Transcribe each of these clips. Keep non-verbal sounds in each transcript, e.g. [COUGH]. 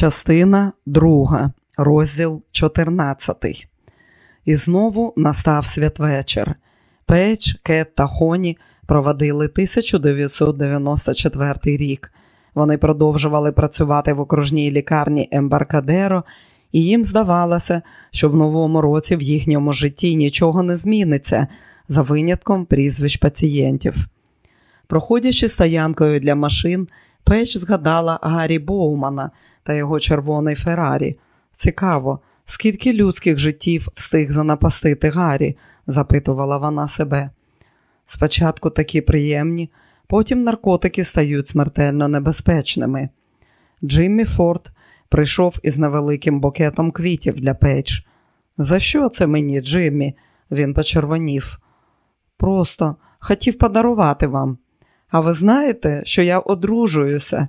Частина 2, розділ 14. І знову настав святвечір. Пейдж, Кет та Хоні проводили 1994 рік. Вони продовжували працювати в окружній лікарні Ембаркадеро, і їм здавалося, що в новому році в їхньому житті нічого не зміниться за винятком прізвищ пацієнтів. Проходячи стоянкою для машин, Пейдж згадала Гаррі Боумана та його червоний Феррарі. Цікаво, скільки людських життів встиг занапастити Гаррі, запитувала вона себе. Спочатку такі приємні, потім наркотики стають смертельно небезпечними. Джиммі Форд прийшов із невеликим букетом квітів для Пейдж. За що це мені, Джиммі? Він почервонів. Просто хотів подарувати вам. А ви знаєте, що я одружуюся?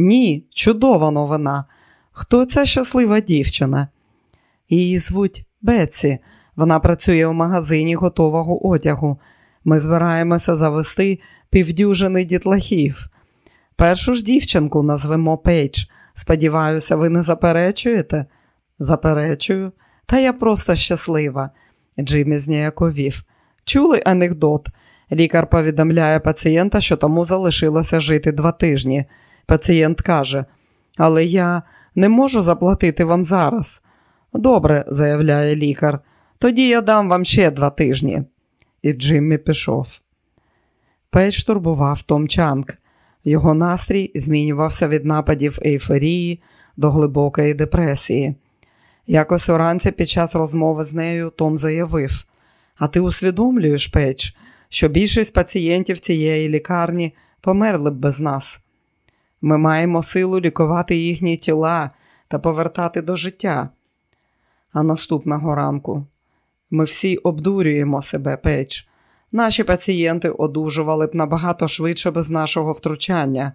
Ні, чудова новина. Хто ця щаслива дівчина? Її звуть Бетсі. Вона працює у магазині готового одягу. Ми збираємося завести півдюжини дітлахів. Першу ж дівчинку назвемо Пейдж. Сподіваюся, ви не заперечуєте? Заперечую, та я просто щаслива. Джиммі зніяковів. Чули анекдот? Лікар повідомляє пацієнта, що тому залишилося жити два тижні. Пацієнт каже, але я не можу заплатити вам зараз. Добре, заявляє лікар, тоді я дам вам ще два тижні. І Джиммі пішов. Пейдж турбував Том Чанг. Його настрій змінювався від нападів ейфорії до глибокої депресії. Якось уранці під час розмови з нею Том заявив: А ти усвідомлюєш, Пейдж, що більшість пацієнтів цієї лікарні померли б без нас. Ми маємо силу лікувати їхні тіла та повертати до життя. А наступного ранку ми всі обдурюємо себе, Пейдж. Наші пацієнти одужували б набагато швидше без нашого втручання.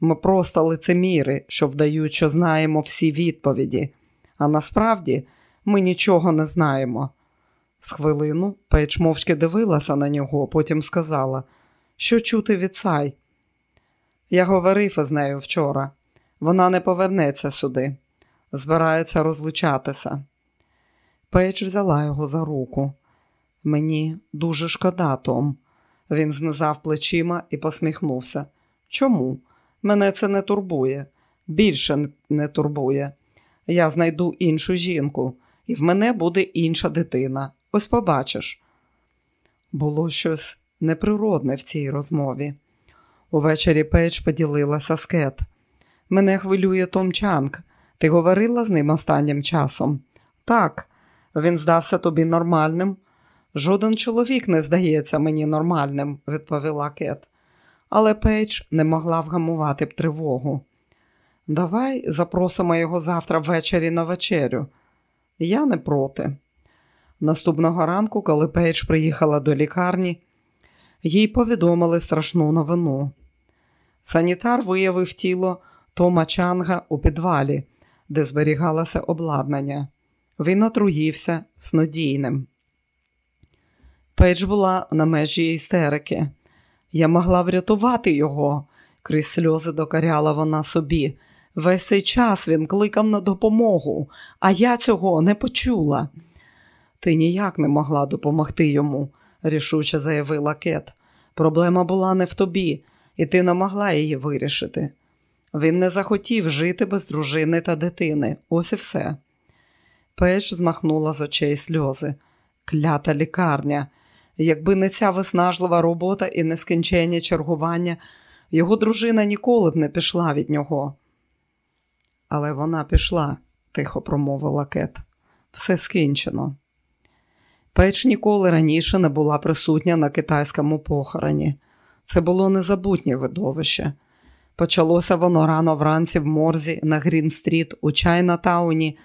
Ми просто лицеміри, що вдають, що знаємо всі відповіді, а насправді ми нічого не знаємо. З хвилину Пейдж мовчки дивилася на нього, потім сказала, що чути від Сай. Я говорив із нею вчора. Вона не повернеться сюди, збирається розлучатися. Пейдж взяла його за руку. Мені дуже шкода, Том. Він знизав плечима і посміхнувся. Чому? Мене це не турбує, більше не турбує. Я знайду іншу жінку, і в мене буде інша дитина. Ось побачиш. Було щось неприродне в цій розмові. Увечері Пейдж поділилася з Кет. Мене хвилює Том Чанг. Ти говорила з ним останнім часом? Так, він здався тобі нормальним. Жоден чоловік не здається мені нормальним, відповіла Кет. Але Пейдж не могла вгамувати тривогу. Давай запросимо його завтра ввечері на вечерю. Я не проти. Наступного ранку, коли Пейдж приїхала до лікарні, їй повідомили страшну новину. Санітар виявив тіло Тома Чанга у підвалі, де зберігалося обладнання. Він отруївся снодійним. Пейдж була на межі істерики. Я могла врятувати його, крізь сльози докоряла вона собі. Весь цей час він кликав на допомогу, а я цього не почула. Ти ніяк не могла допомогти йому, рішуче заявила Кет. Проблема була не в тобі, і ти не могла її вирішити. Він не захотів жити без дружини та дитини. Ось і все. Пейдж змахнула з очей сльози. Клята лікарня. Якби не ця виснажлива робота і нескінченні чергування, його дружина ніколи б не пішла від нього. Але вона пішла, тихо промовила Кет. Все скінчено. Пейдж ніколи раніше не була присутня на китайському похороні. Це було незабутнє видовище. Почалося воно рано вранці в морзі на Грін-стріт у Чайна-тауні.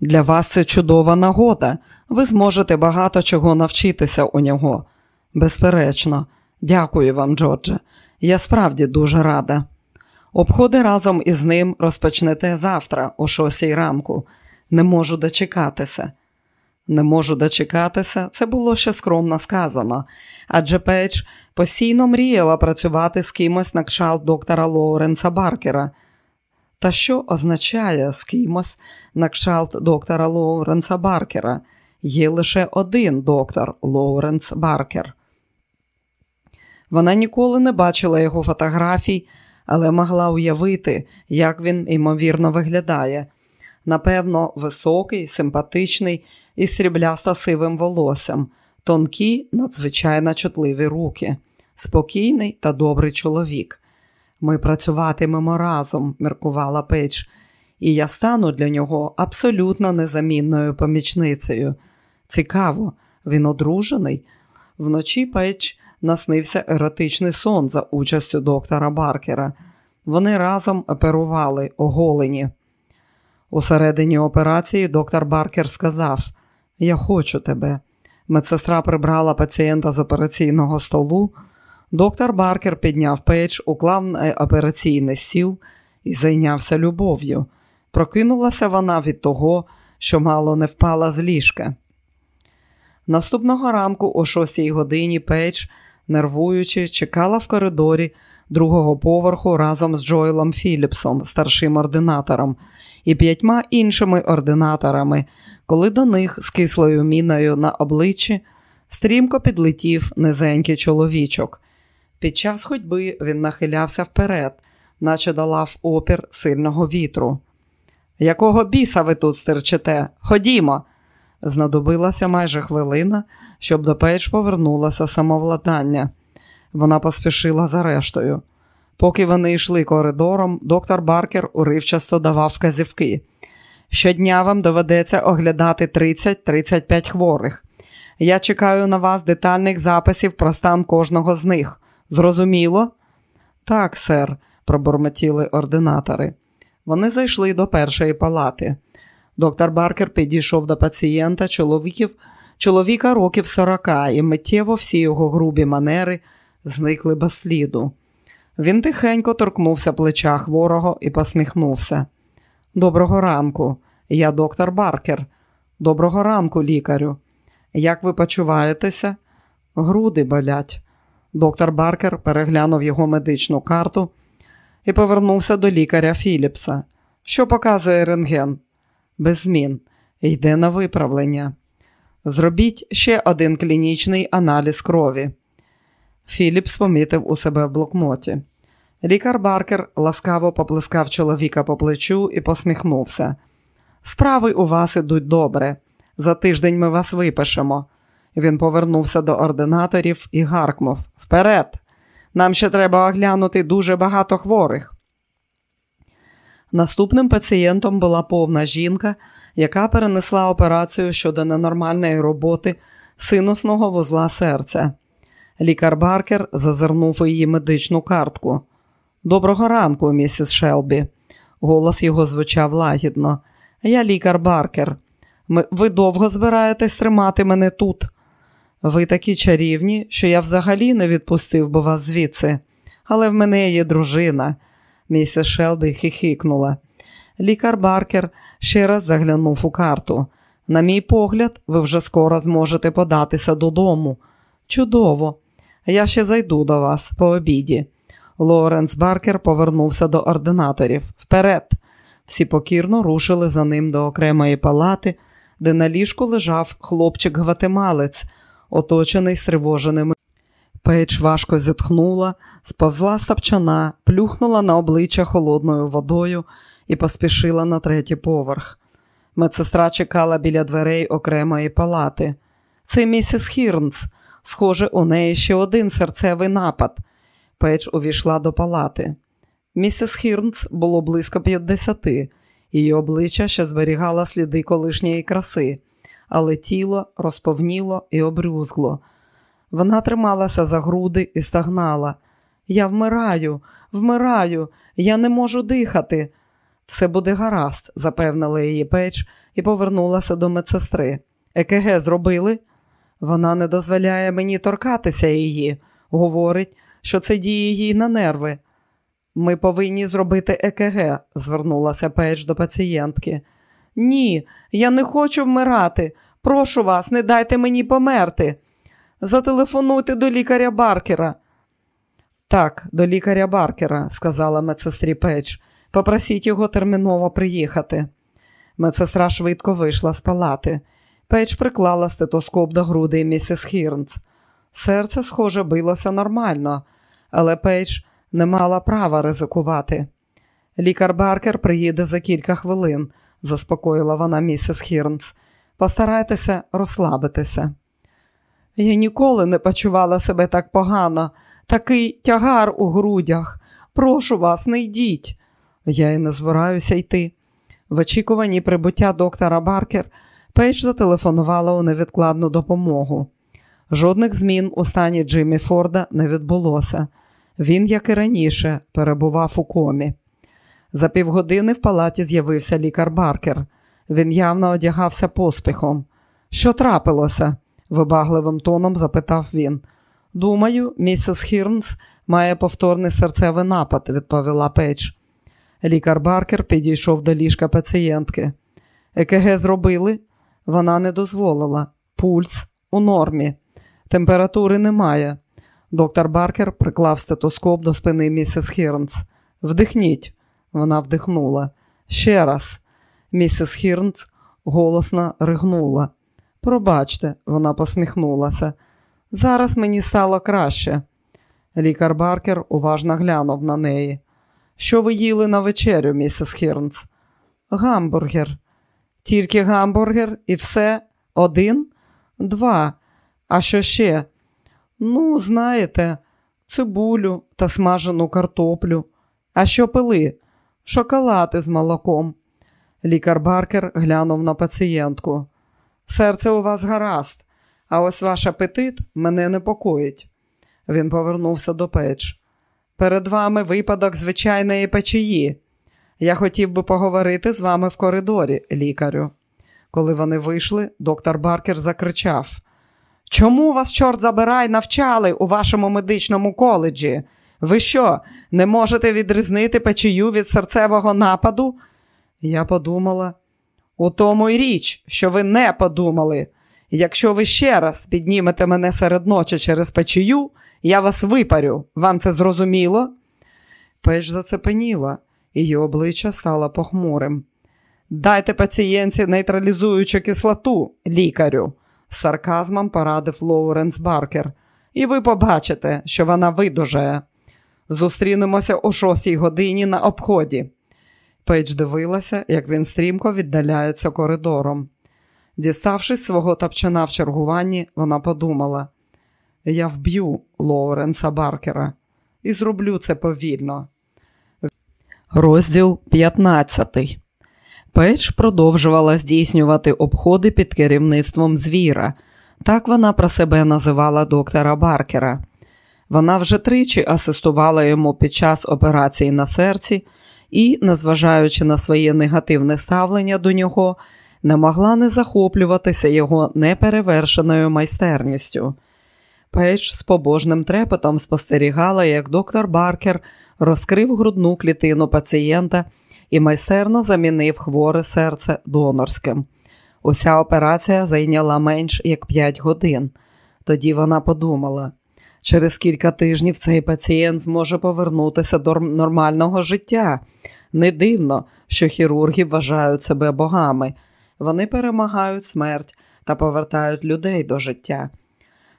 Для вас це чудова нагода. Ви зможете багато чого навчитися у нього. Безперечно, дякую вам, Джордже. Я справді дуже рада. Обходи разом із ним розпочнете завтра, о шостій ранку. Не можу дочекатися. Не можу дочекатися, це було ще скромно сказано, адже Пейдж постійно мріяла працювати з кимось на кшалт доктора Лоуренса Баркера. Та що означає з кимось на кшалт доктора Лоуренса Баркера? Є лише один доктор Лоуренс Баркер. Вона ніколи не бачила його фотографій, але могла уявити, як він ймовірно виглядає. Напевно, високий, симпатичний із сріблясто сивим волоссям, тонкі, надзвичайно чутливі руки, спокійний та добрий чоловік. Ми працюватимемо разом, міркувала Пейдж, і я стану для нього абсолютно незамінною помічницею. Цікаво, він одружений. Вночі Пейдж наснився еротичний сон за участю доктора Баркера. Вони разом оперували оголені. У середині операції доктор Баркер сказав: Я хочу тебе. Медсестра прибрала пацієнта з операційного столу. Доктор Баркер підняв Пейдж, уклав на операційний стіл і зайнявся любов'ю. Прокинулася вона від того, що мало не впала з ліжка. Наступного ранку, о 6 годині, Пейдж, нервуючи, чекала в коридорі другого поверху разом з Джоелом Філіпсом, старшим ординатором, і п'ятьма іншими ординаторами, коли до них з кислою міною на обличчі стрімко підлетів низенький чоловічок. Під час ходьби він нахилявся вперед, наче долав опір сильного вітру. Якого біса ви тут стерчите? Ходімо. Знадобилася майже хвилина, щоб до Пейдж повернулося самовладання. Вона поспішила за рештою. Поки вони йшли коридором, доктор Баркер уривчасто давав вказівки. Щодня вам доведеться оглядати 30-35 хворих. Я чекаю на вас детальних записів про стан кожного з них. Зрозуміло? Так, сер, пробурмотіли ординатори. Вони зайшли до першої палати. Доктор Баркер підійшов до пацієнта чоловіків, чоловіка років сорока, і миттєво всі його грубі манери зникли без сліду. Він тихенько торкнувся плеча хворого і посміхнувся. Доброго ранку, я доктор Баркер. Доброго ранку, лікарю. Як ви почуваєтеся? Груди болять. Доктор Баркер переглянув його медичну карту і повернувся до лікаря Філіпса. Що показує рентген? Без змін. Йде на виправлення. Зробіть ще один клінічний аналіз крові. Філіпс помітив у себе в блокноті. Лікар Баркер ласкаво поплескав чоловіка по плечу і посміхнувся. Справи у вас ідуть добре. За тиждень ми вас випишемо. Він повернувся до ординаторів і гаркнув Вперед! Нам ще треба оглянути дуже багато хворих. Наступним пацієнтом була повна жінка, яка перенесла операцію щодо ненормальної роботи синусного вузла серця. Лікар Баркер зазирнув у її медичну картку. Доброго ранку, місіс Шелбі. Голос його звучав лагідно. Я лікар Баркер. Ви довго збираєтесь тримати мене тут? Ви такі чарівні, що я взагалі не відпустив би вас звідси, але в мене є дружина. Місіс Шелбі хихикнула. Лікар Баркер ще раз заглянув у карту. На мій погляд, ви вже скоро зможете податися додому. Чудово, я ще зайду до вас по обіді. Лоренс Баркер повернувся до ординаторів. Вперед! Всі покірно рушили за ним до окремої палати, де на ліжку лежав хлопчик-гватемалець, оточений стривоженими. Пейдж важко зітхнула, сповзла з тапчана, плюхнула на обличчя холодною водою і поспішила на третій поверх. Медсестра чекала біля дверей окремої палати. Це місіс Хірнс. Схоже, у неї ще один серцевий напад. Пейдж увійшла до палати. Місіс Хірнс було близько 50. Її обличчя ще зберігало сліди колишньої краси, але тіло розповніло і обрюзгло. Вона трималася за груди і стогнала. Я вмираю, вмираю, я не можу дихати. Все буде гаразд, запевнила її Пейдж і повернулася до медсестри. ЕКГ зробили? Вона не дозволяє мені торкатися її, говорить, що це діє їй на нерви. Ми повинні зробити ЕКГ, звернулася Пейдж до пацієнтки. Ні, я не хочу вмирати. Прошу вас, не дайте мені померти. Зателефонуйте до лікаря Баркера. Так, до лікаря Баркера, сказала медсестрі Пейдж. Попросіть його терміново приїхати. Медсестра швидко вийшла з палати. Пейдж приклала стетоскоп до грудей місіс Хірнс. Серце, схоже, билося нормально, але Пейдж не мала права ризикувати. Лікар Баркер приїде за кілька хвилин, заспокоїла вона місіс Хірнс. Постарайтеся розслабитися. Я ніколи не почувала себе так погано, такий тягар у грудях. Прошу вас, не йдіть. Я й не збираюся йти. В очікуванні прибуття доктора Баркер Пейдж зателефонувала у невідкладну допомогу. Жодних змін у стані Джиммі Форда не відбулося. Він, як і раніше, перебував у комі. За півгодини в палаті з'явився лікар Баркер. Він явно одягався поспіхом. Що трапилося? вибагливим тоном запитав він. Думаю, місіс Хірнс має повторний серцевий напад, відповіла Пейдж. Лікар Баркер підійшов до ліжка пацієнтки. ЕКГ зробили? Вона не дозволила. Пульс у нормі. Температури немає. Доктор Баркер приклав стетоскоп до спини місіс Хірнс. Вдихніть. Вона вдихнула. Ще раз. Місіс Хірнс голосно ригнула. Пробачте, вона посміхнулася. Зараз мені стало краще. Лікар Баркер уважно глянув на неї. Що ви їли на вечерю, місіс Хірнс? Гамбургер. Тільки гамбургер і все один? Два. А що ще? Ну, знаєте, цибулю та смажену картоплю. А що пили? Шоколад із молоком. Лікар Баркер глянув на пацієнтку. Серце у вас гаразд, а ось ваш апетит мене непокоїть. Він повернувся до печ. Перед вами випадок звичайної печії. Я хотів би поговорити з вами в коридорі, лікарю. Коли вони вийшли, доктор Баркер закричав: Чому вас, чорт забирай, навчали у вашому медичному коледжі? Ви що, не можете відрізнити печію від серцевого нападу? Я подумала, у тому й річ, що ви не подумали. Якщо ви ще раз піднімете мене серед ночі через печію, я вас випарю. Вам це зрозуміло? Пейдж заціпеніла, її обличчя стало похмурим. Дайте пацієнті нейтралізуючу кислоту, лікарю, з сарказмом порадив Лоуренс Баркер. І ви побачите, що вона видужає. Зустрінемося о шостій годині на обході. Пейдж дивилася, як він стрімко віддаляється коридором. Діставшись свого тапчана в чергуванні, вона подумала: я вб'ю Лоуренса Баркера і зроблю це повільно. Розділ 15 Пейдж продовжувала здійснювати обходи під керівництвом звіра. Так вона про себе називала доктора Баркера. Вона вже тричі асистувала йому під час операції на серці і, незважаючи на своє негативне ставлення до нього, не могла не захоплюватися його неперевершеною майстерністю. Пейдж з побожним трепетом спостерігала, як доктор Баркер розкрив грудну клітину пацієнта і майстерно замінив хворе серце донорським. Уся операція зайняла менш як 5 годин. Тоді вона подумала: через кілька тижнів цей пацієнт зможе повернутися до нормального життя. Не дивно, що хірурги вважають себе богами. Вони перемагають смерть та повертають людей до життя.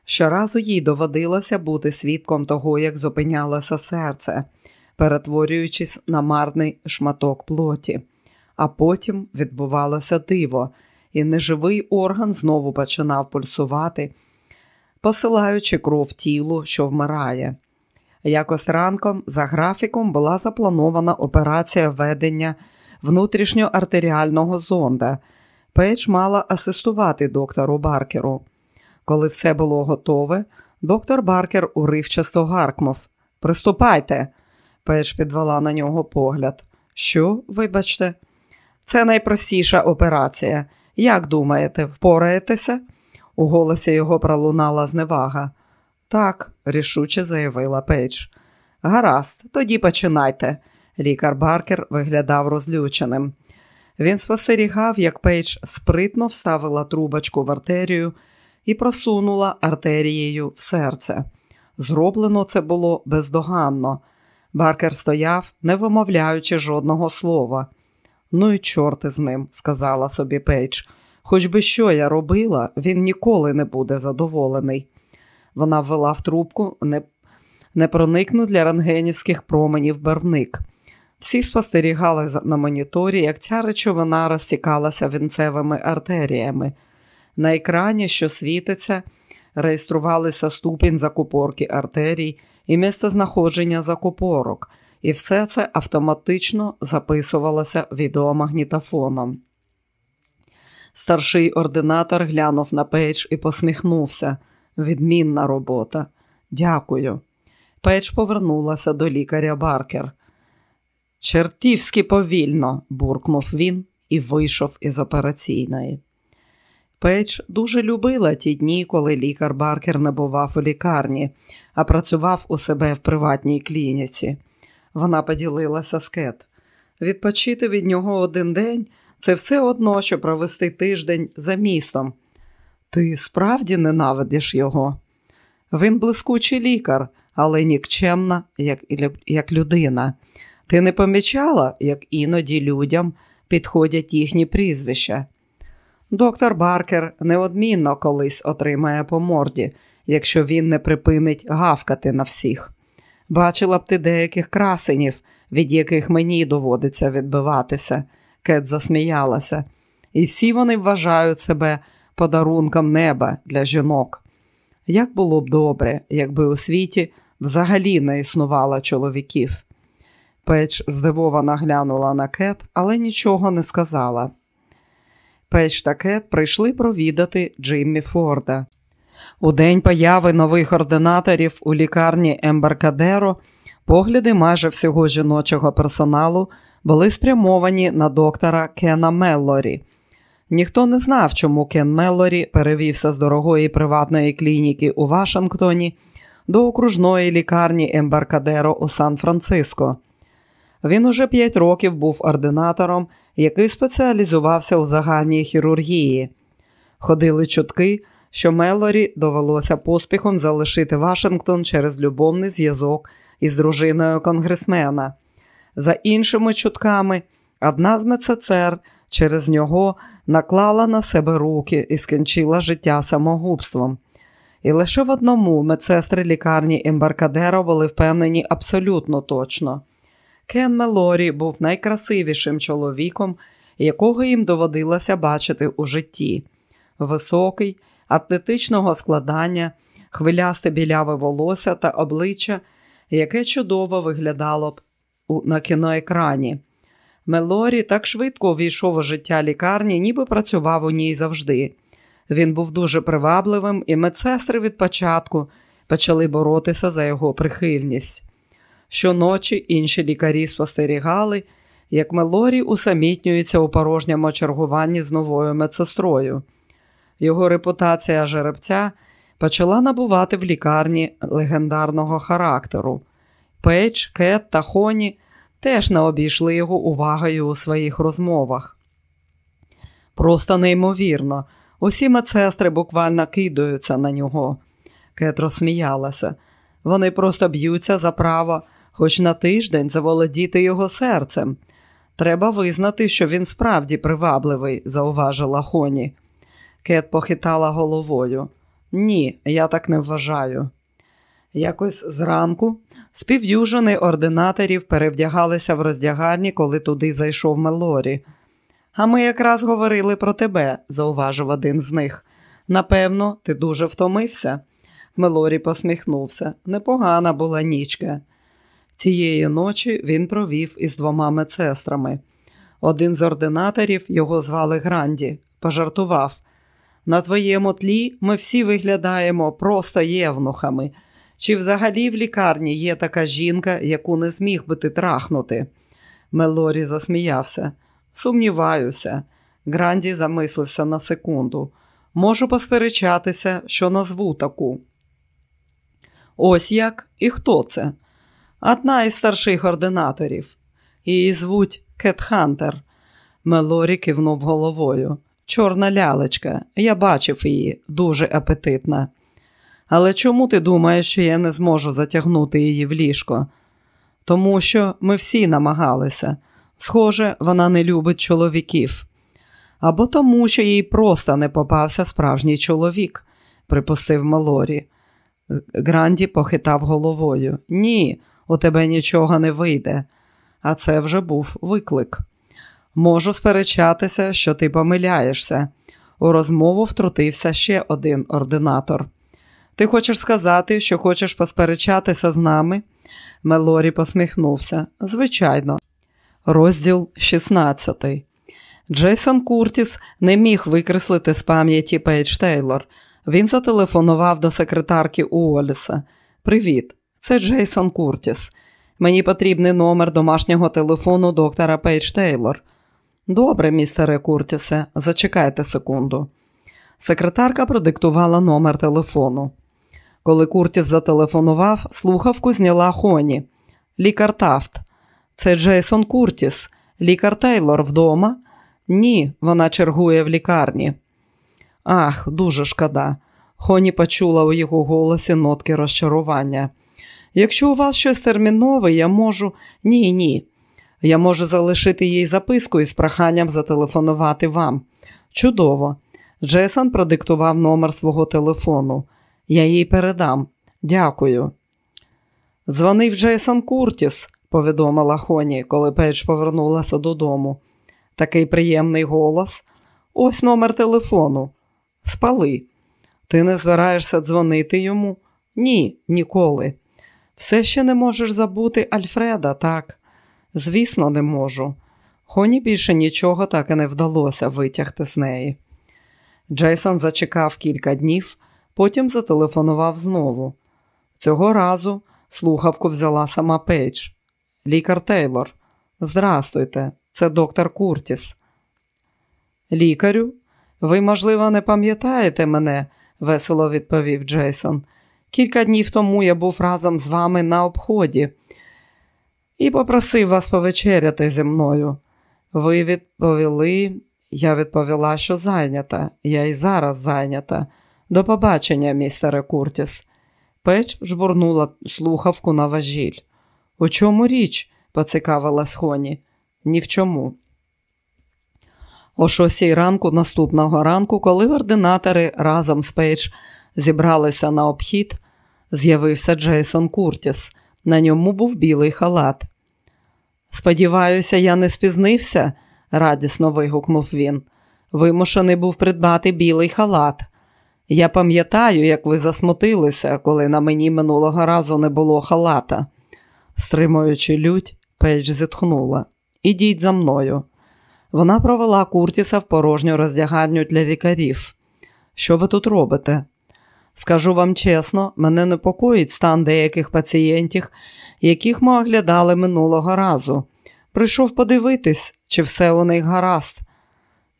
Щоразу їй доводилося бути свідком того, як зупинялося серце, перетворюючись на марний шматок плоті. А потім відбувалося диво, і неживий орган знову починав пульсувати, посилаючи кров тілу, що вмирає. Якось ранком за графіком була запланована операція введення внутрішньоартеріального зонда. Пейдж мала асистувати доктору Баркеру. Коли все було готове, доктор Баркер уривчасто гаркнув. Приступайте, Пейдж підвела на нього погляд. Що, вибачте, це найпростіша операція. Як думаєте, впораєтеся? У голосі його пролунала зневага. Так, рішуче заявила Пейдж. Гаразд, тоді починайте. Лікар Баркер виглядав розлюченим. Він спостерігав, як Пейдж спритно вставила трубочку в артерію і просунула артерією в серце. Зроблено це було бездоганно. Баркер стояв, не вимовляючи жодного слова. Ну і чорти з ним, сказала собі Пейдж. Хоч би що я робила, він ніколи не буде задоволений. Вона ввела в трубку не, не проникну для рентгенівських променів барвник. Всі спостерігали на моніторі, як ця речовина розтікалася вінцевими артеріями. На екрані, що світиться, реєструвалися ступінь закупорки артерій і місцезнаходження закупорок, і все це автоматично записувалося відеомагнітофоном. Старший ординатор глянув на Пейдж і посміхнувся. Відмінна робота. Дякую. Пейдж повернулася до лікаря Баркер. Чертівськи повільно, буркнув він і вийшов із операційної. Пейдж дуже любила ті дні, коли лікар Баркер не бував у лікарні, а працював у себе в приватній клініці. Вона поділилася з Кет. Відпочити від нього один день це все одно, що провести тиждень за містом. Ти справді ненавидиш його? Він блискучий лікар, але нікчемна, як, як людина. Ти не помічала, як іноді людям підходять їхні прізвища? Доктор Баркер неодмінно колись отримає по морді, якщо він не припинить гавкати на всіх. Бачила б ти деяких красенів, від яких мені доводиться відбиватися. Кет засміялася, і всі вони вважають себе подарунком неба для жінок. Як було б добре, якби у світі взагалі не існувало чоловіків. Печ здивовано глянула на Кет, але нічого не сказала. Печ та прийшли провідати Джиммі Форда. У день появи нових ординаторів у лікарні Ембаркадеро погляди майже всього жіночого персоналу були спрямовані на доктора Кена Меллорі. Ніхто не знав, чому Кен Меллорі перевівся з дорогої приватної клініки у Вашингтоні до окружної лікарні Ембаркадеро у Сан-Франциско. Він уже п'ять років був ординатором, який спеціалізувався у загальній хірургії. Ходили чутки, що Мелорі довелося поспіхом залишити Вашингтон через любовний зв'язок із дружиною конгресмена. За іншими чутками, одна з медсестер через нього наклала на себе руки і скінчила життя самогубством. І лише в одному медсестри лікарні Ембаркадеро були впевнені абсолютно точно. Кен Мелорі був найкрасивішим чоловіком, якого їм доводилося бачити у житті. Високий, атлетичного складання, хвилясте біляве волосся та обличчя, яке чудово виглядало б на кіноекрані. Мелорі так швидко увійшов у життя лікарні, ніби працював у ній завжди. Він був дуже привабливим, і медсестри від початку почали боротися за його прихильність. Щоночі інші лікарі спостерігали, як Мелорі усамітнюється у порожньому чергуванні з новою медсестрою. Його репутація жеребця почала набувати в лікарні легендарного характеру. Пейдж, Кет та Хоні теж не обійшли його увагою у своїх розмовах. Просто неймовірно, усі медсестри буквально кидаються на нього. Кет розсміялася. Вони просто б'ються за право хоч на тиждень заволодіти його серцем. Треба визнати, що він справді привабливий, зауважила Хоні. Кет похитала головою. Ні, я так не вважаю. Якось зранку спів'южини ординаторів перевдягалися в роздягальні, коли туди зайшов Мелорі. А ми якраз говорили про тебе, зауважив один з них. Напевно, ти дуже втомився. Мелорі посміхнувся. Непогана була нічка. Цієї ночі він провів із двома медсестрами. Один з ординаторів його звали Гранді, пожартував. На твоєму тлі ми всі виглядаємо просто євнухами. Чи взагалі в лікарні є така жінка, яку не зміг би ти трахнути? Мелорі засміявся. Сумніваюся. Гранді замислився на секунду. Можу посперечатися, що назву таку. Ось як і хто це? Одна із старших ординаторів. Її звуть Кет Хантер. Мелорі кивнув головою. Чорна лялечка, я бачив її, дуже апетитна. Але чому ти думаєш, що я не зможу затягнути її в ліжко? тому що ми всі намагалися. Схоже, вона не любить чоловіків. Або тому, що їй просто не попався справжній чоловік, припустив Малорі. Гранді похитав головою. Ні, у тебе нічого не вийде. А це вже був виклик. Можу сперечатися, що ти помиляєшся. У розмову втрутився ще один ординатор. Ти хочеш сказати, що хочеш посперечатися з нами? Мелорі посміхнувся. Звичайно. Розділ 16. Джейсон Куртіс не міг викреслити з пам'яті Пейдж Тейлор. Він зателефонував до секретарки Уоліса. Привіт, це Джейсон Куртіс. Мені потрібний номер домашнього телефону доктора Пейдж Тейлор. Добре, містере Куртісе, зачекайте секунду. Секретарка продиктувала номер телефону. Коли Куртіс зателефонував, слухавку зняла Хоні. Лікар Тафт. Це Джейсон Куртіс. Лікар Тейлор вдома? Ні, вона чергує в лікарні. Ах, дуже шкода. Хоні почула у його голосі нотки розчарування. Якщо у вас щось термінове, я можу. Ні, ні. Я можу залишити їй записку із проханням зателефонувати вам. Чудово. Джейсон продиктував номер свого телефону. Я їй передам. Дякую. Дзвонив Джейсон Куртіс, повідомила Хоні, коли Пейдж повернулася додому. Такий приємний голос. Ось номер телефону. Спали. Ти не збираєшся дзвонити йому? Ні, ніколи. Все ще не можеш забути Альфреда, так? Звісно, не можу. Хоні більше нічого так і не вдалося витягти з неї. Джейсон зачекав кілька днів, потім зателефонував знову. Цього разу слухавку взяла сама Пейдж. Лікар Тейлор. Здрастуйте, це доктор Куртіс. Лікарю, ви, можливо, не пам'ятаєте мене, весело відповів Джейсон. Кілька днів тому я був разом з вами на обході і попросив вас повечеряти зі мною. Ви відповіли, я відповіла, що зайнята. Я і зараз зайнята. До побачення, містере Куртіс. Пейдж жбурнула слухавку на важіль. У чому річ? поцікавилась Хоні. Ні в чому. О шостій ранку наступного ранку, коли ординатори разом з Пейдж зібралися на обхід, з'явився Джейсон Куртіс. На ньому був білий халат. Сподіваюся, я не спізнився, радісно вигукнув він. Вимушений був придбати білий халат. Я пам'ятаю, як ви засмутилися, коли на мені минулого разу не було халата. Стримуючи лють, Пейдж зітхнула. Ідіть за мною. Вона провела Куртіса в порожню роздягальню для лікарів. Що ви тут робите? Скажу вам чесно, мене непокоїть стан деяких пацієнтів, яких ми оглядали минулого разу. Прийшов подивитись, чи все у них гаразд.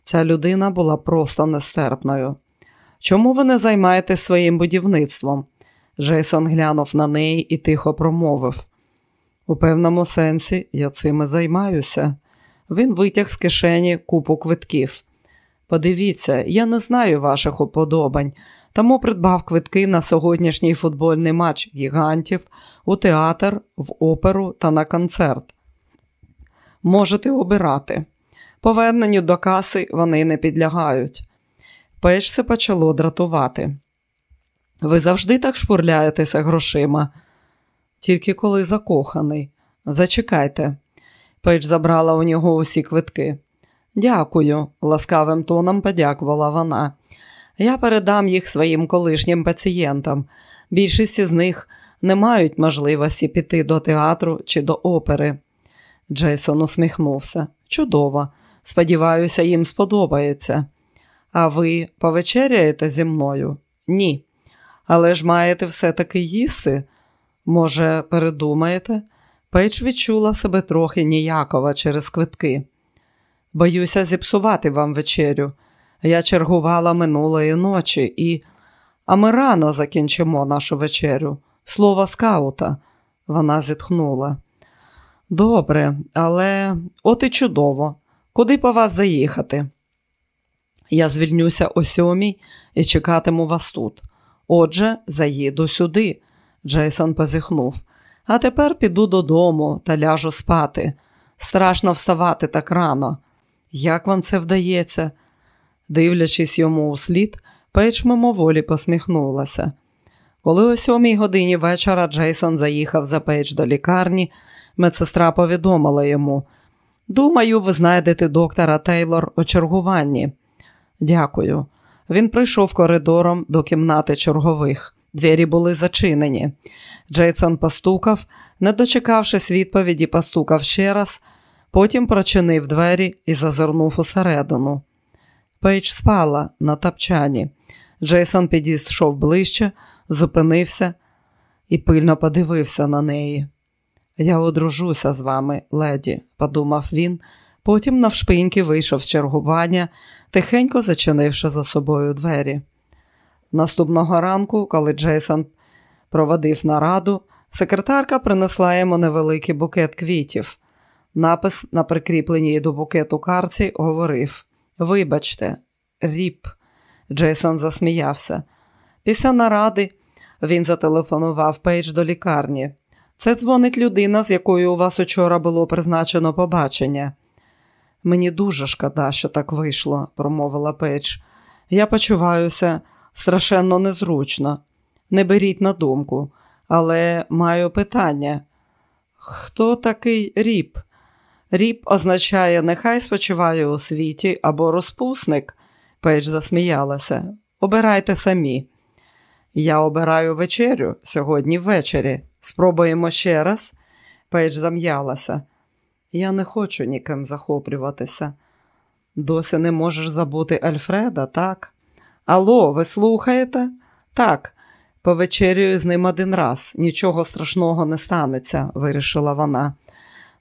Ця людина була просто нестерпною. Чому ви не займаєтесь своїм будівництвом? Джейсон глянув на неї і тихо промовив. У певному сенсі я цим і займаюся. Він витяг з кишені купу квитків. Подивіться, я не знаю ваших уподобань, тому придбав квитки на сьогоднішній футбольний матч гігантів, у театр, в оперу та на концерт. Можете обирати. Поверненню до каси вони не підлягають. Пеш це почало дратувати. Ви завжди так шпурляєтеся грошима, тільки коли закоханий. Зачекайте. Пейдж забрала у нього усі квитки. Дякую, ласкавим тоном подякувала вона. Я передам їх своїм колишнім пацієнтам. Більшість із них не мають можливості піти до театру чи до опери. Джейсон усміхнувся. Чудово. Сподіваюся, їм сподобається. А ви повечеряєте зі мною? Ні. Але ж маєте все-таки їсти? Може, передумаєте? Пейдж відчула себе трохи ніяково через квитки. Боюся зіпсувати вам вечерю. Я чергувала минулої ночі і. А ми рано закінчимо нашу вечерю. Слово скаута. Вона зітхнула. Добре, але от і чудово. Куди по вас заїхати? Я звільнюся о сьомій і чекатиму вас тут. Отже, заїду сюди. Джейсон позіхнув. А тепер піду додому та ляжу спати. Страшно вставати так рано. Як вам це вдається? Дивлячись йому у слід, Пейдж мимоволі посміхнулася. Коли о сьомій годині вечора Джейсон заїхав за Пейдж до лікарні, медсестра повідомила йому: Думаю, ви знайдете доктора Тейлор у чергуванні. Дякую. Він прийшов коридором до кімнати чергових. Двері були зачинені. Джейсон постукав, не дочекавшись відповіді, постукав ще раз, потім прочинив двері і зазирнув усередину. Пейдж спала на тапчані. Джейсон підійшов ближче, зупинився і пильно подивився на неї. Я одружуся з вами, леді, подумав він, потім навшпиньки вийшов з чергування, тихенько зачинивши за собою двері. Наступного ранку, коли Джейсон проводив нараду, секретарка принесла йому невеликий букет квітів. Напис на прикріпленій до букету картці говорив: Вибачте, RIP. Джейсон засміявся. Після наради він зателефонував Пейдж до лікарні. Це дзвонить людина, з якою у вас учора було призначено побачення. Мені дуже шкода, що так вийшло, промовила Пейдж. Я почуваюся страшенно незручно. Не беріть на думку, але маю питання. Хто такий ріп? Ріп означає, нехай спочиває у світі або розпусник, Пейдж засміялася. Обирайте самі. Я обираю вечерю сьогодні ввечері. Спробуємо ще раз. Пейдж зам'ялася. Я не хочу ніким захоплюватися. Досі не можеш забути Альфреда, так? Алло, ви слухаєте? Так, повечерюю з ним один раз, нічого страшного не станеться, вирішила вона.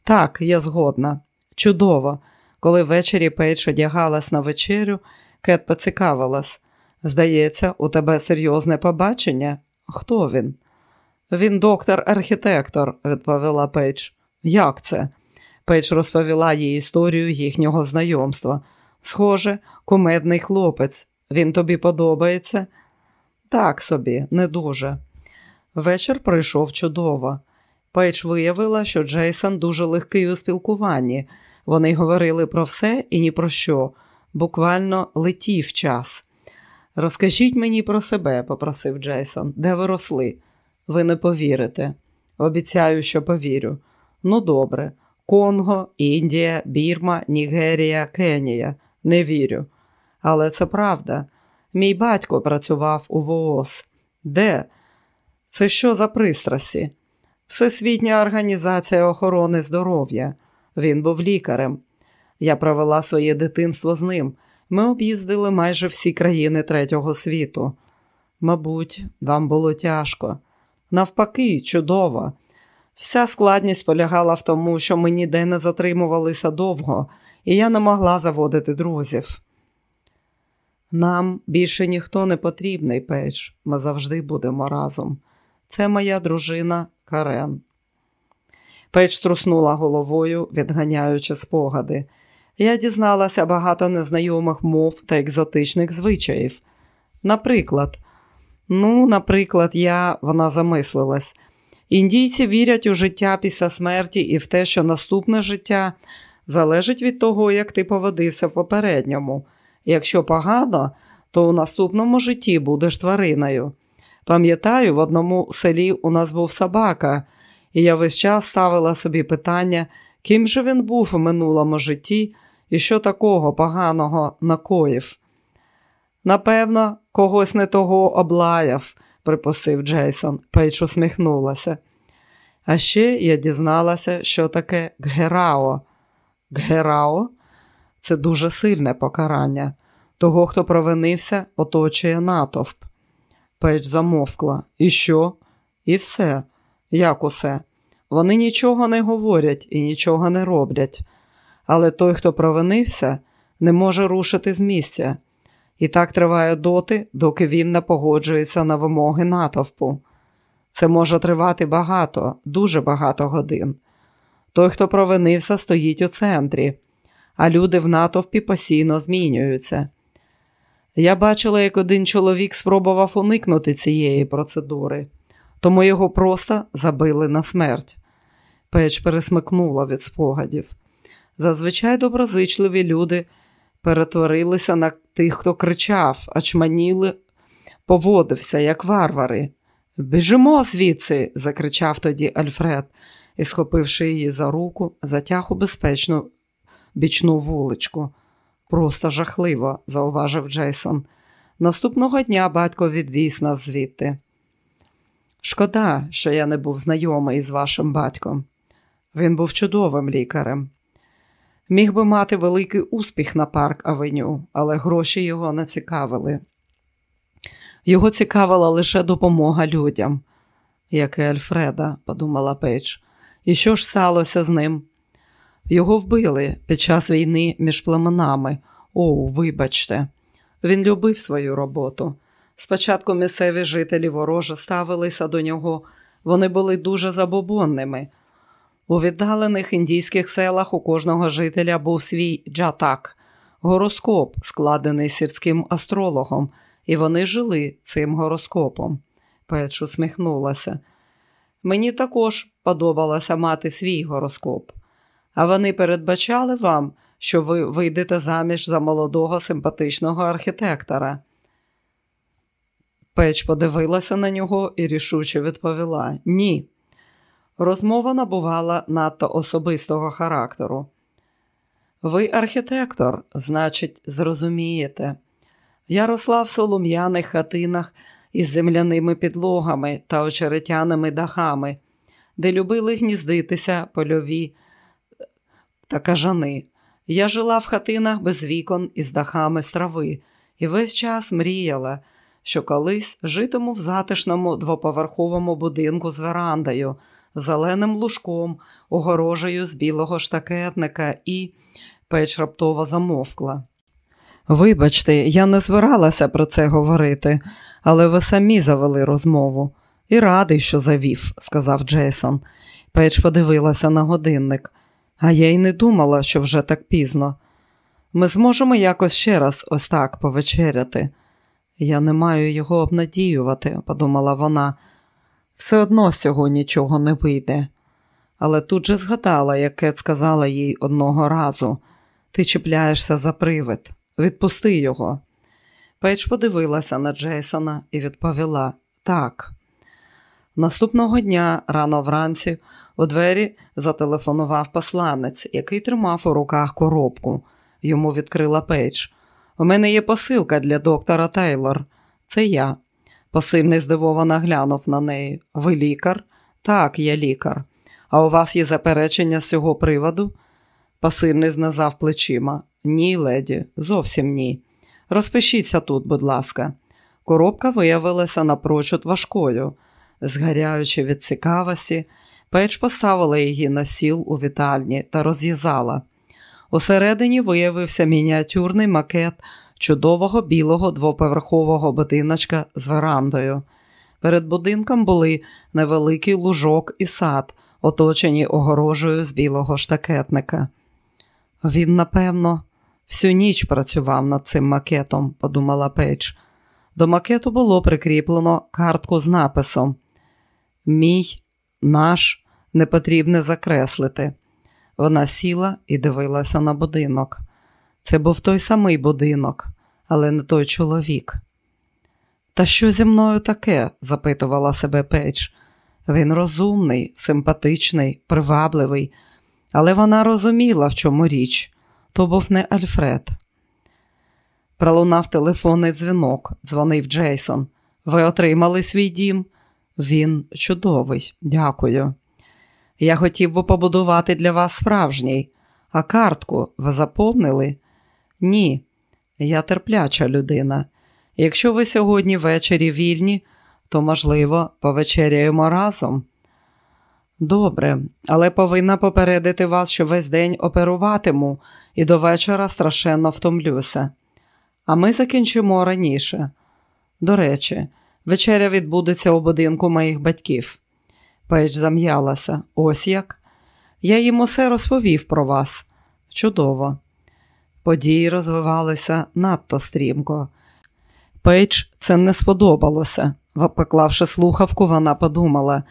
Так, я згодна. Чудово. Коли ввечері Пейдж одягалась на вечерю, Кет поцікавилась. Здається, у тебе серйозне побачення? Хто він? Він доктор-архітектор, відповіла Пейдж. Як це? Пейдж розповіла їй історію їхнього знайомства. Схоже, кумедний хлопець. Він тобі подобається? Так собі, не дуже. Вечір пройшов чудово. Пейдж виявила, що Джейсон дуже легкий у спілкуванні. Вони говорили про все і ні про що, буквально летів час. Розкажіть мені про себе, попросив Джейсон, де ви росли? Ви не повірите. Обіцяю, що повірю. Ну, добре. Конго, Індія, Бірма, Нігерія, Кенія. Не вірю. Але це правда. Мій батько працював у ВООЗ. Де? Це що за пристрасті? Всесвітня організація охорони здоров'я. Він був лікарем. Я провела своє дитинство з ним. Ми об'їздили майже всі країни третього світу. Мабуть, вам було тяжко. Навпаки, чудово. Вся складність полягала в тому, що ми ніде не затримувалися довго, і я не могла заводити друзів. Нам більше ніхто не потрібний, Пейдж. Ми завжди будемо разом. Це моя дружина Карен. Пейдж струснула головою, відганяючи спогади. Я дізналася багато незнайомих мов та екзотичних звичаїв. Наприклад, ну, наприклад, я, вона замислилась. Індійці вірять у життя після смерті і в те, що наступне життя залежить від того, як ти поводився в попередньому. Якщо погано, то у наступному житті будеш твариною. Пам'ятаю, в одному селі у нас був собака, і я весь час ставила собі питання, ким же він був у минулому житті і що такого поганого накоїв. Напевно, когось не того облаяв, припустив Джейсон, Пейдж усміхнулася. А ще я дізналася, що таке Герао. Герао це дуже сильне покарання. Того, хто провинився, оточує натовп. Пейдж замовкла. І що? І все. Як усе? Вони нічого не говорять і нічого не роблять. Але той, хто провинився, не може рушити з місця. І так триває доти, доки він не погоджується на вимоги натовпу. Це може тривати багато, дуже багато годин. Той, хто провинився, стоїть у центрі, а люди в натовпі постійно змінюються. Я бачила, як один чоловік спробував уникнути цієї процедури. тому його просто забили на смерть. Печ пересмикнула від спогадів. Зазвичай доброзичливі люди перетворилися на тих, хто кричав, а чманіли, поводився, як варвари. Біжимо звідси, закричав тоді Альфред і, схопивши її за руку, затяг у безпечну бічну вуличку. Просто жахливо, зауважив Джейсон. Наступного дня батько відвіз нас звідти. Шкода, що я не був знайомий з вашим батьком. Він був чудовим лікарем. Міг би мати великий успіх на парк Авеню, але гроші його не цікавили. Його цікавила лише допомога людям, як і Альфреда, подумала Пейдж. І що ж сталося з ним? Його вбили під час війни між племенами. О, вибачте, він любив свою роботу. Спочатку місцеві жителі вороже ставилися до нього, вони були дуже забобонними. У віддалених індійських селах у кожного жителя був свій джатак, гороскоп, складений сільським астрологом, і вони жили цим гороскопом. Петш усміхнулася. Мені також подобалося мати свій гороскоп. А вони передбачали вам, що ви вийдете заміж за молодого симпатичного архітектора. Печ подивилася на нього і рішуче відповіла Ні. Розмова набувала надто особистого характеру. Ви архітектор, значить, зрозумієте. Я росла в солом'яних хатинах із земляними підлогами та очеретяними дахами, де любили гніздитися польові та кажани. Я жила в хатинах без вікон із дахами з трави і весь час мріяла, що колись житиму в затишному двоповерховому будинку з верандою, зеленим лужком, огорожею з білого штакетника і Пейдж раптово замовкла. Вибачте, я не збиралася про це говорити, але ви самі завели розмову. І радий, що завів, сказав Джейсон. Пейдж подивилася на годинник, а я й не думала, що вже так пізно. Ми зможемо якось ще раз ось так повечеряти. Я не маю його обнадіювати, подумала вона. Все одно з цього нічого не вийде. Але тут же згадала, як Кет сказала їй одного разу ти чіпляєшся за привид, відпусти його. Пейдж подивилася на Джейсона і відповіла так. Наступного дня, рано вранці, у двері зателефонував посланець, який тримав у руках коробку. Йому відкрила Пейдж. У мене є посилка для доктора Тейлор. Це я. Посильний здивовано глянув на неї. Ви лікар? Так, я лікар. А у вас є заперечення з цього приводу? Посильний знизав плечима. Ні, леді, зовсім ні. Розпишіться тут, будь ласка. Коробка виявилася напрочуд важкою. Згаряючи від цікавості, печ поставила її на сіл у вітальні та розв'язала. Усередині виявився мініатюрний макет чудового білого двоповерхового будиночка з верандою. Перед будинком були невеликий лужок і сад, оточені огорожею з білого штакетника. Він, напевно, всю ніч працював над цим макетом, подумала Пейдж. До макету було прикріплено картку з написом Мій, наш не потрібне закреслити. Вона сіла і дивилася на будинок. Це був той самий будинок, але не той чоловік. Та що зі мною таке? запитувала себе Пейдж. Він розумний, симпатичний, привабливий, але вона розуміла, в чому річ. То був не Альфред. Пролунав телефонний дзвінок, дзвонив Джейсон. Ви отримали свій дім? Він чудовий, дякую. Я хотів би побудувати для вас справжній, а картку ви заповнили? Ні, я терпляча людина. Якщо ви сьогодні ввечері вільні, то, можливо, повечеряємо разом. Добре, але повинна попередити вас, що весь день оперуватиму і до вечора страшенно втомлюся. А ми закінчимо раніше. До речі, вечеря відбудеться у будинку моїх батьків. Пейдж зам'ялася. Ось як. Я їм усе розповів про вас. Чудово. Події розвивалися надто стрімко. Пейдж це не сподобалося. Поклавши слухавку, вона подумала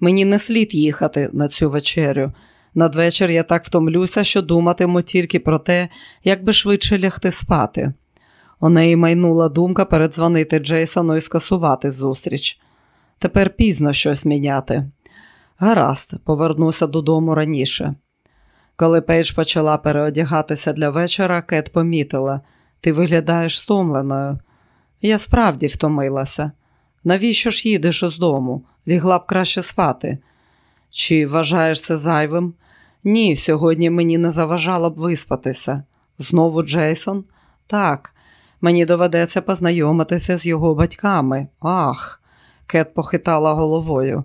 мені не слід їхати на цю вечерю. Надвечір я так втомлюся, що думатиму тільки про те, якби швидше лягти спати. У неї майнула думка передзвонити Джейсону і скасувати зустріч. Тепер пізно щось міняти. Гаразд, повернуся додому раніше. Коли Пейдж почала переодягатися для вечора, Кет помітила ти виглядаєш стомленою. Я справді втомилася. Навіщо ж їдеш із дому? Лігла б краще спати. Чи вважаєш це зайвим? Ні, сьогодні мені не заважало б виспатися. Знову Джейсон? Так, мені доведеться познайомитися з його батьками. Ах, Кет похитала головою.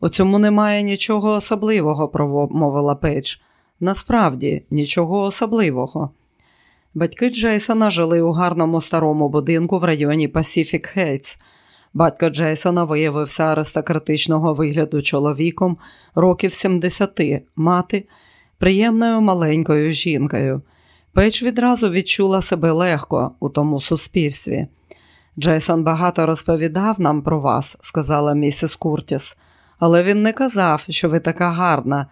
У цьому немає нічого особливого, промовила Пейдж. Насправді, нічого особливого. Батьки Джейсона жили у гарному старому будинку в районі Пасіфік Хейтс. Батько Джейсона виявився аристократичного вигляду чоловіком років 70, мати приємною маленькою жінкою. Пейдж відразу відчула себе легко у тому суспільстві. Джейсон багато розповідав нам про вас, сказала місіс Куртіс, але він не казав, що ви така гарна.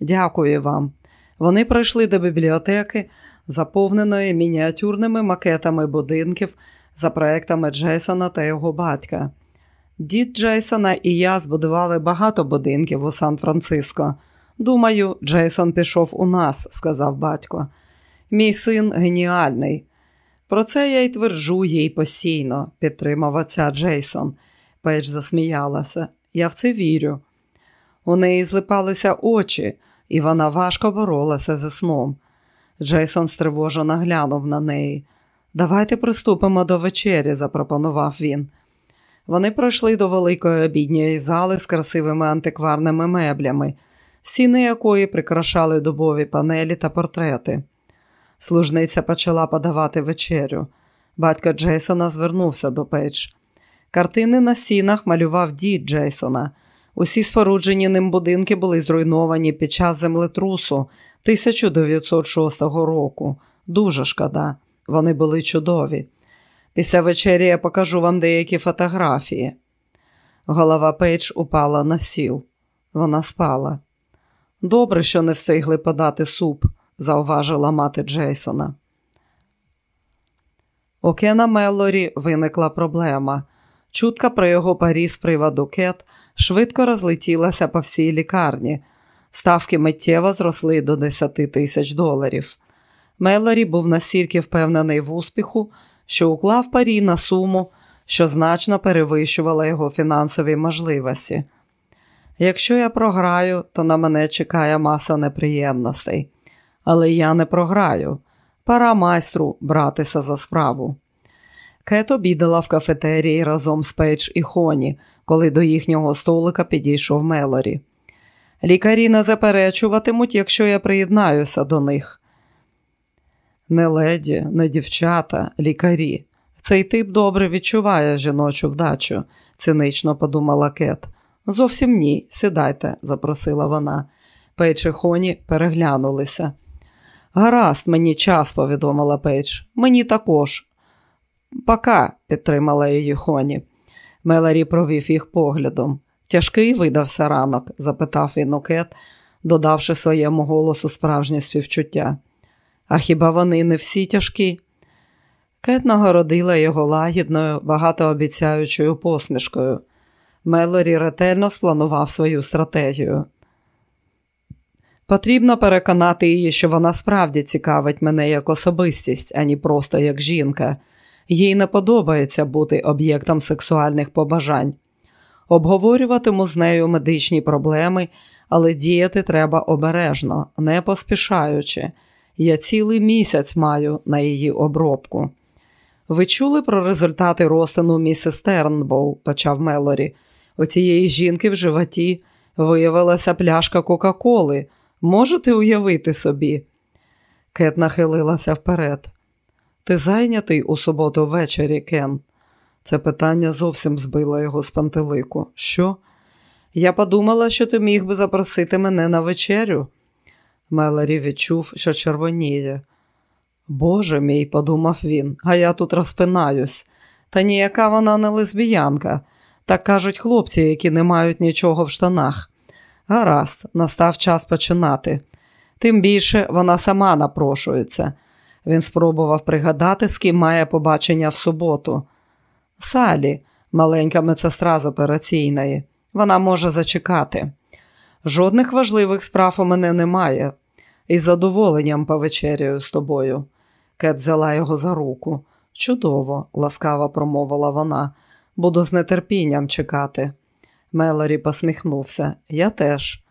Дякую вам. Вони прийшли до бібліотеки, заповненої мініатюрними макетами будинків за проектами Джейсона та його батька. Дід Джейсона і я збудували багато будинків у Сан-Франциско. Думаю, Джейсон пішов у нас, сказав батько. Мій син геніальний. Про це я й тверджу їй постійно, підтримав отця Джейсон. Пейдж засміялася. Я в це вірю. У неї злипалися очі, і вона важко боролася зі сном. Джейсон стривожено глянув на неї. Давайте приступимо до вечері, запропонував він. Вони пройшли до великої обідньої зали з красивими антикварними меблями, стіни якої прикрашали дубові панелі та портрети. Служниця почала подавати вечерю. Батько Джейсона звернувся до Пейдж. Картини на стінах малював дід Джейсона. Усі споруджені ним будинки були зруйновані під час землетрусу 1906 року. Дуже шкода, вони були чудові. Після вечері я покажу вам деякі фотографії. Голова Пейдж упала на стіл. Вона спала. Добре, що не встигли подати суп, зауважила мати Джейсона. У Кена Мелорі виникла проблема. Чутка про його парі з приводу Кет швидко розлетілася по всій лікарні. Ставки миттєво зросли до 10 тисяч доларів. Мелорі був настільки впевнений в успіху, що уклав парі на суму, що значно перевищувала його фінансові можливості. Якщо я програю, то на мене чекає маса неприємностей. Але я не програю. Пора майстру братися за справу. Кет обідала в кафетерії разом з Пейдж і Хоні, коли до їхнього столика підійшов Мелорі. Лікарі не заперечуватимуть, якщо я приєднаюся до них. Не леді, не дівчата, лікарі. Цей тип добре відчуває жіночу вдачу, цинично подумала Кет. Зовсім ні, сідайте, запросила вона. Пейдж і Хоні переглянулися. Гаразд, мені час, повідомила Пейдж. Мені також. Пока, підтримала її Хоні. Меларі провів їх поглядом. Тяжкий видався ранок? запитав він у Кет, додавши своєму голосу справжнє співчуття. А хіба вони не всі тяжкі? Кет нагородила його лагідною, багатообіцяючою посмішкою. Мелорі ретельно спланував свою стратегію. Потрібно переконати її, що вона справді цікавить мене як особистість, а не просто як жінка. Їй не подобається бути об'єктом сексуальних побажань. Обговорюватиму з нею медичні проблеми, але діяти треба обережно, не поспішаючи. Я цілий місяць маю на її обробку. Ви чули про результати розтину місіс Тернбол, почав Мелорі. У цієї жінки в животі виявилася пляшка Кока-Коли. Можете уявити собі? Кет нахилилася вперед. Ти зайнятий у суботу ввечері, Кен? Це питання зовсім збило його з пантелику. Що? Я подумала, що ти міг би запросити мене на вечерю. Мелорі відчув, що червоніє. Боже мій, подумав він, а я тут розпинаюсь. Та ніяка вона не лесбіянка. Так кажуть хлопці, які не мають нічого в штанах. Гаразд, настав час починати. Тим більше вона сама напрошується. Він спробував пригадати, з ким має побачення в суботу. Салі, маленька медсестра з операційної. Вона може зачекати. Жодних важливих справ у мене немає. Із задоволенням повечеряю з тобою. Кет взяла його за руку. Чудово, ласкаво промовила вона. Буду з нетерпінням чекати. Мелорі посміхнувся. Я теж.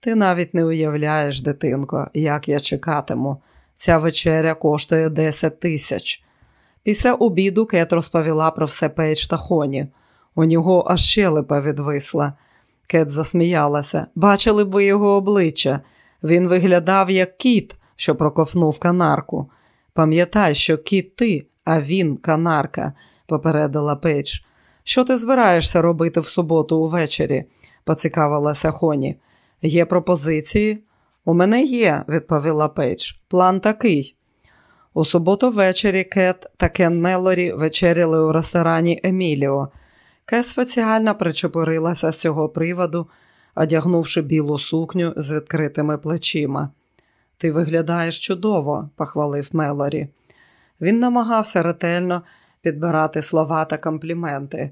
Ти навіть не уявляєш, дитинко, як я чекатиму. Ця вечеря коштує 10 тисяч. Після обіду Кет розповіла про все Пейдж та Хоні. У нього аж щелепа відвисла. Кет засміялася. Бачили б ви його обличчя. Він виглядав як кіт, що проковнув канарку. Пам'ятай, що кіт ти, а він канарка, попередила Пейдж. Що ти збираєшся робити в суботу увечері? поцікавилася Хоні. Є пропозиції? У мене є, відповіла Пейдж. План такий. У суботу ввечері Кет та Кен Мелорі вечеряли у ресторані Еміліо. Кет спеціально причепурилася з цього приводу, одягнувши білу сукню з відкритими плечима. Ти виглядаєш чудово, похвалив Мелорі. Він намагався ретельно підбирати слова та компліменти.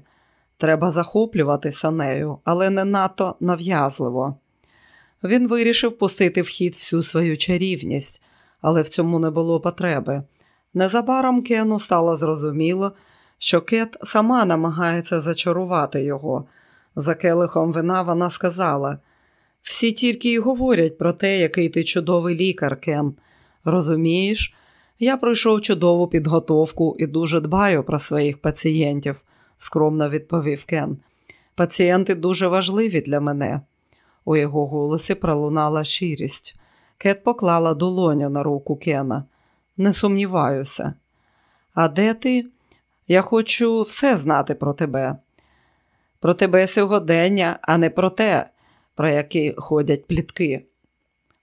Треба захоплюватися нею, але не надто нав'язливо. Він вирішив пустити в хід всю свою чарівність, але в цьому не було потреби. Незабаром Кену стало зрозуміло, що Кет сама намагається зачарувати його. За келихом вина вона сказала: всі тільки й говорять про те, який ти чудовий лікар, Кен. Розумієш, я пройшов чудову підготовку і дуже дбаю про своїх пацієнтів, скромно відповів Кен. Пацієнти дуже важливі для мене. У його голосі пролунала щирість. Кет поклала долоню на руку Кена. Не сумніваюся. А де ти? Я хочу все знати про тебе. Про тебе сьогодення, а не про те, про які ходять плітки.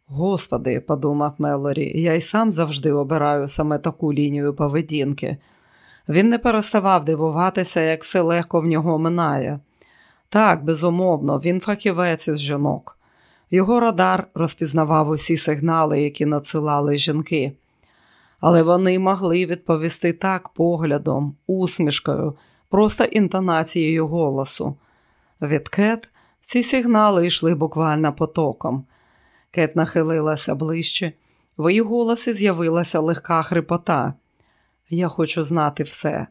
Господи, подумав Мелорі, я й сам завжди обираю саме таку лінію поведінки. Він не переставав дивуватися, як все легко в нього минає. Так, безумовно, він фахівець із жінок. Його радар розпізнавав усі сигнали, які надсилали жінки. Але вони могли відповісти так поглядом, усмішкою, просто інтонацією голосу. Від Кет ці сигнали йшли буквально потоком. Кет нахилилася ближче, в її голосі з'явилася легка хрипота. Я хочу знати все.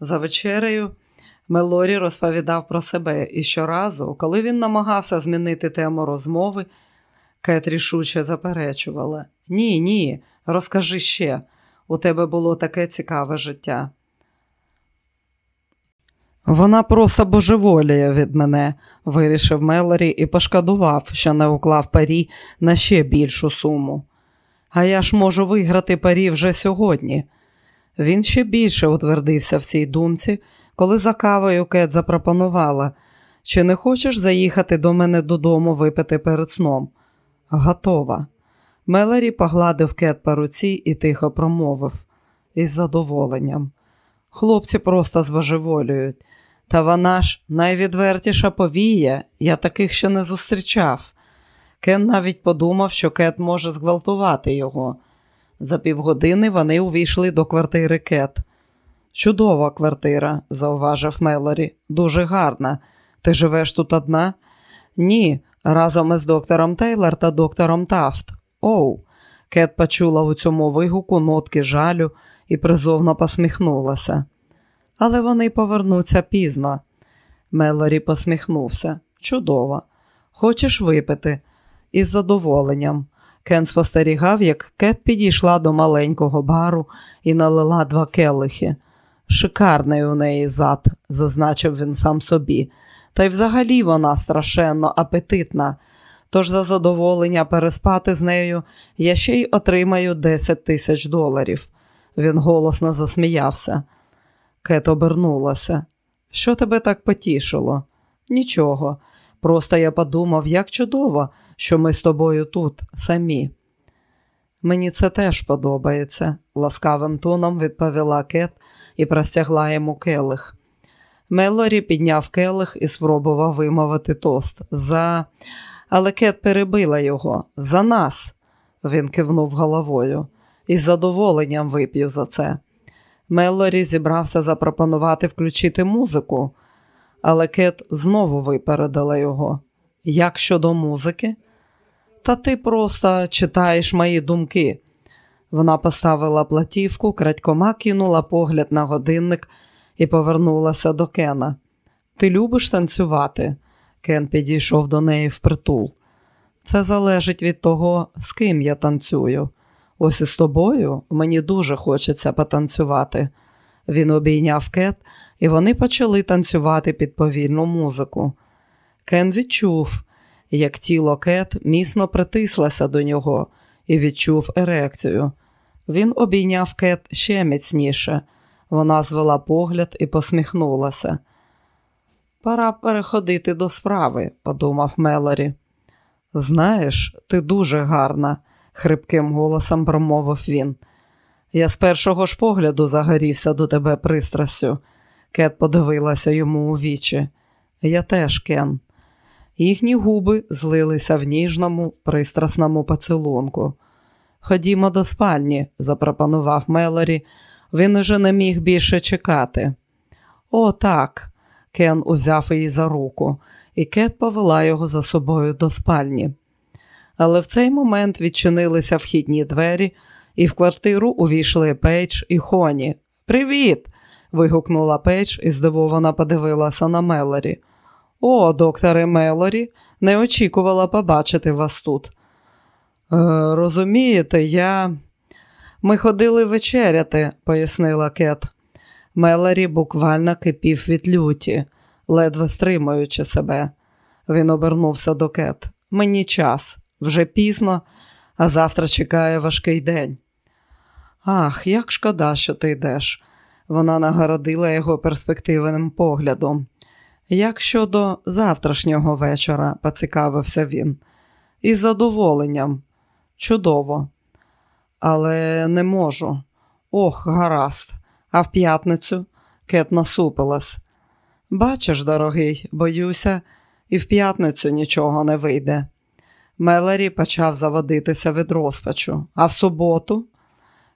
За вечерею Мелорі розповідав про себе, і щоразу, коли він намагався змінити тему розмови, Кет рішуче заперечувала: Ні, ні, розкажи ще, у тебе було таке цікаве життя. Вона просто божеволіє від мене, вирішив Мелорі і пошкодував, що не уклав парі на ще більшу суму. А я ж можу виграти парі вже сьогодні. Він ще більше утвердився в цій думці, коли за кавою Кет запропонувала, чи не хочеш заїхати до мене додому випити перед сном? Готова. Мелорі погладив Кет по руці і тихо промовив із задоволенням. Хлопці просто збожеволюють. Та вона ж найвідвертіша повія, я таких ще не зустрічав. Кен навіть подумав, що Кет може зґвалтувати його. За півгодини вони увійшли до квартири Кет. Чудова квартира, зауважив Мелорі. Дуже гарна. Ти живеш тут одна? Ні, разом із доктором Тейлор та доктором Тафт. Оу. Кет почула у цьому вигуку нотки жалю і призовно посміхнулася але вони повернуться пізно. Мелорі посміхнувся. Чудово. Хочеш випити? Із задоволенням. Кен спостерігав, як Кет підійшла до маленького бару і налила два келихи. Шикарний у неї зад, зазначив він сам собі. Та й взагалі вона страшенно апетитна. Тож за задоволення переспати з нею я ще й отримаю 10 тисяч доларів. Він голосно засміявся. Кет обернулася. Що тебе так потішило? Нічого. Просто я подумав, як чудово, що ми з тобою тут самі. Мені це теж подобається, ласкавим тоном відповіла Кет і простягла йому келих. Мелорі підняв келих і спробував вимовити тост. За... Але Кет перебила його. За нас, він кивнув головою, і з задоволенням вип'ю за це. Мелорі зібрався запропонувати включити музику, але Кет знову випередила його. Як щодо музики? Та ти просто читаєш мої думки. Вона поставила платівку, крадькома кинула погляд на годинник і повернулася до Кена. Ти любиш танцювати? Кен підійшов до неї впритул. Це залежить від того, з ким я танцюю. Ось із тобою мені дуже хочеться потанцювати. Він обійняв Кет, і вони почали танцювати під повільну музику. Кен відчув, як тіло Кет міцно притислося до нього і відчув ерекцію. Він обійняв Кет ще міцніше. Вона звела погляд і посміхнулася. Пора переходити до справи, подумав Мелорі. Знаєш, ти дуже гарна, хрипким голосом промовив він. Я з першого ж погляду загорівся до тебе пристрастю. Кет подивилася йому у вічі. Я теж Кен. Їхні губи злилися в ніжному, пристрасному поцілунку. Ходімо до спальні, запропонував Мелорі. Він уже не міг більше чекати. О, так. Кен узяв її за руку, і Кет повела його за собою до спальні. Але в цей момент відчинилися вхідні двері, і в квартиру увійшли Пейдж і Хоні. Привіт! вигукнула Пейдж і здивовано подивилася на Мелорі. О, докторе Мелорі, не очікувала побачити вас тут. Е, розумієте, я. Ми ходили вечеряти, пояснила Кет. Мелорі буквально кипів від люті, ледве стримуючи себе. Він обернувся до Кет. Мені час, вже пізно, а завтра чекає важкий день. Ах, як шкода, що ти йдеш. Вона нагородила його перспективним поглядом. Як щодо завтрашнього вечора, поцікавився він, із задоволенням. Чудово, але не можу. Ох, гаразд, а в п'ятницю Кет насупилась. Бачиш, дорогий, боюся, і в п'ятницю нічого не вийде. Мелері почав заводитися від розпачу, а в суботу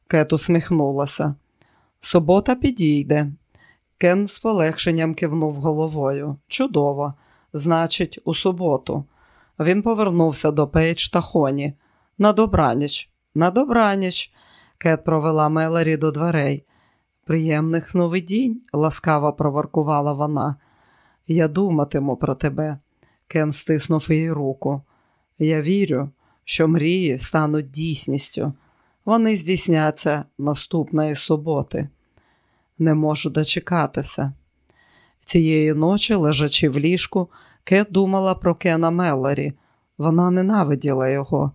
Кет усміхнулася. Субота підійде. Кен з полегшенням кивнув головою. Чудово, значить, у суботу. Він повернувся до Пейдж та Хоні. На добраніч, на добраніч. Кет провела Мелері до дверей. Приємних сновидінь, ласкаво проворкувала вона. Я думатиму про тебе. Кен стиснув її руку. Я вірю, що мрії стануть дійсністю. Вони здійсняться наступної суботи. Не можу дочекатися. Цієї ночі, лежачи в ліжку, Кет думала про Кена Меллорі. Вона ненавиділа його,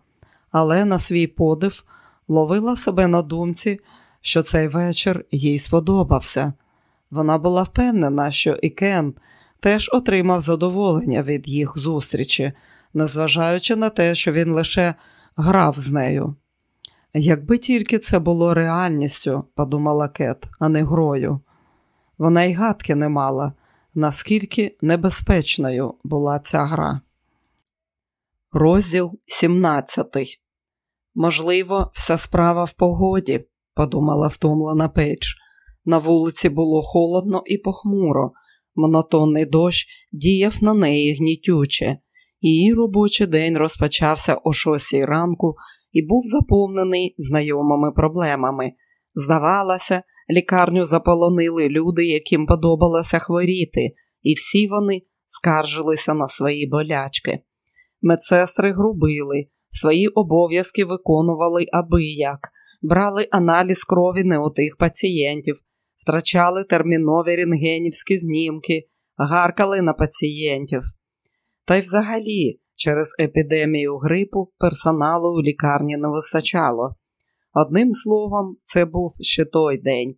але на свій подив ловила себе на думці, що цей вечір їй сподобався. Вона була впевнена, що і Кен теж отримав задоволення від їх зустрічі, незважаючи на те, що він лише грав з нею. Якби тільки це було реальністю, подумала Кет, а не грою. Вона й гадки не мала, наскільки небезпечною була ця гра. Розділ 17 Можливо, вся справа в погоді, подумала втомлена Пейдж. На вулиці було холодно і похмуро, монотонний дощ діяв на неї гнітюче. Її робочий день розпочався о шостій ранку і був заповнений знайомими проблемами. Здавалося, лікарню заполонили люди, яким подобалося хворіти, і всі вони скаржилися на свої болячки. Медсестри грубили, свої обов'язки виконували аби як, брали аналіз крові не у тих пацієнтів, втрачали термінові рентгенівські знімки, гаркали на пацієнтів. Та й взагалі, через епідемію грипу персоналу у лікарні не вистачало. Одним словом, це був ще той день.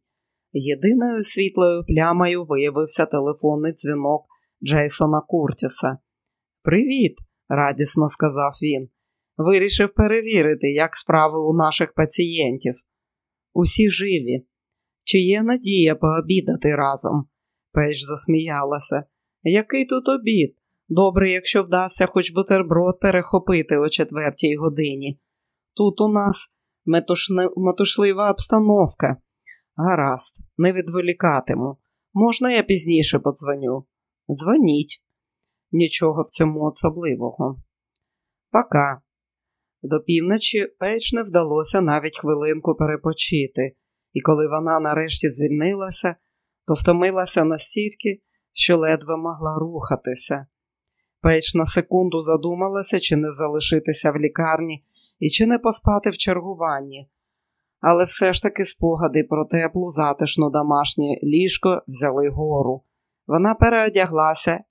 Єдиною світлою плямою виявився телефонний дзвінок Джейсона Куртіса. Привіт, радісно сказав він. Вирішив перевірити, як справи у наших пацієнтів. Усі живі. Чи є надія пообідати разом? Пейдж засміялася. Який тут обід? Добре, якщо вдасться хоч бутерброд перехопити о четвертій годині. Тут у нас метушни... метушлива обстановка. Гаразд, не відволікатиму. Можна я пізніше подзвоню? Дзвоніть. Нічого в цьому особливого. Пока. До півночі Пейдж не вдалося навіть хвилинку перепочити, і коли вона нарешті звільнилася, то втомилася настільки, що ледве могла рухатися. Пейдж на секунду задумалася, чи не залишитися в лікарні і чи не поспати в чергуванні, але все ж таки спогади про теплу, затишну домашнє ліжко взяли гору. Вона переодяглася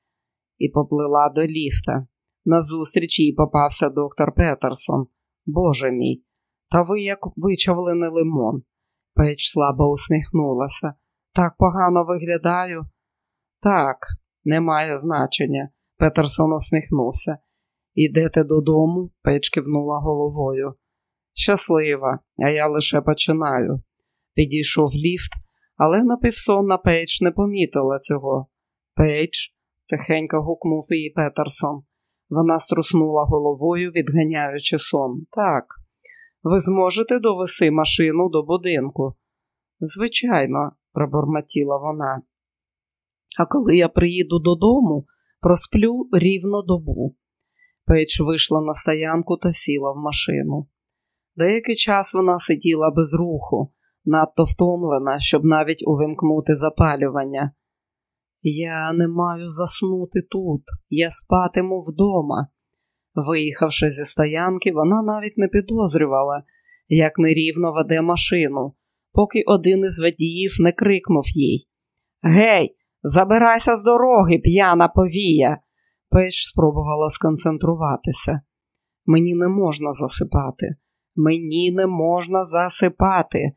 і поплила до ліфта. Назустріч їй попався доктор Петерсон. Боже мій, та ви як вичавлений лимон. Пейдж слабо усміхнулася. Так погано виглядаю? Так, немає значення. Петерсон усміхнувся. Ідете додому? Пейдж кивнула головою. Щаслива, а я лише починаю. Підійшов ліфт, але напівсонна Пейдж не помітила цього. Пейдж, тихенько гукнув її Петерсон. Вона струснула головою, відганяючи сон. Так, ви зможете довести машину до будинку? Звичайно, пробормотіла вона. А коли я приїду додому, просплю рівно добу. Пейдж вийшла на стоянку та сіла в машину. Деякий час вона сиділа без руху, надто втомлена, щоб навіть увімкнути запалювання. Я не маю заснути тут, я спатиму вдома. Виїхавши зі стоянки, вона навіть не підозрювала, як нерівно веде машину, поки один із водіїв не крикнув їй Гей, забирайся з дороги, п'яна повія. Пейдж спробувала сконцентруватися. Мені не можна засипати, мені не можна засипати.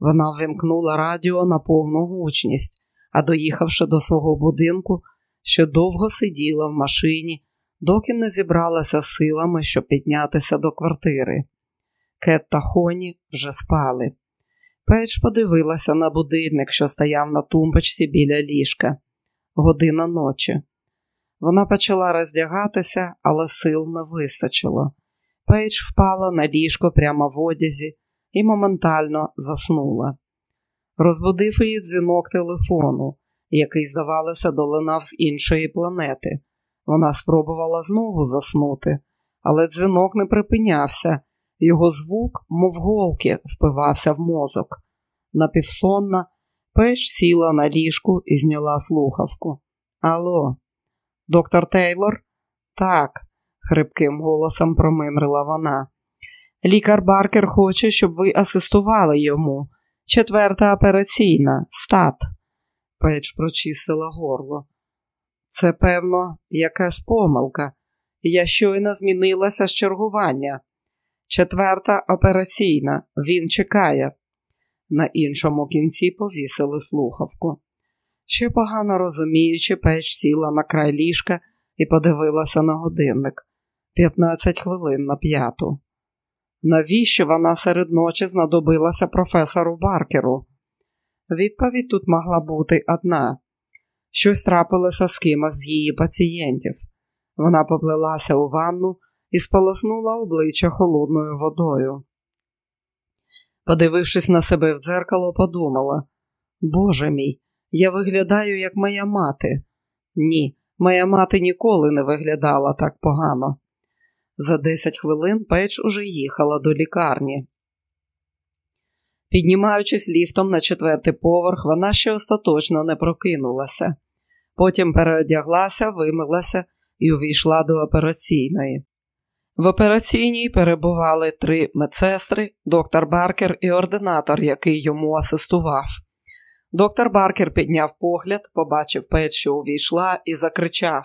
Вона вимкнула радіо на повну гучність а доїхавши до свого будинку, ще довго сиділа в машині, доки не зібралася силами, щоб піднятися до квартири. Кет та Хоні вже спали. Пейдж подивилася на будильник, що стояв на тумбочці біля ліжка. Година ночі. Вона почала роздягатися, але сил не вистачило. Пейдж впала на ліжко прямо в одязі і моментально заснула розбудив її дзвінок телефону, який, здавалося, долинав з іншої планети. Вона спробувала знову заснути, але дзвінок не припинявся, його звук, мов голки, впивався в мозок. Напівсонна, печ сіла на ліжку і зняла слухавку. Алло, доктор Тейлор? Так, хрипким голосом промимрила вона. Лікар Баркер хоче, щоб ви асистували йому. Четверта операційна, стат. Печ прочистила горло. Це, певно, якась помилка. Я щойно змінилася з чергування. Четверта операційна, він чекає. На іншому кінці повісили слухавку. Ще погано розуміючи, печ сіла на край ліжка і подивилася на годинник. П'ятнадцять хвилин на п'яту. Навіщо вона серед ночі знадобилася професору Баркеру? Відповідь тут могла бути одна щось трапилося з кимось з її пацієнтів. Вона поплелася у ванну і сполоснула обличчя холодною водою. Подивившись на себе в дзеркало, подумала Боже мій, я виглядаю, як моя мати. Ні, моя мати ніколи не виглядала так погано. За 10 хвилин Пейдж уже їхала до лікарні. Піднімаючись ліфтом на четвертий поверх, вона ще остаточно не прокинулася. Потім переодяглася, вимилася і увійшла до операційної. В операційній перебували три медсестри, доктор Баркер і ординатор, який йому асистував. Доктор Баркер підняв погляд, побачив Пейдж, що увійшла, і закричав: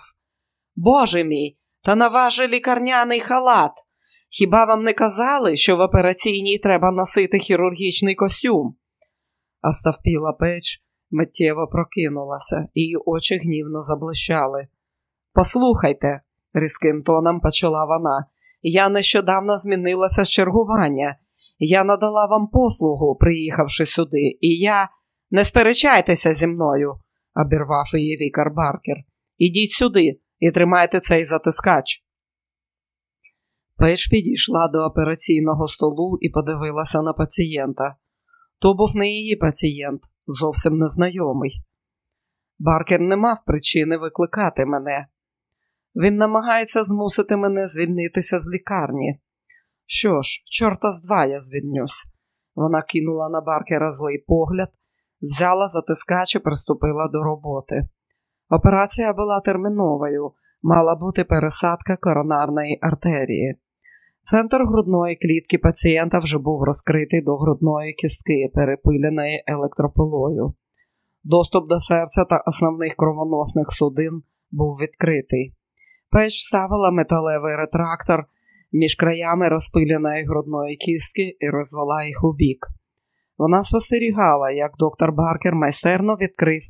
Боже мій, та на ваш лікарняний халат. Хіба вам не казали, що в операційній треба носити хірургічний костюм? А ставпіла печ миттєво прокинулася, її очі гнівно заблищали. Послухайте, різким тоном почала вона, я нещодавно змінилася з чергування. Я надала вам послугу, приїхавши сюди, і я не сперечайтеся зі мною. обірвав її лікар Баркер. Ідіть сюди і тримайте цей затискач. Пейдж підійшла до операційного столу і подивилася на пацієнта. То був не її пацієнт, зовсім незнайомий. Баркер не мав причини викликати мене. Він намагається змусити мене звільнитися з лікарні. Що ж, чорта з два я звільнюсь. Вона кинула на Баркера злий погляд, взяла затискач і приступила до роботи. Операція була терміновою, мала бути пересадка коронарної артерії. Центр грудної клітки пацієнта вже був розкритий до грудної кістки, перепиленої електропилою. Доступ до серця та основних кровоносних судин був відкритий. Печ вставила металевий ретрактор між краями розпиленої грудної кістки і розвела їх у бік. Вона спостерігала, як доктор Баркер майстерно відкрив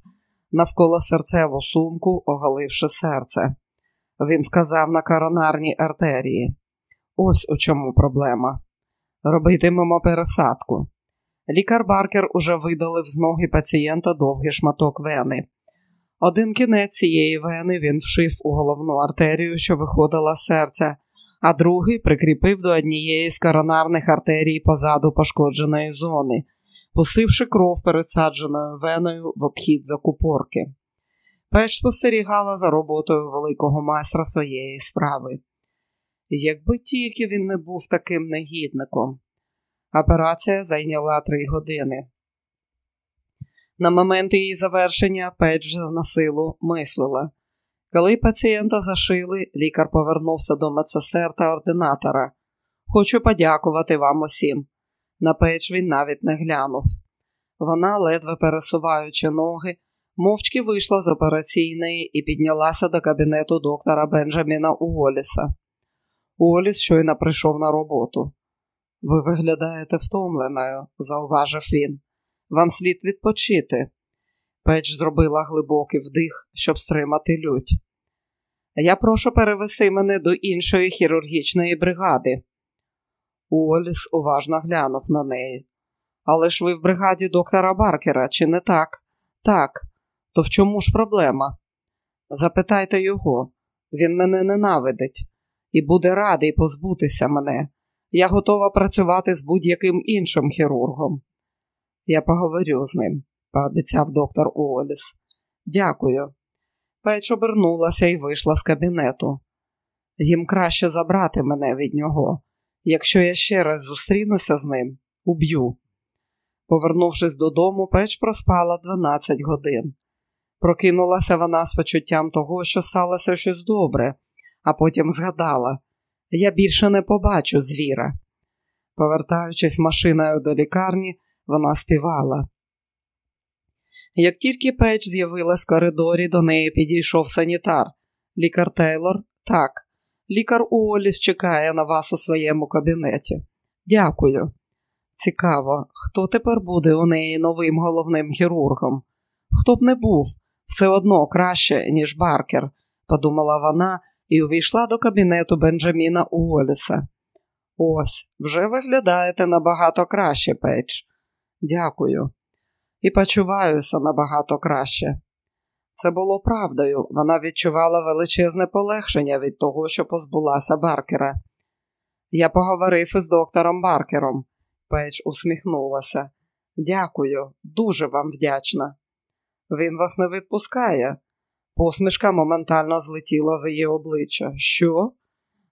навколо серцеву сумку, оголивши серце. Він вказав на коронарні артерії. Ось у чому проблема. Робитимемо пересадку. Лікар Баркер уже видалив з ноги пацієнта довгий шматок вени. Один кінець цієї вени він вшив у головну артерію, що виходила з серця, а другий прикріпив до однієї з коронарних артерій позаду пошкодженої зони, пустивши кров пересадженою веною в обхід закупорки. Пейдж спостерігала за роботою великого майстра своєї справи. Якби тільки він не був таким негідником. Операція зайняла три години. На момент її завершення Пейдж вже насилу мислила. Коли пацієнта зашили, лікар повернувся до медсестер та ординатора. Хочу подякувати вам усім. На Пейдж він навіть не глянув. Вона, ледве пересуваючи ноги, мовчки вийшла з операційної і піднялася до кабінету доктора Бенджаміна Уоліса. Уоліс щойно прийшов на роботу. Ви виглядаєте втомленою, зауважив він. Вам слід відпочити. Пейдж зробила глибокий вдих, щоб стримати лють. Я прошу перевести мене до іншої хірургічної бригади. Уоліс уважно глянув на неї. Але ж ви в бригаді доктора Баркера, чи не так? Так. То в чому ж проблема? Запитайте його, він мене ненавидить і буде радий позбутися мене. Я готова працювати з будь-яким іншим хірургом. Я поговорю з ним, пообіцяв доктор Уоліс. Дякую. Пейдж обернулася і вийшла з кабінету. Їм краще забрати мене від нього. Якщо я ще раз зустрінуся з ним, уб'ю. Повернувшись додому, Пейдж проспала 12 годин. Прокинулася вона з почуттям того, що сталося щось добре, а потім згадала я більше не побачу звіра. Повертаючись машиною до лікарні, вона співала. Як тільки печ з'явилась в коридорі, до неї підійшов санітар. Лікар Тейлор, так, лікар Уоліс чекає на вас у своєму кабінеті. Дякую. Цікаво, хто тепер буде у неї новим головним хірургом? Хто б не був, все одно краще, ніж Баркер, подумала вона і увійшла до кабінету Бенджаміна Уоліса. Ось, вже виглядаєте набагато краще, Пейдж. Дякую. І почуваюся набагато краще. Це було правдою. Вона відчувала величезне полегшення від того, що позбулася Баркера. Я поговорив із доктором Баркером. Пейдж усміхнулася. Дякую, дуже вам вдячна. Він вас не відпускає. Посмішка моментально злетіла з її обличчя. Що?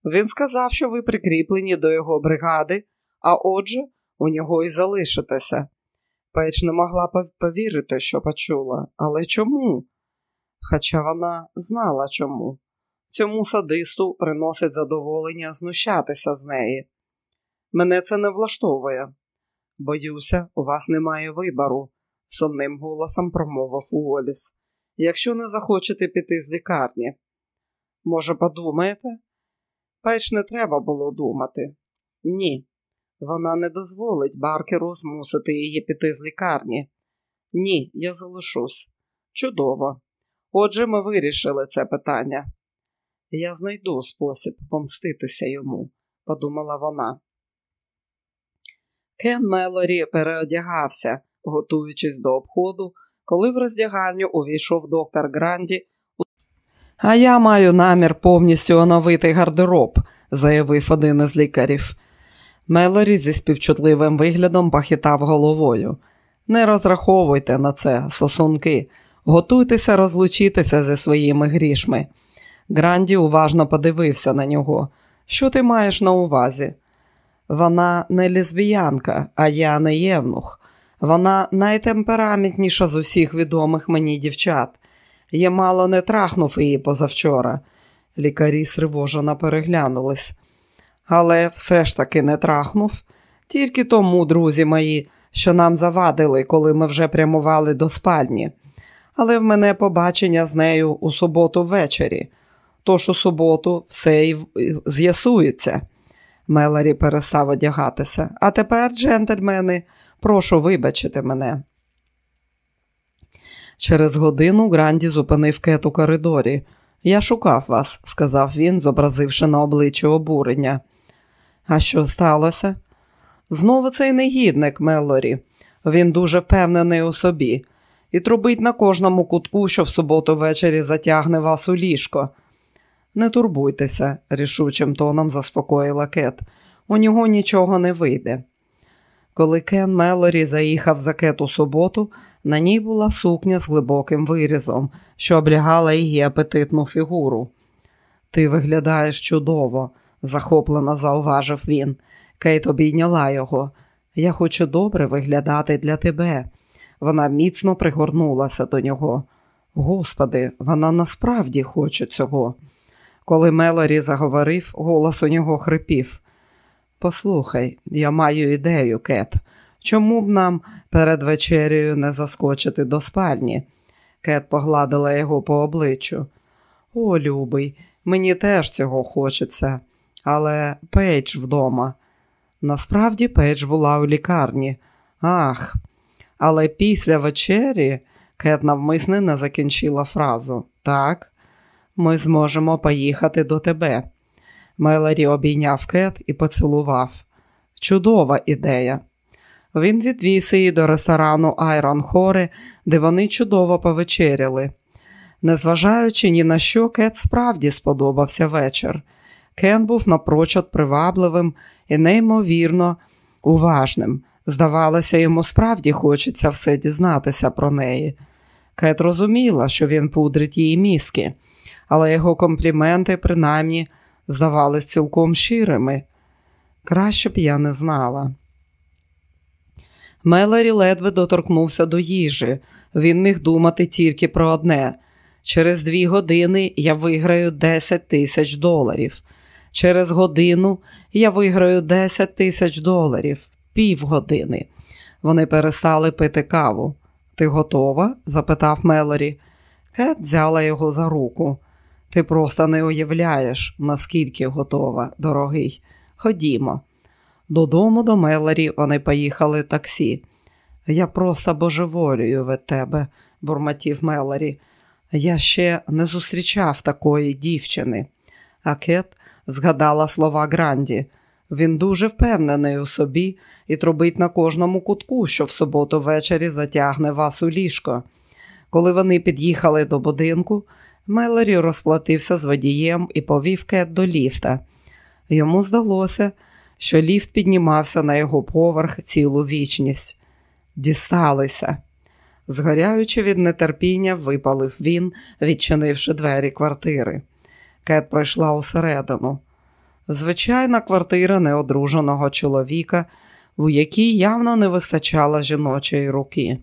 Він сказав, що ви прикріплені до його бригади, а отже, у нього і залишитеся. Печ не могла повірити, що почула. Але чому? Хоча вона знала чому. Цьому садисту приносить задоволення знущатися з неї. Мене це не влаштовує. Боюся, у вас немає вибору, сумним голосом промовив Уоліс. Якщо не захочете піти з лікарні. Може, подумаєте? Печ не треба було думати. Ні, вона не дозволить Баркеру змусити її піти з лікарні. Ні, я залишусь. Чудово. Отже, ми вирішили це питання. Я знайду спосіб помститися йому, подумала вона. Кен Мелорі переодягався, готуючись до обходу, коли в роздягальню увійшов доктор Гранді. А я маю намір повністю оновити гардероб, заявив один із лікарів. Мелорі зі співчутливим виглядом похитав головою. Не розраховуйте на це, сосунки, готуйтеся розлучитися зі своїми грішми. Гранді уважно подивився на нього. Що ти маєш на увазі? Вона не лесбіянка, а я не євнух. Вона найтемпераментніша з усіх відомих мені дівчат. Я мало не трахнув її позавчора. Лікарі сривожено переглянулись. Але все ж таки не трахнув. Тільки тому, друзі мої, що нам завадили, коли ми вже прямували до спальні. Але в мене побачення з нею у суботу ввечері. Тож у суботу все й з'ясується. Меларі перестав одягатися. А тепер, джентльмени, прошу вибачити мене. Через годину Гранді зупинив кет у коридорі. Я шукав вас, сказав він, зобразивши на обличчі обурення. А що сталося? Знову цей негідник, Мелорі. Він дуже впевнений у собі і трубить на кожному кутку, що в суботу ввечері затягне вас у ліжко. Не турбуйтеся, рішучим тоном заспокоїла Кет. У нього нічого не вийде. Коли Кен Мелорі заїхав за Кет у суботу, на ній була сукня з глибоким вирізом, що облягала її апетитну фігуру. Ти виглядаєш чудово, захоплено зауважив він. Кейт обійняла його. Я хочу добре виглядати для тебе. Вона міцно пригорнулася до нього. Господи, вона насправді хоче цього. Коли Мелорі заговорив, голос у нього хрипів. Послухай, я маю ідею, Кет. Чому б нам перед вечерею не заскочити до спальні? Кет погладила його по обличчю. О, любий, мені теж цього хочеться, але Пейдж вдома. Насправді Пейдж була у лікарні. Ах, але після вечері Кет навмисне не закінчила фразу. Так, ми зможемо поїхати до тебе. Меларі обійняв Кет і поцілував. Чудова ідея. Він відвіз її до ресторану Айрон Хори, де вони чудово повечеряли. Незважаючи ні на що, Кет справді сподобався вечір. Кен був напрочуд привабливим і неймовірно уважним. Здавалося, йому справді хочеться все дізнатися про неї. Кет розуміла, що він пудрить її мізки, але його компліменти, принаймні, здавались цілком щирими. Краще б я не знала. Мелорі ледве доторкнувся до їжі. Він міг думати тільки про одне. Через дві години я виграю 10 тисяч доларів. Через годину я виграю 10 тисяч доларів, півгодини. Вони перестали пити каву. Ти готова? запитав Мелорі. Кет взяла його за руку. Ти просто не уявляєш, наскільки готова, дорогий. Ходімо. Додому до Мелорі вони поїхали таксі. Я просто божеволюю від тебе, бурмотів Мелорі. Я ще не зустрічав такої дівчини. А Кет згадала слова Гранді. Він дуже впевнений у собі і трубить на кожному кутку, що в суботу ввечері затягне вас у ліжко. Коли вони під'їхали до будинку, Мелорі розплатився з водієм і повів Кет до ліфта. Йому здалося, що ліфт піднімався на його поверх цілу вічність. Дісталися. Згоряючи від нетерпіння, випалив він, відчинивши двері квартири. Кет пройшла усередину. Звичайна квартира неодруженого чоловіка, у якій явно не вистачало жіночої руки.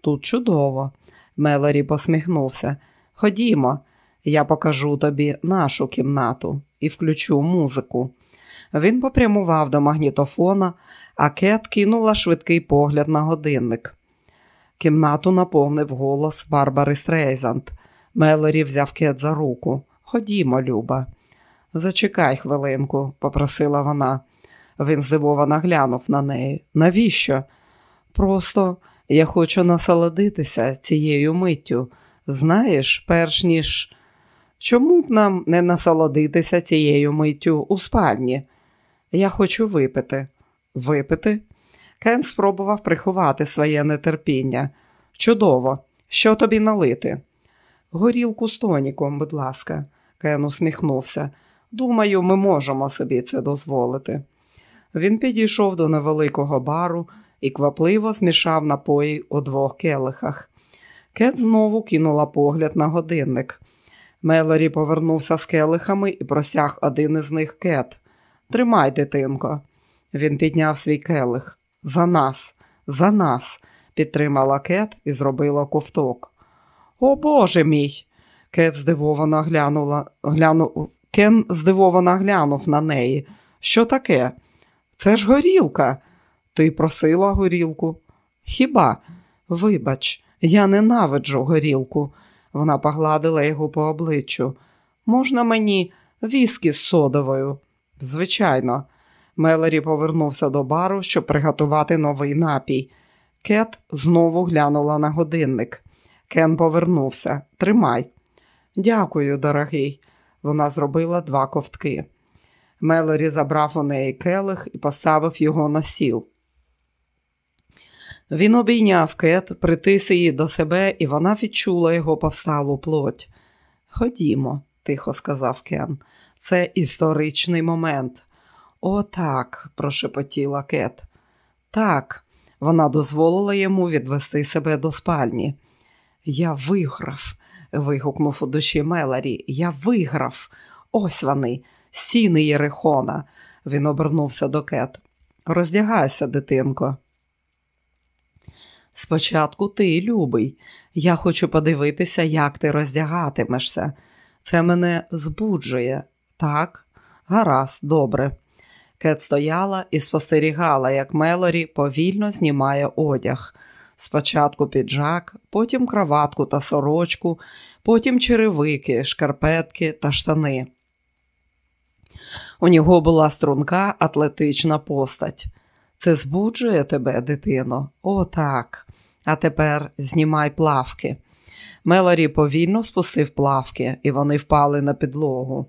Тут чудово, Мелорі посміхнувся. Ходімо, я покажу тобі нашу кімнату і включу музику. Він попрямував до магнітофона, а Кет кинула швидкий погляд на годинник. Кімнату наповнив голос Барбари Стрейзанд. Мелорі взяв Кет за руку. Ходімо, Люба. Зачекай хвилинку, попросила вона. Він здивовано глянув на неї. Навіщо? Просто я хочу насолодитися цією миттю. Знаєш, перш ніж. Чому б нам не насолодитися цією миттю у спальні? Я хочу випити. Випити? Кен спробував приховати своє нетерпіння. Чудово. Що тобі налити? Горілку з тоніком, будь ласка, Кен усміхнувся. Думаю, ми можемо собі це дозволити. Він підійшов до невеликого бару і квапливо змішав напої у двох келихах. Кет знову кинула погляд на годинник. Мелорі повернувся з келихами і простяг один із них кет. Тримай, дитинко. Він підняв свій келих. За нас, за нас, підтримала кет і зробила ковток. О Боже мій. Кет здивовано глянула, гляну... Кен здивовано глянув на неї. Що таке? Це ж горілка. Ти просила горілку? Хіба? Вибач, я ненавиджу горілку. Вона погладила його по обличчю. Можна мені віскі з содовою? Звичайно. Мелорі повернувся до бару, щоб приготувати новий напій. Кет знову глянула на годинник. Кен повернувся. Тримай. Дякую, дорогий. Вона зробила два ковтки. Мелорі забрав у неї келих і поставив його на сіл. Він обійняв кет, притис її до себе, і вона відчула його повсталу плоть. Ходімо, тихо сказав Кен, це історичний момент. О, так, прошепотіла кет. Так, вона дозволила йому відвести себе до спальні. Я виграв, вигукнув у душі Меларі. Я виграв. Ось вони, стіни Єрихона. Він обернувся до кет. Роздягайся, дитинко. Спочатку ти, любий, я хочу подивитися, як ти роздягатимешся. Це мене збуджує, так? Гаразд, добре. Кет стояла і спостерігала, як Мелорі повільно знімає одяг. Спочатку піджак, потім краватку та сорочку, потім черевики, шкарпетки та штани. У нього була струнка атлетична постать. Це збуджує тебе, дитино? О, так. А тепер знімай плавки. Мелорі повільно спустив плавки, і вони впали на підлогу.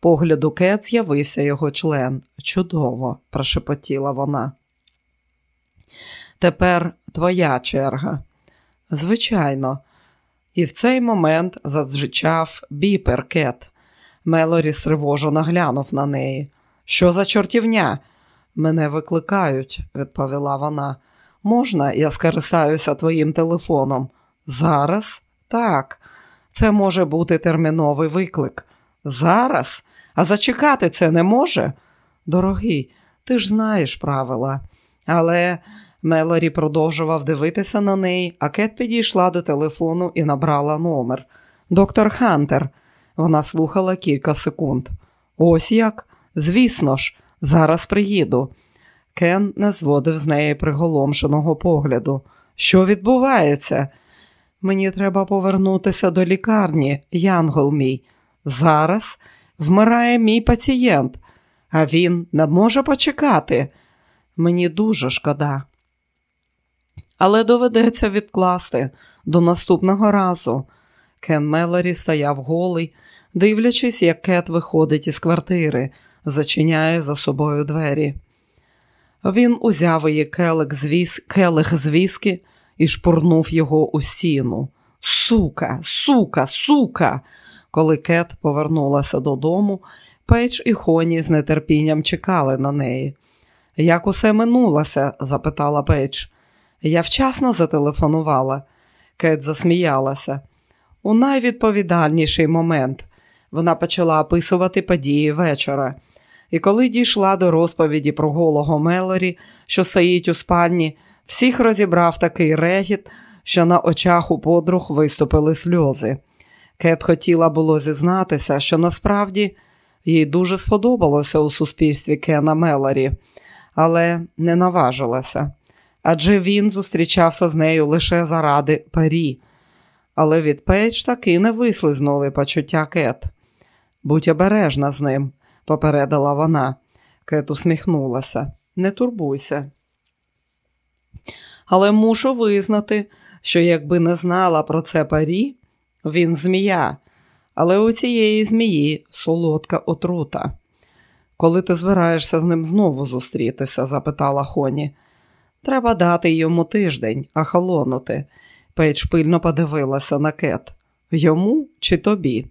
Погляду Кет з'явився його член. Чудово, прошепотіла вона. Тепер твоя черга. Звичайно, і в цей момент заджичав біпер Кет. Мелорі стривожено глянув на неї. Що за чортівня? Мене викликають, відповіла вона. Можна, я скористаюся твоїм телефоном? Зараз? Так, це може бути терміновий виклик. Зараз? А зачекати це не може? Дорогий, ти ж знаєш правила. Але Мелорі продовжував дивитися на неї, а Кет підійшла до телефону і набрала номер. Доктор Хантер. Вона слухала кілька секунд. Ось як? Звісно ж, зараз приїду. Кен не зводив з неї приголомшеного погляду. Що відбувається? Мені треба повернутися до лікарні, Янгол мій. Зараз вмирає мій пацієнт, а він не може почекати. Мені дуже шкода. Але доведеться відкласти до наступного разу. Кен Мелорі стояв голий, дивлячись, як Кет виходить із квартири, зачиняє за собою двері. Він узяв її келих з, віс... келих з віскі і шпурнув його у стіну. Сука, сука, сука. Коли Кет повернулася додому, Пейдж і Хоні з нетерпінням чекали на неї. Як усе минулося? запитала Пейдж. Я вчасно зателефонувала. Кет засміялася. У найвідповідальніший момент вона почала описувати події вечора. І коли дійшла до розповіді про голого Мелорі, що стоїть у спальні, всіх розібрав такий регіт, що на очах у подруг виступили сльози. Кет хотіла було зізнатися, що насправді їй дуже сподобалося у суспільстві Кена Мелорі, але не наважилася. Адже він зустрічався з нею лише заради парі. Але від Пейдж таки не вислизнули почуття Кет. Будь обережна з ним попередила вона. Кет усміхнулася. Не турбуйся. Але мушу визнати, що якби не знала про це парі, він змія, але у цієї змії солодка отрута. Коли ти збираєшся з ним знову зустрітися? запитала Хоні. Треба дати йому тиждень, охолонути. Пейдж пильно подивилася на Кет. Йому чи тобі?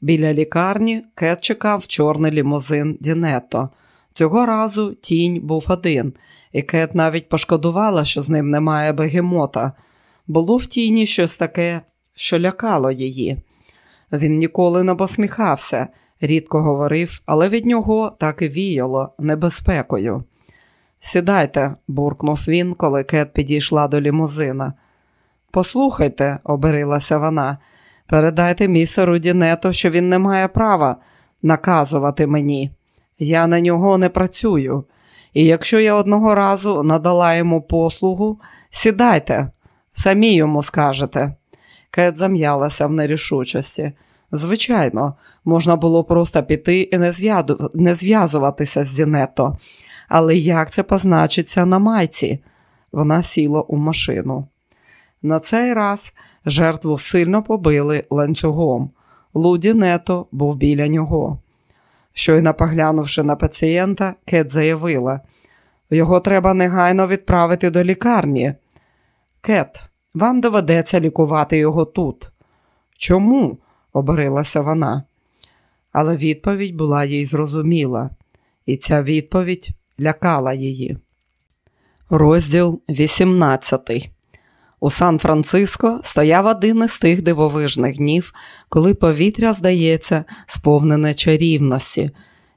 Біля лікарні Кет чекав чорний лімузин Дінетто. Цього разу тінь був один, і Кет навіть пошкодувала, що з ним немає бегемота. Було в тіні щось таке, що лякало її. Він ніколи не посміхався, рідко говорив, але від нього так і віяло небезпекою. Сідайте, буркнув він, коли Кет підійшла до лімузина. Послухайте, оберилася вона, передайте місеру Дінето, що він не має права наказувати мені. Я на нього не працюю. І якщо я одного разу надала йому послугу, сідайте, самі йому скажете. Кет зам'ялася в нерішучості. Звичайно, можна було просто піти і не зв'язуватися з Дінето. Але як це позначиться на майці? Вона сіла у машину. На цей раз жертву сильно побили ланцюгом. Луді Нето був біля нього. Щойно поглянувши на пацієнта, Кет заявила: його треба негайно відправити до лікарні. Кет, вам доведеться лікувати його тут. Чому? оборилася вона. Але відповідь була їй зрозуміла, і ця відповідь лякала її. Розділ 18 у Сан-Франциско стояв один із тих дивовижних днів, коли повітря, здається, сповнене чарівності.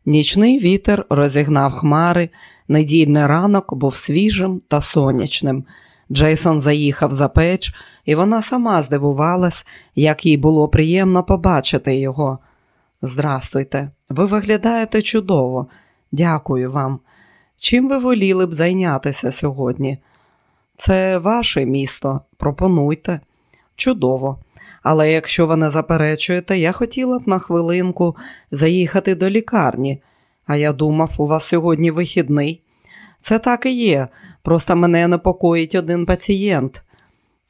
Нічний вітер розігнав хмари, недільний ранок був свіжим та сонячним. Джейсон заїхав за печ, і вона сама здивувалась, як їй було приємно побачити його. Здрастуйте, ви виглядаєте чудово. Дякую вам. Чим ви воліли б зайнятися сьогодні? Це ваше місто, пропонуйте. Чудово. Але якщо ви не заперечуєте, я хотіла б на хвилинку заїхати до лікарні, а я думав, у вас сьогодні вихідний. Це так і є, просто мене непокоїть один пацієнт.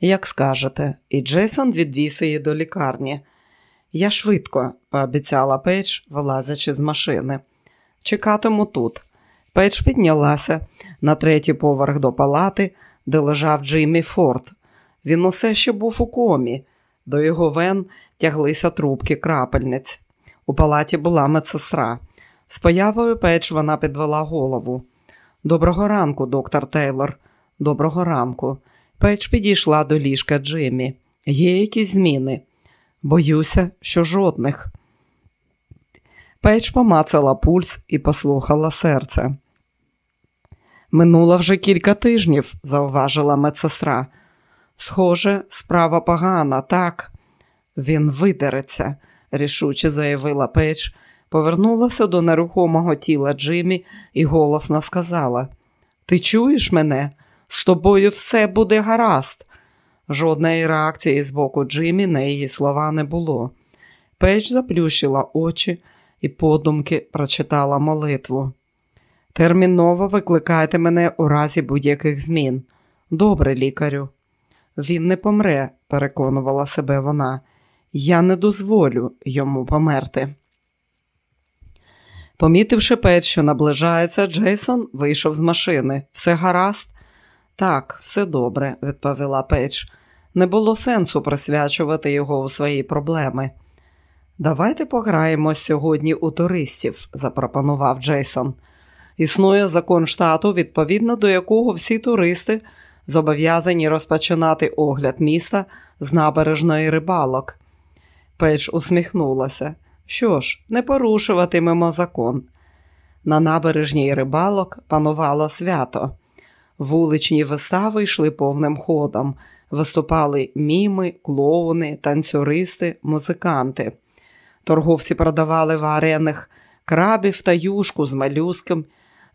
Як скажете, і Джейсон відвіз її до лікарні. Я швидко, пообіцяла Пейдж, вилазячи з машини. Чекатиму тут. Пейдж піднялася на третій поверх до палати, де лежав Джеймі Форд. Він усе ще був у комі. До його вен тяглися трубки крапельниць. У палаті була медсестра. З появою Пейдж вона підвела голову. Доброго ранку, доктор Тейлор. Доброго ранку. Пейдж підійшла до ліжка Джиммі. Є якісь зміни? Боюся, що жодних. Пейдж помацала пульс і послухала серце. Минуло вже кілька тижнів, зауважила медсестра. Схоже, справа погана, так. Він видереться, рішуче заявила Пейдж, повернулася до нерухомого тіла Джиммі і голосно сказала: Ти чуєш мене? З тобою все буде гаразд. Жодної реакції з боку Джиммі на її слова не було. Пейдж заплющила очі і подумки прочитала молитву. Терміново викликайте мене у разі будь-яких змін. Добре, лікарю. Він не помре, переконувала себе вона. Я не дозволю йому померти. Помітивши Пейдж, що наближається, Джейсон вийшов з машини. Все гаразд? Так, все добре, відповіла Пейдж. Не було сенсу присвячувати його у свої проблеми. Давайте пограємо сьогодні у туристів, запропонував Джейсон. Існує закон штату, відповідно до якого всі туристи зобов'язані розпочинати огляд міста з набережної рибалок. Пейдж усміхнулася. Що ж, не порушуватимемо закон. На набережній рибалок панувало свято. Вуличні вистави йшли повним ходом. Виступали міми, клоуни, танцюристи, музиканти. Торговці продавали варених крабів та юшку з малюском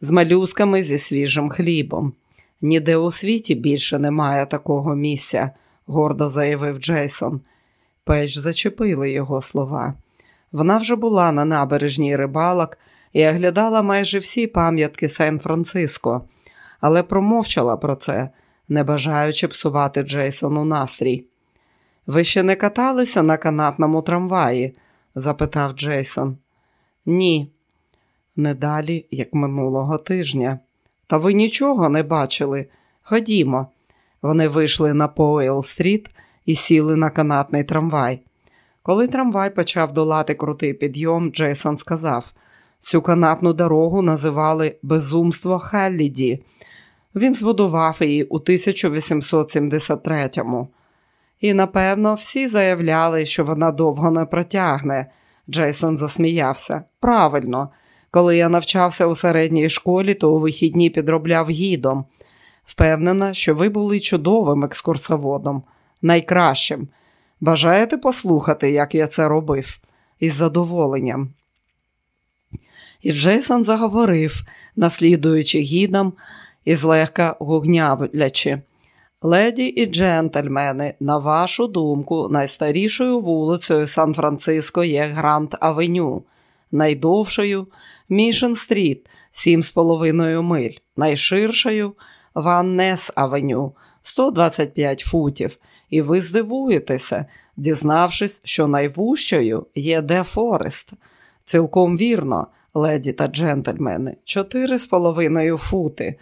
з малюсками зі свіжим хлібом. Ніде у світі більше немає такого місця, гордо заявив Джейсон. Печ зачепили його слова. Вона вже була на набережній рибалок і оглядала майже всі пам'ятки Сан-Франциско, але промовчала про це, не бажаючи псувати Джейсону настрій. Ви ще не каталися на канатному трамваї? запитав Джейсон. Ні, не далі, як минулого тижня. Та ви нічого не бачили. Ходімо. Вони вийшли на Поуел-стріт і сіли на канатний трамвай. Коли трамвай почав долати крутий підйом, Джейсон сказав: цю канатну дорогу називали Безумство Халліді. Він збудував її у 1873-му. І, напевно, всі заявляли, що вона довго не протягне. Джейсон засміявся. Правильно, коли я навчався у середній школі, то у вихідні підробляв гідом. Впевнена, що ви були чудовим екскурсоводом, найкращим. Бажаєте послухати, як я це робив? Із задоволенням. І Джейсон заговорив, наслідуючи гідам і злегка гугнявлячи. Леді і джентльмени, на вашу думку, найстарішою вулицею Сан-Франциско є Гранд Авеню, найдовшою Мішен Стріт, 7,5 миль, найширшою Ван Нес Авеню, 125 футів. І ви здивуєтеся, дізнавшись, що найвужчою є Де Форест. Цілком вірно, леді та джентльмени, 4,5 фути.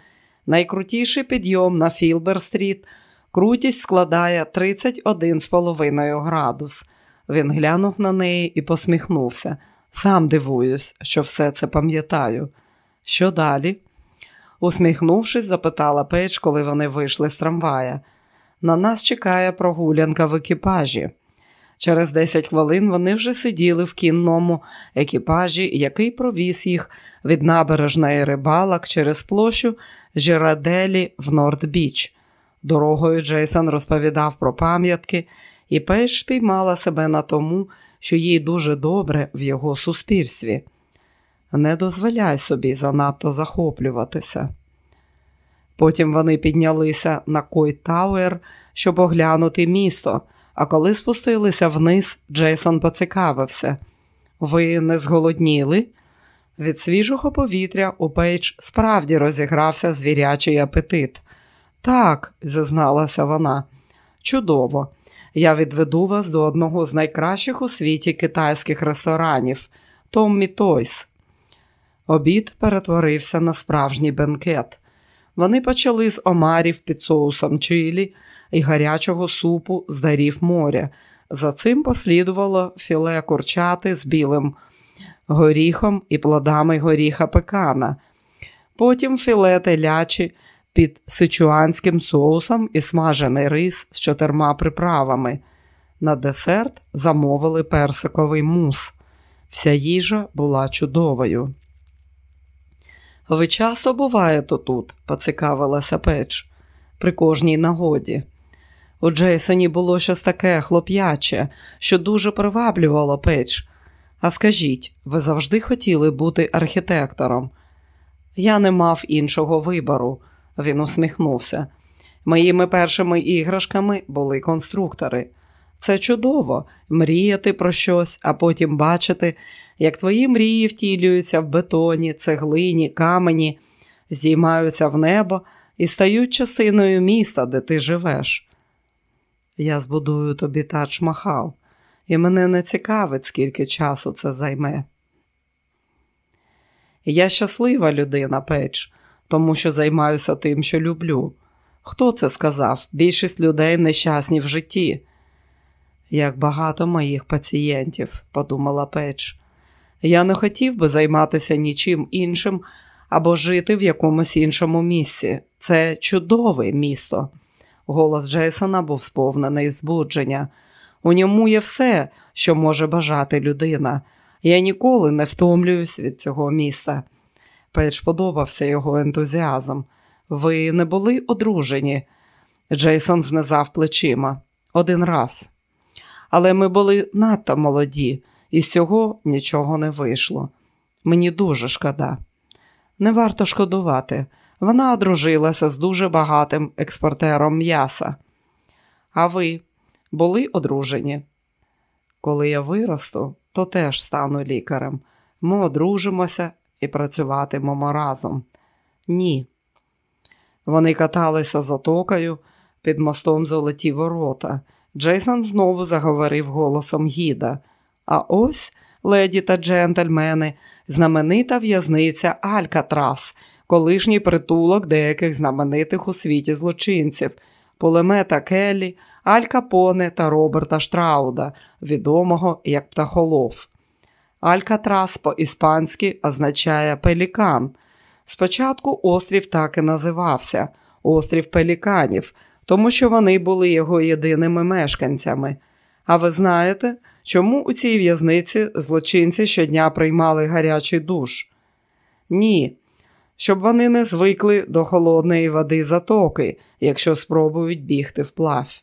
Найкрутіший підйом на Філберт-стріт. Крутість складає 31,5 градуса. Він глянув на неї і посміхнувся. Сам дивуюсь, що все це пам'ятаю. Що далі? Усміхнувшись, запитала Пейдж, коли вони вийшли з трамвая. На нас чекає прогулянка в екіпажі. Через 10 хвилин вони вже сиділи в кінному екіпажі, який провіз їх від набережної рибалок через площу Гіраделі в Норд-Біч. Дорогою Джейсон розповідав про пам'ятки, і Пейдж спіймала себе на тому, що їй дуже добре в його суспільстві. Не дозволяй собі занадто захоплюватися. Потім вони піднялися на Койт Тауер, щоб оглянути місто. А коли спустилися вниз, Джейсон поцікавився. Ви не зголодніли? Від свіжого повітря у Пейдж справді розігрався звірячий апетит. Так, зізналася вона, чудово. Я відведу вас до одного з найкращих у світі китайських ресторанів Томмі Тойс. Обід перетворився на справжній бенкет. Вони почали з омарів під соусом чилі і гарячого супу з дарів моря. За цим послідувало філе курчати з білим горіхом і плодами горіха пекана. Потім філе телячі під сичуанським соусом і смажений рис з чотирма приправами. На десерт замовили персиковий мус. Вся їжа була чудовою. Ви часто буваєте тут, поцікавилася печ, при кожній нагоді. У Джейсоні було щось таке хлоп'яче, що дуже приваблювало печ. А скажіть, ви завжди хотіли бути архітектором? Я не мав іншого вибору, він усміхнувся. Моїми першими іграшками були конструктори. Це чудово мріяти про щось, а потім бачити, як твої мрії втілюються в бетоні, цеглині, камені, здіймаються в небо і стають частиною міста, де ти живеш. Я збудую тобі тач махал, і мене не цікавить, скільки часу це займе. Я щаслива людина, печ, тому що займаюся тим, що люблю. Хто це сказав? Більшість людей нещасні в житті. Як багато моїх пацієнтів, подумала Печ. Я не хотів би займатися нічим іншим або жити в якомусь іншому місці. Це чудове місто. Голос Джейсона був сповнений збудження. У ньому є все, що може бажати людина. Я ніколи не втомлююсь від цього міста. Печ подобався його ентузіазм. Ви не були одружені? Джейсон знизав плечима один раз. Але ми були надто молоді, і з цього нічого не вийшло. Мені дуже шкода. Не варто шкодувати. Вона одружилася з дуже багатим експортером м'яса. А ви були одружені? Коли я виросту, то теж стану лікарем. Ми одружимося і працюватимемо разом. Ні. Вони каталися затокою під мостом золоті ворота. Джейсон знову заговорив голосом гіда. А ось, леді та джентльмени, знаменита в'язниця Алькатрас, колишній притулок деяких знаменитих у світі злочинців. пулемета Келлі, Аль Капоне та Роберта Штрауда, відомого як птахолов. Алькатрас по-іспанськи означає пелікан. Спочатку острів так і називався Острів Пеліканів, тому що вони були його єдиними мешканцями. А ви знаєте, чому у цій в'язниці злочинці щодня приймали гарячий душ? Ні, щоб вони не звикли до холодної води затоки, якщо спробують бігти вплав.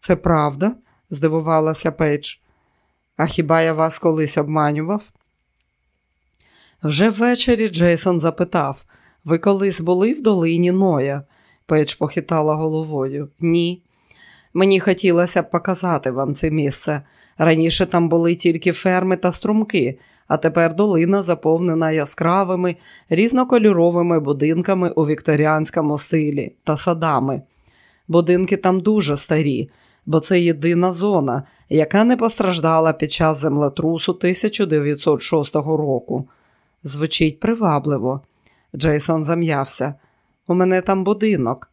Це правда? здивувалася Пейдж. А хіба я вас колись обманював? Вже ввечері Джейсон запитав ви колись були в долині Ноя? Пейдж похитала головою. Ні. Мені хотілося б показати вам це місце. Раніше там були тільки ферми та струмки, а тепер долина заповнена яскравими, різнокольоровими будинками у вікторіанському стилі та садами. Будинки там дуже старі, бо це єдина зона, яка не постраждала під час землетрусу 1906 року. Звучить привабливо. Джейсон зам'явся. У мене там будинок.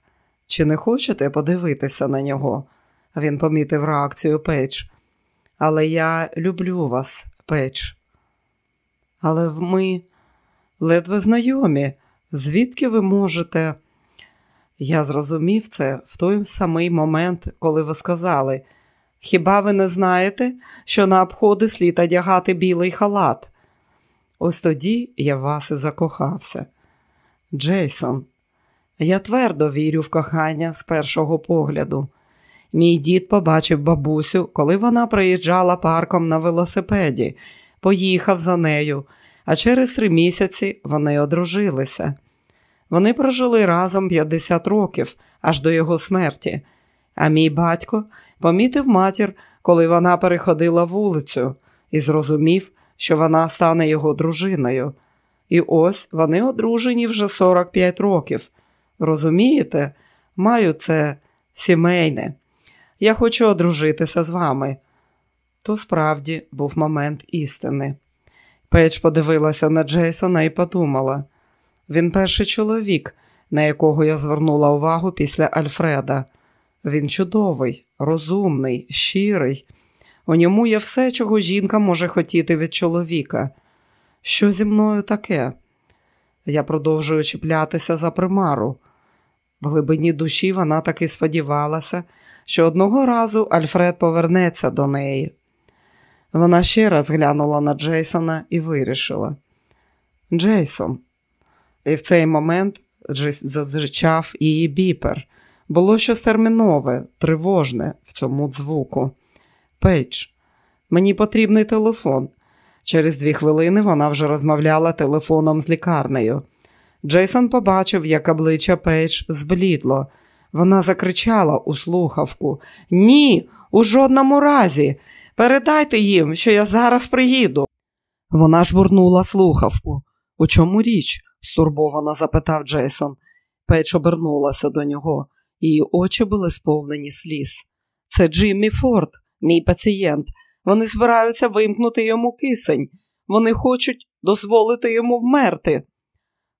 Чи не хочете подивитися на нього? Він помітив реакцію Пейдж. Але я люблю вас, Пейдж. Але ми ледве знайомі. Звідки ви можете? Я зрозумів це в той самий момент, коли ви сказали. Хіба ви не знаєте, що на обходи слід одягати білий халат? Ось тоді я в вас і закохався. Джейсон, я твердо вірю в кохання з першого погляду. Мій дід побачив бабусю, коли вона проїжджала парком на велосипеді, поїхав за нею, а через три місяці вони одружилися. Вони прожили разом 50 років аж до його смерті, а мій батько помітив матір, коли вона переходила вулицю, і зрозумів, що вона стане його дружиною. І ось вони одружені вже 45 років. Розумієте, мабуть, це сімейне. Я хочу одружитися з вами. То справді був момент істини. Пейдж подивилася на Джейсона і подумала він перший чоловік, на якого я звернула увагу після Альфреда. Він чудовий, розумний, щирий. У ньому є все, чого жінка може хотіти від чоловіка. Що зі мною таке? Я продовжую чіплятися за примару. В глибині душі вона таки сподівалася, що одного разу Альфред повернеться до неї. Вона ще раз глянула на Джейсона і вирішила. Джейсон. І в цей момент задзвичав її біпер. Було щось термінове, тривожне в цьому звуку. Пейдж, мені потрібний телефон. Через дві хвилини вона вже розмовляла телефоном з лікарнею. Джейсон побачив, як обличчя Пейдж зблідло. Вона закричала у слухавку: Ні, у жодному разі. Передайте їм, що я зараз приїду. Вона жбурнула слухавку. У чому річ? Стурбовано запитав Джейсон. Пейдж обернулася до нього, її очі були сповнені сліз. Це Джиммі Форд, мій пацієнт. Вони збираються вимкнути йому кисень. Вони хочуть дозволити йому вмерти.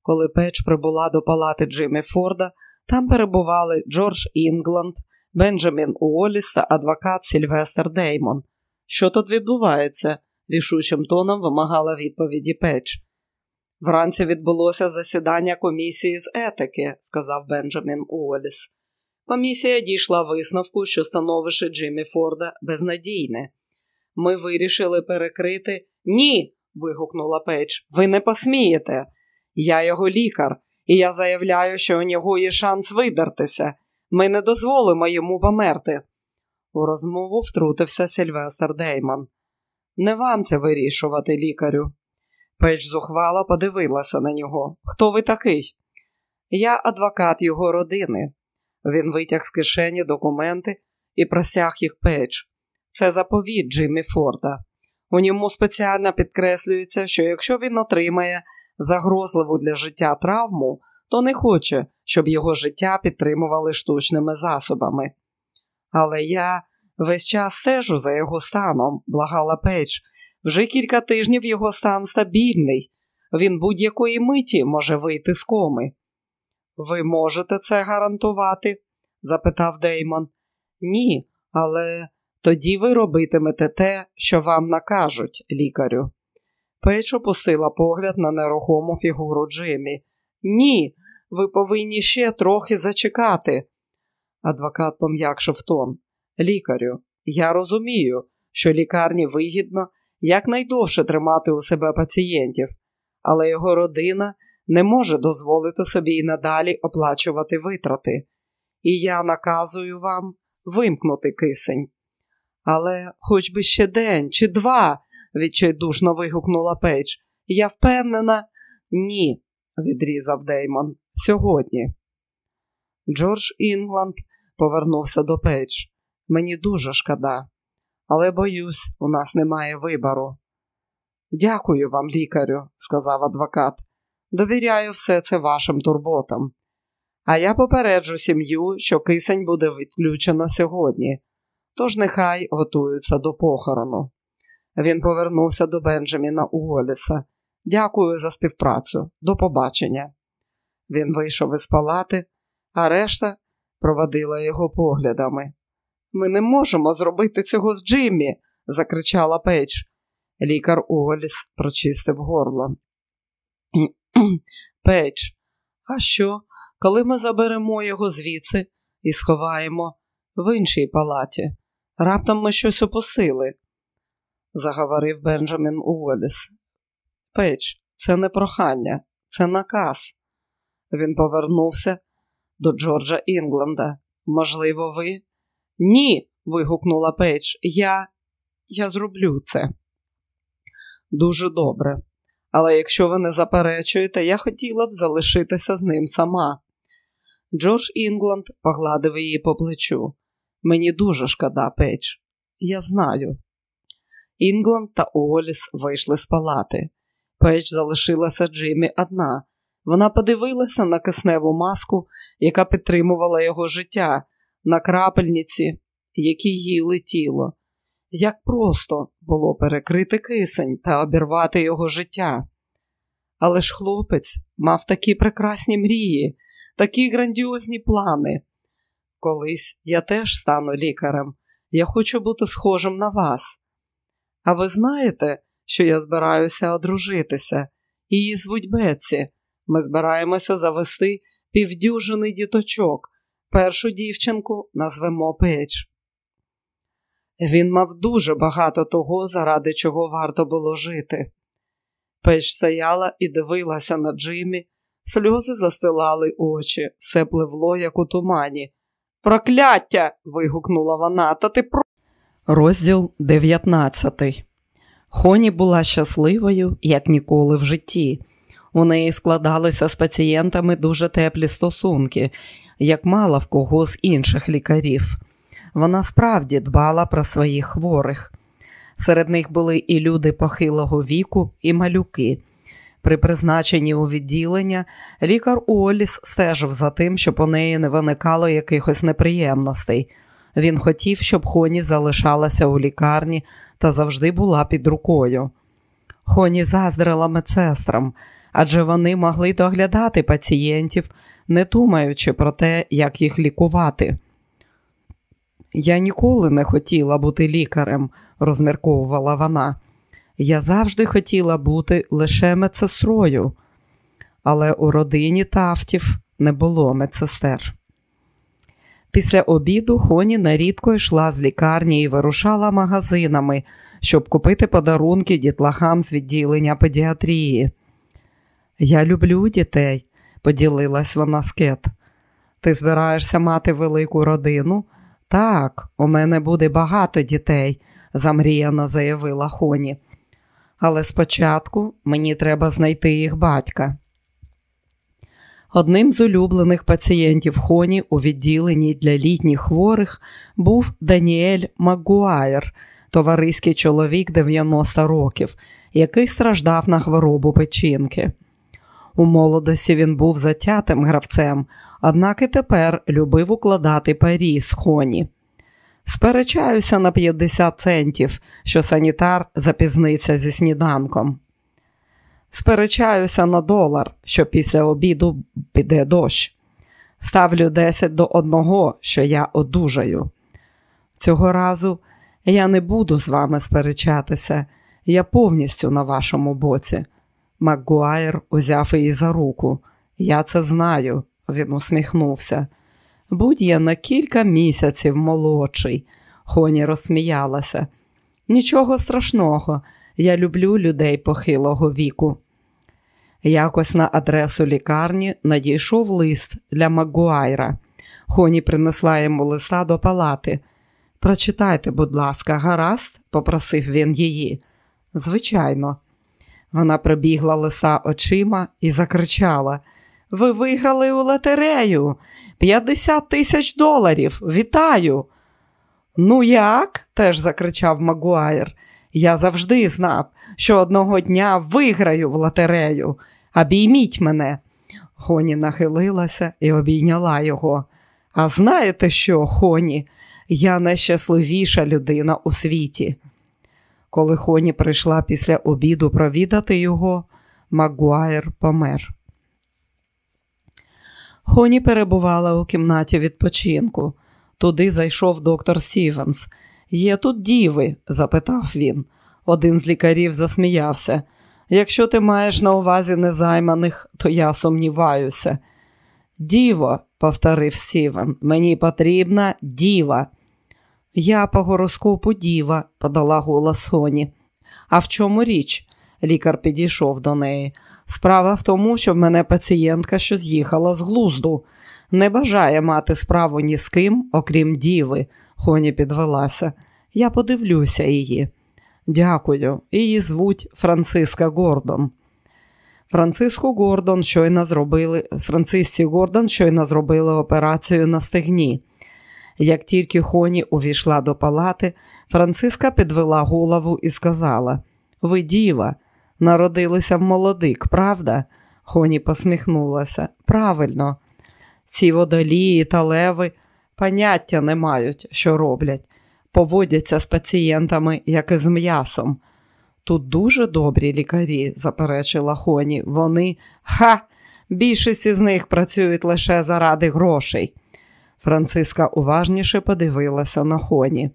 Коли Пейдж прибула до палати Джиммі Форда, там перебували Джордж Інгланд, Бенджамін Уоліс та адвокат Сільвестер Деймон. Що тут відбувається? рішучим тоном вимагала відповіді Пейдж. Вранці відбулося засідання комісії з етики, сказав Бенджамін Уоліс. Комісія дійшла висновку, що становище Джиммі Форда безнадійне. Ми вирішили перекрити. Ні. вигукнула Пейдж. Ви не посмієте. Я його лікар, і я заявляю, що у нього є шанс видертися. Ми не дозволимо йому померти. У розмову втрутився Сильвестр Дейман. Не вам це вирішувати, лікарю. Пейдж зухвало подивилася на нього. Хто ви такий? Я адвокат його родини. Він витяг з кишені документи і простяг їх Пейдж. Це заповіт Джиммі Форда. У ньому спеціально підкреслюється, що якщо він отримає загрозливу для життя травму, то не хоче, щоб його життя підтримували штучними засобами. Але я весь час стежу за його станом, благала Пейдж. Вже кілька тижнів його стан стабільний. Він будь-якої миті може вийти з коми. Ви можете це гарантувати? запитав Деймон. Ні, але тоді ви робитимете те, що вам накажуть, лікарю. Пейдж опустила погляд на нерухому фігуру Джиммі. Ні, ви повинні ще трохи зачекати. Адвокат пом'якшив тон. Лікарю, я розумію, що лікарні вигідно якнайдовше тримати у себе пацієнтів, але його родина не може дозволити собі і надалі оплачувати витрати. І я наказую вам вимкнути кисень. Але хоч би ще день чи два, відчайдушно вигукнула Пейдж. Я впевнена, ні, відрізав Деймон. Сьогодні. Джордж Інгланд повернувся до Пейдж. Мені дуже шкода, але боюсь, у нас немає вибору. Дякую вам, лікарю, сказав адвокат. Довіряю все це вашим турботам. А я попереджу сім'ю, що кисень буде відключено сьогодні, тож нехай готуються до похорону. Він повернувся до Бенджаміна Уоліса. Дякую за співпрацю. До побачення. Він вийшов із палати, а решта проводила його поглядами. Ми не можемо зробити цього з Джиммі, закричала Пейдж. Лікар Уоліс прочистив горло. [CLEARS THROAT] Пейдж, а що, коли ми заберемо його звідси і сховаємо в іншій палаті? Раптом ми щось упустили, заговорив Бенджамін Уоліс. Пейдж, це не прохання, це наказ. Він повернувся до Джорджа Інгланда. Можливо, ви? Ні. вигукнула Пейдж. Я Я зроблю це. Дуже добре. Але якщо ви не заперечуєте, я хотіла б залишитися з ним сама. Джордж Інгланд погладив її по плечу. Мені дуже шкода, Пейдж. Я знаю. Інгланд та Уоліс вийшли з палати. Пейдж залишилася з Джиммі одна. Вона подивилася на кисневу маску, яка підтримувала його життя, на крапельниці, які живили тіло. Як просто було перекрити кисень та обірвати його життя. Але ж хлопець мав такі прекрасні мрії, такі грандіозні плани. Колись я теж стану лікарем, я хочу бути схожим на вас. А ви знаєте, що я збираюся одружитися, її звуть Бетці. Ми збираємося завести півдюжини діточок. Першу дівчинку назвемо Пейдж. Він мав дуже багато того, заради чого варто було жити. Пейдж стояла і дивилася на Джиммі, сльози застилали очі, все пливло, як у тумані. Прокляття. вигукнула вона. Та ти про. Розділ 19 Хоні була щасливою, як ніколи в житті. У неї складалися з пацієнтами дуже теплі стосунки, як мало в кого з інших лікарів. Вона справді дбала про своїх хворих. Серед них були і люди похилого віку, і малюки. При призначенні у відділення лікар Уоліс стежив за тим, щоб у неї не виникало якихось неприємностей. Він хотів, щоб Хоні залишалася у лікарні та завжди була під рукою. Хоні заздрила медсестрам, адже вони могли доглядати пацієнтів, не думаючи про те, як їх лікувати. Я ніколи не хотіла бути лікарем, розмірковувала вона. Я завжди хотіла бути лише медсестрою, але у родині тафтів не було медсестер. Після обіду Хоні нарідко йшла з лікарні і вирушала магазинами, щоб купити подарунки дітлахам з відділення педіатрії. Я люблю дітей, поділилась вона з Кет. Ти збираєшся мати велику родину? Так, у мене буде багато дітей, замріяно заявила Хоні. Але спочатку мені треба знайти їх батька. Одним з улюблених пацієнтів Хоні у відділенні для літніх хворих був Даніель Магуайр, товариський чоловік 90 років, який страждав на хворобу печінки. У молодості він був затятим гравцем, однак і тепер любив укладати парі з Хоні. Сперечаюся на 50 центів, що санітар запізниться зі сніданком. Сперечаюся на долар, що після обіду піде дощ. Ставлю 10 до одного, що я одужаю. Цього разу я не буду з вами сперечатися, я повністю на вашому боці. Макгуайр узяв її за руку. Я це знаю, він усміхнувся. Будь я на кілька місяців молодший, Хоні розсміялася. Нічого страшного, я люблю людей похилого віку. Якось на адресу лікарні надійшов лист для Макгуайра. Хоні принесла йому листа до палати. Прочитайте, будь ласка, гаразд, попросив він її. Звичайно. Вона прибігла лиса очима і закричала: Ви виграли у лотерею 50 тисяч доларів. Вітаю! Ну, як? теж закричав Магуайр. Я завжди знав, що одного дня виграю в лотерею. Обійміть мене. Хоні нахилилася і обійняла його. А знаєте що, Хоні? Я найщасливіша людина у світі. Коли Хоні прийшла після обіду провідати його, Магуайр помер. Хоні перебувала у кімнаті відпочинку. Туди зайшов доктор Сівенс. Є тут діви? запитав він. Один з лікарів засміявся. Якщо ти маєш на увазі незайманих, то я сумніваюся. Діво, повторив Сівен, мені потрібна діва. Я по гороскопу діва, подала голос Хоні. А в чому річ? Лікар підійшов до неї. Справа в тому, що в мене пацієнтка, що з'їхала з глузду, не бажає мати справу ні з ким, окрім діви. Хоні підвелася. Я подивлюся її. Дякую. Її звуть Франциска Гордон. Франциску Гордон щойно зробили Францисці Гордон щойно зробили операцію на стегні. Як тільки Хоні увійшла до палати, Франциска підвела голову і сказала: Ви діва, народилися в молодик, правда? Хоні посміхнулася. Правильно, ці водолії та леви поняття не мають, що роблять, поводяться з пацієнтами, як і з м'ясом. Тут дуже добрі лікарі, заперечила Хоні. Вони ха! Більшість із них працюють лише заради грошей. Франциска уважніше подивилася на Хоні.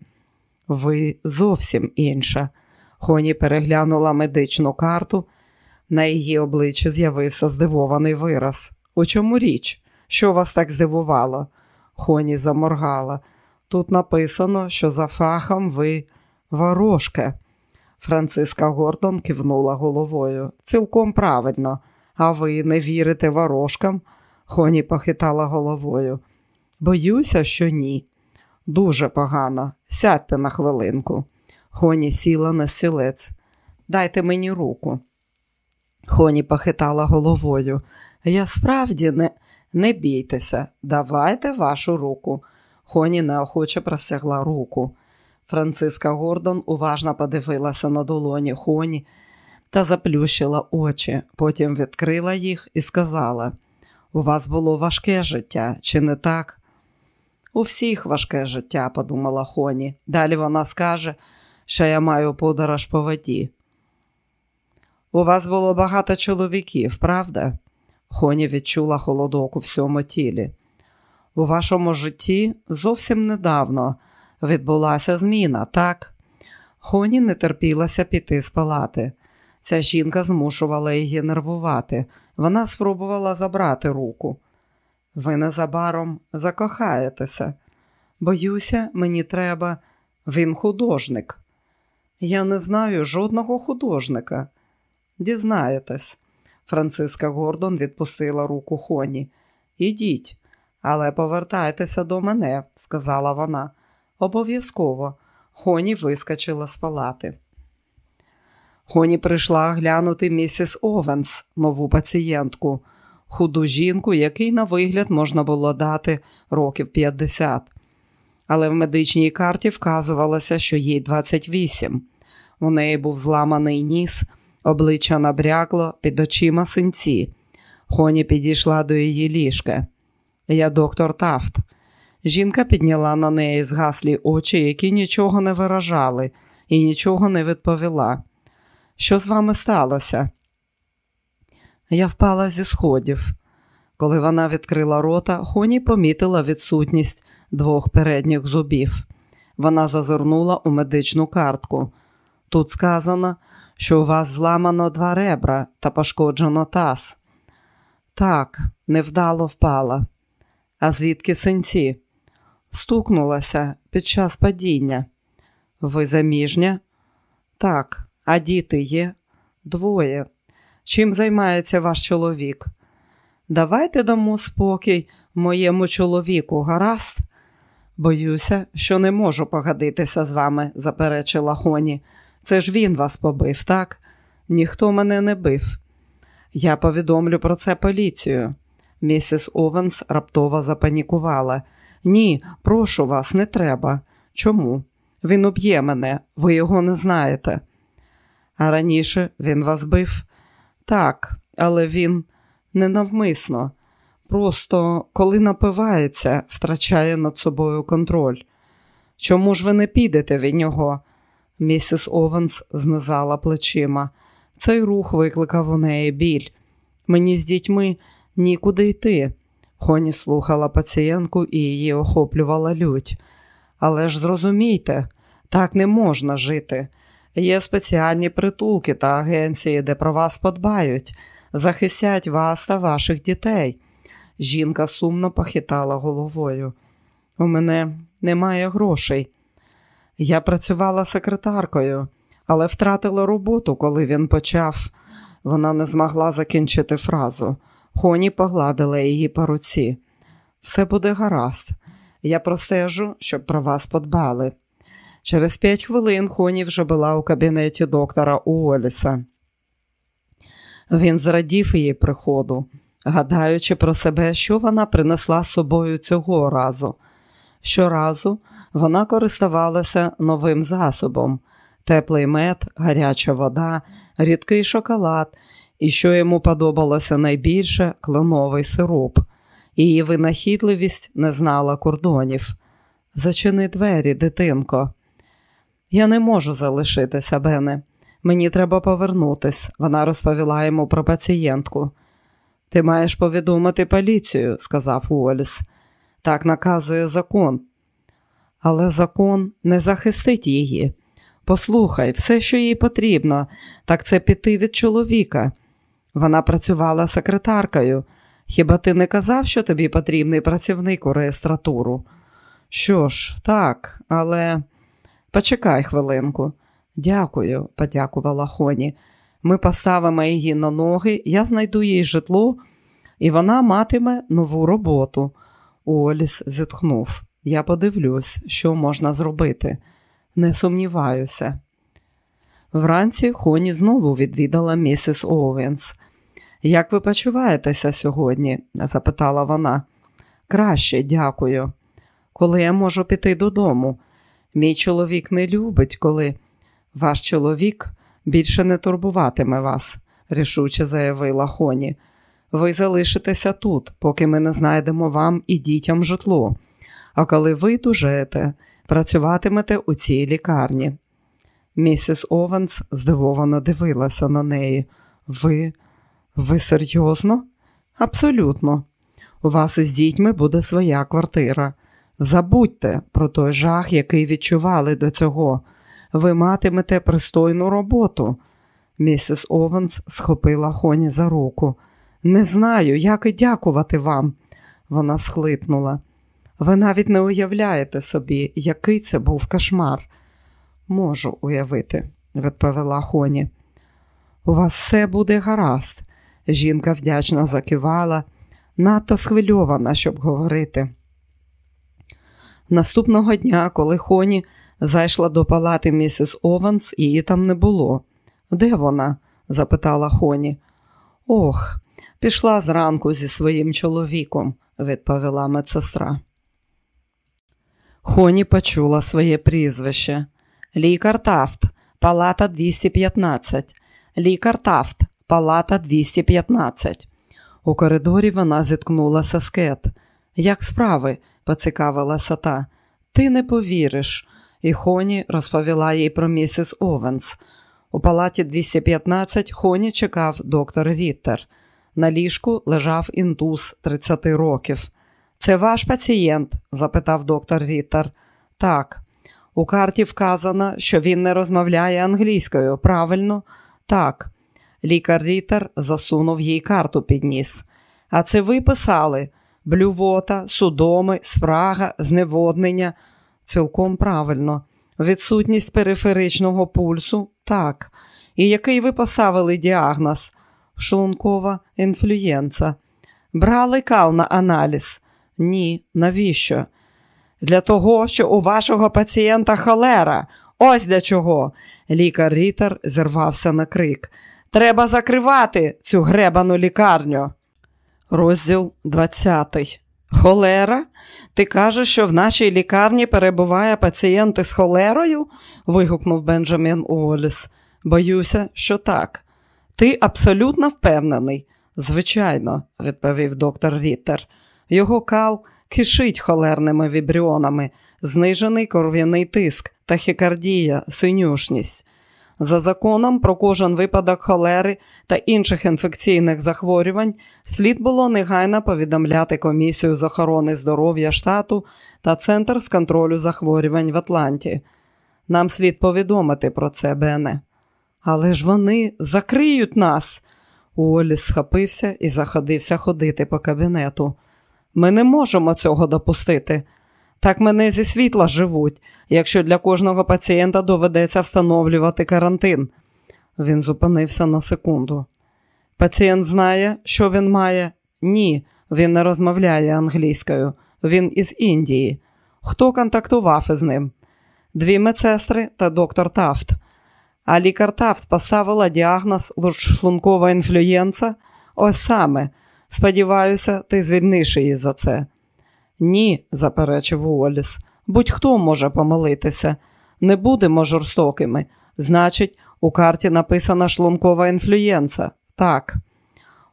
Ви зовсім інша. Хоні переглянула медичну карту. На її обличчі з'явився здивований вираз. У чому річ? Що вас так здивувало? Хоні заморгала. Тут написано, що за фахом ви ворожка. Франциска Гордон кивнула головою. Цілком правильно. А ви не вірите ворожкам? Хоні похитала головою. Боюся, що ні. Дуже погано. Сядьте на хвилинку. Хоні сіла на стілець. Дайте мені руку. Хоні похитала головою. Я справді не не бійтеся, давайте вашу руку. Хоні неохоче простягла руку. Франциска Гордон уважно подивилася на долоні Хоні та заплющила очі, потім відкрила їх і сказала: У вас було важке життя, чи не так? У всіх важке життя, подумала Хоні. Далі вона скаже, що я маю подорож по воді. У вас було багато чоловіків, правда? Хоні відчула холодок у всьому тілі. У вашому житті зовсім недавно відбулася зміна, так? Хоні не терпілася піти з палати. Ця жінка змушувала її нервувати. Вона спробувала забрати руку. Ви незабаром закохаєтеся. Боюся, мені треба. Він художник. Я не знаю жодного художника. Дізнаєтесь. Франциска Гордон відпустила руку Хоні. Ідіть, але повертайтеся до мене, сказала вона. Обов'язково. Хоні вискочила з палати. Хоні прийшла глянути місіс Овенс, нову пацієнтку, худу жінку, який на вигляд можна було дати років 50. Але в медичній карті вказувалося, що їй 28. У неї був зламаний ніс, обличчя набрякло, під очима синці. Хоні підійшла до її ліжка. Я доктор Тафт. Жінка підняла на неї згаслі очі, які нічого не виражали, і нічого не відповіла. Що з вами сталося? Я впала зі сходів. Коли вона відкрила рота, Хоні помітила відсутність двох передніх зубів. Вона зазирнула у медичну картку. Тут сказано, що у вас зламано два ребра та пошкоджено таз. Так, невдало впала. А звідки синці? Стукнулася під час падіння. Ви заміжня? Так, а діти є? Двоє. Чим займається ваш чоловік? Давайте дамо спокій моєму чоловіку, гаразд? Боюся, що не можу погодитися з вами, заперечила Хоні. Це ж він вас побив, так? Ніхто мене не бив. Я повідомлю про це поліцію. Місіс Овенс раптово запанікувала. Ні, прошу вас, не треба. Чому? Він уб'є мене, ви його не знаєте. А раніше він вас бив? Так, але він ненавмисно. Просто, коли напивається, втрачає над собою контроль. Чому ж ви не підете від нього? Місіс Овенс знизала плечима. Цей рух викликав у неї біль. Мені з дітьми нікуди йти. Хоні слухала пацієнтку і її охоплювала лють. Але ж зрозумійте, так не можна жити. Є спеціальні притулки та агенції, де про вас подбають, захистять вас та ваших дітей. Жінка сумно похитала головою. У мене немає грошей. Я працювала секретаркою, але втратила роботу, коли він почав. Вона не змогла закінчити фразу. Хоні погладила її по руці. Все буде гаразд. Я простежу, щоб про вас подбали. Через п'ять хвилин Хоні вже була у кабінеті доктора Уоліса. Він зрадів її приходу, гадаючи про себе, що вона принесла з собою цього разу. Щоразу вона користувалася новим засобом: теплий мед, гаряча вода, рідкий шоколад і, що йому подобалося найбільше, кленовий сироп. Її винахідливість не знала кордонів. Зачини двері, дитинко. Я не можу залишитися, Бене. Мені треба повернутись. Вона розповіла йому про пацієнтку. Ти маєш повідомити поліцію, сказав Уоліс. Так наказує закон. Але закон не захистить її. Послухай, все, що їй потрібно, так це піти від чоловіка. Вона працювала секретаркою. Хіба ти не казав, що тобі потрібний працівник у реєстратуру? Що ж, так, але почекай хвилинку. Дякую, подякувала Хоні. Ми поставимо її на ноги, я знайду їй житло, і вона матиме нову роботу. Оліс зітхнув. Я подивлюсь, що можна зробити. Не сумніваюся. Вранці Хоні знову відвідала місіс Оуенс. Як ви почуваєтеся сьогодні? запитала вона. Краще, дякую. Коли я можу піти додому? Мій чоловік не любить, коли ваш чоловік більше не турбуватиме вас, рішуче заявила Хоні. Ви залишитеся тут, поки ми не знайдемо вам і дітям житло. А коли ви тужете, працюватимете у цій лікарні. Місіс Ованс здивовано дивилася на неї. Ви ви серйозно? Абсолютно. У вас із дітьми буде своя квартира. Забудьте про той жах, який відчували до цього. Ви матимете пристойну роботу. Місіс Ованс схопила Хоні за руку. Не знаю, як і дякувати вам. Вона схлипнула. Ви навіть не уявляєте собі, який це був кошмар. Можу уявити, відповіла Хоні. У вас все буде гаразд. Жінка вдячно закивала, надто схвильована, щоб говорити. Наступного дня, коли Хоні зайшла до палати місіс Ованс, її там не було. Де вона? запитала Хоні. Ох, пішла зранку зі своїм чоловіком, відповіла медсестра. Хоні почула своє прізвище. Лікар Тафт, палата 215. Лікар Тафт, палата 215. У коридорі вона зіткнулася з кет. Як справи? Поцікавилася та. Ти не повіриш. І Хоні розповіла їй про місіс Овенс. У палаті 215 Хоні чекав доктор Ріттер. На ліжку лежав індус 30 років. Це ваш пацієнт? запитав доктор Рітер. Так. У карті вказано, що він не розмовляє англійською. Правильно? Так. Лікар Рітер засунув їй карту під ніс. А це ви писали блювота, судоми, спрага, зневоднення. Цілком правильно. Відсутність периферичного пульсу так. І який ви поставили діагноз? Шлункова інфлюєнца. Брали кал на аналіз? Ні. Навіщо? Для того, що у вашого пацієнта холера. Ось для чого. Лікар Рітер зірвався на крик. Треба закривати цю гребану лікарню. Розділ 20. Холера? Ти кажеш, що в нашій лікарні перебуває пацієнт із холерою? вигукнув Бенджамін Уоліс. Боюся, що так. Ти абсолютно впевнений? Звичайно, відповів доктор Ріттер. Його кал кишить холерними вібріонами, знижений кров'яний тиск, тахікардія, синюшність. За законом про кожен випадок холери та інших інфекційних захворювань слід було негайно повідомляти комісію з охорони здоров'я штату та Центр з контролю захворювань в Атланті. Нам слід повідомити про це, Бене. Але ж вони закриють нас. Уоліс схопився і заходився ходити по кабінету. Ми не можемо цього допустити. Так мене зі світла живуть, якщо для кожного пацієнта доведеться встановлювати карантин. Він зупинився на секунду. Пацієнт знає, що він має? Ні, він не розмовляє англійською. Він із Індії. Хто контактував із ним? Дві медсестри та доктор Тафт. А лікар Тафт поставила діагноз шлункова інфлюєнца? Ось саме. Сподіваюся, ти звільниш її за це. Ні, заперечив Уоліс. Будь-хто може помилитися. Не будемо жорстокими. Значить, у карті написана шлункова інфлюєнца. Так.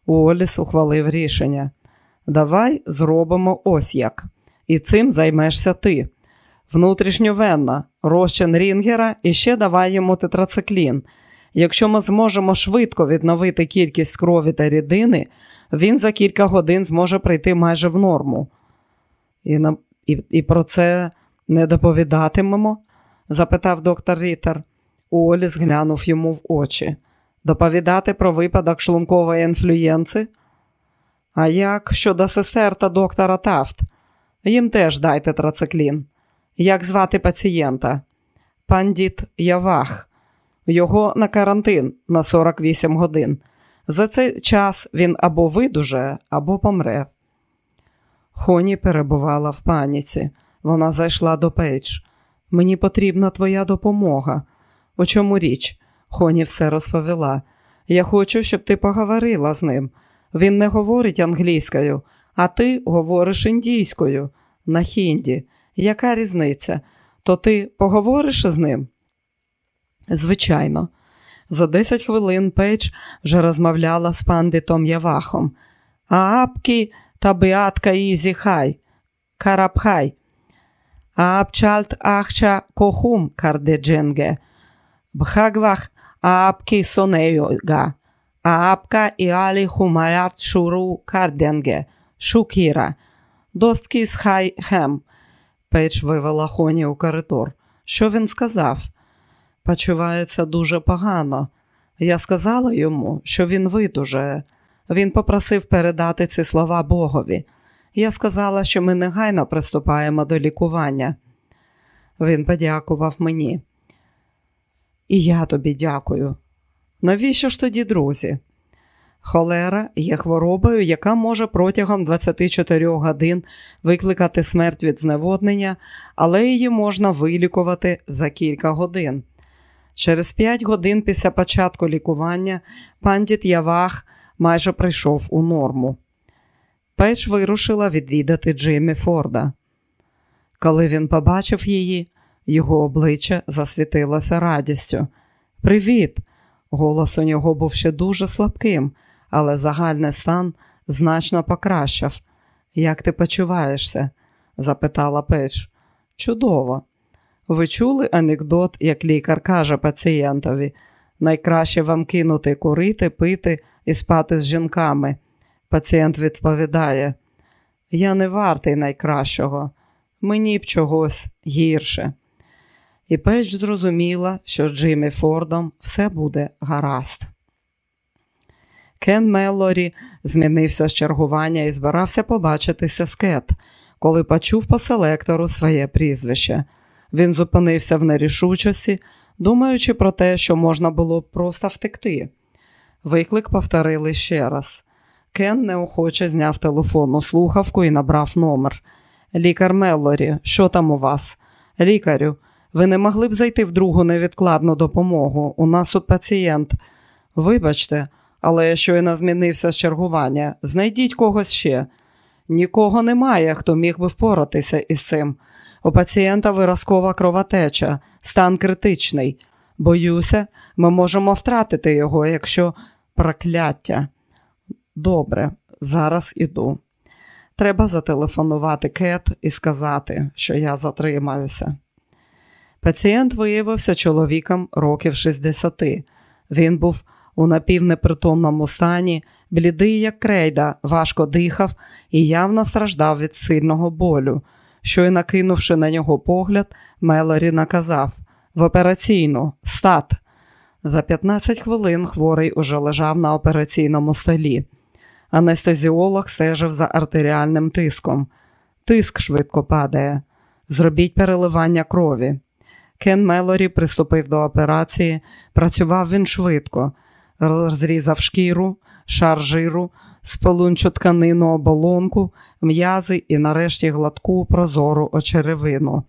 Уоліс ухвалив рішення. Давай зробимо ось як. І цим займешся ти. Внутрішньовенна, розчин рінгера і ще давай йому тетрациклін. Якщо ми зможемо швидко відновити кількість крові та рідини, він за кілька годин зможе прийти майже в норму. І на, і, і про це не доповідатимемо? запитав доктор Рітер. Уоліс глянув йому в очі. Доповідати про випадок шлункової інфлюєнци? А як щодо сестер та доктора Тафт? Їм теж дайте трациклін. Як звати пацієнта? Пандіт Явах. Його на карантин на 48 годин. За цей час він або видужає, або помре. Хоні перебувала в паніці. Вона зайшла до Пейдж. Мені потрібна твоя допомога. У чому річ? Хоні все розповіла. Я хочу, щоб ти поговорила з ним. Він не говорить англійською, а ти говориш індійською на хінді. Яка різниця? То ти поговориш з ним? Звичайно. За 10 хвилин Пейдж вже розмовляла з пандитом Явахом. Аапкі та биатка ізі хай, карабхай. Аапчалт ахча кохум кардедженге. Бхагвах аапкі сонеюга. Аапка і алі хумаярт шуру карденге. Шукіра. Досткі хай хем. Пейдж вивела Хоні у коридор. Що він сказав? Почувається дуже погано. Я сказала йому, що він видужає. Він попросив передати ці слова Богові. Я сказала, що ми негайно приступаємо до лікування. Він подякував мені. І я тобі дякую. Навіщо ж тоді, друзі? Холера є хворобою, яка може протягом 24 годин викликати смерть від зневоднення, але її можна вилікувати за кілька годин. Через 5 годин після початку лікування пандіт Явах майже прийшов у норму. Пейдж вирушила відвідати Джиммі Форда. Коли він побачив її, його обличчя засвітилося радістю. Привіт! Голос у нього був ще дуже слабким, але загальний стан значно покращав. Як ти почуваєшся? запитала Пейдж. Чудово. Ви чули анекдот, як лікар каже пацієнтові найкраще вам кинути курити, пити і спати з жінками. Пацієнт відповідає: Я не вартий найкращого, мені б чогось гіршого. І Пейдж зрозуміла, що з Джиммі Фордом все буде гаразд. Кен Мелорі змінився з чергування і збирався побачитися з Кет, коли почув по селектору своє прізвище. Він зупинився в нерішучості, думаючи про те, що можна було просто втекти. Виклик повторили ще раз. Кен неохоче зняв телефонну слухавку і набрав номер. Лікар Меллорі, що там у вас? Лікарю, ви не могли б зайти в другу невідкладну допомогу. У нас тут пацієнт. Вибачте, але я щойно змінився з чергування. Знайдіть когось ще. Нікого немає, хто міг би впоратися із цим. У пацієнта виразкова кровотеча, стан критичний. Боюся, ми можемо втратити його, якщо прокляття. Добре, зараз іду. Треба зателефонувати Кет і сказати, що я затримаюся. Пацієнт виявився чоловіком років 60. Він був у напівнепритомному стані, блідий, як крейда, важко дихав і явно страждав від сильного болю. Щойно кинувши на нього погляд, Мелорі наказав в операційну стат. За 15 хвилин хворий уже лежав на операційному столі. Анестезіолог стежив за артеріальним тиском. Тиск швидко падає. Зробіть переливання крові. Кен Мелорі приступив до операції, працював він швидко, розрізав шкіру, шар жиру, сполунчу тканину оболонку, м'язи і нарешті гладку прозору очеревину.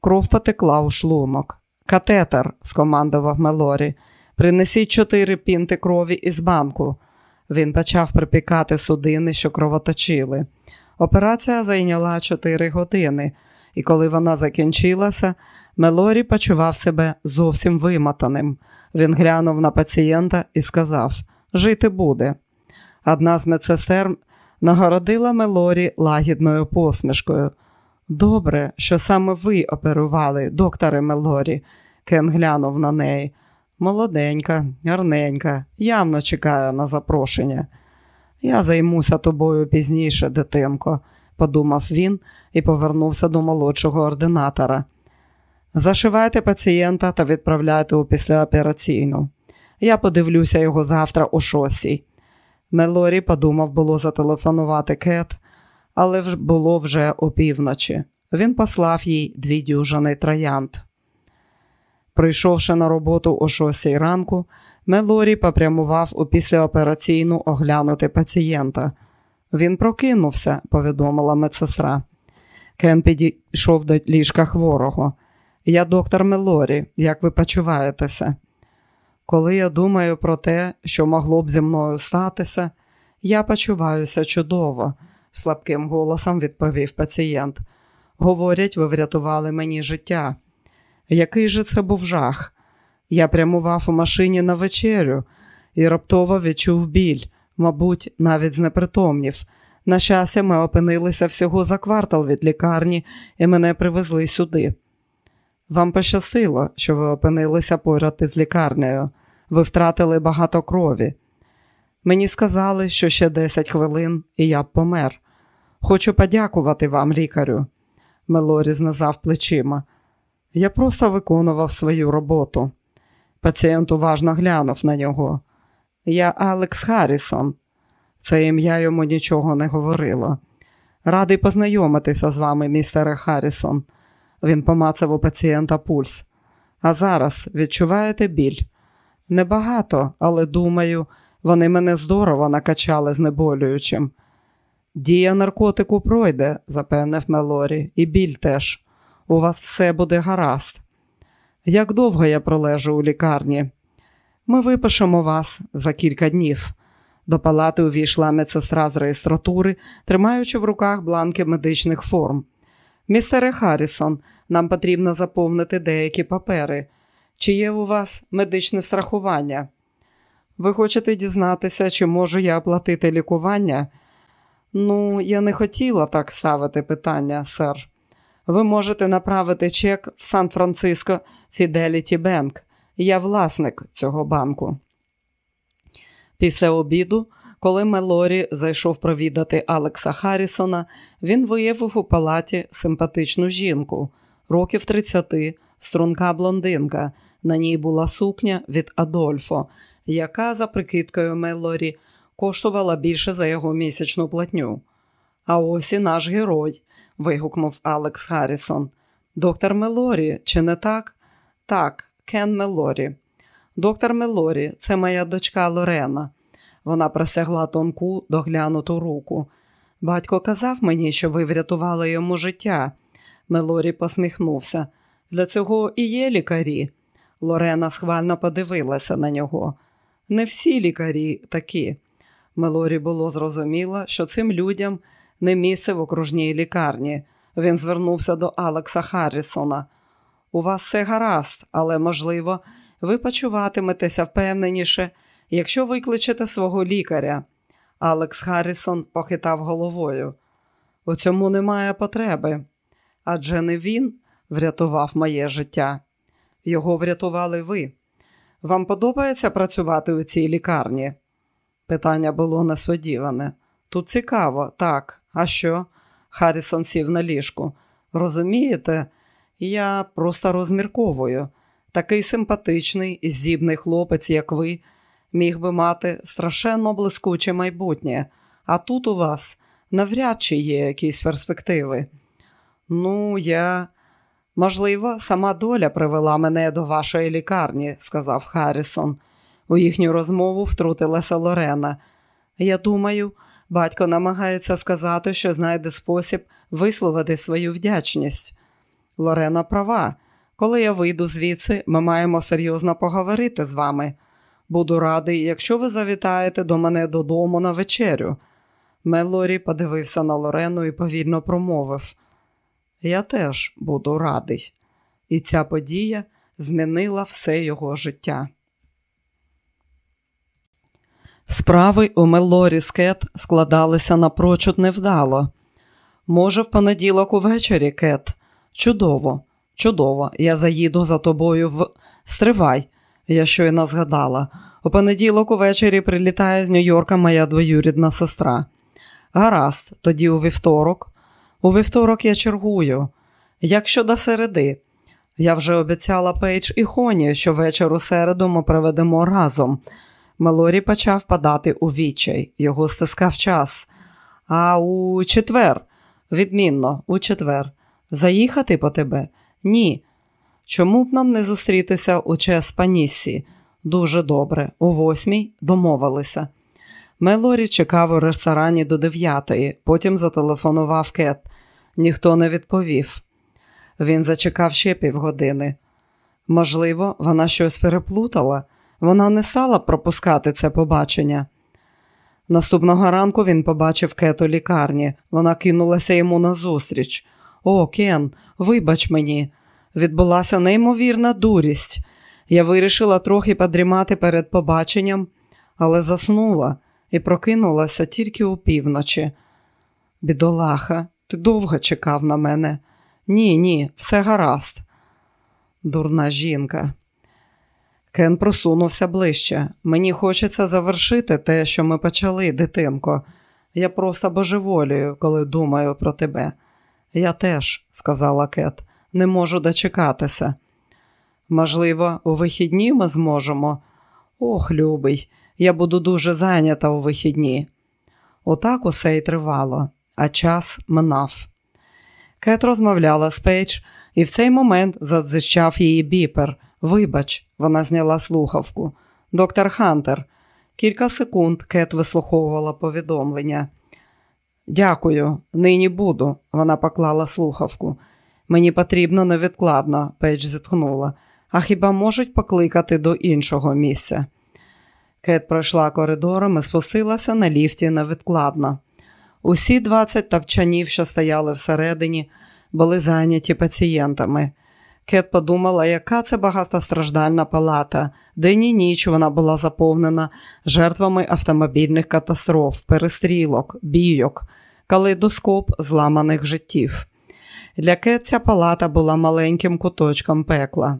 Кров потекла у шлунок. Катетер, скомандував Мелорі, принесіть чотири пінти крові із банку. Він почав припікати судини, що кровоточили. Операція зайняла чотири години, і коли вона закінчилася, Мелорі почував себе зовсім вимотаним. Він глянув на пацієнта і сказав: Жити буде. Одна з медсестер нагородила Мелорі лагідною посмішкою. Добре, що саме ви оперували, докторе Мелорі, Кен глянув на неї. Молоденька, гарненька, явно чекає на запрошення. Я займуся тобою пізніше, дитинко, подумав він і повернувся до молодшого ординатора. Зашивайте пацієнта та відправляйте у післяопераційну. Я подивлюся його завтра о шостій. Мелорі подумав було зателефонувати Кет, але було вже опівночі. Він послав їй дві дюжини троянд. Прийшовши на роботу о шостій ранку, Мелорі попрямував у післяопераційну оглянути пацієнта. Він прокинувся, повідомила медсестра. Кен підійшов до ліжка хворого. Я доктор Мелорі, як ви почуваєтеся? Коли я думаю про те, що могло б зі мною статися, я почуваюся чудово, слабким голосом відповів пацієнт. Говорять, ви врятували мені життя. Який же це був жах? Я прямував у машині на вечерю і раптово відчув біль, мабуть, навіть знепритомнів. На щастя, ми опинилися всього за квартал від лікарні і мене привезли сюди. Вам пощастило, що ви опинилися поряд із лікарнею. Ви втратили багато крові. Мені сказали, що ще 10 хвилин і я б помер. Хочу подякувати вам, лікарю. Мелорі знизав плечима. Я просто виконував свою роботу. Пацієнт уважно глянув на нього. Я Алекс Харрісон. Це ім'я йому нічого не говорило. Радий познайомитися з вами, містере Харрісон. Він помацав у пацієнта пульс. А зараз відчуваєте біль? Небагато, але думаю, вони мене здорово накачали знеболюючим. Дія наркотику пройде, запевнив Мелорі, і біль теж. У вас все буде гаразд. Як довго я пролежу у лікарні? Ми випишемо вас за кілька днів. До палати увійшла медсестра з реєстратури, тримаючи в руках бланки медичних форм. Містере Харрісон, нам потрібно заповнити деякі папери. Чи є у вас медичне страхування? Ви хочете дізнатися, чи можу я оплатити лікування? Ну, я не хотіла так ставити питання, сер. Ви можете направити чек в Сан-Франциско Fidelity Bank. Я власник цього банку. Після обіду, Коли Мелорі зайшов провідати Алекса Харрісона, він виявив у палаті симпатичну жінку, років 30, струнка блондинка. На ній була сукня від Адольфо, яка, за прикидкою Мелорі, коштувала більше за його місячну платню. А ось і наш герой, вигукнув Алекс Харрісон. Доктор Мелорі, чи не так? Так, Кен Мелорі. Доктор Мелорі, це моя дочка Лорена. Вона присягла тонку доглянуту руку. Батько казав мені, що ви врятували йому життя. Мелорі посміхнувся. Для цього і є лікарі. Лорена схвально подивилася на нього. Не всі лікарі такі. Мелорі було зрозуміло, що цим людям не місце в окружній лікарні. Він звернувся до Алекса Харрісона. У вас все гаразд, але, можливо, ви почуватиметеся впевненіше, якщо викличете свого лікаря. Алекс Харрісон похитав головою. У цьому немає потреби. Адже не він врятував моє життя. Його врятували ви. Вам подобається працювати у цій лікарні? Питання було несподіване. Тут цікаво, так. А що? Харрісон сів на ліжку. Розумієте, я просто розмірковую. Такий симпатичний здібний хлопець, як ви, міг би мати страшенно блискуче майбутнє, а тут у вас навряд чи є якісь перспективи. Ну, я. Можливо, сама доля привела мене до вашої лікарні, сказав Харрісон. У їхню розмову втрутилася Лорена. Я думаю, батько намагається сказати, що знайде спосіб висловити свою вдячність. Лорена права. Коли я вийду звідси, ми маємо серйозно поговорити з вами. Буду радий, якщо ви завітаєте до мене додому на вечерю. Мелорі подивився на Лорену і повільно промовив. Я теж буду радий. І ця подія змінила все його життя. Справи у Мелорі Скет складалися напрочуд невдало. Може, в понеділок увечері, Кет? Чудово, чудово, я заїду за тобою в. Стривай, я щойно згадала. У понеділок увечері прилітає з Нью-Йорка моя двоюрідна сестра. Гаразд, тоді у вівторок. У вівторок я чергую. Як щодо середи, я вже обіцяла Пейдж і Хоні, що вечір у середу ми проведемо разом. Мелорі почав падати у відчай, його стискав час. А у четвер, відмінно, у четвер. Заїхати по тебе? Ні. Чому б нам не зустрітися у Чеспаніссі? Дуже добре, у восьмій домовилися. Мелорі чекав у ресторані до дев'ятої, потім зателефонував Кет. Ніхто не відповів. Він зачекав ще півгодини. Можливо, вона щось переплутала, вона не стала пропускати це побачення. Наступного ранку він побачив Кет у лікарні. Вона кинулася йому назустріч. О, Кен, вибач мені, відбулася неймовірна дурість. Я вирішила трохи подрімати перед побаченням, але заснула і прокинулася тільки у півночі. Бідолаха, ти довго чекав на мене. Ні, ні, все гаразд. Дурна жінка. Кен просунувся ближче. Мені хочеться завершити те, що ми почали, дитинко. Я просто божеволію, коли думаю про тебе. Я теж, сказала Кет, не можу дочекатися. Можливо, у вихідні ми зможемо. Ох, любий, я буду дуже зайнята у вихідні. Отак усе й тривало, а час минав. Кет розмовляла з Пейдж, і в цей момент задзижчав її біпер. Вибач, вона зняла слухавку. Доктор Хантер. Кілька секунд Кет вислуховувала повідомлення. Дякую, нині йду, вона поклала слухавку. Мені потрібно невідкладно, Пейдж зітхнула. А хіба можуть покликати до іншого місця? Кет пройшла коридором і спустилася на ліфті невідкладно. Усі 20 тавчанів, що стояли всередині, були зайняті пацієнтами. Кет подумала, яка це багатостраждальна палата. День і ніч вона була заповнена жертвами автомобільних катастроф, перестрілок, бійок, калейдоскоп зламаних життів. Для Кет ця палата була маленьким куточком пекла.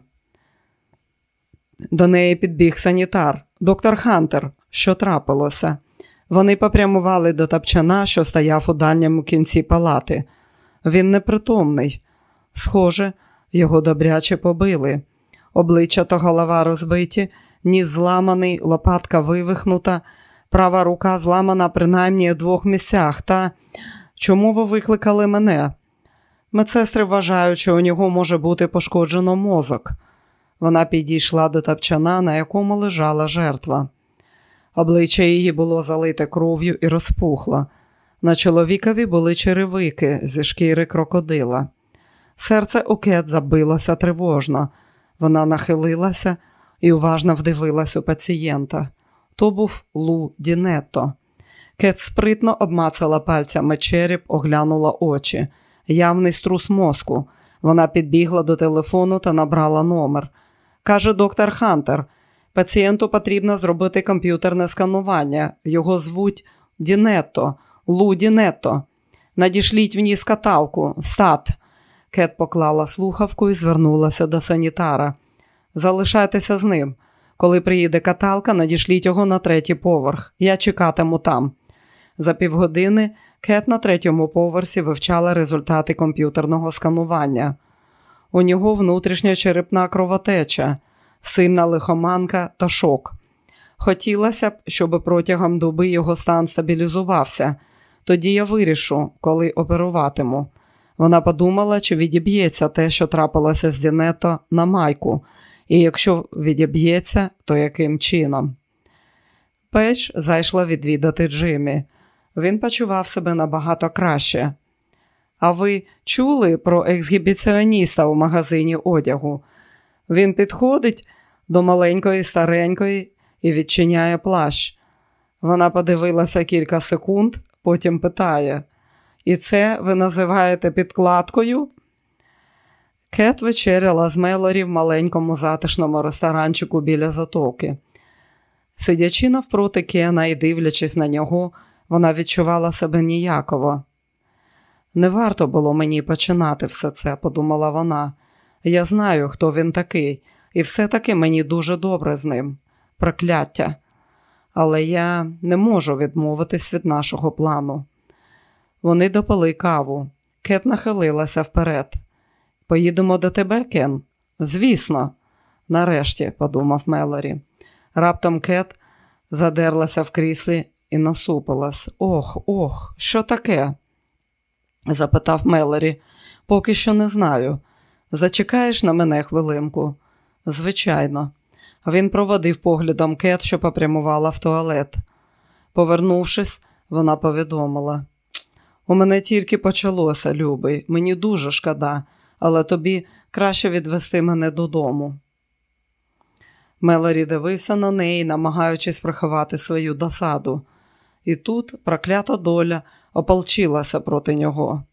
До неї підбіг санітар. Доктор Хантер, що трапилося? Вони попрямували до тапчана, що стояв у дальньому кінці палати. Він непритомний. Схоже, його добряче побили. Обличчя та голова розбиті, ніс зламаний, лопатка вивихнута, права рука зламана принаймні в двох місцях. Та чому ви викликали мене? Медсестри вважають, що у нього може бути пошкоджено мозок. Вона підійшла до тапчана, на якому лежала жертва. Обличчя її було залите кров'ю і розпухло. На чоловікові були черевики зі шкіри крокодила. Серце у Кет забилося тривожно. Вона нахилилася і уважно вдивилась у пацієнта. То був Лу Дінетто. Кет спритно обмацала пальцями череп, оглянула очі. Явний струс мозку. Вона підбігла до телефону та набрала номер. Каже доктор Хантер, пацієнту потрібно зробити комп'ютерне сканування. Його звуть Дінетто, Лу Дінетто. Надішліть вніс каталку, стат. Кет поклала слухавку і звернулася до санітара. Залишайтеся з ним. Коли приїде каталка, надішліть його на третій поверх. Я чекатиму там. За півгодини Кет на третьому поверсі вивчала результати комп'ютерного сканування. У нього внутрішньочерепна кровотеча, сильна лихоманка та шок. Хотілося б, щоб протягом доби його стан стабілізувався. Тоді я вирішу, коли оперуватиму. Вона подумала, чи відіб'ється те, що трапилося з Дінето на майку, і якщо відіб'ється, то яким чином. Печ зайшла відвідати Джиммі. Він почував себе набагато краще. А ви чули про ексгібіціоніста у магазині одягу? Він підходить до маленької старенької і відчиняє плащ. Вона подивилася кілька секунд, потім питає: І це ви називаєте підкладкою? Кет вечеряла з Мелорі в маленькому затишному ресторанчику біля затоки. Сидячи навпроти Кена і дивлячись на нього, вона відчувала себе ніяково. Не варто було мені починати все це, подумала вона. Я знаю, хто він такий, і все-таки мені дуже добре з ним. Прокляття. Але я не можу відмовитись від нашого плану. Вони допили каву. Кет нахилилася вперед. Поїдемо до тебе, Кен? Звісно, нарешті, подумав Мелорі. Раптом Кет задерлася в кріслі і насупилась. Ох, ох, що таке? запитав Мелорі. Поки що не знаю. Зачекаєш на мене хвилинку? Звичайно. Він проводив поглядом Кет, що попрямувала в туалет. Повернувшись, вона повідомила: у мене тільки почалося, любий, мені дуже шкода, але тобі краще відвести мене додому. Мелорі дивився на неї, намагаючись приховати свою досаду. І тут проклята доля ополчилася проти нього.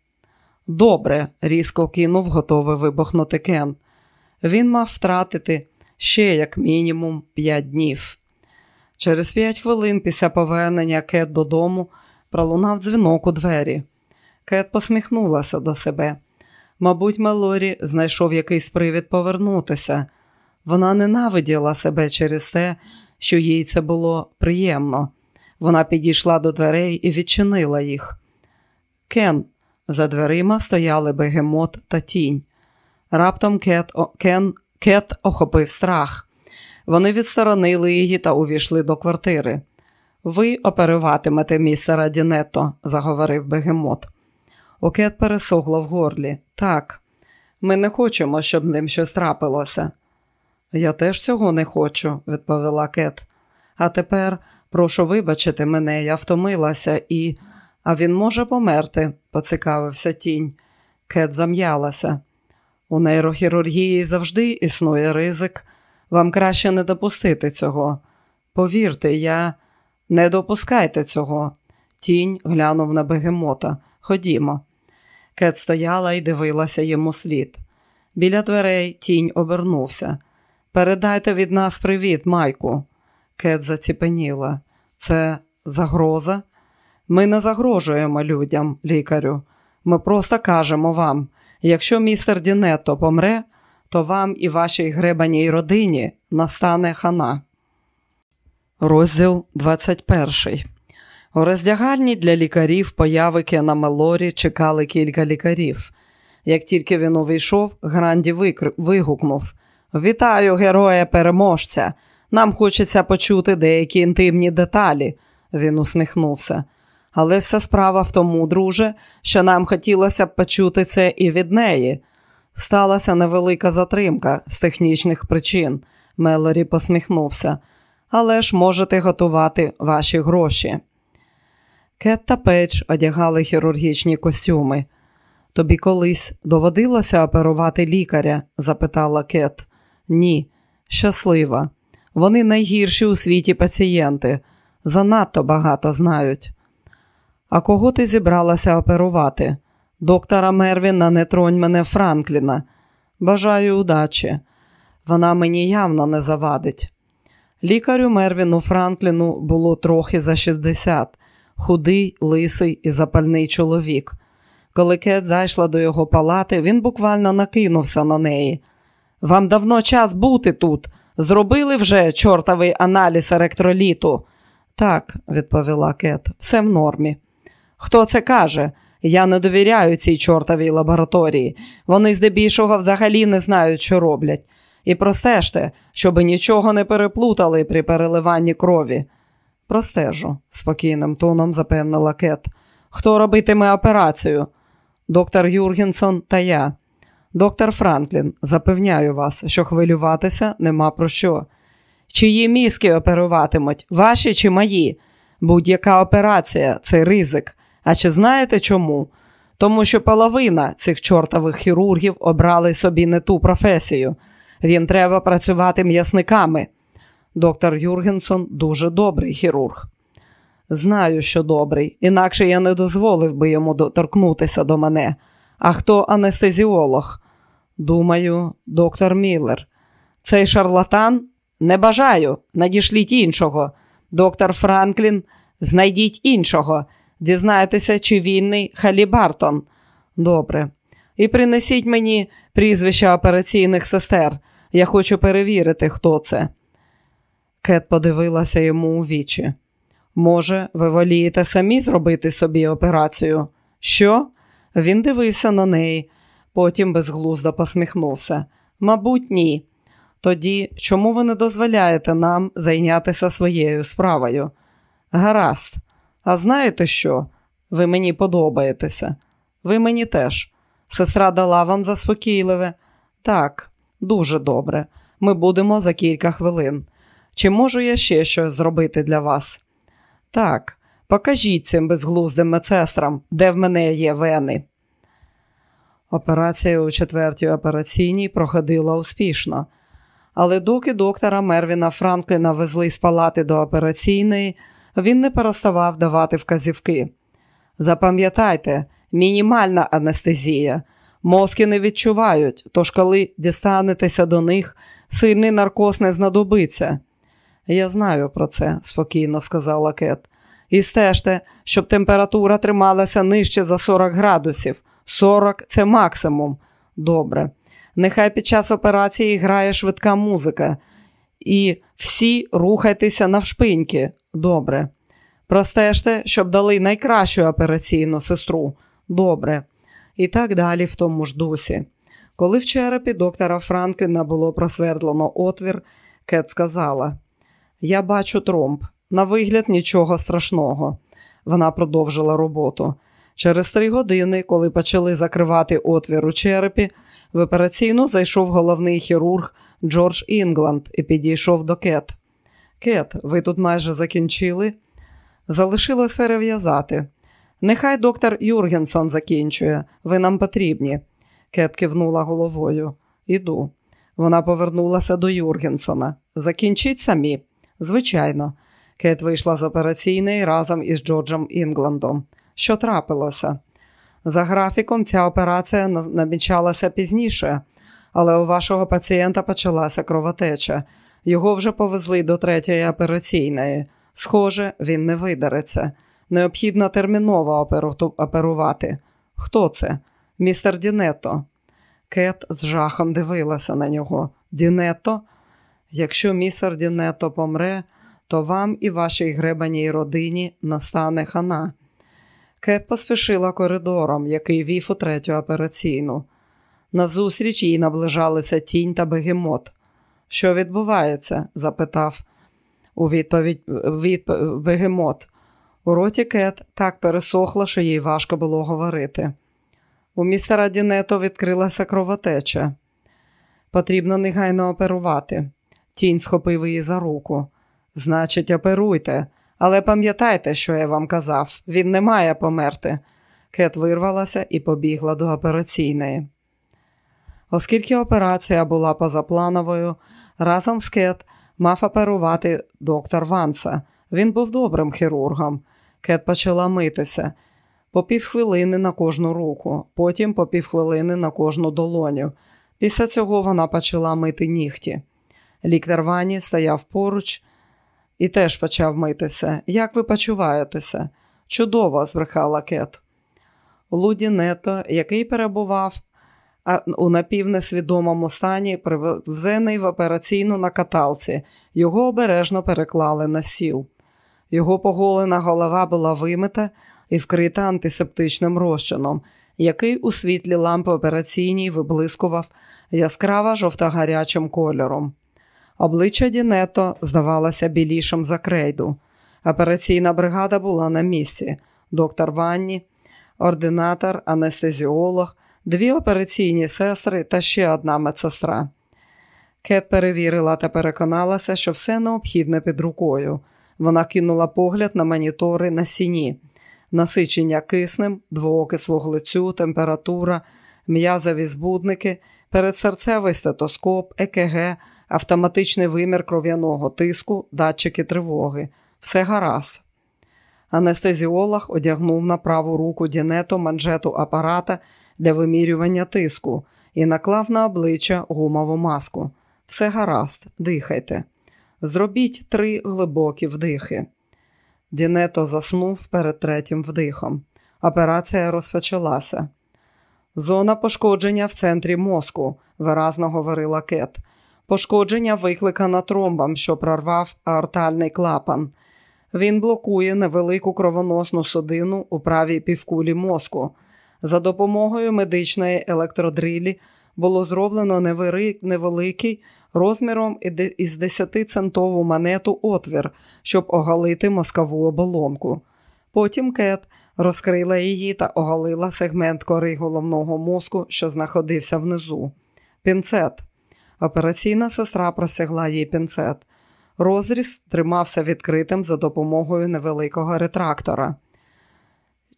Добре, різко кинув, готовий вибухнути Кен. Він мав втратити ще як мінімум п'ять днів. Через п'ять хвилин після повернення Кет додому пролунав дзвінок у двері. Кет посміхнулася до себе. Мабуть, Мелорі знайшов якийсь привід повернутися. Вона ненавиділа себе через те, що їй це було приємно. Вона підійшла до дверей і відчинила їх. Кен, за дверима стояли бегемот та тінь. Раптом Кет, о, Кен, Кет охопив страх. Вони відсторонили її та увійшли до квартири. Ви оперуватимете містера Дінетто, заговорив бегемот. У Кет пересохло в горлі. Так, ми не хочемо, щоб ним щось трапилося. Я теж цього не хочу, відповіла Кет. А тепер прошу вибачити мене, я втомилася і. А він може померти, поцікавився тінь. Кет зам'ялася. У нейрохірургії завжди існує ризик. Вам краще не допустити цього. Повірте, я не допускайте цього. Тінь глянув на бегемота. Ходімо. Кет стояла і дивилася йому слід. Біля дверей тінь обернувся. Передайте від нас привіт, Майку. Кет заціпеніла. Це загроза? Ми не загрожуємо людям, лікарю. Ми просто кажемо вам: якщо містер Дінетто помре, то вам і вашій гребаній родині настане хана. Розділ 21. У роздягальні для лікарів появи Кена Мелорі чекали кілька лікарів. Як тільки він увійшов, Гранді вигукнув Вітаю, героя переможця! Нам хочеться почути деякі інтимні деталі. Він усміхнувся. Але вся справа в тому, друже, що нам хотілося б почути це і від неї. Сталася невелика затримка з технічних причин. Мелорі посміхнувся. Але можете готувати ваші гроші. Кет та Пейдж одягали хірургічні костюми. Тобі колись доводилося оперувати лікаря? запитала Кет. Ні, щаслива. Вони найгірші у світі пацієнти, занадто багато знають. А кого ти зібралася оперувати? Доктора Мервіна не тронь мене Франкліна. Бажаю удачі. Вона мені явно не завадить. Лікарю Мервіну Франкліну було трохи за 60, худий, лисий і запальний чоловік. Коли Кет зайшла до його палати, він буквально накинувся на неї. Вам давно час бути тут. Зробили вже чортовий аналіз електроліту? Так, відповіла Кет, все в нормі. Хто це каже? Я не довіряю цій чортовій лабораторії. Вони здебільшого взагалі не знають, що роблять. І простежте, щоб нічого не переплутали при переливанні крові. Простежу, спокійним тоном запевнила Кет. Хто робитиме операцію? Доктор Юргенсон та я. Доктор Франклін, запевняю вас, що хвилюватися нема про що. Чиї мізки оперуватимуть, ваші чи мої? Будь-яка операція це ризик. А чи знаєте чому? Тому що половина цих чортових хірургів обрали собі не ту професію. Їм треба працювати м'ясниками. Доктор Юргенсон дуже добрий хірург. Знаю, що добрий, інакше я не дозволив би йому доторкнутися до мене. А хто анестезіолог? Думаю, доктор Міллер. Цей шарлатан? Не бажаю. Надішліть іншого. Доктор Франклін, знайдіть іншого. Дізнайтеся, чи вільний Халі Бартон. Добре. І принесіть мені прізвища операційних сестер. Я хочу перевірити, хто це. Кет подивилася йому у вічі. Може, ви волієте самі зробити собі операцію? Що? Він дивився на неї, потім безглуздо посміхнувся. Мабуть, ні. Тоді чому ви не дозволяєте нам зайнятися своєю справою? Гаразд, а знаєте що? Ви мені подобаєтеся. Ви мені теж. Сестра дала вам заспокійливе. Так, дуже добре. Ми будемо за кілька хвилин. Чи можу я ще щось зробити для вас? Так, покажіть цим безглуздим медсестрам, де в мене є вени. Операція у четвертій операційній проходила успішно. Але доки доктора Мервіна Франкліна везли з палати до операційної, він не переставав давати вказівки. Запам'ятайте, мінімальна анестезія. Мозки не відчувають, тож коли дістанетеся до них, сильний наркоз не знадобиться. Я знаю про це, спокійно сказала Кет. І стежте, щоб температура трималася нижче за 40 градусів. 40 це максимум. Добре. Нехай під час операції грає швидка музика. І всі рухайтеся навшпиньки. Добре. Простежте, щоб дали найкращу операційну сестру. Добре. І так далі в тому ж дусі. Коли в черепі доктора Франкліна було просвердлено отвір, Кет сказала: Я бачу тромб. На вигляд нічого страшного. Вона продовжила роботу. Через три години, коли почали закривати отвір у черепі, в операційну зайшов головний хірург Джордж Інгланд і підійшов до Кет. Кет, ви тут майже закінчили? Залишилось перев'язати. Нехай доктор Юргенсон закінчує, ви нам потрібні. Кет кивнула головою. Іду. Вона повернулася до Юргенсона. Закінчіть самі. Звичайно. Кет вийшла з операційної разом із Джорджем Інгландом. Що трапилося? За графіком, ця операція намічалася пізніше, але у вашого пацієнта почалася кровотеча. Його вже повезли до третьої операційної. Схоже, він не видареться. Необхідно терміново оперувати. Хто це? Містер Дінетто. Кет з жахом дивилася на нього. Дінетто? Якщо містер Дінетто помре, то вам і вашій гребаній родині настане хана. Кет поспішила коридором, який вів у третю операційну. Назустріч їй наближалися тінь та бегемот. Що відбувається? запитав у відповідь від... бегемот. У роті Кет так пересохла, що їй важко було говорити. У містера Дінето відкрилася кровотеча. Потрібно негайно оперувати. Тінь схопив її за руку. Значить, оперуйте, але пам'ятайте, що я вам казав, він не має померти. Кет вирвалася і побігла до операційної. Оскільки операція була позаплановою, разом з Кет мав оперувати доктор Ванса. Він був добрим хірургом. Кет почала митися по півхвилини на кожну руку, потім по півхвилини на кожну долоню. Після цього вона почала мити нігті. Ліктор Вані стояв поруч і теж почав митися. Як ви почуваєтеся? Чудово, збрехала Кет. Луді Нето, який перебував у напівнесвідомому стані, привезений в операційну на каталці, його обережно переклали на сіл. Його поголена голова була вимита і вкрита антисептичним розчином, який у світлі лампи операційній виблискував яскраво жовто-гарячим кольором. Обличчя Дінето здавалося білішим за крейду. Операційна бригада була на місці. Доктор Ванні, ординатор, анестезіолог, дві операційні сестри та ще одна медсестра. Кет перевірила та переконалася, що все необхідне під рукою. Вона кинула погляд на монітори на сіні, насичення киснем, двоокис вуглецю, температура, м'язові збудники, передсерцевий стетоскоп, ЕКГ, автоматичний вимір кров'яного тиску, датчики тривоги. Все гаразд. Анестезіолог одягнув на праву руку Дінето манжету апарата для вимірювання тиску і наклав на обличчя гумову маску. Все гаразд, дихайте. Зробіть три глибокі вдихи. Дінето заснув перед третім вдихом. Операція розпочалася. Зона пошкодження в центрі мозку, виразно говорила Кет. Пошкодження викликано тромбом, що прорвав аортальний клапан. Він блокує невелику кровоносну судину у правій півкулі мозку. За допомогою медичної електродрилі було зроблено невеликий розміром із 10-центову монету отвір, щоб оголити мозкову оболонку. Потім Кет розкрила її та оголила сегмент кори головного мозку, що знаходився внизу. Пінцет. Операційна сестра простягла їй пінцет. Розріз тримався відкритим за допомогою невеликого ретрактора.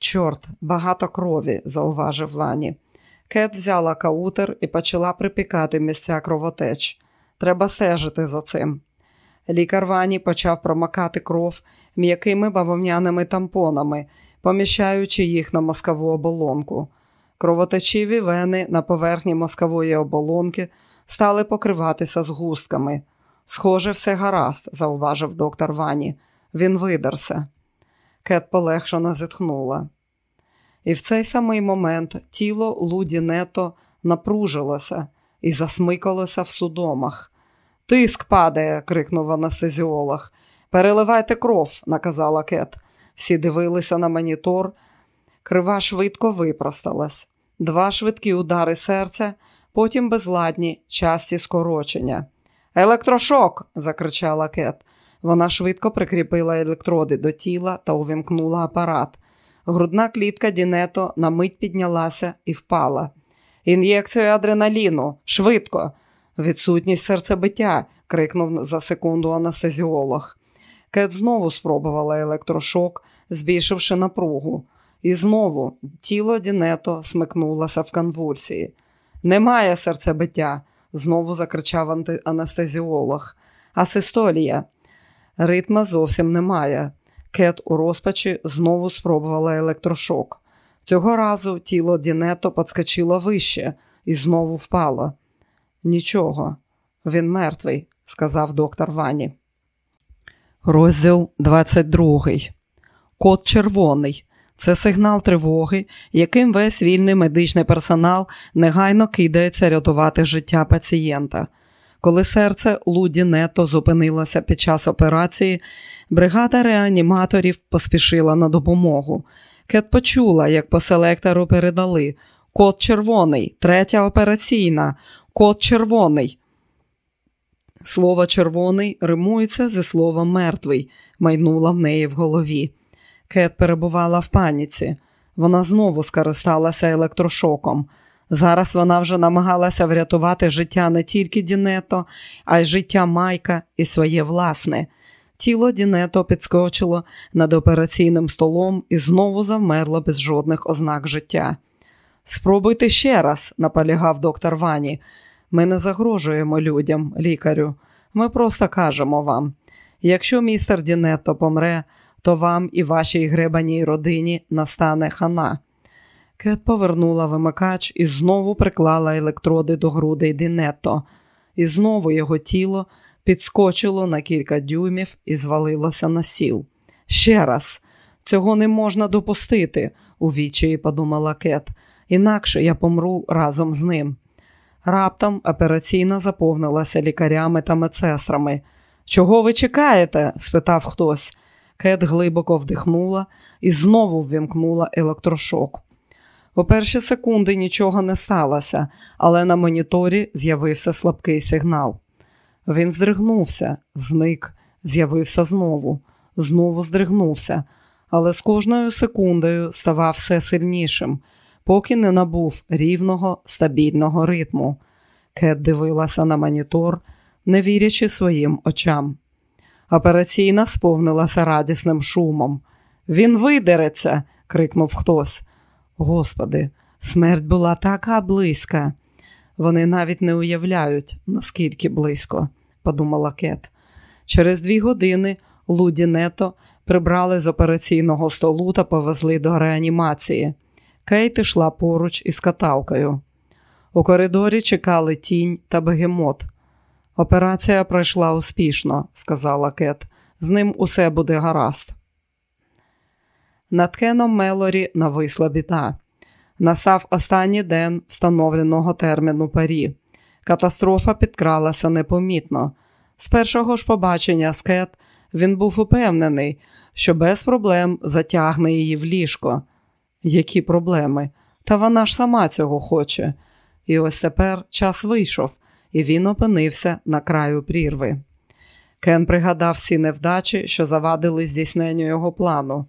Чорт, багато крові, зауважив Вані. Кет взяла каутер і почала припікати місця кровотеч. Треба стежити за цим. Лікар Вані почав промакати кров м'якими бавовняними тампонами, поміщаючи їх на мозкову оболонку. Кровотечиві вени на поверхні мозкової оболонки стали покриватися згустками. Схоже, все гаразд, зауважив доктор Вані. Він видерся. Кет полегшено зітхнула. І в цей самий момент тіло Луді Нето напружилося і засмикалося в судомах. Тиск падає, крикнув анестезіолог. Переливайте кров, наказала Кет. Всі дивилися на монітор. Крива швидко випросталась. Два швидкі удари серця, потім безладні, часті скорочення. Електрошок! закричала Кет. Вона швидко прикріпила електроди до тіла та увімкнула апарат. Грудна клітка Дінето на мить піднялася і впала. Ін'єкцію адреналіну, швидко. Відсутність серцебиття, крикнув за секунду анестезіолог. Кет знову спробувала електрошок, збільшивши напругу. І знову тіло Дінето смикнулося в конвульсії. Немає серцебиття, знову закричав анестезіолог. Асистолія. Ритма зовсім немає. Кет у розпачі знову спробувала електрошок. Цього разу тіло Дінето подскочило вище і знову впало. Нічого, він мертвий, сказав доктор Вані. Розділ 22. Код червоний. Це сигнал тривоги, яким весь вільний медичний персонал негайно кидається рятувати життя пацієнта. Коли серце Луді Нето зупинилося під час операції, бригада реаніматорів поспішила на допомогу. Кет почула, як по селектору передали код червоний, третя операційна, код червоний. Слово червоний римується зі словом мертвий, майнула в неї в голові. Кет перебувала в паніці. Вона знову скористалася електрошоком. Зараз вона вже намагалася врятувати життя не тільки Дінето, а й життя Майка і своє власне. Тіло Дінето підскочило над операційним столом і знову завмерло без жодних ознак життя. Спробуйте ще раз, наполягав доктор Вані. Ми не загрожуємо людям, лікарю. Ми просто кажемо вам. Якщо містер Дінетто помре, то вам і вашій гребаній родині настане хана. Кет повернула вимикач і знову приклала електроди до грудей Дінетто. І знову його тіло підскочило на кілька дюймів і звалилося на сіл. Ще раз, цього не можна допустити, у відчаї подумала Кет, інакше я помру разом з ним. Раптом операційна заповнилася лікарями та медсестрами. Чого ви чекаєте? спитав хтось. Кет глибоко вдихнула і знову ввімкнула електрошок. У перші секунди нічого не сталося, але на моніторі з'явився слабкий сигнал. Він здригнувся, зник, з'явився знову, знову здригнувся, але з кожною секундою ставав все сильнішим, поки не набув рівного стабільного ритму. Кет дивилася на монітор, не вірячи своїм очам. Операційна сповнилася радісним шумом. Він видереться, крикнув хтось. Господи, смерть була така близька. Вони навіть не уявляють, наскільки близько, подумала Кет. Через дві години Луді Нето прибрали з операційного столу та повезли до реанімації. Кейт йшла поруч із каталкою. У коридорі чекали тінь та бегемот. Операція пройшла успішно, сказала Кет. З ним усе буде гаразд. Над Кеном Мелорі нависла біда. Настав останній день встановленого терміну парі. Катастрофа підкралася непомітно. З першого ж побачення з Кет він був упевнений, що без проблем затягне її в ліжко. Які проблеми? Та вона ж сама цього хоче. І ось тепер час вийшов, і він опинився на краю прірви. Кен пригадав всі невдачі, що завадили здійсненню його плану.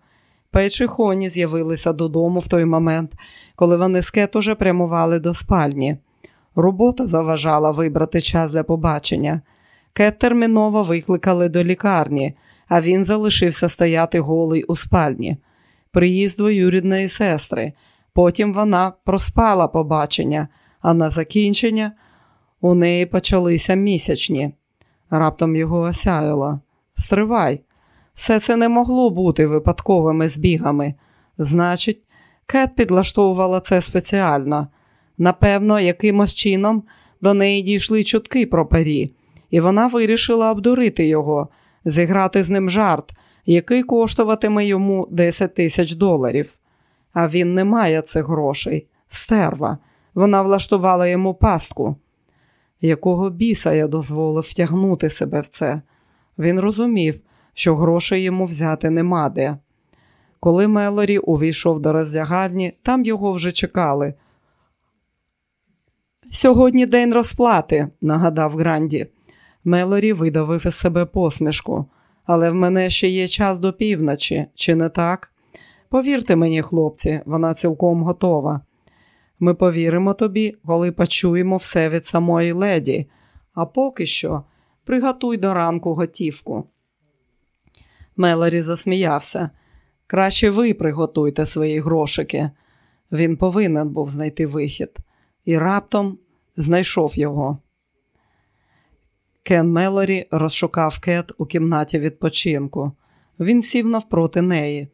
Пейдж Хоні з'явилися додому в той момент, коли вони з Кет уже прямували до спальні. Робота заважала вибрати час для побачення. Кет терміново викликали до лікарні, а він залишився стояти голий у спальні. Приїзд двоюрідної сестри. Потім вона проспала побачення, а на закінчення у неї почалися місячні. Раптом його осяяло. Стривай, все це не могло бути випадковими збігами. Значить, Кет підлаштовувала це спеціально. Напевно, якимось чином до неї дійшли чутки про парі, і вона вирішила обдурити його, зіграти з ним жарт, який коштуватиме йому 10 тисяч доларів. А він не має цих грошей. Стерва. Вона влаштувала йому пастку. Якого біса я дозволив втягнути себе в це? Він розумів, що грошей йому взяти нема де. Коли Мелорі увійшов до роздягальні, там його вже чекали. Сьогодні день розплати, нагадав Гранді. Мелорі видавив із себе посмішку, але в мене ще є час до півночі, чи не так? Повірте мені, хлопці, вона цілком готова. Ми повіримо тобі, коли почуємо все від самої леді, а поки що приготуй до ранку готівку. Мелорі засміявся. Краще ви приготуйте свої грошики. Він повинен був знайти вихід, і раптом знайшов його. Кен Мелорі розшукав кет у кімнаті відпочинку. Він сів навпроти неї.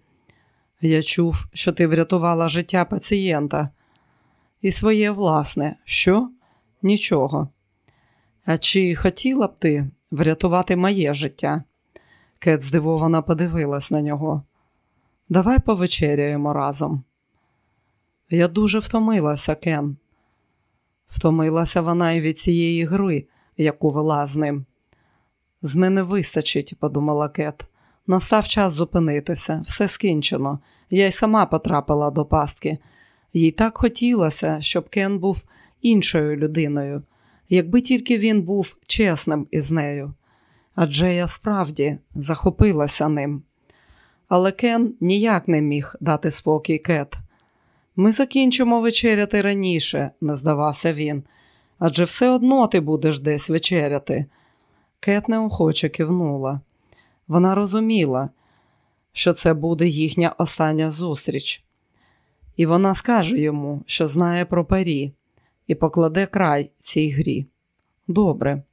Я чув, що ти врятувала життя пацієнта. І своє власне, що? Нічого. А чи хотіла б ти врятувати моє життя? Кет здивовано подивилась на нього. Давай повечеряємо разом. Я дуже втомилася, Кен. Втомилася вона і від цієї гри, яку вела з ним. З мене вистачить, подумала Кет. Настав час зупинитися, все скінчено. Я й сама потрапила до пастки. Їй так хотілося, щоб Кен був іншою людиною, якби тільки він був чесним із нею. Адже я справді захопилася ним. Але Кен ніяк не міг дати спокій Кет. Ми закінчимо вечеряти раніше, не здавався він, адже все одно ти будеш десь вечеряти. Кет неохоче кивнула. Вона розуміла, що це буде їхня остання зустріч, і вона скаже йому, що знає про парі, і покладе край цій грі. Добре.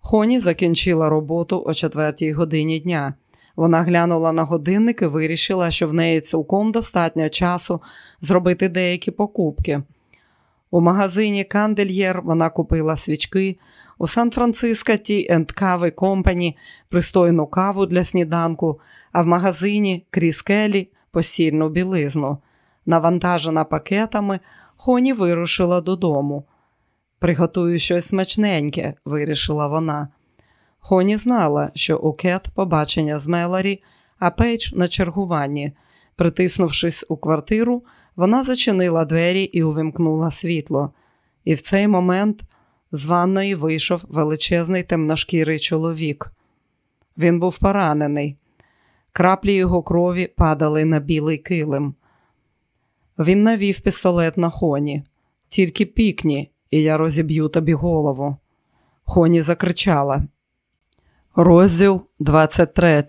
Хоні закінчила роботу о четвертій годині дня. Вона глянула на годинник і вирішила, що в неї цілком достатньо часу зробити деякі покупки. У магазині Кандельєр вона купила свічки, у Сан-Франциско Ті енд Кави Компані пристойну каву для сніданку, а в магазині Кріс Келі постільну білизну. Навантажена пакетами, Хоні вирушила додому. Приготую щось смачненьке, вирішила вона. Хоні знала, що у Кет побачення з Мелорі, а Пейдж на чергуванні. Протиснувшись у квартиру, вона зачинила двері і увімкнула світло. І в цей момент з ванної вийшов величезний темношкірий чоловік. Він був поранений. Краплі його крові падали на білий килим. Він навів пістолет на Хоні. Тільки писни, і я розіб'ю тобі голову. Хоні закричала. Розділ 23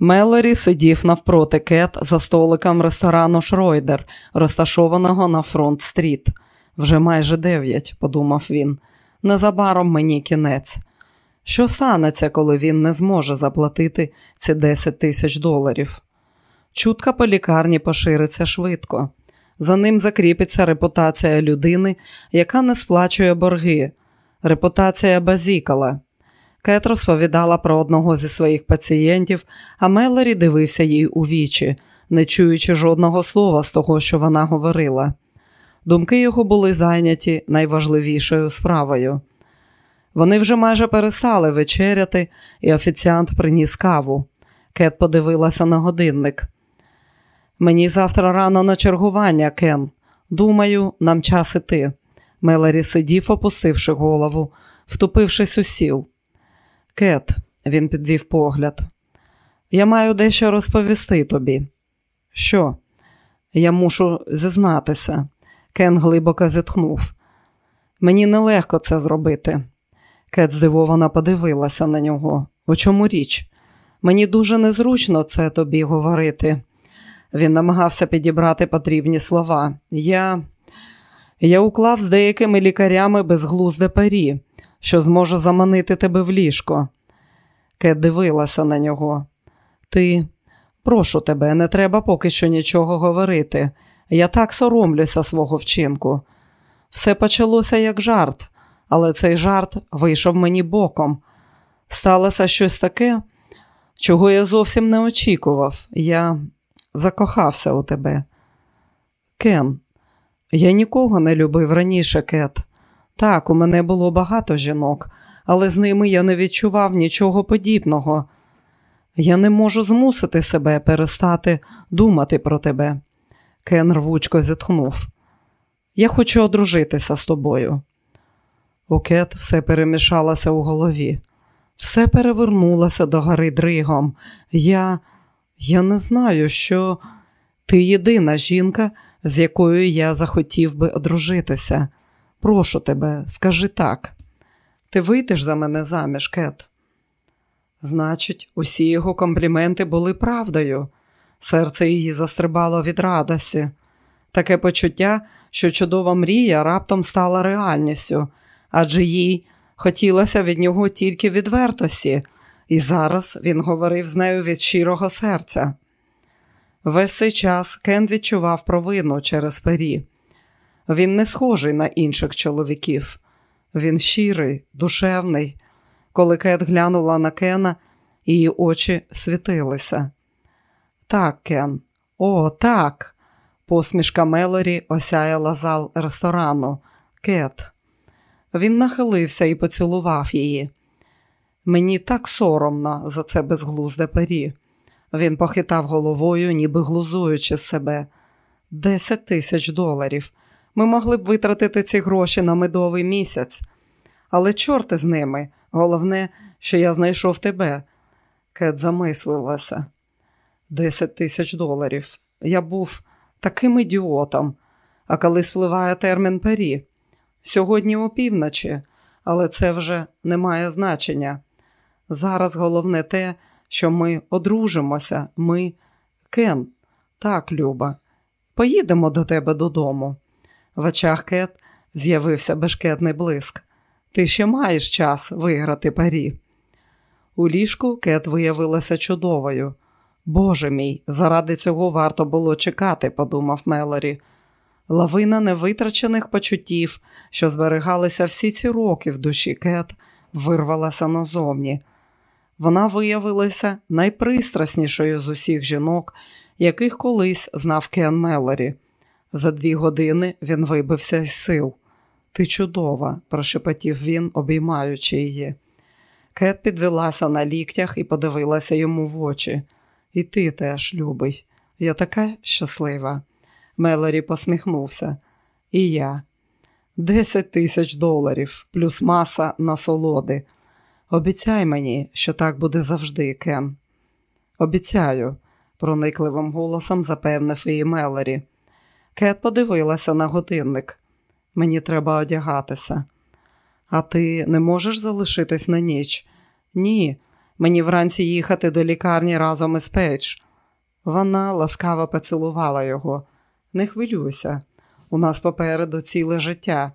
Мелорі сидів навпроти Кет за столиком ресторану Шройдер, розташованого на фронт стріт. Вже майже дев'ять, подумав він. Незабаром мені кінець. Що станеться, коли він не зможе заплатити ці 10 тисяч доларів? Чутка по лікарні пошириться швидко. За ним закріпиться репутація людини, яка не сплачує борги, репутація базікала. Кет розповідала про одного зі своїх пацієнтів, а Мелорі дивився їй у вічі, не чуючи жодного слова з того, що вона говорила. Думки його були зайняті найважливішою справою. Вони вже майже перестали вечеряти, і офіціант приніс каву. Кет подивилася на годинник. Мені завтра рано на чергування, Кен. Думаю, нам час іти. Мелорі сидів, опустивши голову, втупившись у сіл. Кет, він підвів погляд. Я маю дещо розповісти тобі. Що? Я мушу зізнатися. Кен глибоко зітхнув. Мені нелегко це зробити. Кет здивовано подивилася на нього. У чому річ? Мені дуже незручно це тобі говорити. Він намагався підібрати потрібні слова. Я Я уклав з деякими лікарями безглузде парі, що зможу заманити тебе в ліжко. Кет дивилася на нього. Ти, прошу тебе, не треба поки що нічого говорити. Я так соромлюся свого вчинку. Все почалося як жарт, але цей жарт вийшов мені боком. Сталося щось таке, чого я зовсім не очікував. Я закохався у тебе. Кен, я нікого не любив раніше, Кет. Так, у мене було багато жінок, але з ними я не відчував нічого подібного. Я не можу змусити себе перестати думати про тебе. Кен рвучко зітхнув. Я хочу одружитися з тобою. У Кет все перемішалося у голові, все перевернулося до гори дригом. Я я не знаю, що ти єдина жінка, з якою я захотів би одружитися. Прошу тебе, скажи так. Ти вийдеш за мене заміж, Кет? Значить, усі його компліменти були правдою. Серце її застрибало від радості. Таке почуття, що чудова мрія раптом стала реальністю, адже їй хотілося від нього тільки відвертості, і зараз він говорив з нею від щирого серця. Весь цей час Кен відчував провину через пері. Він не схожий на інших чоловіків. Він щирий, душевний. Коли Кет глянула на Кена, її очі світилися. Так, Кен, о, так. Посмішка Мелорі осяяла зал ресторану. Кет. Він нахилився і поцілував її. Мені так соромно за це безглузде пері. Він похитав головою, ніби глузуючи себе. Десять тисяч доларів. Ми могли б витратити ці гроші на медовий місяць. Але чорти з ними. Головне, що я знайшов тебе. Кет замислилася. Десять тисяч доларів. Я був таким ідіотом. А коли спливає термін пері? Сьогодні опівночі, але це вже не має значення. Зараз головне те, що ми одружимося, ми Кен. Так, Люба, поїдемо до тебе додому. В очах Кет з'явився бешкетний блиск. Ти ще маєш час виграти парі. У ліжку Кет виявилася чудовою. Боже мій, заради цього варто було чекати, подумав Мелорі. Лавина невитрачених почуттів, що зберігалися всі ці роки в душі Кет, вирвалася назовні. Вона виявилася найпристраснішою з усіх жінок, яких колись знав Кен Мелорі. За дві години він вибився з сил. Ти чудова, прошепотів він, обіймаючи її. Кет підвелася на ліктях і подивилася йому в очі. І ти теж, любий, я така щаслива. Мелорі посміхнувся. І я. Десять тисяч доларів, плюс маса насолоди. Обіцяй мені, що так буде завжди, Кен. Обіцяю, проникливим голосом запевнив її Мелорі. Кет подивилася на годинник. Мені треба одягатися. А ти не можеш залишитись на ніч? Ні, мені вранці їхати до лікарні разом із Пейдж. Вона ласкаво поцілувала його. Не хвилюйся, у нас попереду ціле життя.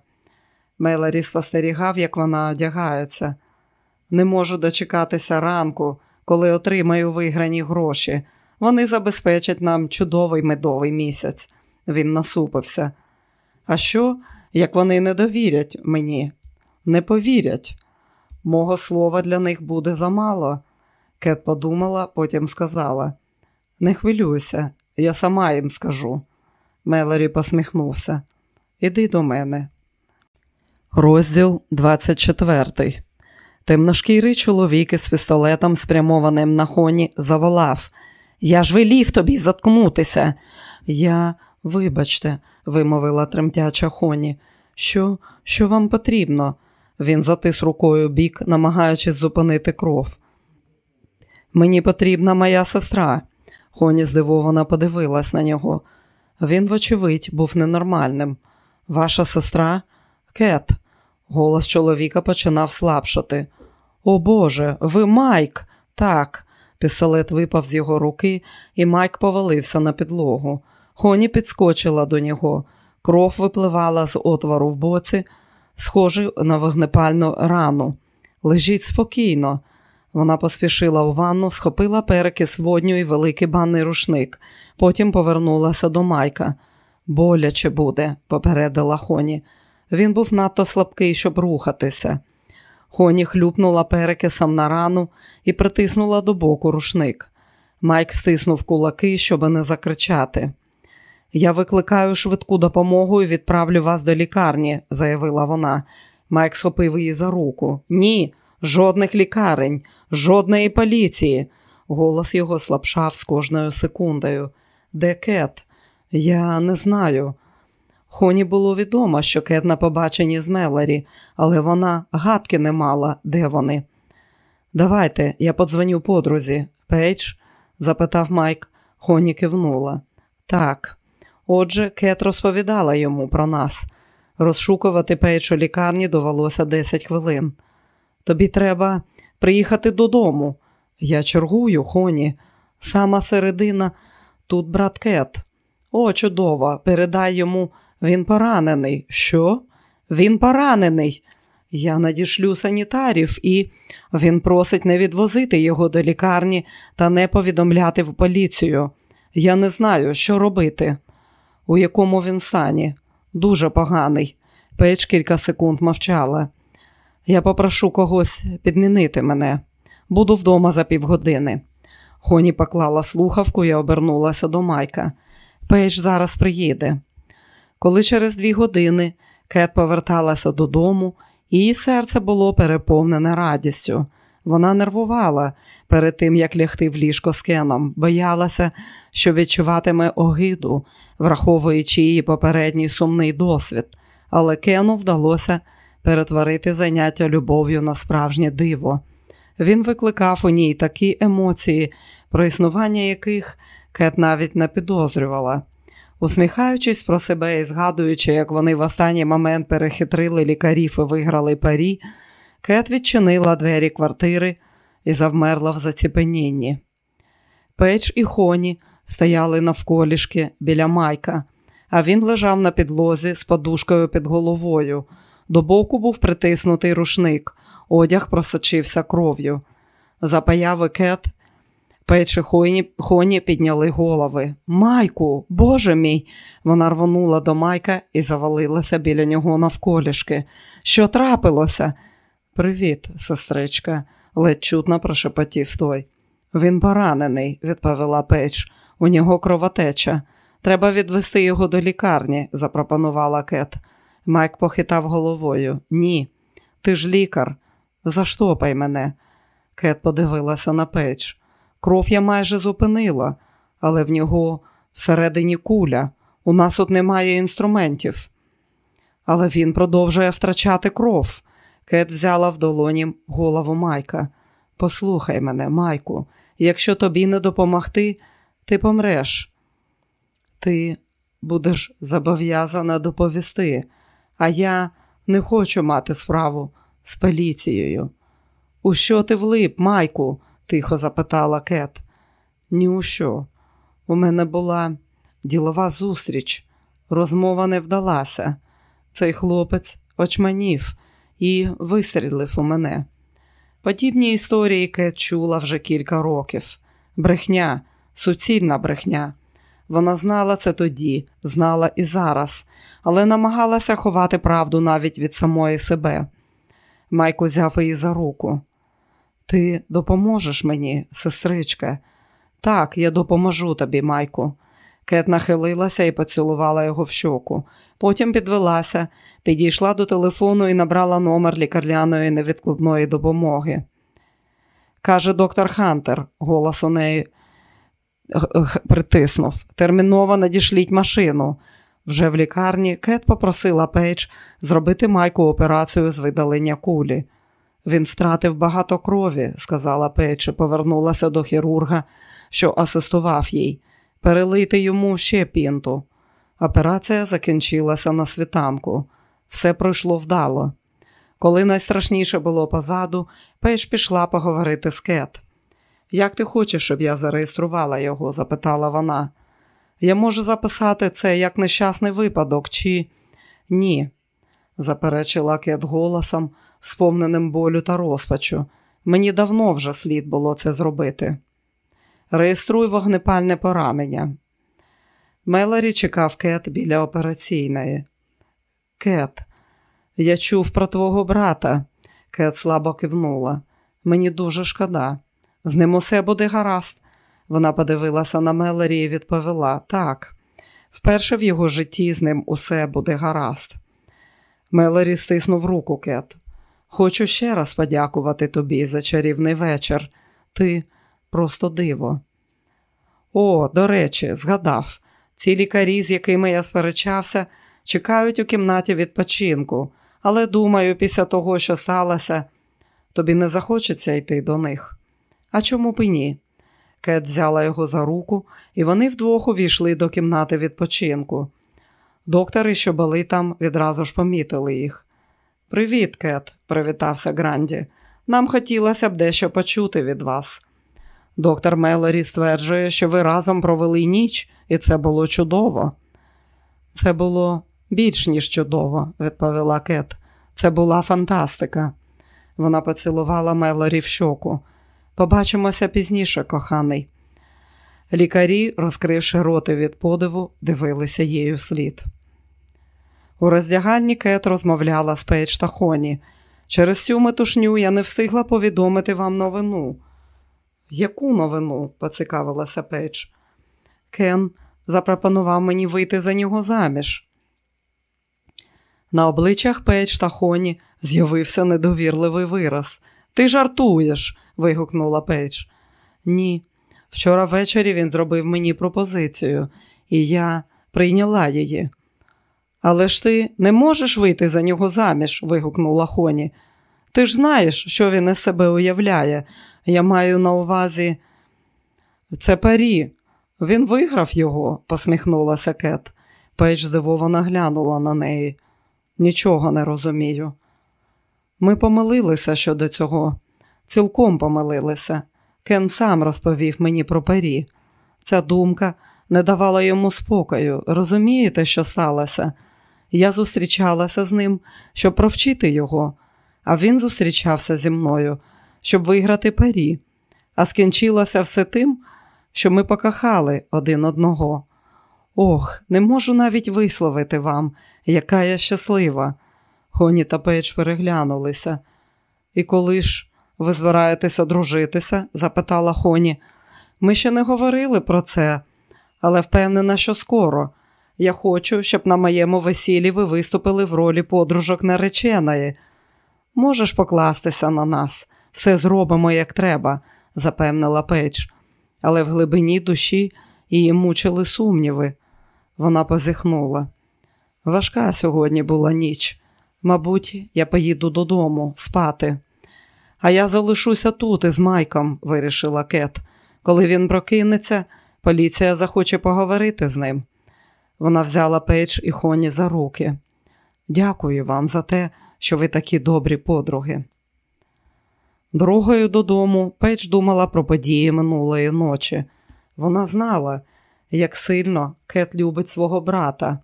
Мелорі спостерігав, як вона одягається. Не можу дочекатися ранку, коли отримаю виграні гроші. Вони забезпечать нам чудовий медовий місяць. Він насупився. А що, як вони не довірять мені? Не повірять. Мого слова для них буде замало. Кет подумала, потім сказала: Не хвилюйся, я сама їм скажу. Мелорі посміхнувся. Іди до мене. Розділ 24 Темношкірий чоловік із пістолетом, спрямованим на хоні, заволав. Я ж велів тобі заткнутися. Я, вибачте, вимовила тремтяча хоні. Що, що вам потрібно? Він затис рукою бік, намагаючись зупинити кров. Мені потрібна моя сестра. Хоні здивовано подивилась на нього. Він, вочевидь, був ненормальним. Ваша сестра? Кет. Голос чоловіка починав слабшати. О Боже, ви Майк. Так. Пістолет випав з його руки, і Майк повалився на підлогу. Хоні підскочила до нього. Кров випливала з отвору в боці, схожий на вогнепальну рану. Лежіть спокійно. Вона поспішила у ванну, схопила перекис водню і великий банний рушник. Потім повернулася до Майка. Боляче буде, попередила Хоні. Він був надто слабкий, щоб рухатися. Хоні хлюпнула перекисом на рану і притиснула до боку рушник. Майк стиснув кулаки, щоб не закричати. Я викликаю швидку допомогу і відправлю вас до лікарні, заявила вона. Майк схопив її за руку. Ні, жодних лікарень, жодної поліції. Голос його слабшав з кожною секундою. Де Кет? Я не знаю. Хоні було відомо, що Кет на побаченні з Мелорі, але вона гадки не мала, де вони. Давайте, я подзвоню подрузі. Пейдж? запитав Майк. Хоні кивнула. Так. Отже, Кет розповідала йому про нас. Розшукувати Пейдж у лікарні довелося 10 хвилин. Тобі треба приїхати додому. Я чергую, Хоні. Сама середина тут брат Кет. О, чудово, передай йому, він поранений. Що? Він поранений. Я надішлю санітарів, і він просить не відвозити його до лікарні та не повідомляти в поліцію. Я не знаю, що робити. У якому він стані? Дуже поганий. Печ кілька секунд мовчала. Я попрошу когось підмінити мене. Буду вдома за півгодини. Хоні поклала слухавку і обернулася до Майка. Пейдж зараз приїде. Коли через дві години Кет поверталася додому, Її серце було переповнене радістю. Вона нервувала перед тим, як лягти в ліжко з Кеном, боялася, що відчуватиме огиду, враховуючи її попередній сумний досвід, але Кену вдалося перетворити заняття любов'ю на справжнє диво. Він викликав у ній такі емоції, про існування яких Кет навіть не підозрювала. Усміхаючись про себе і згадуючи, як вони в останній момент перехитрили лікарів і виграли парі, Кет відчинила двері квартири і завмерла в заціпенінні. Печ і хоні стояли навколішки біля майка, а він лежав на підлозі з подушкою під головою. До боку був притиснутий рушник, одяг просочився кров'ю. За появи Кет Пейдж і Хоні підняли голови. Майку, Боже мій! Вона рвонула до Майка і завалилася біля нього навколішки. Що трапилося? Привіт, сестричка, ледь чутно прошепотів той. Він поранений, відповіла Пейдж. У нього кровотеча. Треба відвести його до лікарні, запропонувала Кет. Майк похитав головою. Ні, ти ж лікар. Заштопай мене. Кет подивилася на Пейдж. Кров я майже зупинила, але в нього всередині куля. У нас тут немає інструментів. Але він продовжує втрачати кров. Кет взяла в долоні голову Майка. Послухай мене, Майку, якщо тобі не допомогти, ти помреш. Ти будеш зобов'язана доповісти, а я не хочу мати справу з поліцією. У що ти влип, Майку? Тихо запитала Кет. Ні у що. У мене була ділова зустріч, розмова не вдалася. Цей хлопець очманів і вистрілив у мене. Подібні історії Кет чула вже кілька років. Брехня, суцільна брехня. Вона знала це тоді, знала і зараз, але намагалася ховати правду навіть від самої себе. Майк узяв її за руку. Ти допоможеш мені, сестричка? Так, я допоможу тобі, Майку. Кет нахилилася і поцілувала його в щоку. Потім підвелася, підійшла до телефону і набрала номер лікарняної невідкладної допомоги. Каже доктор Хантер, голос у неї притиснув. Терміново надішліть машину. Вже в лікарні Кет попросила Пейдж зробити Майку операцію з видалення кулі. Він втратив багато крові, сказала і повернулася до хірурга, що асистував їй. Перелити йому ще пінту. Операція закінчилася на світанку. Все пройшло вдало. Коли найстрашніше було позаду, Пейдж пішла поговорити з Кет. Як ти хочеш, щоб я зареєструвала його? запитала вона. Я можу записати це як нещасний випадок, чи ні, заперечила Кет голосом, сповненим болю та розпачу. Мені давно вже слід було це зробити. Реєструй вогнепальне поранення. Мелорі чекав Кет біля операційної. Кет, я чув про твого брата. Кет слабо кивнула. Мені дуже шкода. З ним усе буде гаразд. Вона подивилася на Мелорі і відповіла так. Вперше в його житті з ним усе буде гаразд. Мелорі стиснув руку Кет. Хочу ще раз подякувати тобі за чарівний вечір. Ти просто диво. О, до речі, згадав, ці лікарі, з якими я сперечався, чекають у кімнаті відпочинку, але думаю, після того, що сталося, тобі не захочеться йти до них. А чому б і ні? Кет взяла його за руку, і вони вдвох увійшли до кімнати відпочинку. Доктори, що були там, відразу ж помітили їх. Привіт, Кет, привітався Гранді. Нам хотілося б дещо почути від вас. Доктор Мелорі стверджує, що ви разом провели ніч, і це було чудово. Це було більш ніж чудово, відповіла Кет. Це була фантастика. Вона поцілувала Мелорі в щоку. Побачимося пізніше, коханий. Лікарі, розкривши роти від подиву, дивилися її слід. У роздягальні Кет розмовляла з Пейдж та Хоні. Через цю метушню я не встигла повідомити вам новину. Яку новину? поцікавилася Пейдж. Кен запропонував мені вийти за нього заміж. На обличчях Пейдж та Хоні з'явився недовірливий вираз. Ти жартуєш. вигукнула Пейдж. Ні. Вчора ввечері він зробив мені пропозицію, і я прийняла її. Але ж ти не можеш вийти за нього заміж, вигукнула Хоні. Ти ж знаєш, що він із себе уявляє. Я маю на увазі це парі. Він виграв його, посміхнулася Кет. Пейдж здивовано глянула на неї. Нічого не розумію. Ми помилилися щодо цього, цілком помилилися. Кен сам розповів мені про парі. Ця думка не давала йому спокою. Розумієте, що сталося? Я зустрічалася з ним, щоб провчити його, а він зустрічався зі мною, щоб виграти парі. А скінчилося все тим, що ми покохали один одного. Ох, не можу навіть висловити вам, яка я щаслива. Хоні та Пейдж переглянулися. І коли ж ви збираєтеся одружитися? запитала Хоні. Ми ще не говорили про це, але впевнена, що скоро. Я хочу, щоб на моєму весіллі ви виступили в ролі подружок нареченої. Можеш покластися на нас, все зробимо, як треба, запевнила Пейдж. Але в глибині душі її мучили сумніви. Вона позіхнула. Важка сьогодні була ніч. Мабуть, я поїду додому спати. А я залишуся тут із Майком, вирішила Кет. Коли він прокинеться, поліція захоче поговорити з ним. Вона взяла Пейдж і Хоні за руки. Дякую вам за те, що ви такі добрі подруги. Дорогою додому Пейдж думала про події минулої ночі. Вона знала, як сильно Кет любить свого брата.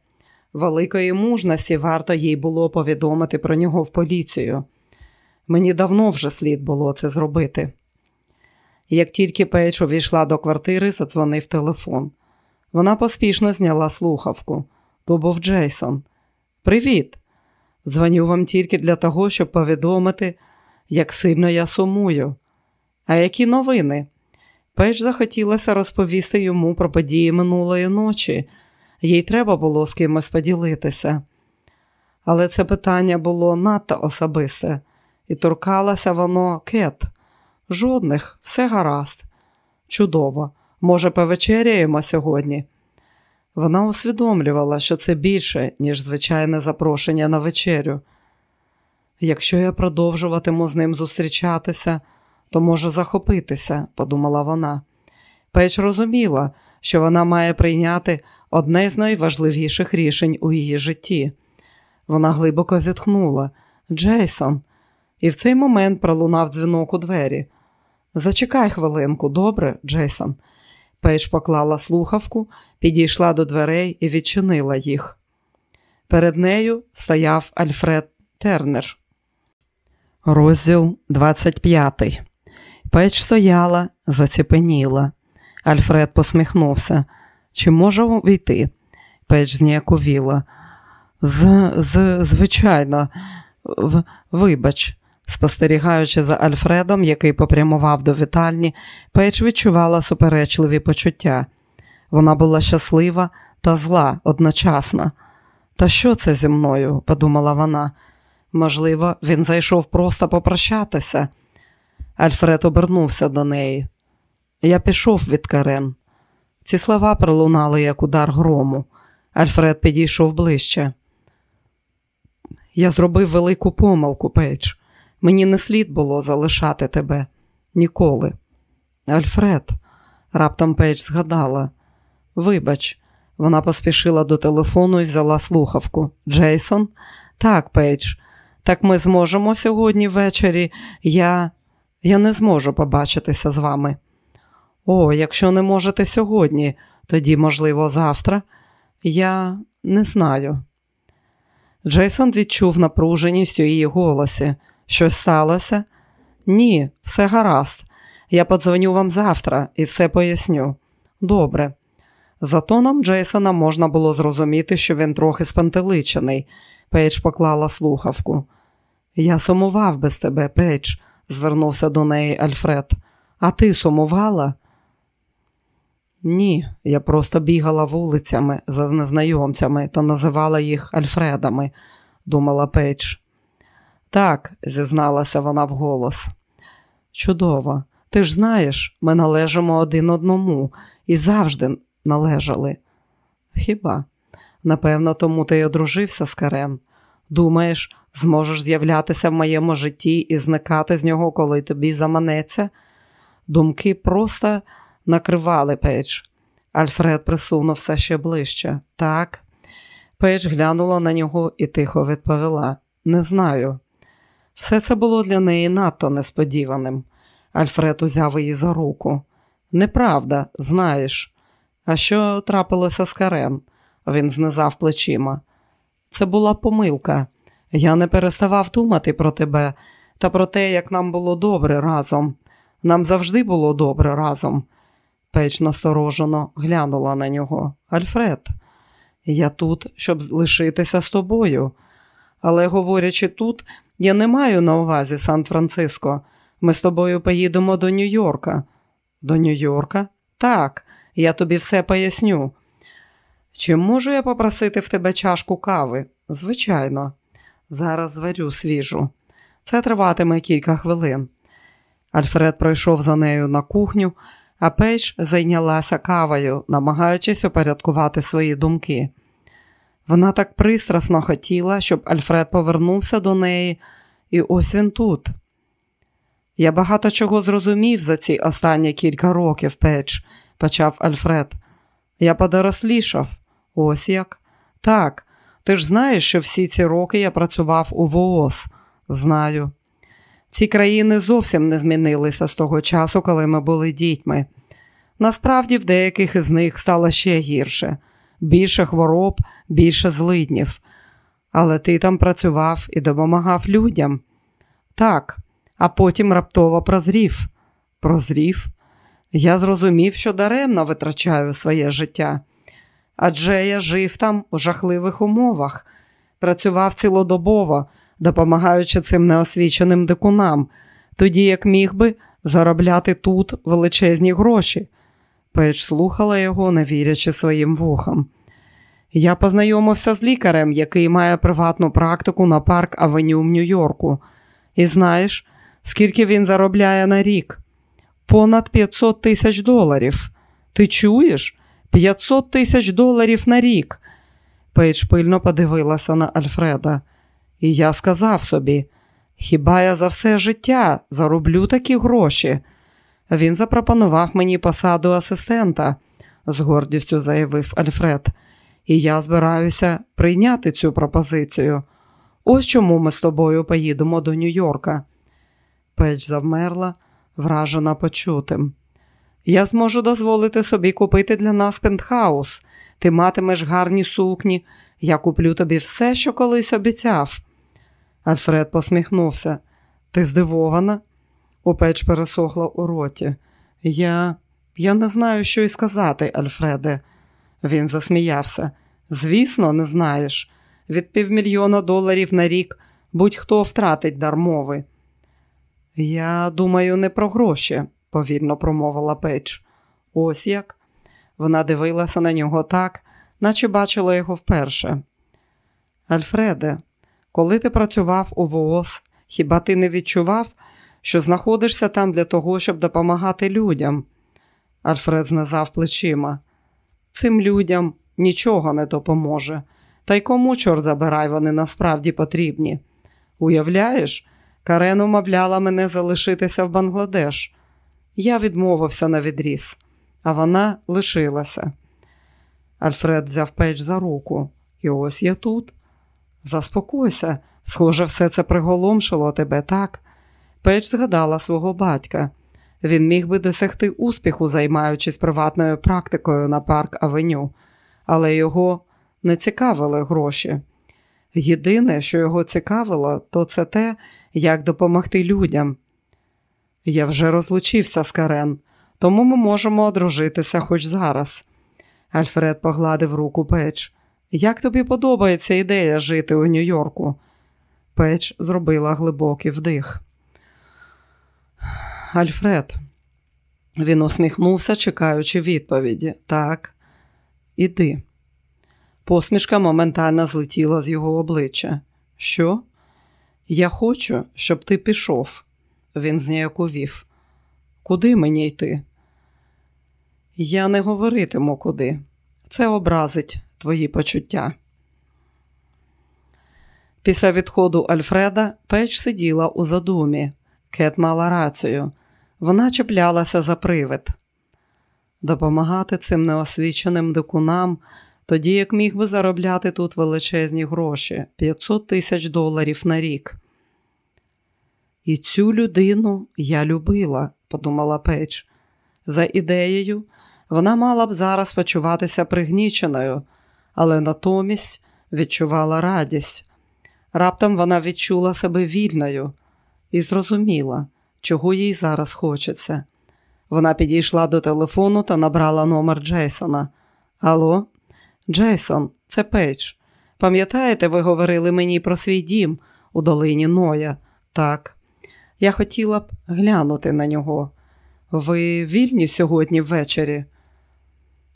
Великої мужності варто їй було повідомити про нього в поліцію. Мені давно вже слід було це зробити. Як тільки Пейдж увійшла до квартири, задзвонив телефон. Вона поспішно зняла слухавку. То був Джейсон. Привіт! Дзвоню вам тільки для того, щоб повідомити, як сильно я сумую. А які новини? Пейдж захотілося розповісти йому про події минулої ночі, їй треба було з кимось поділитися. Але це питання було надто особисте, і торкалося воно Кет. Жодних, все гаразд. Чудово. Може, повечеряємо сьогодні? Вона усвідомлювала, що це більше, ніж звичайне запрошення на вечерю. Якщо я продовжуватиму з ним зустрічатися, то можу захопитися, подумала вона. Пейдж розуміла, що вона має прийняти одне з найважливіших рішень у її житті. Вона глибоко зітхнула Джейсон, і в цей момент пролунав дзвінок у двері. Зачекай хвилинку, добре, Джейсон. Пейдж поклала слухавку, підійшла до дверей і відчинила їх. Перед нею стояв Альфред Тернер. Розділ 25. Пейдж стояла, заціпеніла. Альфред посміхнувся. Чи можу увійти? Пейдж зніяковіла. З, з, звичайно, в, вибач. Спостерігаючи за Альфредом, який попрямував до вітальні, Пейдж відчувала суперечливі почуття. Вона була щаслива та зла одночасно. Та що це зі мною? подумала вона. Можливо, він зайшов просто попрощатися. Альфред обернувся до неї. Я пішов від Карен. Ці слова пролунали, як удар грому. Альфред підійшов ближче. Я зробив велику помилку, Пейдж. Мені не слід було залишати тебе ніколи. Альфред, раптом Пейдж згадала. Вибач, вона поспішила до телефону і взяла слухавку. Джейсон? Так, Пейдж, так ми зможемо сьогодні ввечері. Я Я не зможу побачитися з вами. О, якщо не можете сьогодні, тоді, можливо, завтра. Я не знаю. Джейсон відчув напруженість у її голосі. Щось сталося? Ні, все гаразд. Я подзвоню вам завтра і все поясню. Добре. За тоном Джейсона можна було зрозуміти, що він трохи спантеличений. Пейдж поклала слухавку. Я сумував без тебе, Пейдж, звернувся до неї Альфред. А ти сумувала? Ні, я просто бігала вулицями за незнайомцями та називала їх Альфредами. думала Пейдж. Так, зізналася вона вголос. Чудово, ти ж знаєш, ми належимо один одному і завжди належали. Хіба? Напевно, тому ти й одружився з Карен. Думаєш, зможеш з'являтися в моєму житті і зникати з нього, коли тобі заманеться? Думки просто накривали Пейдж. Альфред присунувся ще ближче. Так. Пейдж глянула на нього і тихо відповіла: Не знаю. Все це було для неї надто несподіваним. Альфред узяв її за руку. Неправда, знаєш. А що трапилося з Карен? Він знизав плечима. Це була помилка. Я не переставав думати про тебе та про те, як нам було добре разом. Нам завжди було добре разом. Печ насторожено глянула на нього. Альфред, я тут, щоб лишитися з тобою. Але, говорячи тут, я не маю на увазі Сан-Франциско. Ми з тобою поїдемо до Нью-Йорка. До Нью-Йорка? Так, я тобі все поясню. Чи можу я попросити в тебе чашку кави? Звичайно, зараз зварю свіжу. Це триватиме кілька хвилин. Альфред пройшов за нею на кухню, а Пейдж зайнялася кавою, намагаючись упорядкувати свої думки. Вона так пристрасно хотіла, щоб Альфред повернувся до неї, і ось він тут. Я багато чого зрозумів за ці останні кілька років, Пейдж», – почав Альфред. Я подорослішав. Ось як. Так, ти ж знаєш, що всі ці роки я працював у ВООЗ. Знаю. Ці країни зовсім не змінилися з того часу, коли ми були дітьми. Насправді, в деяких із них стало ще гірше більше хвороб, більше злиднів. Але ти там працював і допомагав людям. Так, а потім раптово прозрів. Прозрів. Я зрозумів, що даремно витрачаю своє життя. Адже я жив там у жахливих умовах, працював цілодобово, допомагаючи цим неосвіченим дикунам, тоді як міг би заробляти тут величезні гроші. Пейдж слухала його, не вірячи своїм вухам. Я познайомився з лікарем, який має приватну практику на парк Авеню в Нью-Йорку. І знаєш, скільки він заробляє на рік? Понад 500 тисяч доларів. Ти чуєш? 500 тисяч доларів на рік. Пейдж пильно подивилася на Альфреда. І я сказав собі: хіба я за все життя зароблю такі гроші? Він запропонував мені посаду асистента, з гордістю заявив Альфред. І я збираюся прийняти цю пропозицію. Ось чому ми з тобою поїдемо до Нью-Йорка. Пейдж завмерла, вражена почутим. Я зможу дозволити собі купити для нас пентхаус. Ти матимеш гарні сукні, я куплю тобі все, що колись обіцяв. Альфред посміхнувся. Ти здивована? У печ пересохла у роті. Я Я не знаю, що й сказати, Альфреде. Він засміявся. Звісно, не знаєш. Від півмільйона доларів на рік будь-хто втратить дар мови. Я думаю, не про гроші, повільно промовила Пейдж. Ось як. Вона дивилася на нього так, наче бачила його вперше. Альфреде, коли ти працював у ВООЗ, хіба ти не відчував, що знаходишся там для того, щоб допомагати людям? Альфред знизав плечима. Цим людям нічого не допоможе. Та й кому, чорт забирай, вони насправді потрібні. Уявляєш, Карен умовляла мене залишитися в Бангладеш. Я відмовився на відріз, а вона лишилася. Альфред взяв печ за руку. І ось я тут. Заспокойся, схоже, все це приголомшило тебе, так? Печ згадала свого батька. Він міг би досягти успіху, займаючись приватною практикою на парк Авеню, але його не цікавили гроші. Єдине, що його цікавило, то це те, як допомогти людям. Я вже розлучився з Карен, тому ми можемо одружитися хоч зараз. Альфред погладив руку Печ. Як тобі подобається ідея жити у Нью-Йорку? Печ зробила глибокий вдих. Альфред, він усміхнувся, чекаючи відповіді. Так, іди. Посмішка моментально злетіла з його обличчя. Що? Я хочу, щоб ти пішов. Він зніяковів. Куди мені йти? Я не говоритиму куди. Це образить твої почуття. Після відходу Альфреда печ сиділа у задумі. Кет мала рацію. Вона чіплялася за привид. Допомагати цим неосвіченим дикунам, тоді як міг би заробляти тут величезні гроші 500 тисяч доларів на рік. І цю людину я любила, подумала Пейдж. За ідеєю, вона мала б зараз почуватися пригніченою, але натомість відчувала радість. Раптом вона відчула себе вільною і зрозуміла, чого їй зараз хочеться. Вона підійшла до телефону та набрала номер Джейсона. Алло, Джейсон, це Пейдж. Пам'ятаєте, ви говорили мені про свій дім у долині Ноя? Так. Я хотіла б глянути на нього. Ви вільні сьогодні ввечері?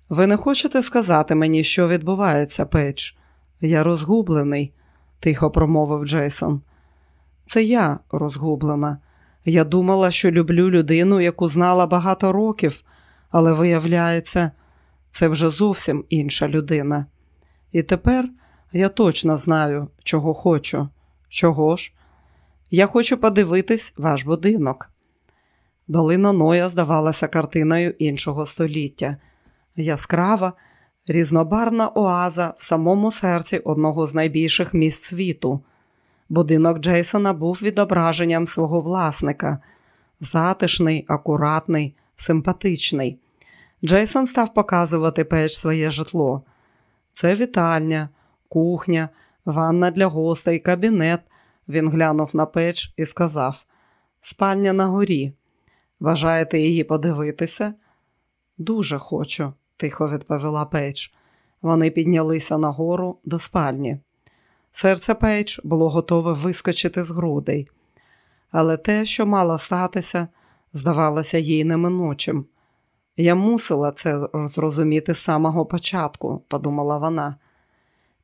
Ви не хочете сказати мені, що відбувається, Пейдж? Я розгублений, тихо промовив Джейсон. Це я розгублена. Я думала, що люблю людину, яку знала багато років, але виявляється, це вже зовсім інша людина. І тепер я точно знаю, чого хочу. Чого ж? Я хочу подивитись ваш будинок. Долина Ноя здавалася картиною іншого століття. Яскрава, різнобарна оаза в самому серці одного з найбільших міст світу. Будинок Джейсона був відображенням свого власника затишний, акуратний, симпатичний. Джейсон став показувати печ своє житло. Це вітальня, кухня, ванна для гостей, кабінет. Він глянув на печ і сказав: Спальня на горі. Бажаєте її подивитися? Дуже хочу, тихо відповіла Пейдж. Вони піднялися нагору до спальні. Серце Пейдж було готове вискочити з грудей, але те, що мало статися, здавалося їй неминучим. Я мусила це зрозуміти з самого початку, подумала вона.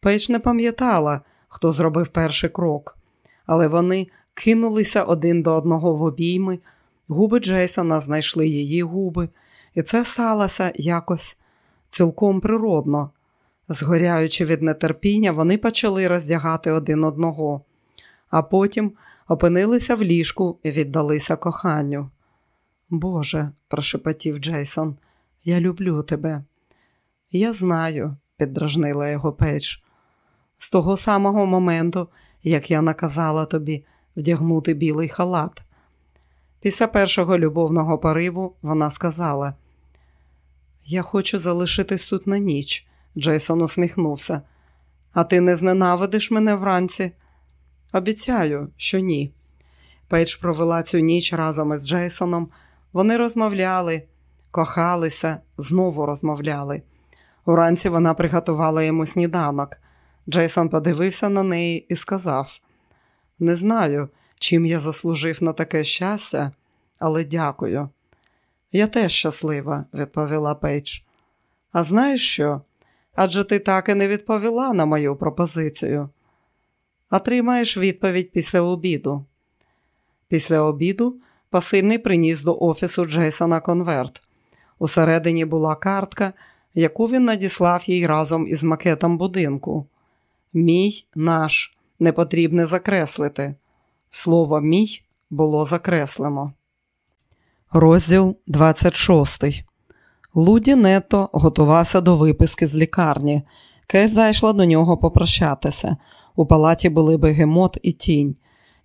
Пейдж не пам'ятала, хто зробив перший крок, але вони кинулися один до одного в обійми, губи Джейсона знайшли її губи, і це сталося якось цілком природно. Згоряючи від нетерпіння, вони почали роздягати один одного, а потім опинилися в ліжку і віддалися коханню. Боже, прошепотів Джейсон, я люблю тебе. Я знаю, піддражнила його Пейдж. З того самого моменту, як я наказала тобі вдягнути білий халат. Після першого любовного пориву вона сказала: Я хочу залишитись тут на ніч. Джейсон усміхнувся. А ти не зненавидиш мене вранці? Обіцяю, що ні. Пейдж провела цю ніч разом із Джейсоном. Вони розмовляли, кохалися, знову розмовляли. Уранці вона приготувала йому сніданок. Джейсон подивився на неї і сказав: Не знаю, чим я заслужив на таке щастя, але дякую. Я теж щаслива, відповіла Пейдж. А знаєш що? Адже ти так і не відповіла на мою пропозицію. Отримаєш відповідь після обіду. Після обіду посильний приніс до офісу Джейсона конверт. Усередині була картка, яку він надіслав їй разом із макетом будинку. Мій наш не потрібне закреслити. Слово мій було закреслено. Розділ 26 Луді Нетто готувався до виписки з лікарні. Кейт зайшла до нього попрощатися. У палаті були бегемот і тінь.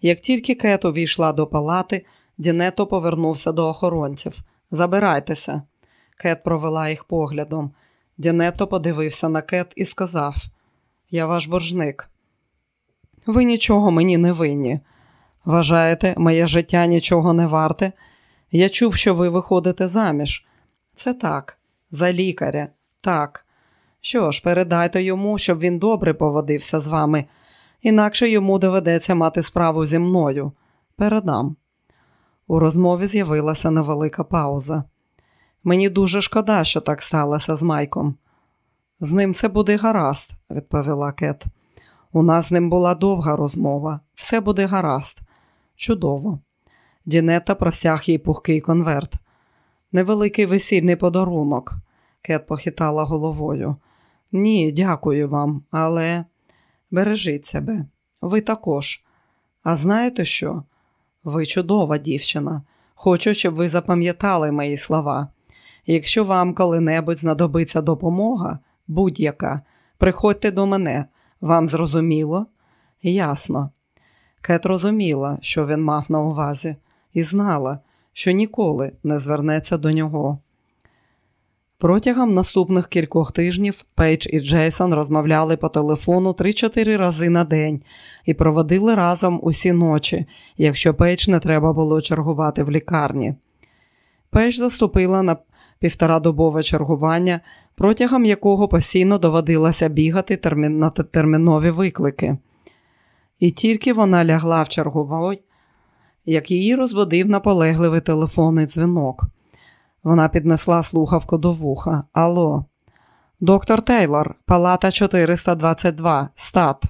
Як тільки Кет увійшла до палати, Дінето повернувся до охоронців. Забирайтеся. Кет провела їх поглядом. Дінето подивився на Кет і сказав: Я ваш боржник. Ви нічого мені не винні. Вважаєте, моє життя нічого не варте? Я чув, що ви виходите заміж. Це так, за лікаря, так. Що ж, передайте йому, щоб він добре поводився з вами, інакше йому доведеться мати справу зі мною. Передам. У розмові з'явилася невелика пауза. Мені дуже шкода, що так сталося з Майком. З ним все буде гаразд, відповіла Кет. У нас з ним була довга розмова. Все буде гаразд. Чудово. Дінета простяг їй пухкий конверт. Невеликий весільний подарунок. Кет похитала головою. Ні, дякую вам, але бережіть себе. Ви також. А знаєте що? Ви чудова дівчина. Хочу, щоб ви запам'ятали мої слова. Якщо вам коли-небудь знадобиться допомога, будь-яка, приходьте до мене. Вам зрозуміло? Ясно. Кет розуміла, що він мав на увазі, і знала, що ніколи не звернеться до нього. Протягом наступних кількох тижнів Пейдж і Джейсон розмовляли по телефону 3-4 рази на день і проводили разом усі ночі, якщо Пейдж не треба було чергувати в лікарні. Пейдж заступила на півторадобове чергування, протягом якого постійно доводилося бігати на термінові виклики. І тільки вона лягла в черговій, як її розбудив наполегливий телефонний дзвінок. Вона піднесла слухавку до вуха. Алло, доктор Тейлор, палата 422, стат.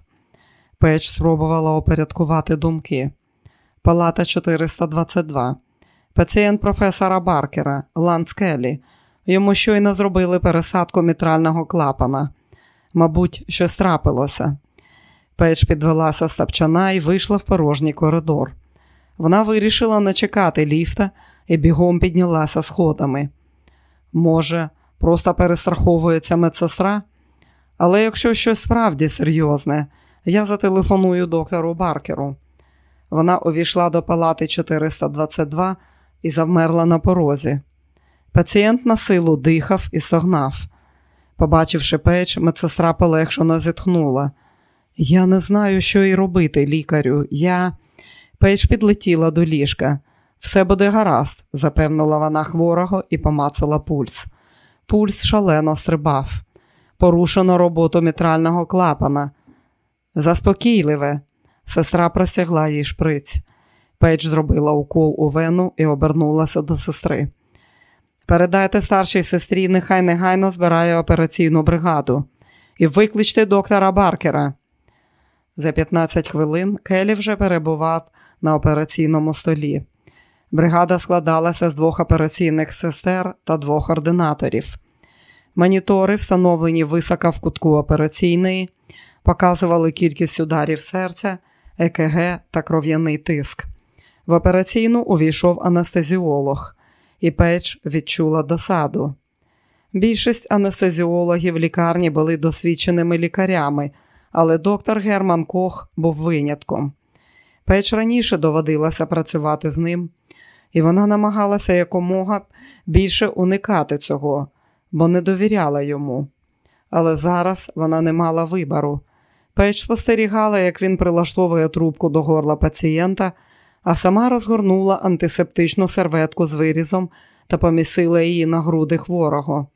Печ спробувала опорядкувати думки. Палата 422. Пацієнт професора Баркера, Ланс Келлі. Йому щойно зробили пересадку мітрального клапана. Мабуть, щось трапилося. Печ підвелася з тапчана і вийшла в порожній коридор. Вона вирішила не чекати ліфта і бігом піднялася сходами. Може, просто перестраховується медсестра? Але якщо щось справді серйозне, я зателефоную доктору Баркеру. Вона увійшла до палати 422 і завмерла на порозі. Пацієнт на силу дихав і согнав. Побачивши печ, медсестра полегшено зітхнула. Я не знаю, що й робити, лікарю. Я. Пейдж підлетіла до ліжка. Все буде гаразд, запевнила вона хворого і помацала пульс. Пульс шалено стрибав. Порушено роботу мітрального клапана. Заспокійливе. Сестра простягла їй шприць. Пейдж зробила укол у вену і обернулася до сестри. Передайте старшій сестрі, нехай негайно збирає операційну бригаду. І викличте доктора Баркера. За 15 хвилин Келі вже перебував на операційному столі. Бригада складалася з двох операційних сестер та двох ординаторів. Монітори, встановлені високо в кутку операційної, показували кількість ударів серця, ЕКГ та кров'яний тиск. В операційну увійшов анестезіолог, і печ відчула досаду. Більшість анестезіологів лікарні були досвідченими лікарями, але доктор Герман Кох був винятком. Печ раніше доводилося працювати з ним, і вона намагалася якомога більше уникати цього, бо не довіряла йому. Але зараз вона не мала вибору. Печ спостерігала, як він прилаштовує трубку до горла пацієнта, а сама розгорнула антисептичну серветку з вирізом та помісила її на груди хворого.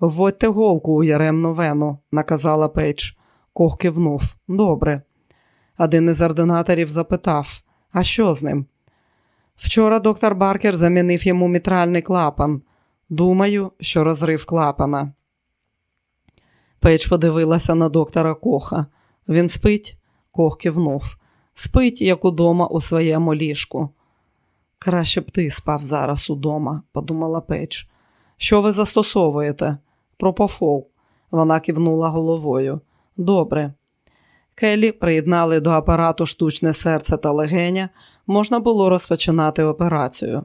Вводьте голку у яремну вену, наказала Пейдж. Кох кивнув. Добре. Один із ординаторів запитав, а що з ним? Вчора доктор Баркер замінив йому мітральний клапан. Думаю, що розрив клапана. Пейдж подивилася на доктора Коха. Він спить? Кох кивнув. Спить, як удома у своєму ліжку. Краще б ти спав зараз удома, подумала Пейдж. Що ви застосовуєте? Пропофол. Вона кивнула головою. Добре. Келі приєднали до апарату штучне серце та легеня, можна було розпочинати операцію.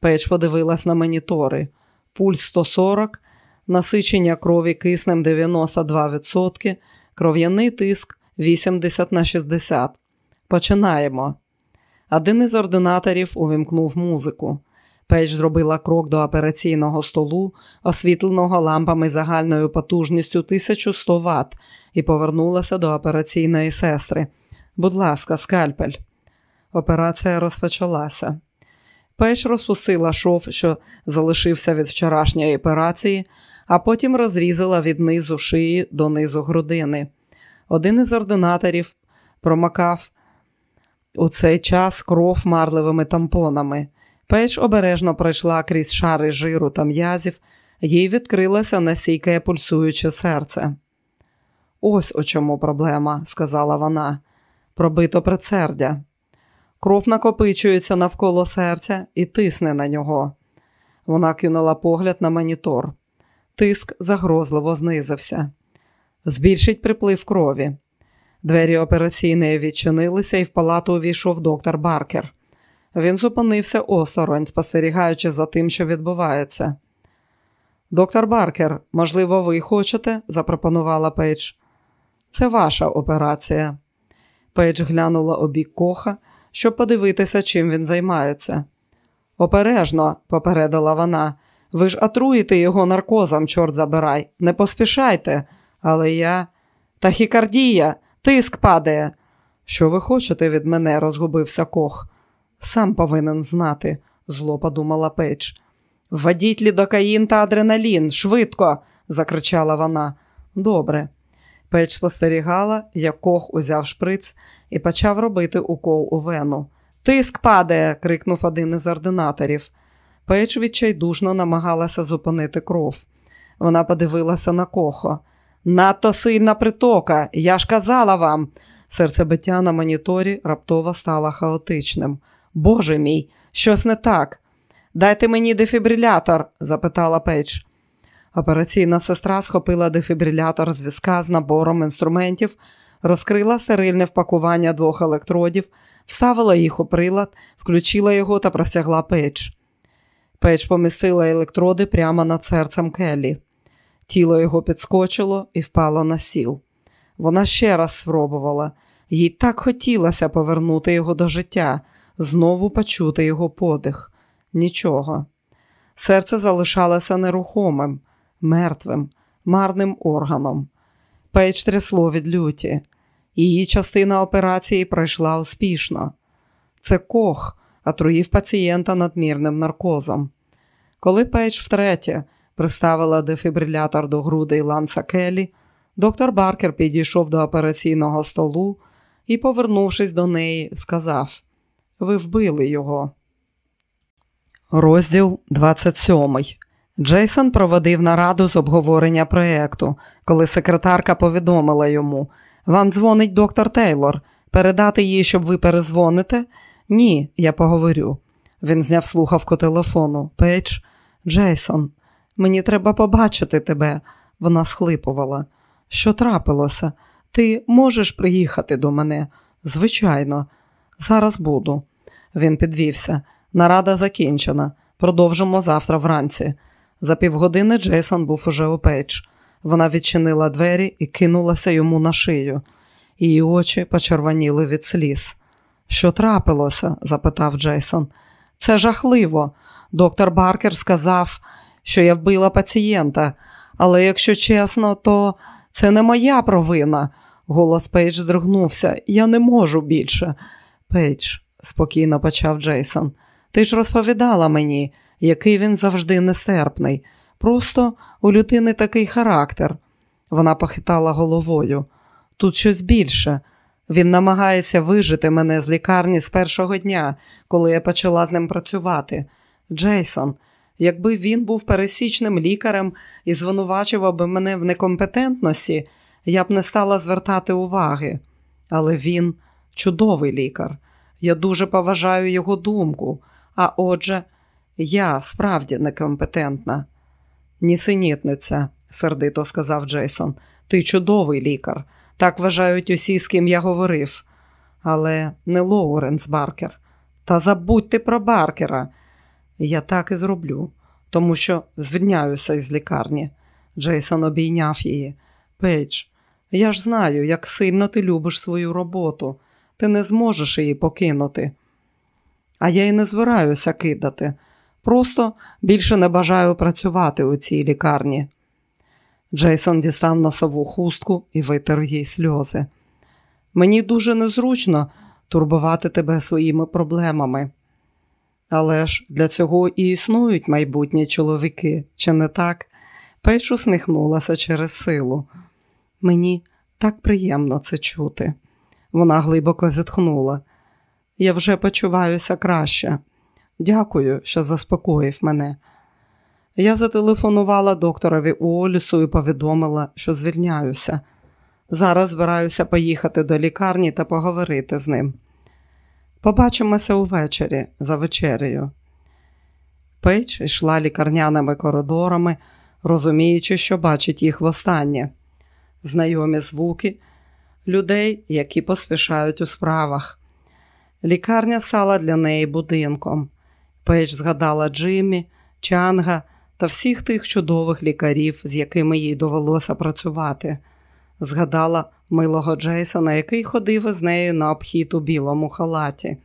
Пейдж подивилась на монітори. Пульс 140, насичення крові киснем 92%, кров'яний тиск 80 на 60. Починаємо. Один із ординаторів увімкнув музику. Пейдж зробила крок до операційного столу, освітленого лампами загальною потужністю 1100 Вт, і повернулася до операційної сестри. Будь ласка, скальпель. Операція розпочалася. Пейдж розпустила шов, що залишився від вчорашньої операції, а потім розрізала від низу шиї до низу грудини. Один із ординаторів промокав у цей час кров марливими тампонами. Пейдж обережно пройшла крізь шари жиру та м'язів, їй відкрилося насилу пульсуюче серце. Ось у чому проблема, сказала вона. Пробито передсердя. Кров накопичується навколо серця і тисне на нього. Вона кинула погляд на монітор. Тиск загрозливо знизився. Збільшіть приплив крові. Двері операційної відчинилися і в палату увійшов доктор Баркер. Він зупинився осторонь, спостерігаючи за тим, що відбувається. Доктор Баркер, можливо, ви хочете? запропонувала Пейдж. Це ваша операція. Пейдж глянула у бік Коха, щоб подивитися, чим він займається. Обережно, попередила вона, ви ж отруїте його наркозом, чорт забирай. Не поспішайте, але я. Тахікардія, тиск падає. Що ви хочете від мене? розгубився Кох. Сам повинен знати, зло подумала Пейдж. Введіть лідокаїн та адреналін, швидко, закричала вона. Добре. Пейдж спостерігала, як Кох узяв шприц і почав робити укол у вену. Тиск падає, крикнув один із ординаторів. Пейдж відчайдушно намагалася зупинити кров. Вона подивилася на Коха. Надто сильна притока, я ж казала вам. Серцебиття на моніторі раптово стало хаотичним. Боже мій, щось не так. Дайте мені дефібрилятор, запитала Пейдж. Операційна сестра схопила дефібрилятор з візка з набором інструментів, розкрила стерильне впакування двох електродів, вставила їх у прилад, включила його та простягла Пейдж. Пейдж помістила електроди прямо над серцем Келлі. Тіло його підскочило і впало на стіл. Вона ще раз спробувала. Їй так хотілося повернути його до життя, знову почути його подих. Нічого. Серце залишалося нерухомим, мертвим, марним органом. Пейдж трясло від люті. Її частина операції пройшла успішно. Це Кох отруїв пацієнта надмірним наркозом. Коли Пейдж втретє приставила дефібрилятор до грудей Ланса Келлі, доктор Баркер підійшов до операційного столу і, повернувшись до неї, сказав: Ви вбили його. Розділ 27. Джейсон проводив нараду з обговорення проєкту, коли секретарка повідомила йому: Вам дзвонить доктор Тейлор. Передати їй, що ви перезвоните? Ні, я поговорю. Він зняв слухавку телефону. Пейдж, Джейсон, мені треба побачити тебе. Вона схлипувала. Що трапилося? Ти можеш приїхати до мене? Звичайно, зараз буду. Він підвівся. Нарада закінчена. Продовжимо завтра вранці. За півгодини Джейсон був уже у Пейдж. Вона відчинила двері і кинулася йому на шию. Її очі почервоніли від сліз. Що трапилося? запитав Джейсон. Це жахливо. Доктор Баркер сказав, що я вбила пацієнта, але якщо чесно, то це не моя провина. Голос Пейдж здригнувся. Я не можу більше. Пейдж, спокійно почав Джейсон. Ти ж розповідала мені, який він завжди нестерпний. Просто у людини такий характер. Вона похитала головою. Тут щось більше. Він намагається вижити мене з лікарні з першого дня, коли я почала з ним працювати. Джейсон, якби він був пересічним лікарем і звинувачував би мене в некомпетентності, я б не стала звертати уваги. Але він чудовий лікар. Я дуже поважаю його думку. А отже, я справді некомпетентна. Нісенітниця, сердито сказав Джейсон. Ти чудовий лікар. Так вважають усі, з ким я говорив. Але не Лоуренс Баркер. Та забудьте про Баркера. Я так і зроблю, тому що звільняюся із лікарні. Джейсон обійняв її. Пейдж, я ж знаю, як сильно ти любиш свою роботу. Ти не зможеш її покинути. А я й не збираюся кидати. Просто більше не бажаю працювати у цій лікарні. Джейсон дістав носову хустку і витер їй сльози. Мені дуже незручно турбувати тебе своїми проблемами. Але ж для цього і існують майбутні чоловіки, чи не так? Пейдж усміхнулася через силу. Мені так приємно це чути. Вона глибоко зітхнула. Я вже почуваюся краще. Дякую, що заспокоїв мене. Я зателефонувала докторові Уолісу і повідомила, що звільняюся. Зараз збираюся поїхати до лікарні та поговорити з ним. Побачимося увечері за вечерею. Пейдж йшла лікарняними коридорами, розуміючи, що бачить їх востаннє. Знайомі звуки людей, які поспішають у справах. Лікарня стала для неї будинком. Пейдж згадала Джиммі, Чанга та всіх тих чудових лікарів, з якими їй довелося працювати. Згадала милого Джейсона, який ходив із нею на обхід у білому халаті.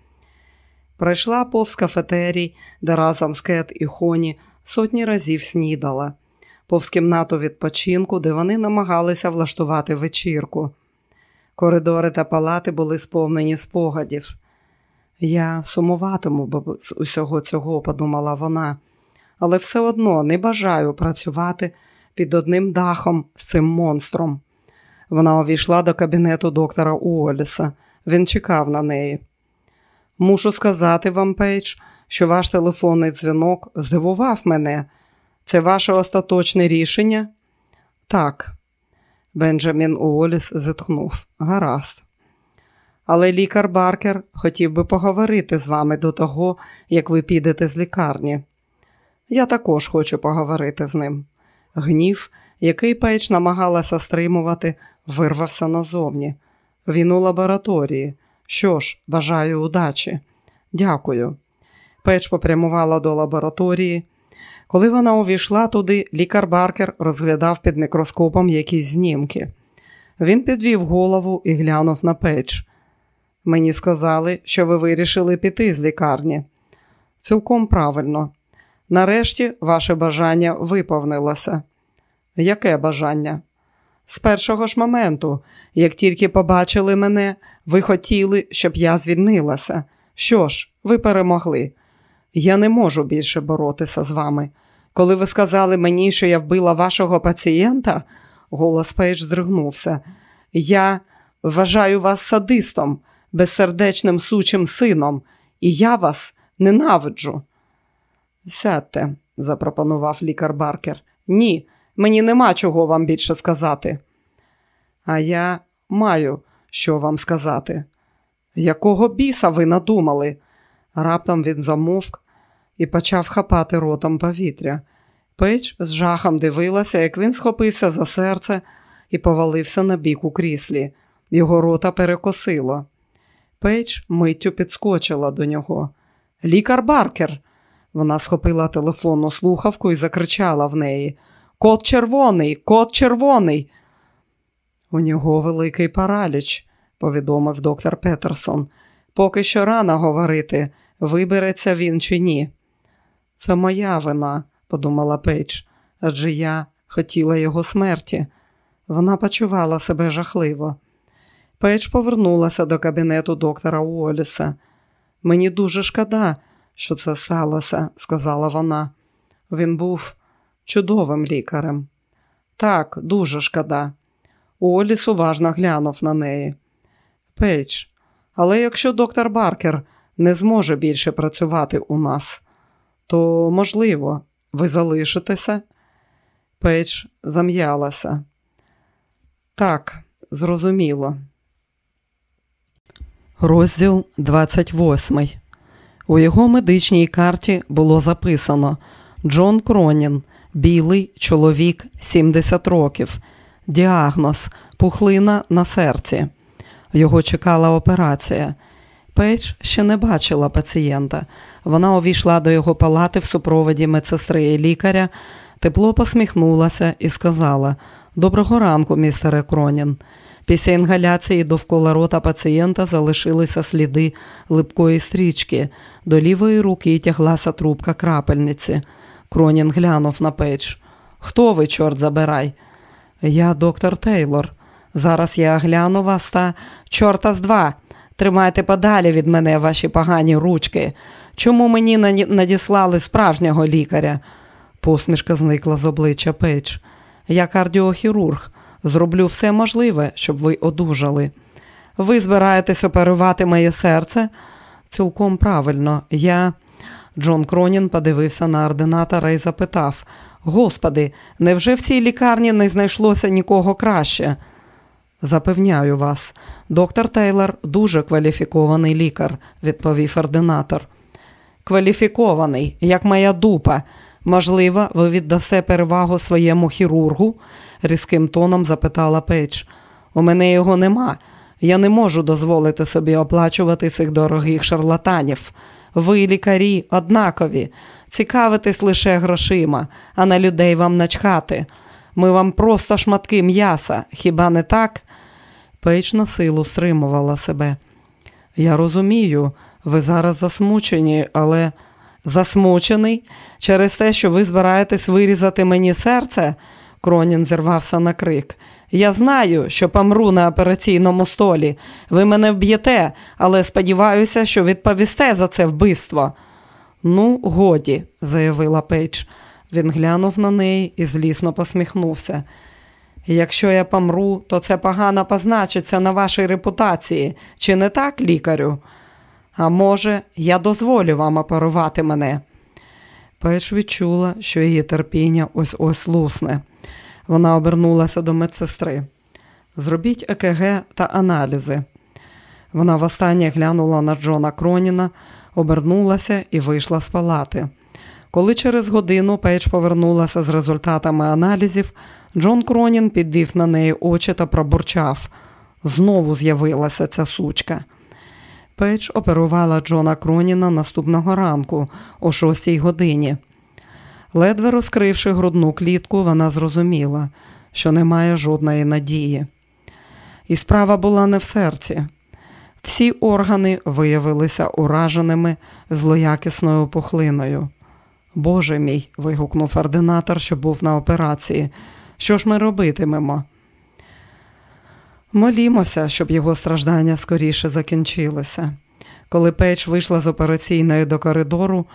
Пройшла повз кафетерій, де разом з Кет і Хоні сотні разів снідала, повз кімнату відпочинку, де вони намагалися влаштувати вечірку. Коридори та палати були сповнені спогадів. Я сумуватиму б з усього цього, подумала вона, але все одно не бажаю працювати під одним дахом з цим монстром. Вона увійшла до кабінету доктора Уоліса. Він чекав на неї. Мушу сказати вам, Пейдж, що ваш телефонний дзвінок здивував мене. Це ваше остаточне рішення? Так. Бенджамін Уоліс зітхнув. Гаразд. Але лікар Баркер хотів би поговорити з вами до того, як ви підете з лікарні. Я також хочу поговорити з ним. Гнів, який Пейдж намагалася стримувати, вирвався назовні. Він у лабораторії. Що ж, бажаю удачі. Дякую. Пейдж попрямувала до лабораторії. Коли вона увійшла туди, лікар Баркер розглядав під мікроскопом якісь знімки. Він підвів голову і глянув на Пейдж. Мені сказали, що ви вирішили піти з лікарні. Цілком правильно. Нарешті ваше бажання виповнилося. Яке бажання? З першого ж моменту, як тільки побачили мене, ви хотіли, щоб я звільнилася. Що ж, ви перемогли. Я не можу більше боротися з вами. Коли ви сказали мені, що я вбила вашого пацієнта, голос Пейдж здригнувся. Я вважаю вас садистом, безсердечним сучим сином, і я вас ненавиджу. Сядьте, запропонував лікар Баркер. Ні, мені нема чого вам більше сказати. А я маю що вам сказати. Якого біса ви надумали? Раптом він замовк і почав хапати ротом повітря. Пейдж з жахом дивилася, як він схопився за серце і повалився на бік у кріслі. Його рота перекосило. Пейдж миттю підскочила до нього. Лікар Баркер. Вона схопила телефонну слухавку і закричала в неї: Кот червоний, кот червоний. У нього великий параліч, повідомив доктор Петерсон. Поки що рано говорити, вибереться він чи ні. Це моя вина, подумала Пейдж, адже я хотіла його смерті. Вона почувала себе жахливо. Пейдж повернулася до кабінету доктора Уоліса. Мені дуже шкода, що це сталося, сказала вона. Він був чудовим лікарем. Так, дуже шкода. Уоліс уважно глянув на неї. Пейдж, але якщо доктор Баркер не зможе більше працювати у нас, то, можливо, ви залишитеся? Пейдж зам'ялася. Так, зрозуміло. Розділ 28. У його медичній карті було записано Джон Кронін, білий чоловік 70 років. Діагноз пухлина на серці. Його чекала операція. Пейдж ще не бачила пацієнта. Вона увійшла до його палати в супроводі медсестри і лікаря, тепло посміхнулася і сказала: Доброго ранку, містере Кронін. Після інгаляції довкола рота пацієнта залишилися сліди липкої стрічки. До лівої руки тяглася трубка крапельниці. Кронін глянув на Пейдж. Хто ви, чорт забирай? Я доктор Тейлор. Зараз я огляну вас та чорта з два. Тримайте подалі від мене ваші погані ручки. Чому мені не надіслали справжнього лікаря? Посмішка зникла з обличчя Пейдж. Я кардіохірург. Зроблю все можливе, щоб ви одужали. Ви збираєтесь оперувати моє серце? Цілком правильно. Я. Джон Кронін подивився на ординатора і запитав: Господи, невже в цій лікарні не знайшлося нікого краще? Запевняю вас, доктор Тейлор дуже кваліфікований лікар, відповів ординатор. Кваліфікований, як моя дупа. Можливо, ви віддасте перевагу своєму хірургу? різким тоном запитала Пейдж. У мене його нема. Я не можу дозволити собі оплачувати цих дорогих шарлатанів. Ви, лікарі, однакові, цікавитесь лише грошима, а на людей вам начхати. Ми вам просто шматки м'яса, хіба не так? Пейдж насилу стримувала себе. Я розумію, ви зараз засмучені, але засмучений через те, що ви збираєтесь вирізати мені серце. Кронін зірвався на крик. Я знаю, що помру на операційному столі. Ви мене вб'єте, але сподіваюся, що відповісте за це вбивство. Ну, годі, заявила Пейдж. Він глянув на неї і злісно посміхнувся. Якщо я помру, то це погано позначиться на вашій репутації, чи не так, лікарю? А може, я дозволю вам оперувати мене. Пейдж відчула, що її терпіння ось-ось лусне. Вона обернулася до медсестри. Зробіть ЕКГ та аналізи. Вона востаннє глянула на Джона Кроніна, обернулася і вийшла з палати. Коли через годину Пейдж повернулася з результатами аналізів, Джон Кронін підвів на неї очі та пробурчав. Знову з'явилася ця сучка. Пейдж оперувала Джона Кроніна наступного ранку о 6 годині. Ледве розкривши грудну клітку, вона зрозуміла, що немає жодної надії. І справа була не в серці. Всі органи виявилися ураженими злоякісною пухлиною. Боже мій, вигукнув ординатор, що був на операції. Що ж ми робитимемо? Молімося, щоб його страждання скоріше закінчилося. Коли Пейдж вийшла з операційної до коридору,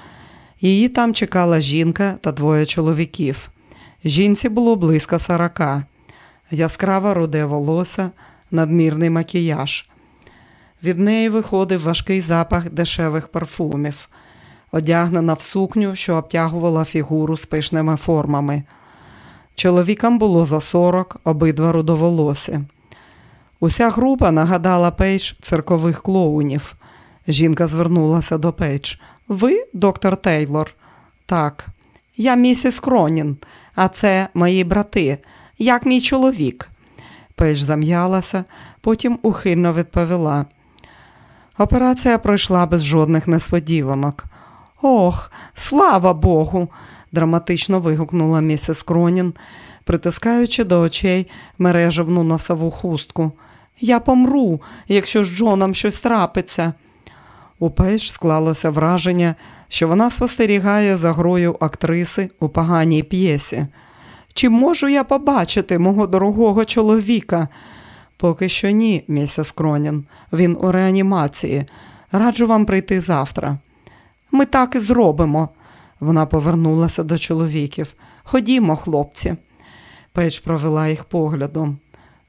її там чекала жінка та двоє чоловіків. Жінці було близько сорока, яскраво-руде волосся, надмірний макіяж. Від неї виходив важкий запах дешевих парфумів, одягнена в сукню, що обтягувала фігуру з пишними формами. Чоловікам було за сорок, обидва рудоволосі. Уся група нагадала Пейдж циркових клоунів. Жінка звернулася до Пейдж. Ви, доктор Тейлор? Так, я місіс Кронін, а це мої брати, як мій чоловік. Пейдж зам'ялася, потім ухильно відповіла. Операція пройшла без жодних несподіванок. Ох, слава Богу! драматично вигукнула місіс Кронін, притискаючи до очей мережевну носову хустку. Я помру, якщо з Джоном щось трапиться. У Пейдж склалося враження, що вона спостерігає за грою актриси у поганій п'єсі. Чи можу я побачити мого дорогого чоловіка? Поки що ні, місіс Кронін. Він у реанімації. Раджу вам прийти завтра. Ми так і зробимо. Вона повернулася до чоловіків. Ходімо, хлопці. Пейдж провела їх поглядом.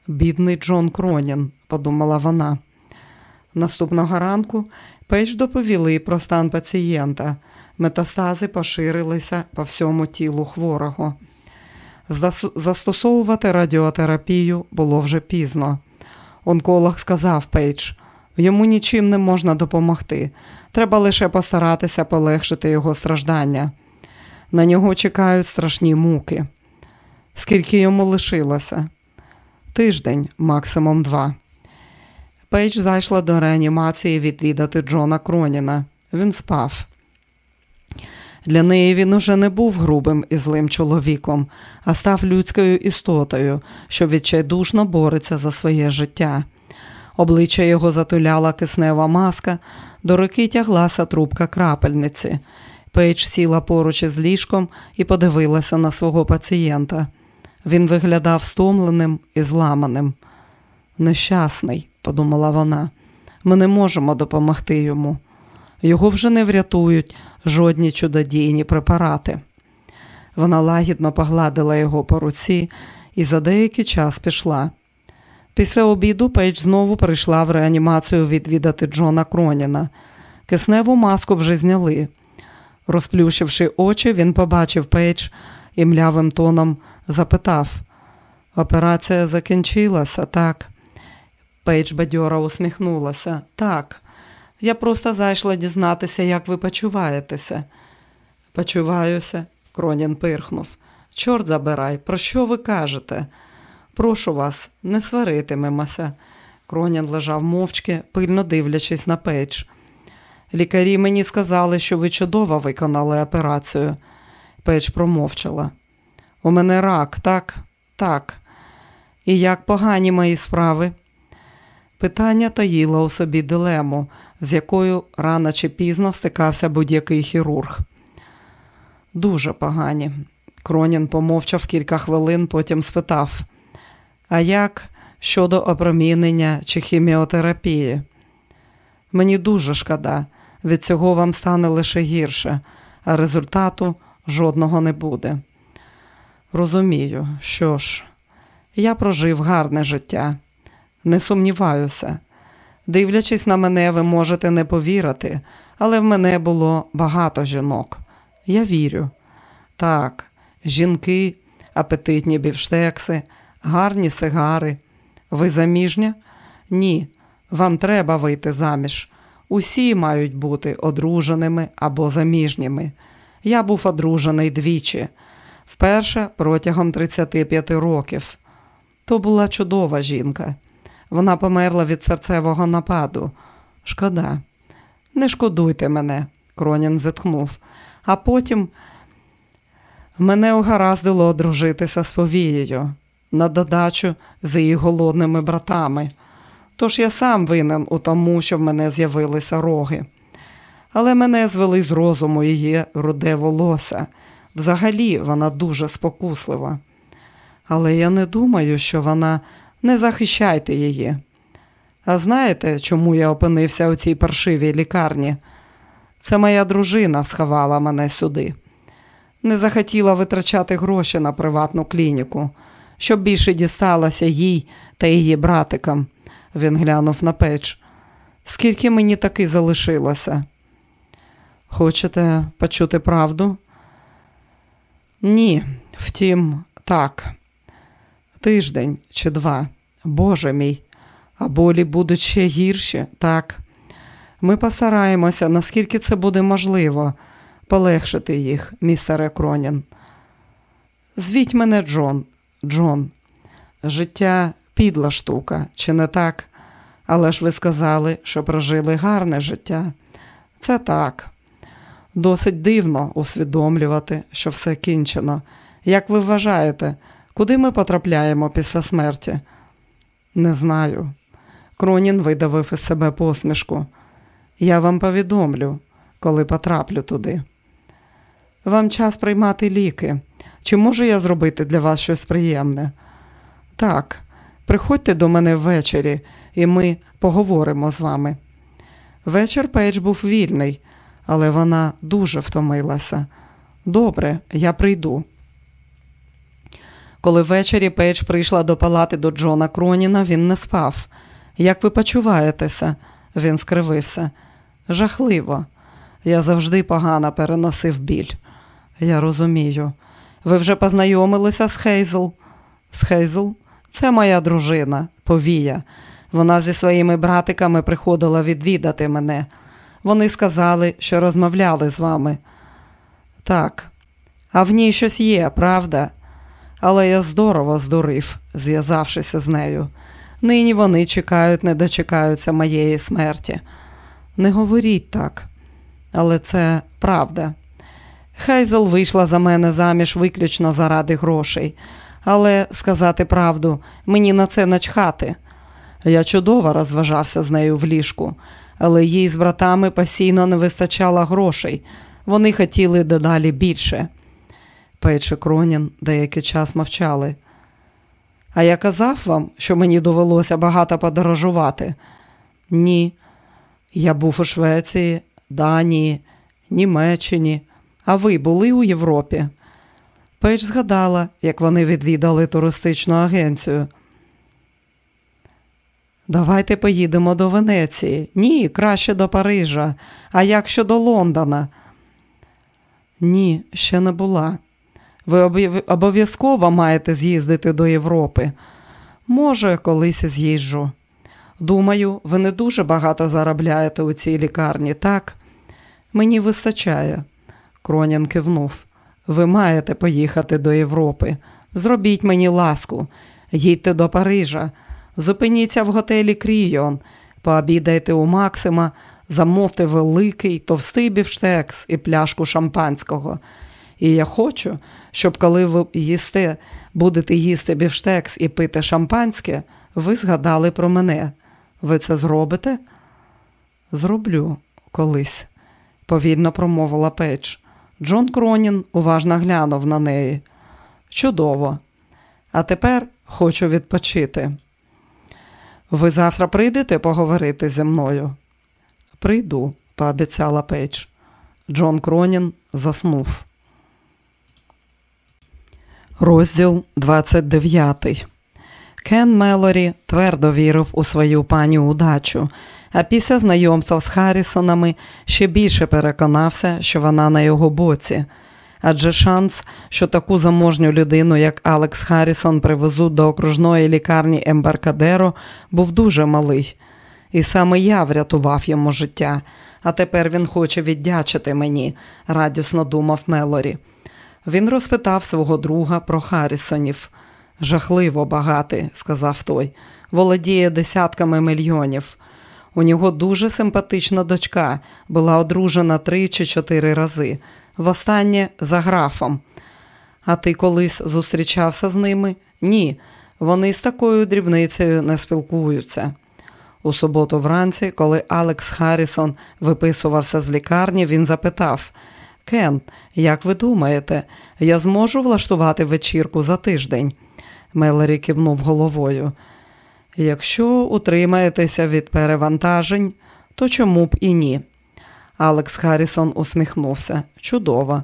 Бідний Джон Кронін, подумала вона. Наступного ранку Пейдж доповіли про стан пацієнта. Метастази поширилися по всьому тілу хворого. Застосовувати радіотерапію було вже пізно. Онколог сказав Пейдж, йому нічим не можна допомогти. Треба лише постаратися полегшити його страждання. На нього чекають страшні муки. Скільки йому лишилося? Тиждень, максимум два. Пейдж зайшла до реанімації відвідати Джона Кроніна. Він спав. Для неї він уже не був грубим і злим чоловіком, а став людською істотою, що відчайдушно бореться за своє життя. Обличчя його затуляла киснева маска, до руки тяглася трубка крапельниці. Пейдж сіла поруч із ліжком і подивилася на свого пацієнта. Він виглядав стомленим і зламаним. Нещасний, подумала вона, ми не можемо допомогти йому. Його вже не врятують жодні чудодійні препарати. Вона лагідно погладила його по руці і за деякий час пішла. Після обіду Пейдж знову прийшла в реанімацію відвідати Джона Кроніна. Кисневу маску вже зняли. Розплющивши очі, він побачив Пейдж і млявим тоном запитав: Операція закінчилася, так? Пейдж бадьоро усміхнулася. Так, я просто зайшла дізнатися, як ви почуваєтеся. Почуваюся, Кронін пирхнув. Чорт забирай, про що ви кажете? Прошу вас, не сваритимемося. Кронін лежав мовчки, пильно дивлячись на Пейдж. Лікарі мені сказали, що ви чудово виконали операцію. Пейдж промовчала. У мене рак, так, так. Наскільки погані мої справи? Питання таїло у собі дилему, з якою рано чи пізно стикався будь-який хірург. Дуже погані. Кронін помовчав кілька хвилин, потім спитав: А як щодо опромінення чи хіміотерапії? Мені дуже шкода, від цього вам стане лише гірше, а результату жодного не буде. Розумію, що ж, я прожив гарне життя, не сумніваюся. Дивлячись на мене, ви можете не повірити, але в мене було багато жінок. Я вірю. Так, жінки, апетитні бівштекси, гарні сигари. Ви заміжня? Ні, вам треба вийти заміж. Усі мають бути одруженими або заміжніми. Я був одружений двічі, вперше протягом 35 років. То була чудова жінка. Вона померла від серцевого нападу. Шкода, не шкодуйте мене, Кронін зітхнув. А потім мене угараздило одружитися з повією на додачу з її голодними братами. Тож я сам винен у тому, що в мене з'явилися роги. Але мене звели з розуму її руде волосся. Взагалі вона дуже спокуслива. Але я не думаю, що вона не захищайте її. А знаєте, чому я опинився у цій паршивій лікарні? Це моя дружина сховала мене сюди. Не захотіла витрачати гроші на приватну клініку, щоб більше дісталося їй та її братикам. Він глянув на печ. Скільки мені таки залишилося? Хочете почути правду? Ні, втім, так. Тиждень чи два. Боже мій, а болі будуть ще гірші, так. Ми постараємося, наскільки це буде можливо, полегшити їх, містере Кронін. Звіть мене Джон, Джон. Життя підла штука, чи не так? Але ж ви сказали, що прожили гарне життя. Це так. Досить дивно усвідомлювати, що все кінчено. Як ви вважаєте, куди ми потрапляємо після смерті? Не знаю. Кронін видавив із себе посмішку. Я вам повідомлю, коли потраплю туди. Вам час приймати ліки. Чи можу я зробити для вас щось приємне? Так, приходьте до мене ввечері, і ми поговоримо з вами. Вечір Пейдж був вільний, але вона дуже втомилася. Добре, я прийду. Коли ввечері Пейдж прийшла до палати до Джона Кроніна, він не спав. Як ви почуваєтеся? Він скривився. Жахливо. Я завжди погано переносив біль. Я розумію. Ви вже познайомилися з Хейзл? З Хейзл? Це моя дружина, Повія. Вона зі своїми братиками приходила відвідати мене. Вони сказали, що розмовляли з вами. Так, а в ній щось є, правда? Але я здорово здурив, зв'язавшися з нею. Нині вони чекають, не дочекаються моєї смерті. Не говоріть так, але це правда. Хейзл вийшла за мене заміж виключно заради грошей, але сказати правду, мені на це начхати. Я чудово розважався з нею в ліжку, але їй з братами постійно не вистачало грошей. Вони хотіли дедалі більше. Пейдж і Кронін деякий час мовчали. А я казав вам, що мені довелося багато подорожувати? Ні. Я був у Швеції, Данії, Німеччині. А ви були у Європі? Пейдж згадала, як вони відвідали туристичну агенцію. Давайте поїдемо до Венеції. Ні, краще до Парижа. А як щодо Лондона? Ні, ще не була. Ви обов'язково маєте з'їздити до Європи. Може, колись з'їжджу. Думаю, ви не дуже багато заробляєте у цій лікарні, так? Мені вистачає. Кронін кивнув. Ви маєте поїхати до Європи. Зробіть мені ласку, їдьте до Парижа, зупиніться в готелі Крійон, пообідайте у Максима, замовте великий, товстий бівштекс і пляшку шампанського. І я хочу, щоб коли ви їсте, будете їсти бівштекс і пити шампанське, ви згадали про мене. Ви це зробите? Зроблю колись, повільно промовила Пейдж. Джон Кронін уважно глянув на неї. Чудово. А тепер хочу відпочити. Ви завтра прийдете поговорити зі мною? Прийду, пообіцяла Пейдж. Джон Кронін заснув. Розділ 29 Кен Мелорі твердо вірив у свою пані удачу, а після знайомства з Харрісонами ще більше переконався, що вона на його боці. Адже шанс, що таку заможню людину, як Алекс Харрісон, привезуть до окружної лікарні Ембаркадеро, був дуже малий. І саме я врятував йому життя, а тепер він хоче віддячити мені, радісно думав Мелорі. Він розпитав свого друга про Харрісонів. Жахливо багатий, сказав той, володіє десятками мільйонів. У нього дуже симпатична дочка, була одружена три чи чотири рази, востаннє за графом. А ти колись зустрічався з ними? Ні, вони з такою дрібницею не спілкуються. У суботу вранці, коли Алекс Харрісон виписувався з лікарні, він запитав Кен, як ви думаєте, я зможу влаштувати вечірку за тиждень? Мелері кивнув головою. Якщо утримаєтеся від перевантажень, то чому б і ні? Алекс Харрісон усміхнувся. Чудово.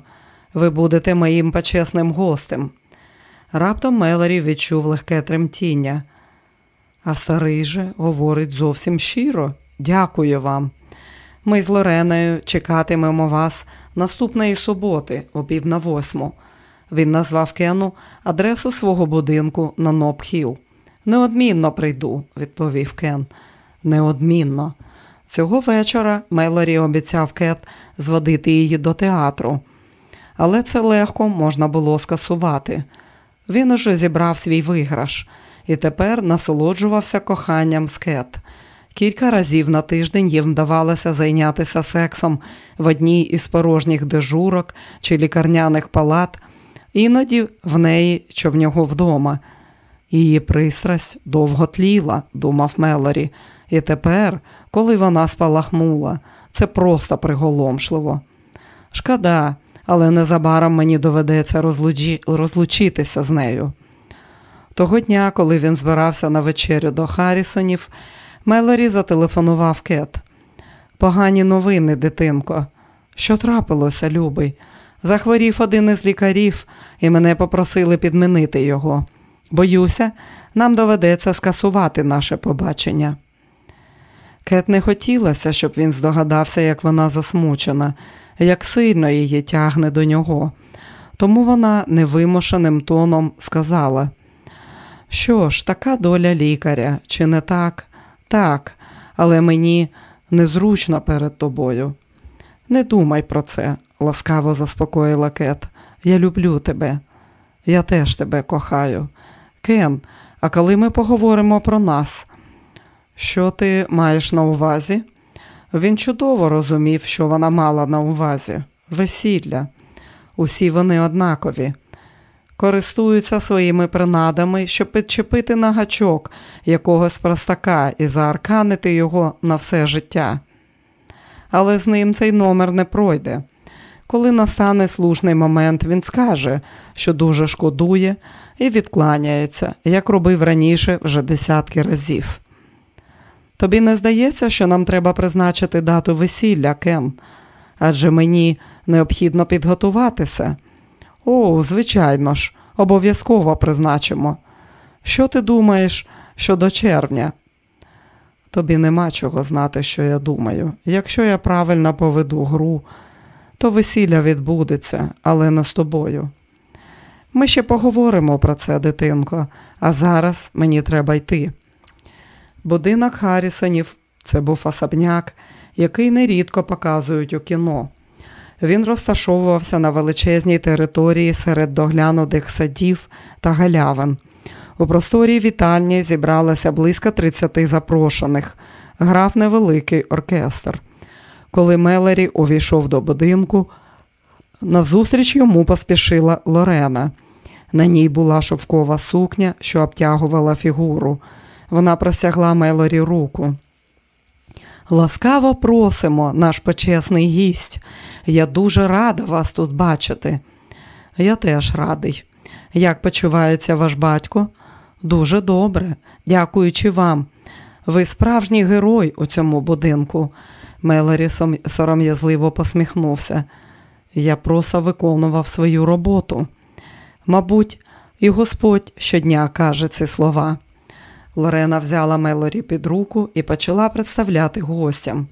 Ви будете моїм почесним гостем. Раптом Мелері відчув легке тремтіння. А старий же говорить зовсім щиро. Дякую вам. Ми з Лореною чекатимемо вас наступної суботи, о пів на восьму. Він назвав Кену адресу свого будинку на Ноб-Хіл. Неодмінно прийду, відповів Кен. Неодмінно. Цього вечора Мелорі обіцяв Кет зводити її до театру, але це легко можна було скасувати. Він уже зібрав свій виграш і тепер насолоджувався коханням з Кет. Кілька разів на тиждень їм вдавалося зайнятися сексом в одній із порожніх дежурок чи лікарняних палат, іноді в неї чи в нього вдома. Її пристрасть довго тліла, думав Мелорі, і тепер, коли вона спалахнула, це просто приголомшливо. Шкода, але незабаром мені доведеться розлучі... розлучитися з нею. Того дня, коли він збирався на вечерю до Харрісонів, Мелорі зателефонував Кет. Погані новини, дитинко. Що трапилося, любий? Захворів один із лікарів, і мене попросили підмінити його. Боюся, нам доведеться скасувати наше побачення. Кет не хотілося, щоб він здогадався, як вона засмучена, як сильно її тягне до нього. Тому вона невимушеним тоном сказала: Що ж, така доля лікаря, чи не так? Так, але мені незручно перед тобою. Не думай про це, ласкаво заспокоїла Кет. Я люблю тебе. Я теж тебе кохаю. Кен, а коли ми поговоримо про нас, що ти маєш на увазі? Він чудово розумів, що вона мала на увазі весілля. Усі вони однакові, користуються своїми принадами, щоб підчепити на гачок якогось простака і заарканити його на все життя. Але з ним цей номер не пройде. Коли настане слушний момент, він скаже, що дуже шкодує і відкланяється, як робив раніше вже десятки разів. Тобі не здається, що нам треба призначити дату весілля, Кен, адже мені необхідно підготуватися. О, звичайно ж, обов'язково призначимо. Що ти думаєш щодо червня? Тобі нема чого знати, що я думаю. Якщо я правильно поведу гру, то весілля відбудеться, але не з тобою. Ми ще поговоримо про це, дитинко, а зараз мені треба йти. Будинок Харрісонів це був особняк, який нерідко показують у кіно. Він розташовувався на величезній території серед доглянутих садів та галявин. У просторі вітальні зібралося близько 30 запрошених, грав невеликий оркестр. Коли Мелері увійшов до будинку, назустріч йому поспішила Лорена. На ній була шовкова сукня, що обтягувала фігуру. Вона простягла Мелорі руку. Ласкаво просимо, наш почесний гість. Я дуже рада вас тут бачити. Я теж радий. Як почувається ваш батько? Дуже добре, дякуючи вам. Ви справжній герой у цьому будинку. Мелорі сором'язливо посміхнувся. Я просто виконував свою роботу. Мабуть, і Господь щодня каже ці слова. Лорена взяла Мелорі під руку і почала представляти гостям.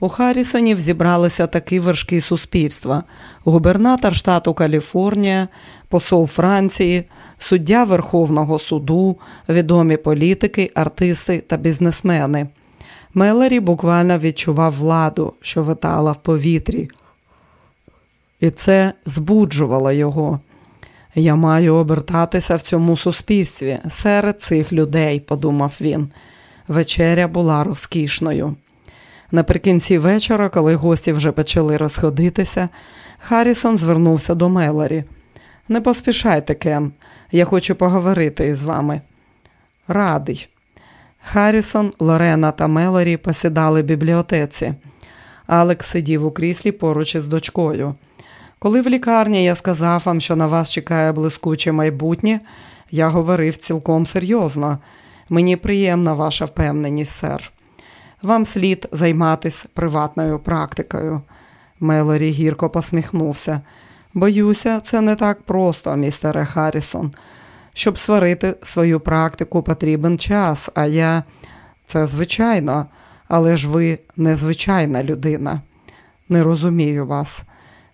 У Харрісонів зібралися такі вершки суспільства: губернатор штату Каліфорнія, посол Франції, суддя Верховного суду, відомі політики, артисти та бізнесмени. Мелорі буквально відчував владу, що витала в повітрі, і це збуджувало його. Я маю обертатися в цьому суспільстві серед цих людей, подумав він. Вечеря була розкішною. Наприкінці вечора, коли гості вже почали розходитися, Харрісон звернувся до Мелорі. Не поспішайте, Кен, я хочу поговорити із вами. Радий. Харрісон, Лорена та Мелорі посідали в бібліотеці. Алекс сидів у кріслі поруч із дочкою. Коли в лікарні я сказав вам, що на вас чекає блискуче майбутнє, я говорив цілком серйозно. Мені приємна ваша впевненість, сер. Вам слід займатися приватною практикою. Мелорі гірко посміхнувся. Боюся, це не так просто, містере Харрісон. Щоб сварити свою практику, потрібен час, а я це звичайно, але ж ви незвичайна людина. Не розумію вас.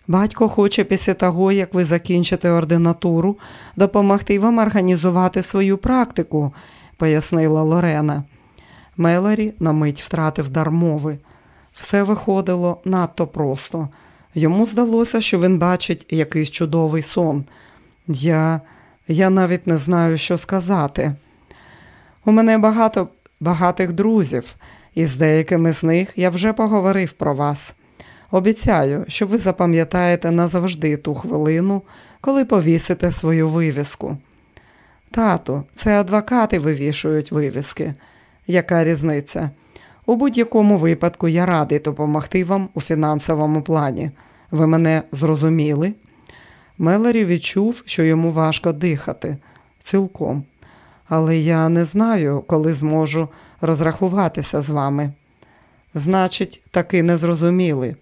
Батько хоче після того, як ви закінчите ординатуру, допомогти вам організувати свою практику, пояснила Лорена. Мелорі на мить втратив дар мови. Все виходило надто просто. Йому здалося, що він бачить якийсь чудовий сон. Я я навіть не знаю, що сказати. У мене багато багатих друзів, і з деякими з них я вже поговорив про вас. Обіцяю, що ви запам'ятаєте назавжди ту хвилину, коли повісите свою вивіску. Тату, це адвокати вивішують вивіски. Яка різниця? У будь-якому випадку я радий допомогти вам у фінансовому плані. Ви мене зрозуміли? Мелорі відчув, що йому важко дихати цілком. Але я не знаю, коли зможу розрахуватися з вами. Значить, таки не зрозуміли.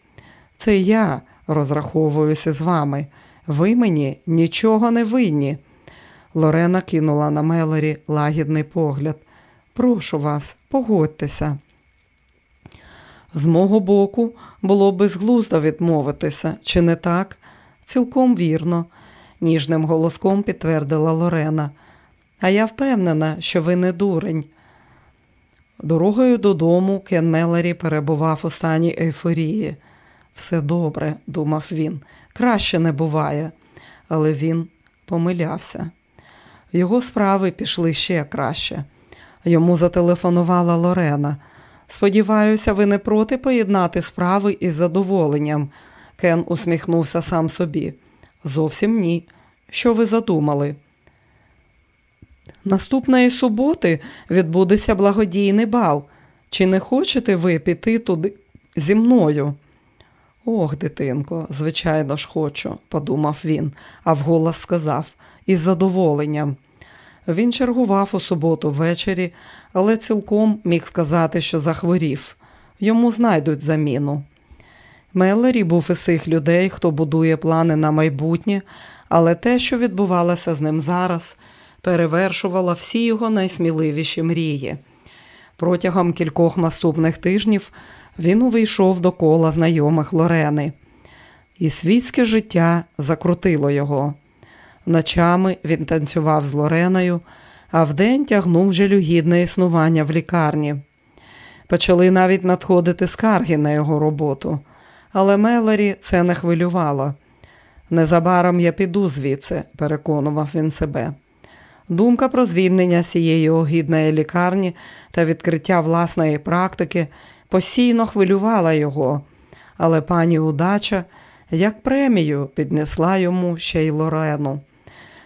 Це я розраховуюся з вами. Ви мені нічого не винні. Лорена кинула на Мелорі лагідний погляд. Прошу вас, погодьтеся. З мого боку було безглуздо відмовитися, чи не так? Цілком вірно, ніжним голоском підтвердила Лорена. А я впевнена, що ви не дурень. Дорогою додому Кен Мелері перебував у стані ейфорії. Все добре, думав він, краще не буває, але він помилявся. Його справи пішли ще краще. Йому зателефонувала Лорена. Сподіваюся, ви не проти поєднати справи із задоволенням. Кен усміхнувся сам собі. Зовсім ні. Що ви задумали? Наступної суботи відбудеться благодійний бал. Чи не хочете ви піти туди зі мною? Ох, дитинко, звичайно ж хочу, подумав він, а вголос сказав із задоволенням. Він чергував у суботу ввечері, але цілком міг сказати, що захворів. Йому знайдуть заміну. Меллері був із тих людей, хто будує плани на майбутнє, але те, що відбувалося з ним зараз, перевершувало всі його найсміливіші мрії. Протягом кількох наступних тижнів він увійшов до кола знайомих Лорени, і світське життя закрутило його. Ночами він танцював з Лореною, а вдень тягнув жалюгідне існування в лікарні. Почали навіть надходити скарги на його роботу, але Мелорі це не хвилювало. Незабаром я піду звідси, переконував він себе. Думка про звільнення цієї огідної лікарні та відкриття власної практики постійно хвилювала його, але пані удача як премію піднесла йому ще й Лорену.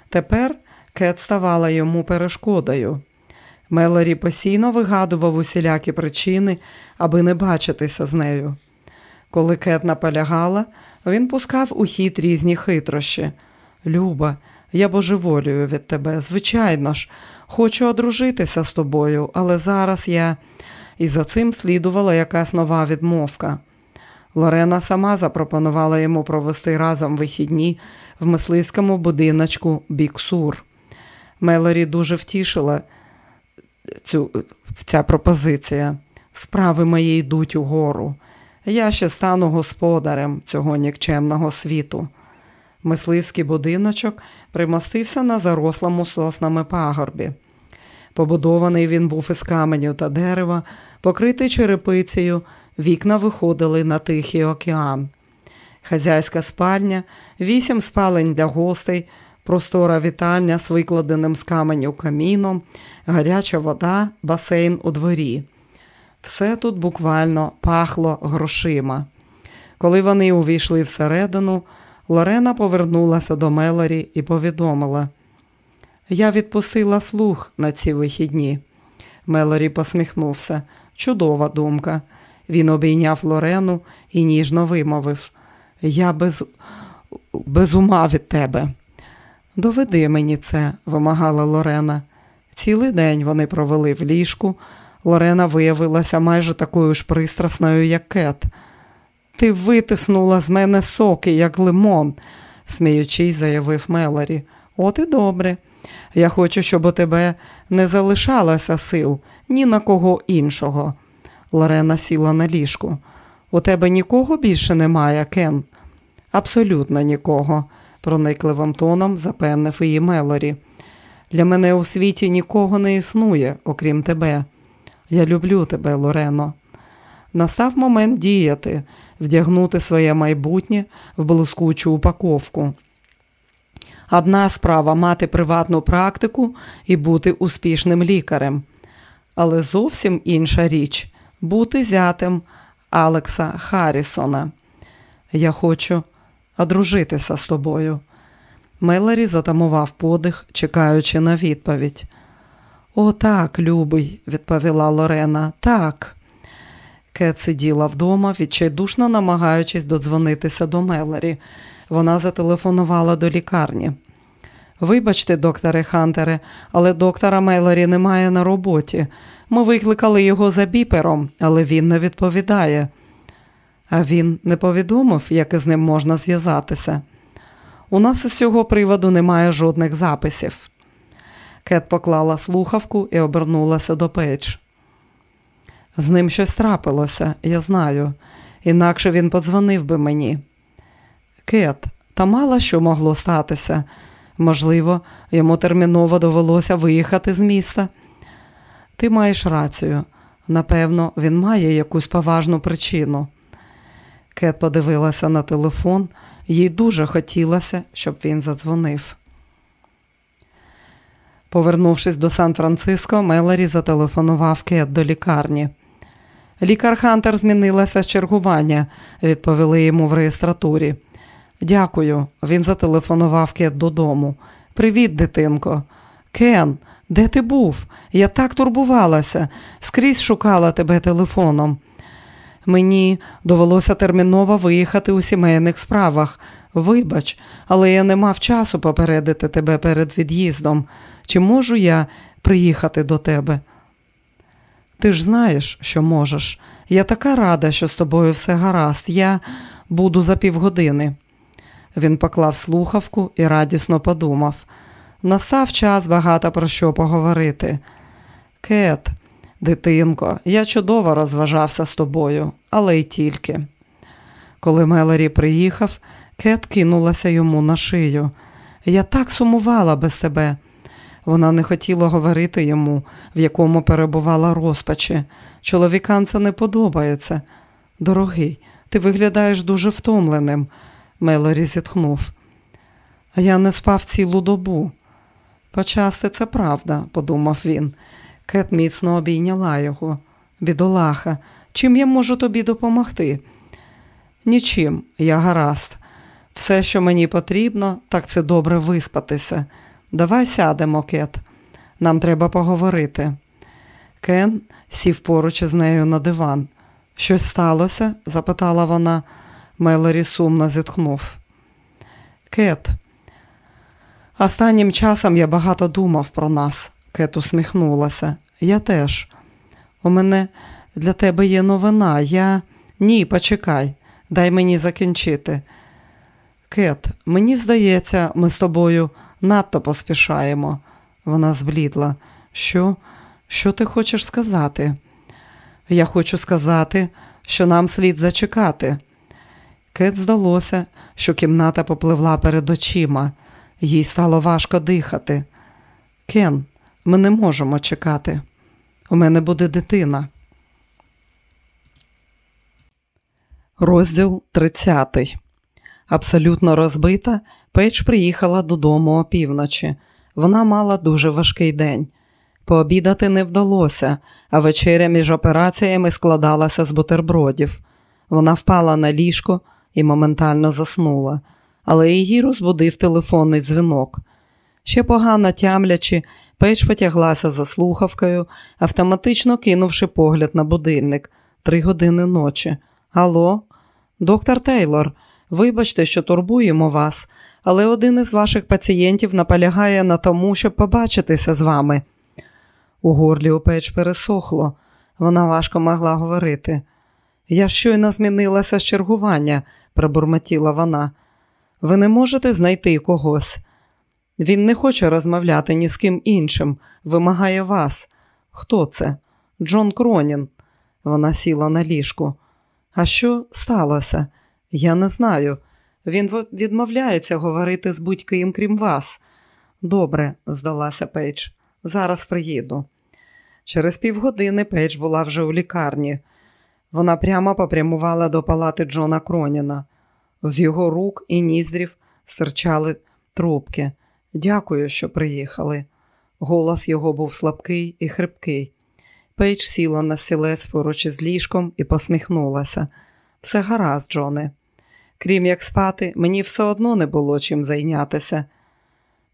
Тепер Кет ставала йому перешкодою. Мелорі постійно вигадував усілякі причини, аби не бачитися з нею. Коли Кет наполягала, він пускав у хід різні хитрощі. Люба, я божеволюю від тебе, звичайно ж, хочу одружитися з тобою, але зараз я. І за цим слідувала якась нова відмовка. Лорена сама запропонувала йому провести разом вихідні в мисливському будиночку Біксур. Мелорі дуже втішила цю, ця пропозиція. Справи мої йдуть угору. Я ще стану господарем цього нікчемного світу. Мисливський будиночок примостився на зарослому соснами пагорбі. Побудований він був із каменю та дерева, покритий черепицею, вікна виходили на Тихий океан. Хазяйська спальня, вісім спалень для гостей, простора вітальня з викладеним з каменю каміном, гаряча вода, басейн у дворі. Все тут буквально пахло грошима. Коли вони увійшли всередину, Лорена повернулася до Мелорі і повідомила: Я відпустила слух на ці вихідні. Мелорі посміхнувся. Чудова думка. Він обійняв Лорену і ніжно вимовив: Я без, без ума від тебе. Доведи мені це, вимагала Лорена. Цілий день вони провели в ліжку. Лорена виявилася майже такою ж пристрасною, як Кет. Ти витиснула з мене соки, як лимон, сміючись, заявив Мелорі. От і добре. Я хочу, щоб у тебе не залишалося сил ні на кого іншого. Лорена сіла на ліжку. У тебе нікого більше немає, Кен? Абсолютно нікого, проникливим тоном запевнив її Мелорі. Для мене у світі нікого не існує, окрім тебе. Я люблю тебе, Лорено. Настав момент діяти, вдягнути своє майбутнє в блискучу упаковку. Одна справа мати приватну практику і бути успішним лікарем, але зовсім інша річ бути зятем Алекса Харрісона. Я хочу одружитися з тобою. Мелорі затамував подих, чекаючи на відповідь. О, так, любий, відповіла Лорена, так. Кет сиділа вдома, відчайдушно намагаючись додзвонитися до Мелорі. Вона зателефонувала до лікарні. Вибачте, докторе Хантере, але доктора Мелорі немає на роботі. Ми викликали його за біпером, але він не відповідає. А він не повідомив, як із ним можна зв'язатися. У нас із цього приводу немає жодних записів. Кет поклала слухавку і обернулася до печ. З ним щось трапилося, я знаю, інакше він подзвонив би мені. Кет, та мало що могло статися. Можливо, йому терміново довелося виїхати з міста. Ти маєш рацію. Напевно, він має якусь поважну причину. Кет подивилася на телефон, їй дуже хотілося, щоб він задзвонив. Повернувшись до Сан-Франциско, Мелорі зателефонував Кет до лікарні. Лікар Хантер змінилася з чергування, відповіли йому в реєстратурі. Дякую, він зателефонував Кет додому. Привіт, дитинко. Кен, де ти був? Я так турбувалася, скрізь шукала тебе телефоном. Мені довелося терміново виїхати у сімейних справах. Вибач, але я не мав часу попередити тебе перед від'їздом. Чи можу я приїхати до тебе? Ти ж знаєш, що можеш. Я така рада, що з тобою все гаразд. Я буду за півгодини. Він поклав слухавку і радісно подумав. Настав час багато про що поговорити. Кет, дитинко, я чудово розважався з тобою, але й тільки. Коли Мелорі приїхав, Кет кинулася йому на шию. Я так сумувала без тебе. Вона не хотіла говорити йому, в якому перебувала розпачі. Чоловікам це не подобається. Дорогий, ти виглядаєш дуже втомленим, Мелорі зітхнув. А я не спав цілу добу. Почасти це правда, подумав він. Кет міцно обійняла його. Бідолаха, чим я можу тобі допомогти? Нічим, я гаразд. Все, що мені потрібно, так це добре виспатися. Давай сядемо, Кет. Нам треба поговорити. Кен сів поруч із нею на диван. Щось сталося? запитала вона. Мелорі сумно зітхнув. Кет, останнім часом я багато думав про нас, Кет усміхнулася. Я теж. У мене для тебе є новина. Я. Ні, почекай, дай мені закінчити. Кет, мені здається, ми з тобою надто поспішаємо. Вона зблідла. Що? Що ти хочеш сказати? Я хочу сказати, що нам слід зачекати. Кет здалося, що кімната попливла перед очима, їй стало важко дихати. Кен, ми не можемо чекати. У мене буде дитина. Розділ 30 Абсолютно розбита, Пейдж приїхала додому опівночі. Вона мала дуже важкий день. Пообідати не вдалося, а вечеря між операціями складалася з бутербродів. Вона впала на ліжко і моментально заснула, але її розбудив телефонний дзвінок. Ще погано тямлячи, Пейдж потяглася за слухавкою, автоматично кинувши погляд на будильник три години ночі. Алло, доктор Тейлор, вибачте, що турбуємо вас, але один із ваших пацієнтів наполягає на тому, щоб побачитися з вами. У горлі у Пейдж пересохло, вона важко могла говорити. Я щойно змінилася з чергування, пробурмотіла вона. Ви не можете знайти когось. Він не хоче розмовляти ні з ким іншим, вимагає вас. Хто це? Джон Кронін. Вона сіла на ліжку. А що сталося? Я не знаю. Він відмовляється говорити з будь-ким, крім вас. Добре, здалася Пейдж. Зараз приїду. Через півгодини Пейдж була вже у лікарні. Вона прямо попрямувала до палати Джона Кроніна. З його рук і ніздрів стирчали трубки. Дякую, що приїхали. Голос його був слабкий і хрипкий. Пейдж сіла на стілець поруч із ліжком і посміхнулася. Все гаразд, Джоне. Крім як спати, мені все одно не було чим зайнятися.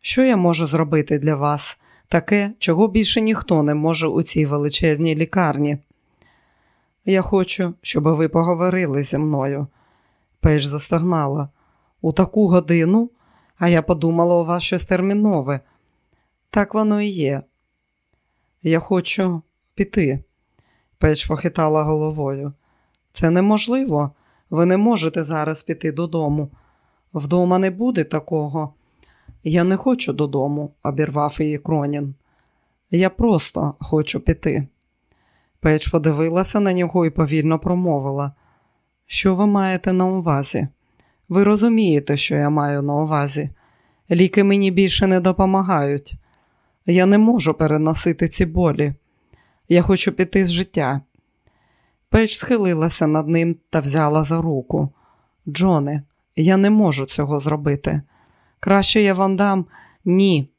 Що я можу зробити для вас? Таке, чого більше ніхто не може у цій величезній лікарні. Я хочу, щоб ви поговорили зі мною. Пейдж застогнала. У таку годину, а я подумала, у вас щось термінове. Так воно і є. Я хочу піти. Пейдж похитала головою. Це неможливо. Ви не можете зараз піти додому. Вдома не буде такого. Я не хочу додому, обірвав її Кронін. Я просто хочу піти. Печ подивилася на нього і повільно промовила. Що ви маєте на увазі? Ви розумієте, що я маю на увазі. Ліки мені більше не допомагають. Я не можу переносити ці болі. Я хочу піти з життя. Печ схилилася над ним та взяла за руку. Джоне, я не можу цього зробити. Краще я вам дам ні.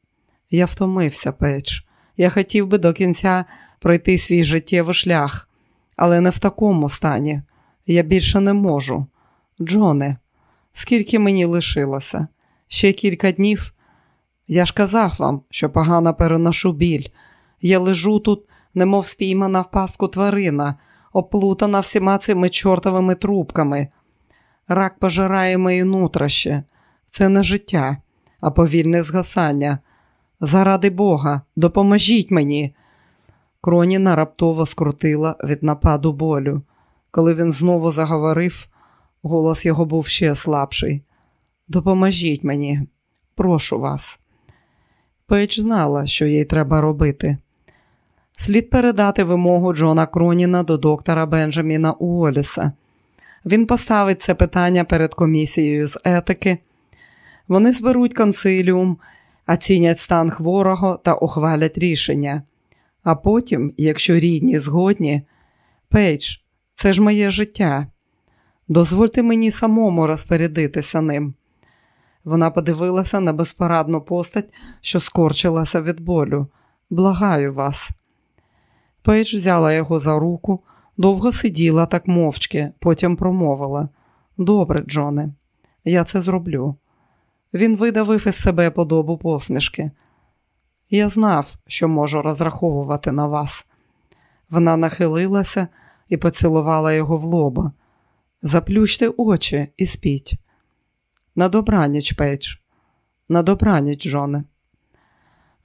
Я втомився, Печ. Я хотів би до кінця пройти свій життєвий шлях, але не в такому стані. Я більше не можу. Джоне, скільки мені лишилося? Ще кілька днів. Я ж казав вам, що погано переношу біль. Я лежу тут, немов спіймана в пастку тварина, оплутаний всіма цими чортовими трубками. Рак пожирає мої нутрощі. Це не життя, а повільне згасання. Заради Бога, допоможіть мені. Кроніна раптово скрутила від нападу болю. Коли він знову заговорив, голос його був ще слабший. Допоможіть мені, прошу вас. Пейдж знала, що їй треба робити. Слід передати вимогу Джона Кроніна до доктора Бенджаміна Уоліса. Він поставить це питання перед комісією з етики. Вони зберуть консиліум, оцінять стан хворого та ухвалять рішення. А потім, якщо рідні згодні, Пейдж, це ж моє життя. Дозвольте мені самому розпорядитися ним. Вона подивилася на безпорадну постать, що скорчилася від болю. Благаю вас. Пейдж взяла його за руку, довго сиділа так мовчки, потім промовила Добре, Джоне, я це зроблю. Він видавив із себе подобу посмішки. Я знав, що можу розраховувати на вас. Вона нахилилася і поцілувала його в лоба. Заплющте очі і спіть. На добраніч, Пейдж. На добраніч, Джоне.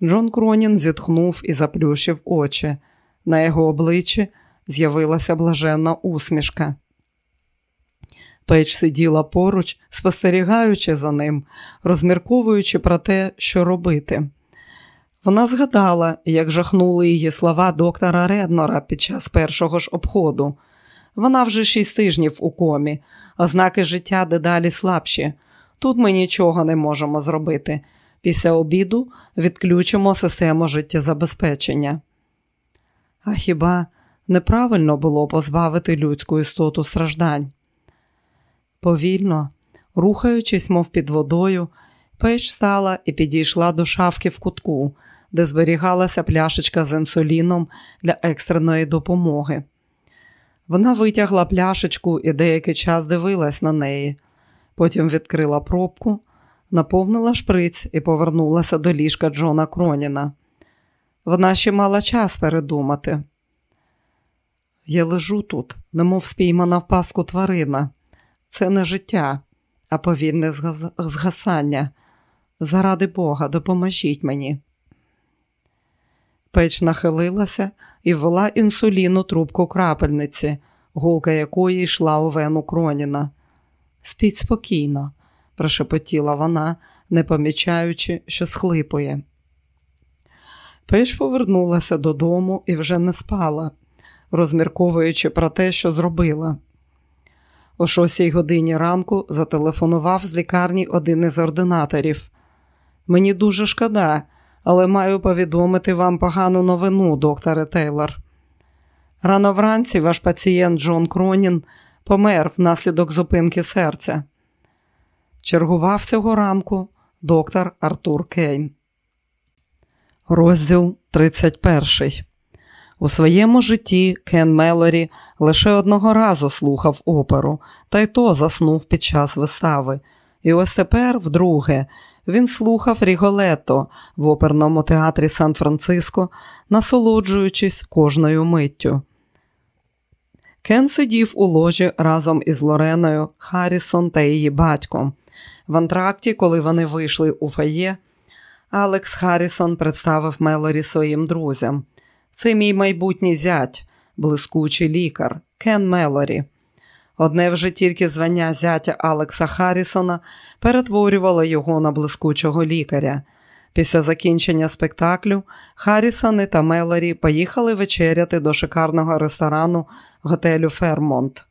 Джон Кронін зітхнув і заплющив очі. На його обличчі з'явилася блаженна усмішка. Пейдж сиділа поруч, спостерігаючи за ним, розмірковуючи про те, що робити. Вона згадала, як жахнули її слова доктора Реднора під час першого ж обходу. Вона вже шість тижнів у комі, а знаки життя дедалі слабші. Тут ми нічого не можемо зробити. Після обіду відключимо систему життєзабезпечення. А хіба неправильно було позбавити людську істоту страждань? Повільно, рухаючись, мов під водою, Пейдж стала і підійшла до шафки в кутку, де зберігалася пляшечка з інсуліном для екстреної допомоги. Вона витягла пляшечку і деякий час дивилась на неї, потім відкрила пробку, наповнила шприць і повернулася до ліжка Джона Кроніна. Вона ще мала час передумати. Я лежу тут, немов спіймана в паску тварина. Це не життя, а повільне згасання. Заради Бога, допоможіть мені. Пейдж нахилилася і ввела інсулін у трубку крапельниці, голка якої йшла у вену Кроніна. Спіть спокійно, прошепотіла вона, не помічаючи, що схлипує. Пейдж повернулася додому і вже не спала, розмірковуючи про те, що зробила. О шостій годині ранку зателефонував з лікарні один із ординаторів. Мені дуже шкода, але маю повідомити вам погану новину, докторе Тейлор. Рано вранці ваш пацієнт Джон Кронін помер внаслідок зупинки серця. Чергував цього ранку доктор Артур Кейн. Розділ 31 У своєму житті Кен Мелорі лише одного разу слухав оперу, та й то заснув під час вистави. І ось тепер, вдруге, він слухав Ріголето в оперному театрі Сан-Франциско, насолоджуючись кожною миттю. Кен сидів у ложі разом із Лореною, Харрісон та її батьком. В антракті, коли вони вийшли у фає, Алекс Харрісон представив Мелорі своїм друзям. Це мій майбутній зять, блискучий лікар, Кен Мелорі. Одне вже тільки звання зятя Алекса Харрісона перетворювало його на блискучого лікаря. Після закінчення спектаклю Харрісони та Мелорі поїхали вечеряти до шикарного ресторану готелю Фермонт.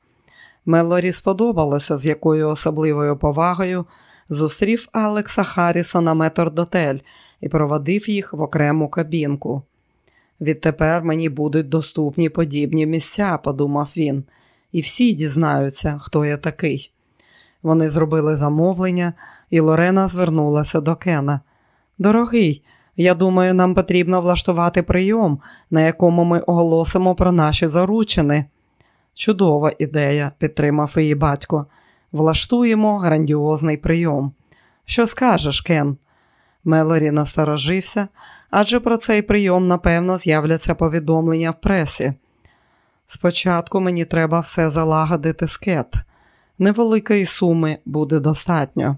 Мелорі сподобалося, з якою особливою повагою зустрів Алекса Харрісона метрдотель і проводив їх в окрему кабінку. Відтепер мені будуть доступні подібні місця, подумав він, і всі дізнаються, хто я такий. Вони зробили замовлення, і Лорена звернулася до Кена. Дорогий, я думаю, нам потрібно влаштувати прийом, на якому ми оголосимо про наші заручини. Чудова ідея, підтримав її батько. Влаштуємо грандіозний прийом. Що скажеш, Кен? Мелорі насторожився, адже про цей прийом, напевно, з'являться повідомлення в пресі. Спочатку мені треба все залагодити з кет. Невеликої суми буде достатньо.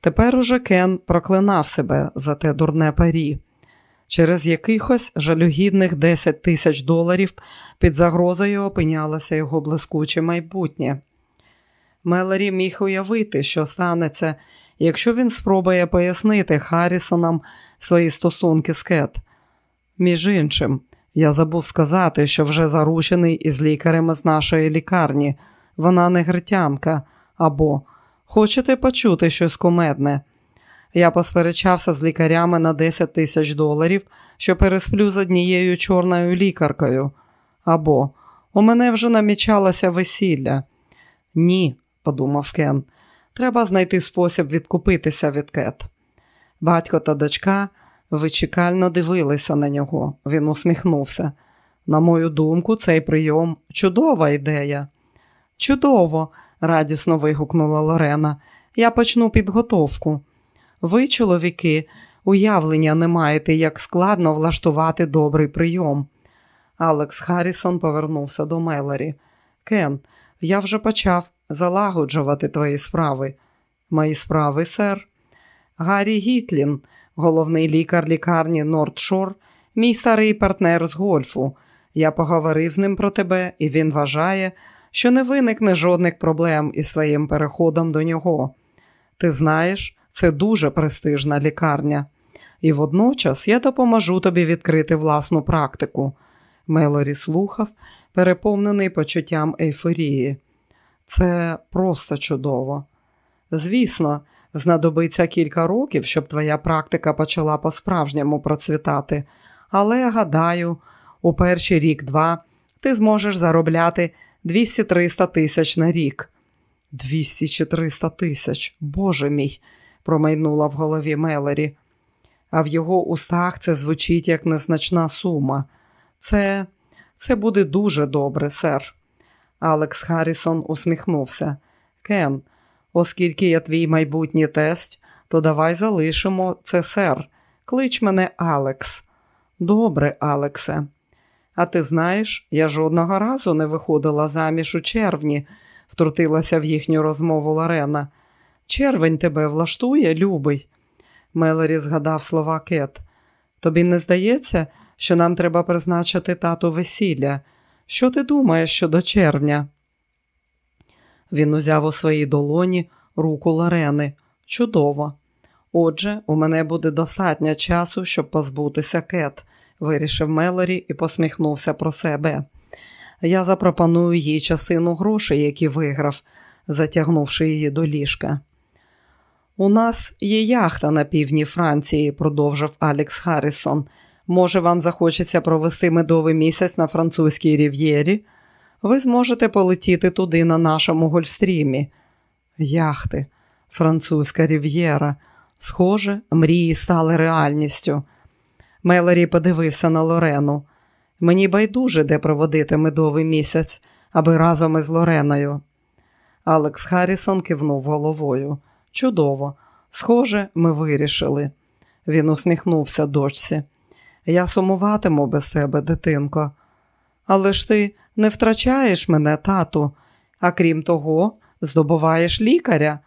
Тепер уже Кен проклинав себе за те дурне парі. Через якихось жалюгідних 10 тисяч доларів під загрозою опинялося його блискуче майбутнє. Мелорі міг уявити, що станеться, якщо він спробує пояснити Харрісонам свої стосунки з Кет. Між іншим, я забув сказати, що вже заручений із лікарями з нашої лікарні. Вона не гритянка або хочете почути щось кумедне? Я посперечався з лікарями на 10 тисяч доларів, що пересплю з однією чорною лікаркою. Або у мене вже намічалося весілля. Ні, подумав Кен, треба знайти спосіб відкупитися від кет. Батько та дочка вичекально дивилися на нього. Він усміхнувся. На мою думку, цей прийом чудова ідея. Чудово, радісно вигукнула Лорена. Я почну підготовку. Ви, чоловіки, уявлення не маєте, як складно влаштувати добрий прийом. Алекс Харрісон повернувся до Мелорі. Кен, я вже почав залагоджувати твої справи. Мої справи, сер. Гаррі Гітлін, головний лікар лікарні Нордшор, мій старий партнер з гольфу. Я поговорив з ним про тебе, і він вважає, що не виникне жодних проблем із своїм переходом до нього. Ти знаєш, це дуже престижна лікарня. І водночас я допоможу тобі відкрити власну практику. Мелорі слухав, переповнений почуттям ейфорії. Це просто чудово. Звісно, знадобиться кілька років, щоб твоя практика почала по-справжньому процвітати, але гадаю, у перший рік-два ти зможеш заробляти 200-300 тисяч на рік. 200 чи 300 тисяч, боже мій, промайнула в голові Мелорі. А в його устах це звучить як незначна сума. Це це буде дуже добре, сер. Алекс Харрісон усміхнувся. Кен, оскільки я твій майбутній тесть, то давай залишимо це, сер. Клич мене Алекс. Добре, Алексе. А ти знаєш, я жодного разу не виходила заміж у червні, втрутилася в їхню розмову Лорена. Червень тебе влаштує, любий. Мелорі згадав слова Кет. Тобі не здається, що нам треба призначити тату весілля? Що ти думаєш щодо червня? Він узяв у своїй долоні руку Лорени. Чудово. Отже, у мене буде достатньо часу, щоб позбутися кет, вирішив Мелорі і посміхнувся про себе. Я запропоную їй частину грошей, які виграв, затягнувши її до ліжка. У нас є яхта на півдні Франції, продовжив Алекс Харрісон. Може, вам захочеться провести медовий місяць на французькій рів'єрі? Ви зможете полетіти туди на нашому гольфстрімі. Яхти, французька рів'єра. Схоже, мрії стали реальністю. Мелорі подивився на Лорену. Мені байдуже, де проводити медовий місяць, аби разом із Лореною. Алекс Харрісон кивнув головою. Чудово, схоже, ми вирішили. Він усміхнувся дочці. Я сумуватиму без тебе, дитинко. Але ж ти не втрачаєш мене, тату, а крім того, здобуваєш лікаря.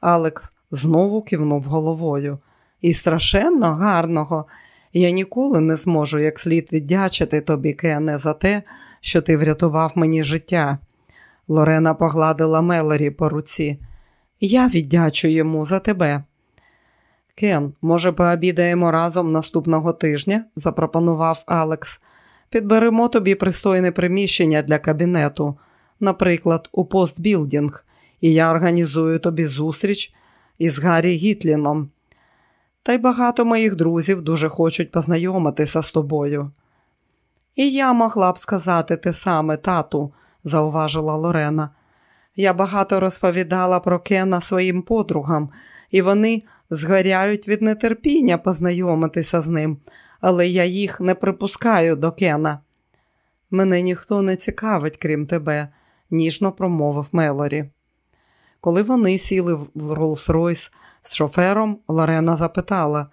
Алекс знову кивнув головою. І страшенно гарного. Я ніколи не зможу як слід віддячити тобі, Кене, за те, що ти врятував мені життя. Лорена погладила Мелорі по руці. Я віддячу йому за тебе. Кен, може, пообідаємо разом наступного тижня? запропонував Алекс. Підберемо тобі пристойне приміщення для кабінету, наприклад, у постбілдінг, і я організую тобі зустріч із Гаррі Гітліном. Та й багато моїх друзів дуже хочуть познайомитися з тобою. І я могла б сказати те саме, тату, зауважила Лорена. Я багато розповідала про Кена своїм подругам, і вони згоряють від нетерпіння познайомитися з ним, але я їх не підпускаю до Кена. Мене ніхто не цікавить, крім тебе, ніжно промовив Мелорі. Коли вони сіли в Роллс-Ройс з шофером, Лорена запитала,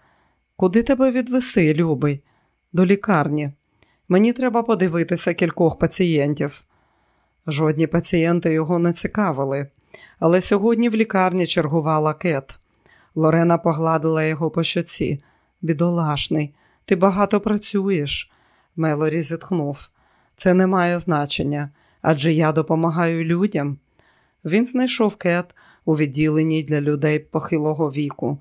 куди тебе відвести, любий? До лікарні. Мені треба подивитися кількох пацієнтів. Жодні пацієнти його не цікавили, але сьогодні в лікарні чергувала кет. Лорена погладила його по щоці. Бідолашний, ти багато працюєш. Мелорі зітхнув. Це не має значення, адже я допомагаю людям. Він знайшов кет у відділенні для людей похилого віку.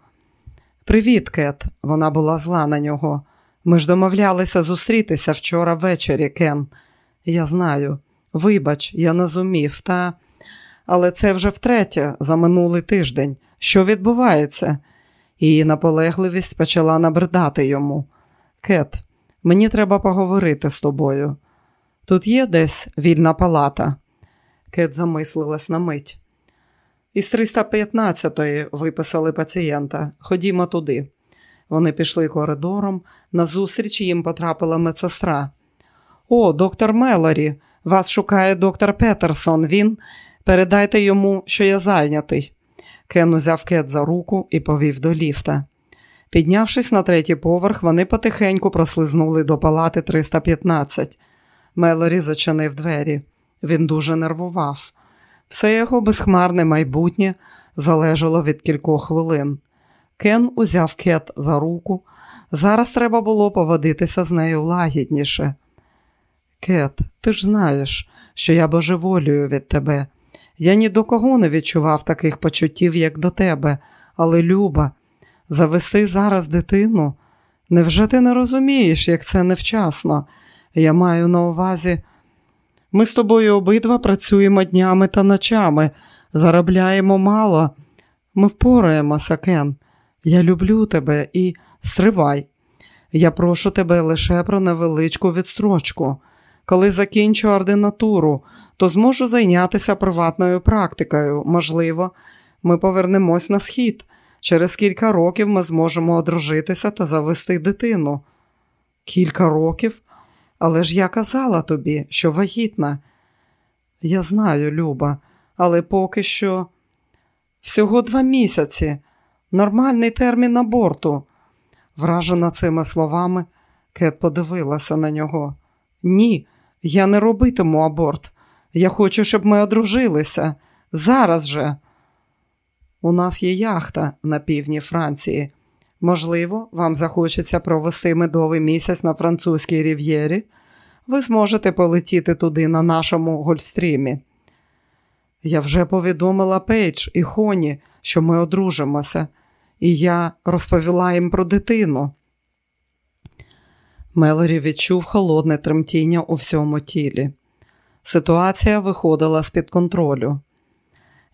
Привіт, кет. Вона була зла на нього. Ми ж домовлялися зустрітися вчора ввечері, Кен. Я знаю. Вибач, я не зумів, та. Але це вже втретє, за минулий тиждень. Що відбувається? Її наполегливість почала набридати йому. Кет, мені треба поговорити з тобою. Тут є десь вільна палата. Кет замислилась на мить. Із 315-ї виписали пацієнта. Ходімо туди. Вони пішли коридором. Назустріч їм потрапила медсестра. О, доктор Мелорі, вас шукає доктор Петерсон. Він. Передайте йому, що я зайнятий. Кен узяв кет за руку і повів до ліфта. Піднявшись на третій поверх, вони потихеньку прослизнули до палати 315. Мелорі зачинив двері. Він дуже нервував. Все його безхмарне майбутнє залежало від кількох хвилин. Кен узяв кет за руку. Зараз треба було поводитися з нею лагідніше. Кет, ти ж знаєш, що я божеволюю від тебе. Я ні до кого не відчував таких почуттів, як до тебе, але Люба, завести зараз дитину. Невже ти не розумієш, як це невчасно? Я маю на увазі. Ми з тобою обидва працюємо днями та ночами, заробляємо мало. Ми впораємося, Кен. Я люблю тебе і стривай. Я прошу тебе лише про невеличку відстрочку. Коли закінчу ординатуру, то зможу зайнятися приватною практикою. Можливо, ми повернемось на схід. Через кілька років ми зможемо одружитися та завести дитину. Кілька років? Але ж я казала тобі, що вагітна. Я знаю, Люба, але поки що всього два місяці. Нормальний термін аборту. Вражена цими словами, Кет подивилася на нього. Ні, я не робитиму аборт. Я хочу, щоб ми одружилися. Зараз же. У нас є яхта на півдні Франції. Можливо, вам захочеться провести медовий місяць на французькій рів'єрі. Ви зможете полетіти туди на нашому гольфстрімі. Я вже повідомила Пейдж і Хоні, що ми одружимося, і я розповіла їм про дитину. Мелорі відчув холодне тремтіння у всьому тілі. Ситуація виходила з-під контролю.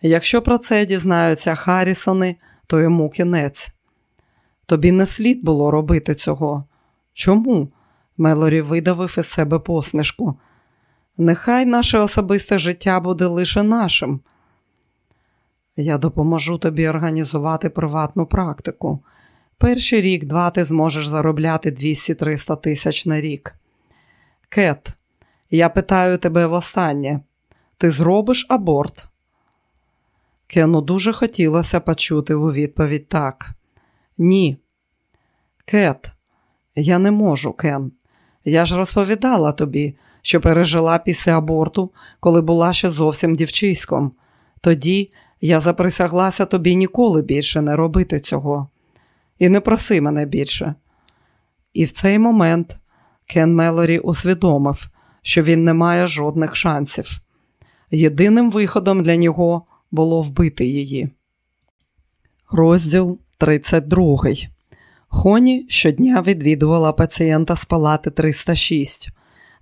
Якщо про це дізнаються Харрісони, то йому кінець. Тобі не слід було робити цього. Чому? Мелорі видавив із себе посмішку. Нехай наше особисте життя буде лише нашим. Я допоможу тобі організувати приватну практику. Перший рік-два ти зможеш заробляти 200-300 тисяч на рік. Кет, я питаю тебе востаннє. Ти зробиш аборт? Кену дуже хотілося почути у відповідь так. Ні. Кет, я не можу, Кен. Я ж розповідала тобі, що пережила після аборту, коли була ще зовсім дівчиськом. Тоді я заприсяглася тобі ніколи більше не робити цього. І не проси мене більше. І в цей момент Кен Мелорі усвідомив, що він не має жодних шансів. Єдиним виходом для нього було вбити її. Розділ 32 Хоні щодня відвідувала пацієнта з палати 306.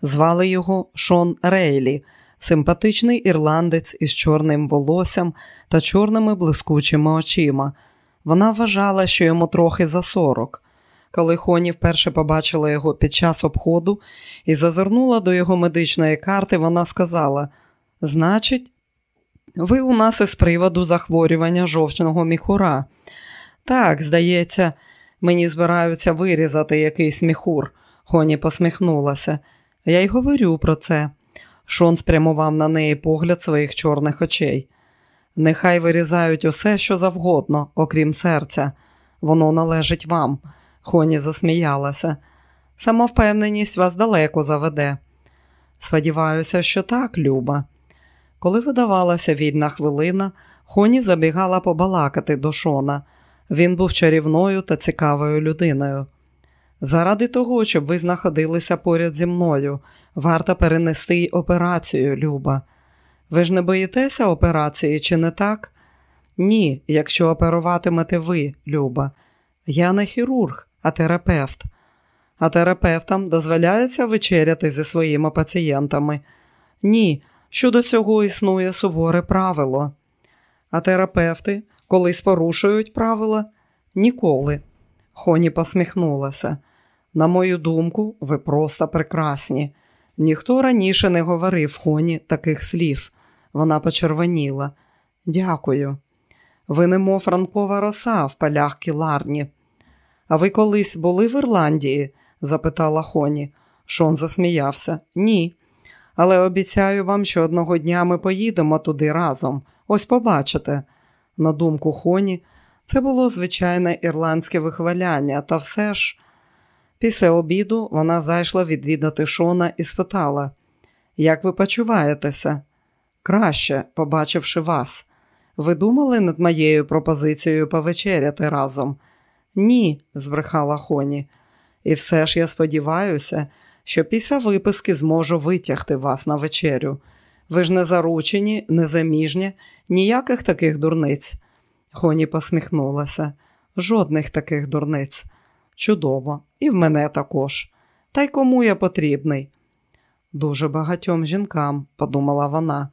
Звали його Шон Рейлі, симпатичний ірландець із чорним волоссям та чорними блискучими очима. Вона вважала, що йому трохи за сорок. Коли Хоні вперше побачила його під час обходу і зазирнула до його медичної карти, вона сказала: Значить, ви у нас із приводу захворювання жовчного міхура. Так, здається, мені збираються вирізати якийсь міхур, Хоні посміхнулася. Я й говорю про це. Шон спрямував на неї погляд своїх чорних очей. Нехай вирізають усе, що завгодно, окрім серця. Воно належить вам. Хоні засміялася. Самовпевненість вас далеко заведе. Сподіваюся, що так, Люба. Коли видавалася вільна хвилина, Хоні забігала побалакати до Шона. Він був чарівною та цікавою людиною. Заради того, щоб ви знаходилися поряд зі мною, варто перенести й операцію, Люба. Ви ж не боїтеся операції, чи не так? Ні, якщо оперуватимете ви, Люба. Я не хірург, а терапевт. А терапевтам дозволяється вечеряти зі своїми пацієнтами. Ні, щодо цього існує суворе правило. А терапевти колись порушують правила? Ніколи. Хоні посміхнулася. На мою думку, ви просто прекрасні. Ніхто раніше не говорив Хоні таких слів. Вона почервоніла. Дякую. Ви немов ранкова роса в полях кіларні. А ви колись були в Ірландії? запитала Хоні. Шон засміявся. Ні. Але обіцяю вам, що одного дня ми поїдемо туди разом. Ось побачите. На думку Хоні, це було звичайне ірландське вихваляння, та все ж. Після обіду вона зайшла відвідати Шона і спитала, як ви почуваєтеся? Краще, побачивши вас. Ви думали над моєю пропозицією повечеряти разом? Ні, збрехала Хоні. І все ж я сподіваюся, що після виписки зможу витягти вас на вечерю. Ви ж не заручені, не заміжні, ніяких таких дурниць. Хоні посміхнулася. Жодних таких дурниць. Чудово, і в мене також. Та й кому я потрібний? Дуже багатьом жінкам, подумала вона.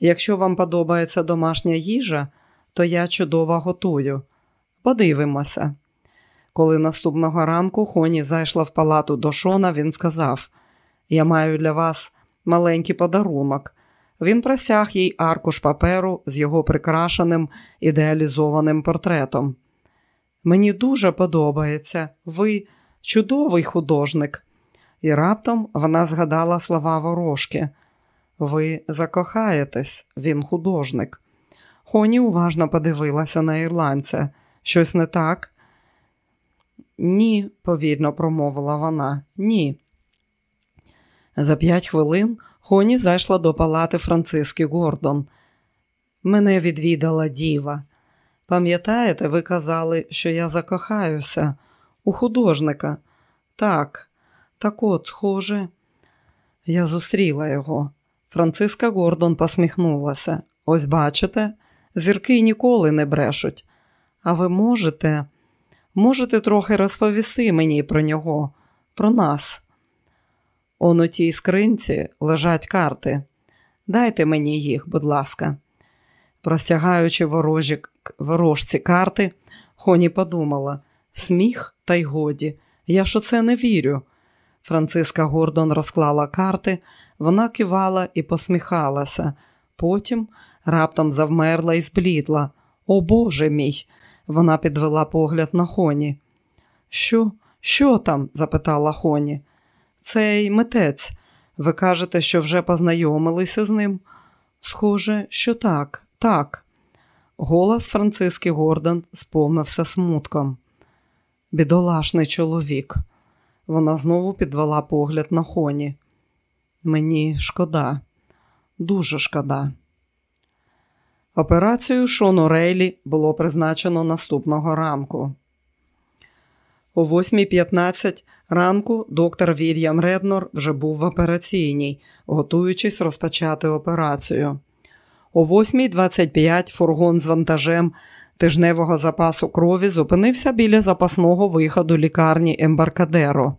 Якщо вам подобається домашня їжа, то я чудово готую. Подивимося. Коли наступного ранку Хоні зайшла в палату до Шона, він сказав: Я маю для вас маленький подарунок. Він просяг їй аркуш паперу з його прикрашеним ідеалізованим портретом. Мені дуже подобається, ви чудовий художник. І раптом вона згадала слова ворожки. Ви закохаєтесь, він художник. Хоні уважно подивилася на ірландця. Щось не так? Ні, повільно промовила вона. Ні. За п'ять хвилин Хоні зайшла до палати Франциски Гордон. Мене відвідала діва. Пам'ятаєте, ви казали, що я закохаюся у художника? Так, так от, схоже, я зустріла його. Франциска Гордон посміхнулася. Ось бачите, зірки ніколи не брешуть. А ви можете, можете трохи розповісти мені про нього, про нас. Он у тій скринці лежать карти. Дайте мені їх, будь ласка. Простягаючи ворожі, ворожці карти, Хоні подумала сміх, та й годі, я ж у це не вірю. Франциска Гордон розклала карти, вона кивала і посміхалася. Потім раптом завмерла і зблідла. О Боже мій! Вона підвела погляд на Хоні. Що, що там? запитала Хоні. Цей митець. Ви кажете, що вже познайомилися з ним? Схоже, що так, так. Голос Франциски Гордон сповнився смутком. Бідолашний чоловік. Вона знову підвела погляд на Хоні. Мені шкода, дуже шкода. Операцію Шону Рейлі було призначено наступного ранку. О 8.15 ранку доктор Вільям Реднор вже був в операційній, готуючись розпочати операцію. О 8.25 фургон з вантажем тижневого запасу крові зупинився біля запасного виходу лікарні Ембаркадеро.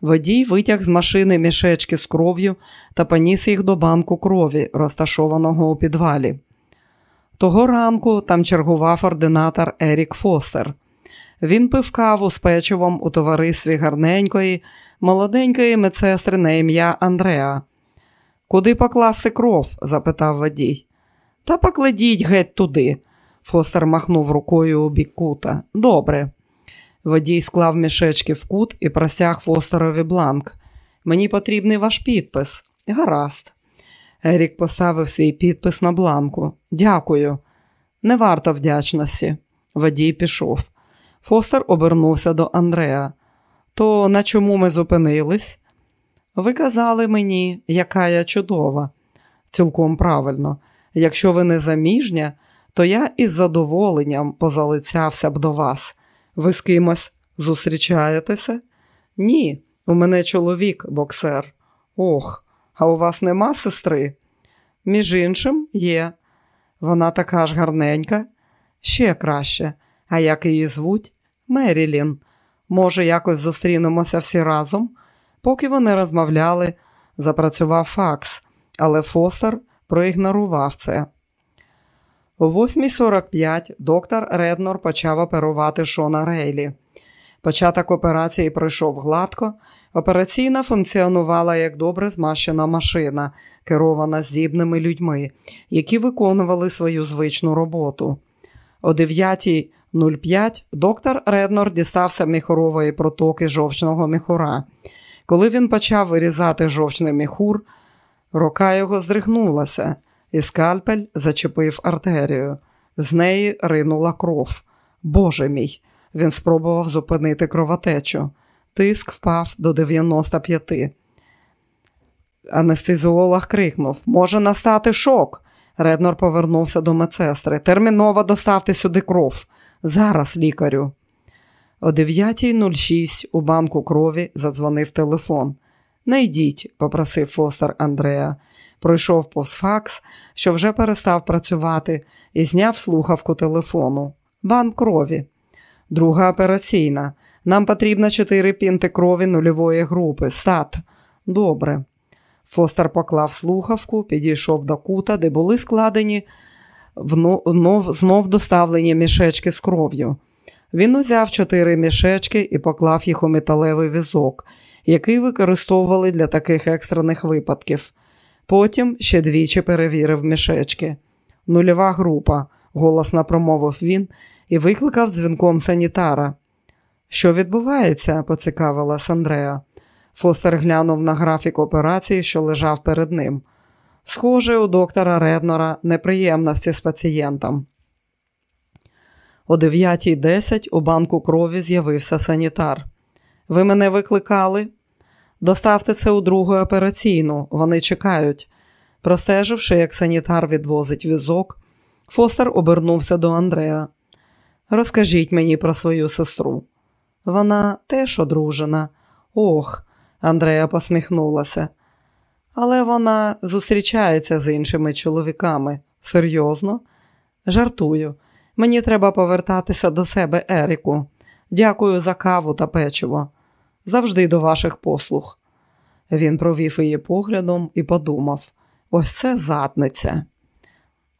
Водій витяг з машини мішечки з кров'ю та поніс їх до банку крові, розташованого у підвалі. Того ранку там чергував ординатор Ерік Фостер. Він пив каву з печивом у товаристві гарненької, молоденької медсестри на ім'я Андреа. Куди покласти кров? запитав водій. Та покладіть геть туди. Фостер махнув рукою у бік кута. Добре. Водій склав мішечки в кут і простяг Фостерові бланк. Мені потрібний ваш підпис. Гаразд. Ерік поставив свій підпис на бланку. Дякую. Не варто вдячності. Водій пішов. Фостер обернувся до Андреа. То на чому ми зупинились? Ви казали мені, яка я чудова. Цілком правильно. Якщо ви не заміжня, то я із задоволенням позалицявся б до вас. Ви з кимось зустрічаєтеся? Ні, у мене чоловік, боксер. Ох, а у вас нема сестри? Між іншим, є. Вона така ж гарненька, ще краще. А як її звуть? Мерілін. Може, якось зустрінемося всі разом? Поки вони розмовляли, запрацював факс, але Фостер проігнорував це. О 8.45 доктор Реднор почав оперувати Шона Рейлі. Початок операції пройшов гладко. Операційна функціонувала як добре змащена машина, керована здібними людьми, які виконували свою звичну роботу. О 9.05 доктор Реднор дістався міхурової протоки жовчного міхура. Коли він почав вирізати жовчний міхур, рука його здригнулася, і скальпель зачепив артерію. З неї ринула кров. Боже мій! Він спробував зупинити кровотечу. Тиск впав до 95. Анестезіолог крикнув: Може настати шок. Реднор повернувся до медсестри. Терміново доставте сюди кров. Зараз, лікарю. О 9.06 у банку крові задзвонив телефон. Не йдіть, попросив Фостер Андреа. Пройшов повз факс, що вже перестав працювати, і зняв слухавку телефону. Банк крові. Друга операційна. Нам потрібно 4 пінти крові нульової групи. Стат. Добре. Фостер поклав слухавку, підійшов до кута, де були складені внов, знов доставлені мішечки з кров'ю. Він узяв чотири мішечки і поклав їх у металевий візок, який використовували для таких екстрених випадків. Потім ще двічі перевірив мішечки. Нульова група, голосно промовив він і викликав дзвінком санітара. Що відбувається? поцікавилась Андреа. Фостер глянув на графік операції, що лежав перед ним. Схоже, у доктора Реднора неприємності з пацієнтом. О 9.10 у банку крові з'явився санітар. Ви мене викликали? Доставте це у другу операційну, вони чекають. Простеживши, як санітар відвозить візок, Фостер обернувся до Андрея. Розкажіть мені про свою сестру. Вона теж одружена. Ох, Андрея посміхнулася. Але вона зустрічається з іншими чоловіками. Серйозно? Жартую. Мені треба повертатися до себе, Еріку. Дякую за каву та печиво. Завжди до ваших послуг. Він провів її поглядом і подумав: ось це задниця.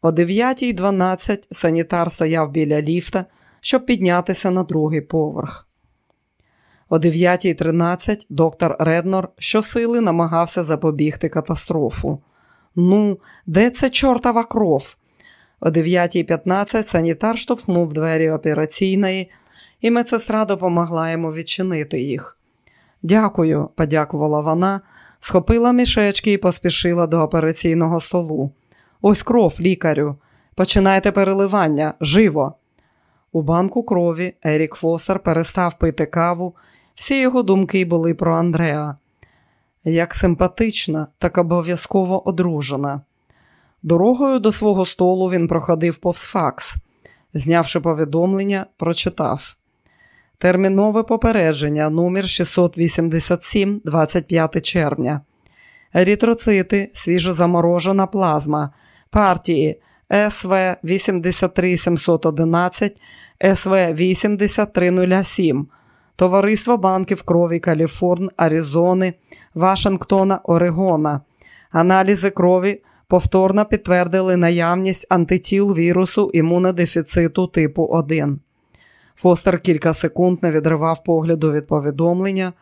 О 9.12 санітар стояв біля ліфта, щоб піднятися на другий поверх. О 9.13 доктор Реднор щосили намагався запобігти катастрофу. Ну, де це чортова кров? О 9.15 санітар штовхнув двері операційної, і медсестра допомогла йому відчинити їх. Дякую, подякувала вона, схопила мішечки і поспішила до операційного столу. Ось кров, лікарю. Починайте переливання, живо. У банку крові Ерік Фостер перестав пити каву. Всі його думки були про Андреа. Як симпатична, так обов'язково одружена. Дорогою до свого столу він проходив повз факс. Знявши повідомлення, прочитав. Термінове попередження номер 687 25 червня. Ерітроцити, свіжозаморожена плазма, партії СВ 83711, СВ 80307, Товариство банків крові Каліфорн, Аризони, Вашингтона, Орегона. Аналізи крові повторно підтвердили наявність антитіл вірусу імунодефіциту типу 1. Фостер кілька секунд не відривав погляду від повідомлення,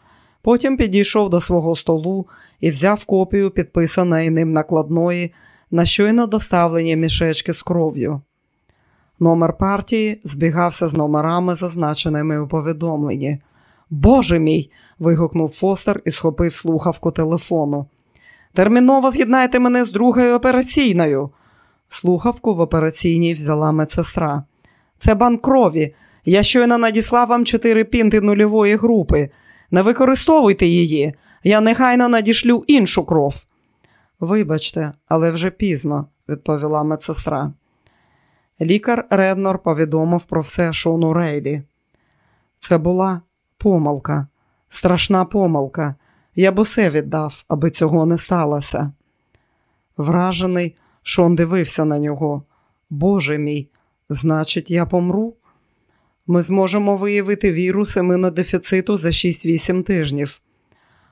потім підійшов до свого столу і взяв копію підписаної ним накладної на щойно доставлені мішечки з кров'ю. Номер партії збігався з номерами, зазначеними у повідомленні. Боже мій. вигукнув Фостер і схопив слухавку телефону. Терміново з'єднайте мене з другою операційною. Слухавку в операційній взяла медсестра. Це банк крові. Я щойно надіслав вам чотири пінти нульової групи. Не використовуйте її. Я негайно надішлю іншу кров. Вибачте, але вже пізно, відповіла медсестра. Лікар Реднор повідомив про все Шону Рейлі. Це була помилка, страшна помилка. Я б усе віддав, аби цього не сталося. Вражений, Шон дивився на нього. Боже мій, значить, я помру? Ми зможемо виявити вірус імунодефіциту за 6-8 тижнів.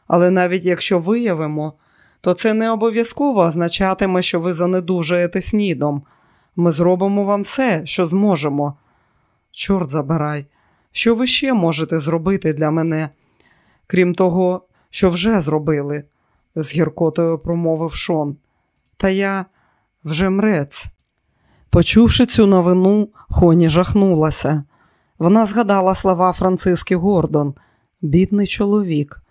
Але навіть якщо виявимо, то це не обов'язково означатиме, що ви занедужаєте снідом. Ми зробимо вам все, що зможемо. Чорт забирай, що ви ще можете зробити для мене, крім того, що вже зробили, з гіркотою промовив Шон. Та я вже мрець. Почувши цю новину, Хоні жахнулася. Вона згадала слова Франциски Гордон бідний чоловік.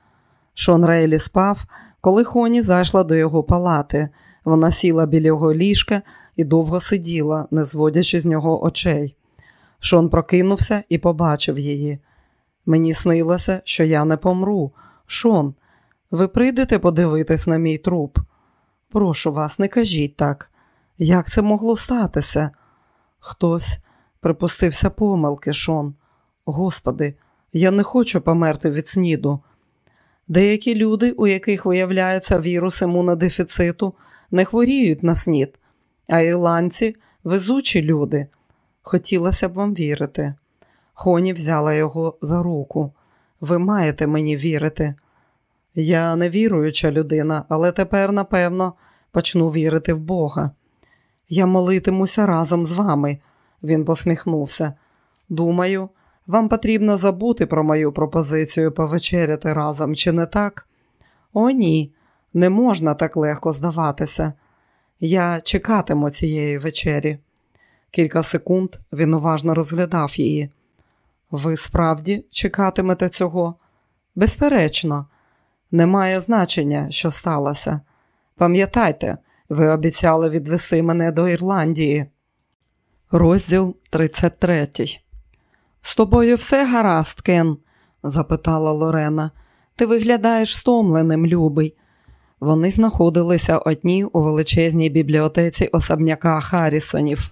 Шон Рейлі спав, коли Хоні зайшла до його палати. Вона сіла біля його ліжка і довго сиділа, не зводячи з нього очей. Шон прокинувся і побачив її. Мені снилося, що я не помру. Шон, ви прийдете подивитись на мій труп? Прошу вас, не кажіть так. Як це могло статися? Хтось припустився помилки, Шон. Господи, я не хочу померти від сніду. Деякі люди, у яких виявляється вірус імунодефіциту, не хворіють на снід, а ірландці везучі люди. Хотілося б вам вірити. Хоні взяла його за руку. Ви маєте мені вірити. Я не віруюча людина, але тепер, напевно, почну вірити в Бога. Я молитимуся разом з вами, він посміхнувся. Думаю, вам потрібно забути про мою пропозицію повечеряти разом, чи не так? О, ні, не можна так легко здаватися. Я чекатиму цієї вечері. Кілька секунд він уважно розглядав її. Ви справді чекатимете цього? Безперечно, немає значення, що сталося. Пам'ятайте, ви обіцяли відвести мене до Ірландії. Розділ 33 З тобою все гаразд, Кен? запитала Лорена. Ти виглядаєш стомленим, любий. Вони знаходилися одні у величезній бібліотеці особняка Харрісонів.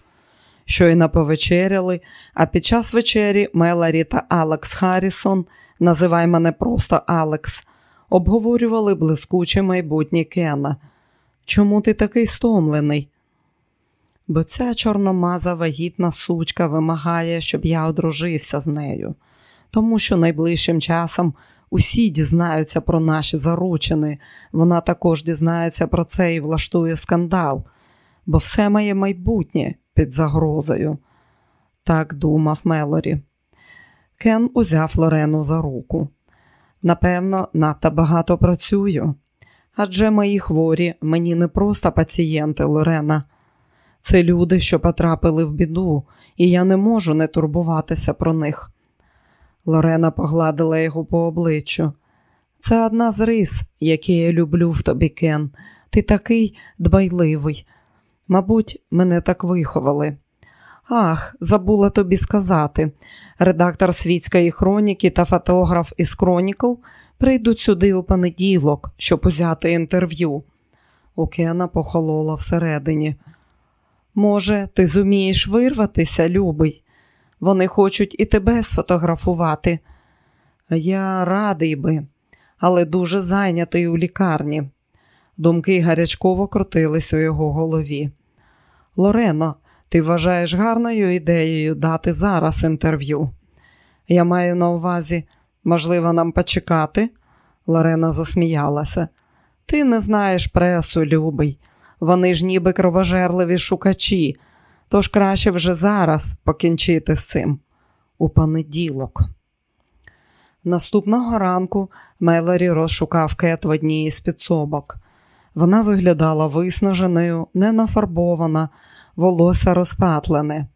Щойно повечеряли, а під час вечері Меларі та Алекс Харрісон, називай мене просто Алекс, обговорювали блискуче майбутнє Кена. Чому ти такий стомлений? Бо ця чорномаза вагітна сучка вимагає, щоб я одружився з нею, тому що найближчим часом усі дізнаються про наші заручини. Вона також дізнається про це і влаштує скандал, бо все моє майбутнє під загрозою. Так думав Мелорі. Кен узяв Лорену за руку. Напевно, надто багато працюю, адже мої хворі мені не просто пацієнти Лорена. Це люди, що потрапили в біду, і я не можу не турбуватися про них. Лорена погладила його по обличчю. Це одна з рис, які я люблю в тобі, Кен. Ти такий дбайливий. Мабуть, мене так виховали. Ах, забула тобі сказати. Редактор світської хроніки та фотограф із Хронікл прийдуть сюди у понеділок, щоб узяти інтерв'ю. У Кена похолола всередині. Може, ти зумієш вирватися, любий? Вони хочуть і тебе сфотографувати. Я радий би, але дуже зайнятий у лікарні. Думки гарячково крутились у його голові. Лорено, ти вважаєш гарною ідеєю дати зараз інтерв'ю? Я маю на увазі, можливо, нам почекати? Лорена засміялася. Ти не знаєш пресу, любий. Вони ж ніби кровожерливі шукачі, тож краще вже зараз покінчити з цим у понеділок. Наступного ранку Мелорі розшукав кет в одній із підсобок. Вона виглядала виснаженою, ненафарбована, волосся розпатлене.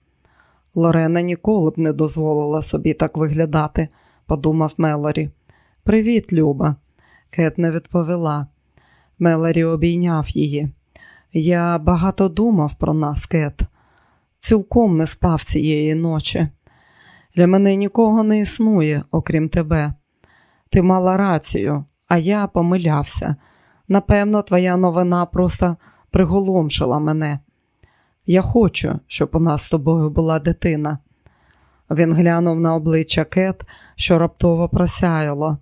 Лорена ніколи б не дозволила собі так виглядати, подумав Мелорі. Привіт, Люба. Кет не відповіла. Мелорі обійняв її. Я багато думав про нас, Кет. Цілком не спав цієї ночі. Для мене нікого не існує, окрім тебе. Ти мала рацію, а я помилявся. Напевно, твоя новина просто приголомшила мене. Я хочу, щоб у нас з тобою була дитина. Він глянув на обличчя Кет, що раптово просяяло.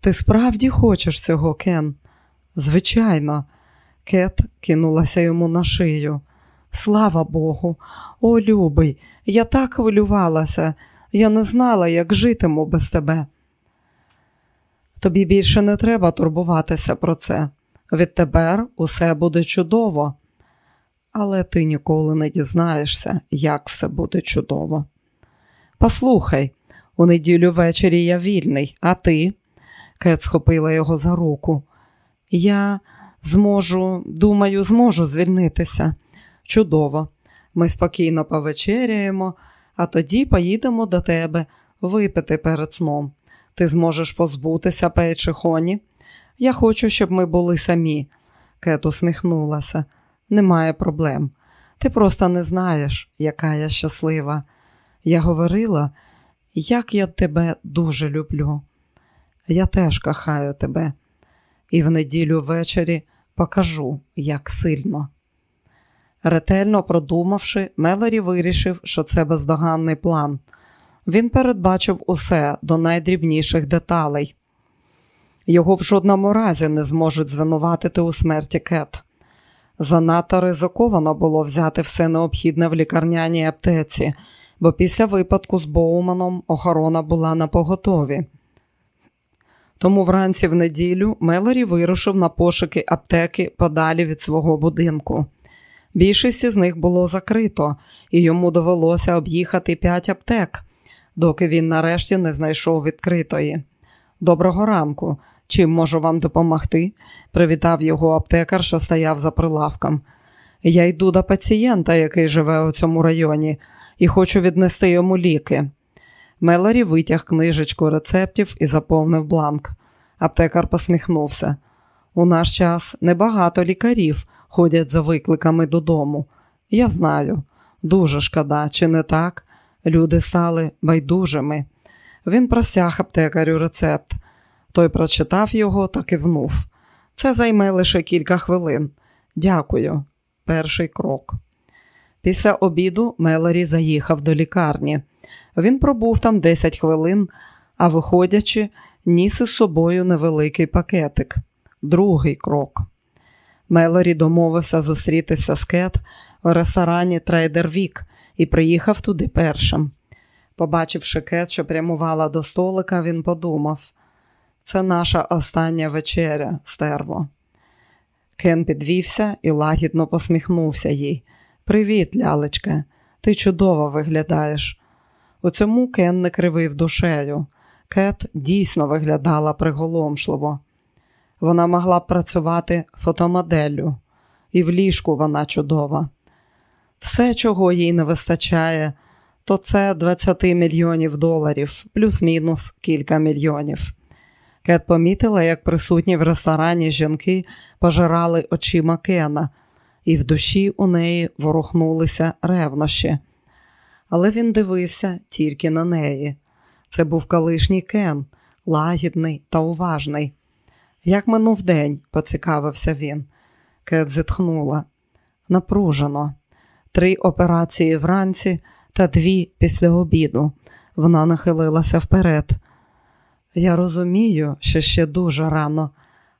Ти справді хочеш цього, Кен? Звичайно, Кет кинулася йому на шию. Слава Богу, о, любий, я так хвилювалася, я не знала, як житиму без тебе. Тобі більше не треба турбуватися про це. Відтепер усе буде чудово. але ти ніколи не дізнаєшся, як все буде чудово. Послухай, у неділю ввечері я вільний, а ти? Кет схопила його за руку. Я зможу, думаю, зможу звільнитися. Чудово. Ми спокійно повечеряємо, а тоді поїдемо до тебе випити перед сном. Ти зможеш позбутися Хоні? Я хочу, щоб ми були самі. Кет усміхнулася. Немає проблем. Ти просто не знаєш, яка я щаслива. Я говорила, як я тебе дуже люблю. Я теж кохаю тебе, і в неділю ввечері покажу, як сильно. Ретельно продумавши, Мелорі вирішив, що це бездоганний план. Він передбачив усе до найдрібніших деталей. Його в жодному разі не зможуть звинуватити у смерті Кет. Занадто ризиковано було взяти все необхідне в лікарняній аптеці, бо після випадку з Боуманом охорона була на поготові. Тому вранці в неділю Мелорі вирушив на пошуки аптеки подалі від свого будинку. Більшість із них було закрито, і йому довелося об'їхати п'ять аптек, доки він нарешті не знайшов відкритої. Доброго ранку. Чим можу вам допомогти? привітав його аптекар, що стояв за прилавком. Я йду до пацієнта, який живе у цьому районі, і хочу віднести йому ліки. Мелорі витяг книжечку рецептів і заповнив бланк. Аптекар посміхнувся. У наш час небагато лікарів ходять за викликами додому. Я знаю, дуже шкода, чи не так? Люди стали байдужими. Він простяг аптекарю рецепт. Той прочитав його та кивнув. Це займе лише кілька хвилин. Дякую. Перший крок. Після обіду Мелорі заїхав до лікарні. Він пробув там 10 хвилин, а виходячи, ніс із собою невеликий пакетик. Другий крок. Мелорі домовився зустрітися з Кет у ресторані Трейдер Вік і приїхав туди першим. Побачивши Кет, що прямувала до столика, він подумав: це наша остання вечеря, стерво. Кен підвівся і лагідно посміхнувся їй. Привіт, лялечка, ти чудово виглядаєш. У цьому Кен не кривив душею. Кет дійсно виглядала приголомшливо. Вона могла б працювати фотомоделлю, і в ліжку вона чудова. Все, чого їй не вистачає, то це 20 мільйонів доларів, плюс-мінус кілька мільйонів. Кет помітила, як присутні в ресторані жінки пожирали очима Кена, і в душі у неї ворухнулися ревнощі. Але він дивився тільки на неї. Це був колишній Кен, лагідний та уважний. Як минув день, поцікавився він. Кет зітхнула. Напружено. Три операції вранці та дві після обіду. Вона нахилилася вперед. Я розумію, що ще дуже рано,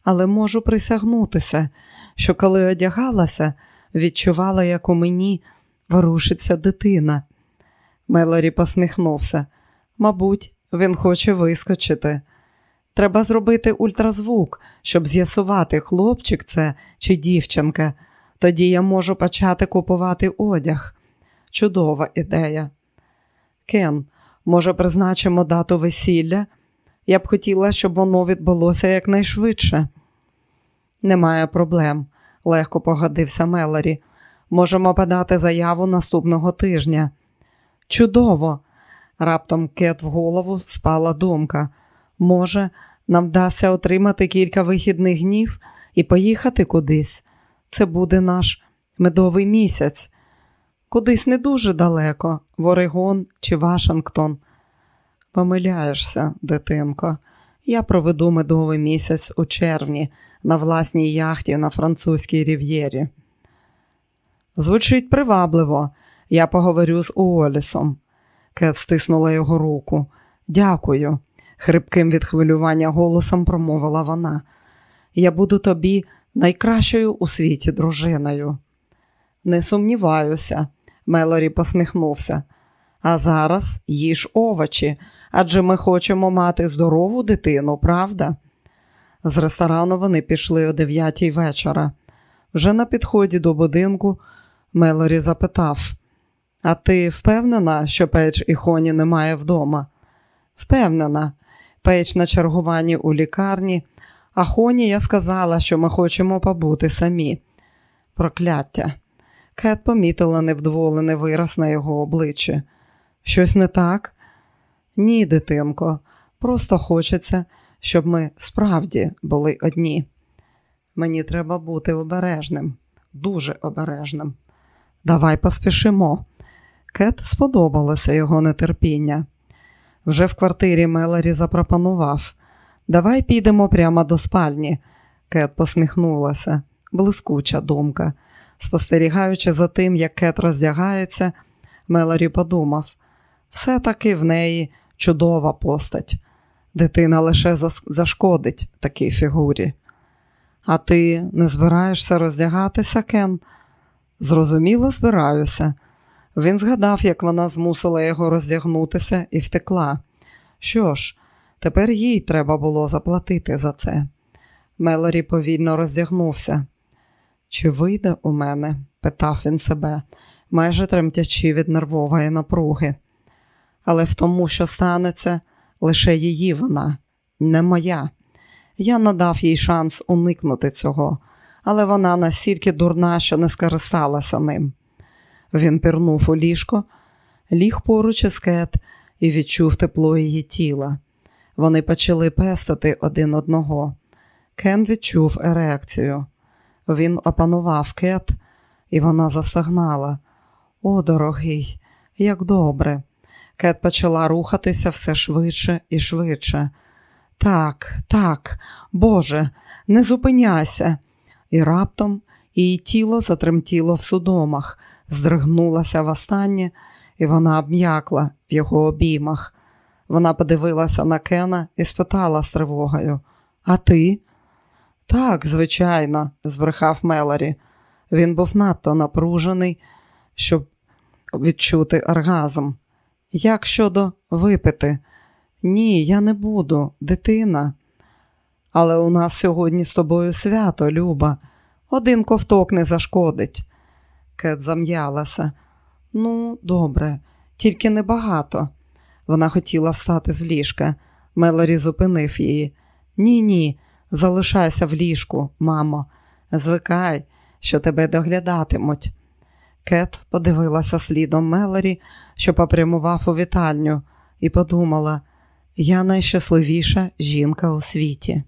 але можу присягнутися, що коли одягалася, відчувала, як у мені ворушиться дитина. Мелорі посміхнувся. Мабуть, він хоче вискочити. Треба зробити ультразвук, щоб з'ясувати, хлопчик це чи дівчинка. Тоді я можу почати купувати одяг. Чудова ідея. Кен, може, призначимо дату весілля? Я б хотіла, щоб воно відбулося якнайшвидше. Немає проблем, легко погодився Мелорі. Можемо подати заяву наступного тижня. Чудово! Раптом кет в голову спала думка. Може, нам вдасться отримати кілька вихідних днів і поїхати кудись. Це буде наш медовий місяць. Кудись не дуже далеко, в Орегон чи Вашингтон. Помиляєшся, дитинко. Я проведу медовий місяць у червні на власній яхті на французькій рів'єрі. Звучить привабливо, я поговорю з Уолісом. Кет стиснула його руку. Дякую, хрипким від хвилювання голосом промовила вона. Я буду тобі найкращою у світі дружиною. Не сумніваюся, Мелорі посміхнувся. А зараз їж овочі, адже ми хочемо мати здорову дитину, правда? З ресторану вони пішли о дев'ятій вечора. Вже на підході до будинку Мелорі запитав, а ти впевнена, що Пейдж і Хоні немає вдома? Впевнена, Пейдж на чергуванні у лікарні, а Хоні я сказала, що ми хочемо побути самі. Прокляття. Кет помітила невдоволений вираз на його обличчі. Щось не так? Ні, дитинко, просто хочеться, щоб ми справді були одні. Мені треба бути обережним, дуже обережним. Давай поспішимо. Кет сподобалося його нетерпіння. Вже в квартирі Мелорі запропонував. Давай підемо прямо до спальні. Кет посміхнулася, блискуча думка. Спостерігаючи за тим, як Кет роздягається, Мелорі подумав все-таки в неї чудова постать. Дитина лише зашкодить такій фігурі. А ти не збираєшся роздягатися, Кен? Зрозуміло, збираюся. Він згадав, як вона змусила його роздягнутися і втекла. Що ж, тепер їй треба було заплатити за це. Мелорі повільно роздягнувся. Чи вийде у мене? питав він себе, майже тремтячи від нервової напруги. Але в тому, що станеться, лише її вона, не моя. Я надав їй шанс уникнути цього, але вона настільки дурна, що не скористалася ним. Він пірнув у ліжко, ліг поруч із кет і відчув тепло її тіла. Вони почали пестити один одного. Кен відчув ерекцію. Він опанував кет, і вона застагнала. О, дорогий, як добре. Кет почала рухатися все швидше і швидше. Так, так, Боже, не зупиняйся. І раптом її тіло затремтіло в судомах, здригнулася востаннє, і вона обм'якла в його обіймах. Вона подивилася на Кена і спитала з тривогою: А ти? Так, звичайно, збрехав Мелорі. Він був надто напружений, щоб відчути оргазм. Як щодо випити? Ні, я не буду, дитина. Але у нас сьогодні з тобою свято, Люба. Один ковток не зашкодить. Кет зам'ялася. Ну, добре, тільки небагато. Вона хотіла встати з ліжка. Мелорі зупинив її. Ні, ні, залишайся в ліжку, мамо. Звикай, що тебе доглядатимуть. Кет подивилася слідом Мелорі, що попрямував у вітальню, і подумала: я найщасливіша жінка у світі.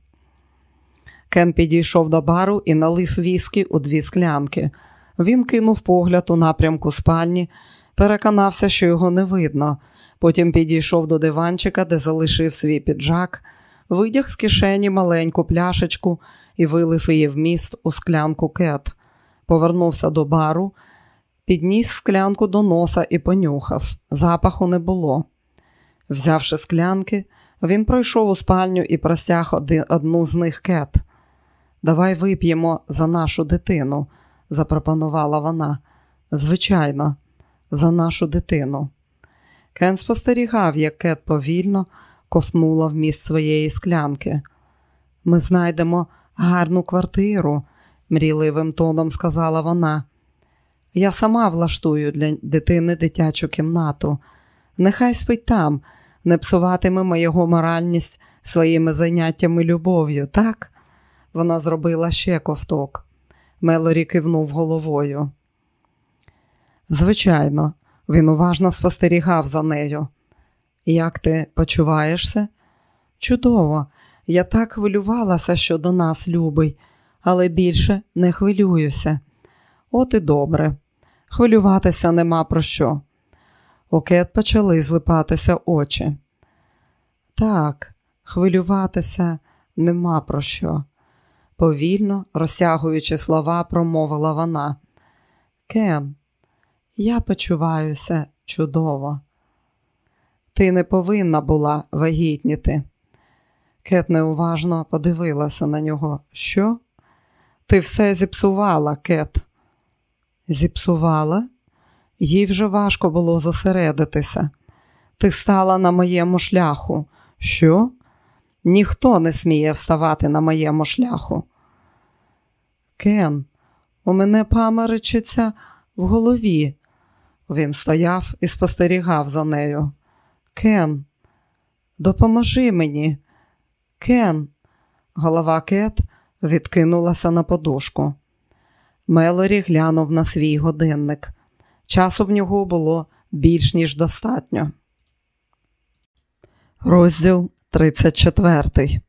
Кен підійшов до бару і налив віскі у дві склянки. Він кинув погляд у напрямку спальні, переконався, що його не видно. Потім підійшов до диванчика, де залишив свій піджак, витяг з кишені маленьку пляшечку і вилив її в міст у склянку кет. Повернувся до бару, підніс склянку до носа і понюхав. Запаху не було. Взявши склянки, він пройшов у спальню і простяг одну з них кет. Давай вип'ємо за нашу дитину, запропонувала вона. Звичайно, за нашу дитину. Кен спостерігав, як кет повільно ковтнула в міст своєї склянки. Ми знайдемо гарну квартиру, мрійливим тоном сказала вона. Я сама влаштую для дитини дитячу кімнату. Нехай спить там, не псуватимемо його моральність своїми заняттями любов'ю, так? Вона зробила ще ковток. Мелорі кивнув головою. Звичайно, він уважно спостерігав за нею. Як ти почуваєшся? Чудово, я так хвилювалася щодо нас, любий, але більше не хвилююся. От і добре. Хвилюватися нема про що. У Кет почали злипатися очі. Так, хвилюватися нема про що. Повільно, розтягуючи слова, промовила вона. Кен, я почуваюся чудово. Ти не повинна була вагітніти. Кет неуважно подивилася на нього. Що? Ти все зіпсувала, Кет. Зіпсувала? Їй вже важко було зосередитися. Ти стала на моєму шляху. Що? Ніхто не сміє вставати на моєму шляху. Кен, у мене памеречиться в голові. Він стояв і спостерігав за нею. Кен, допоможи мені. Кен, голова Кет відкинулася на подушку. Мелорі глянув на свій годинник. Часу в нього було більш ніж достатньо. Розділ 34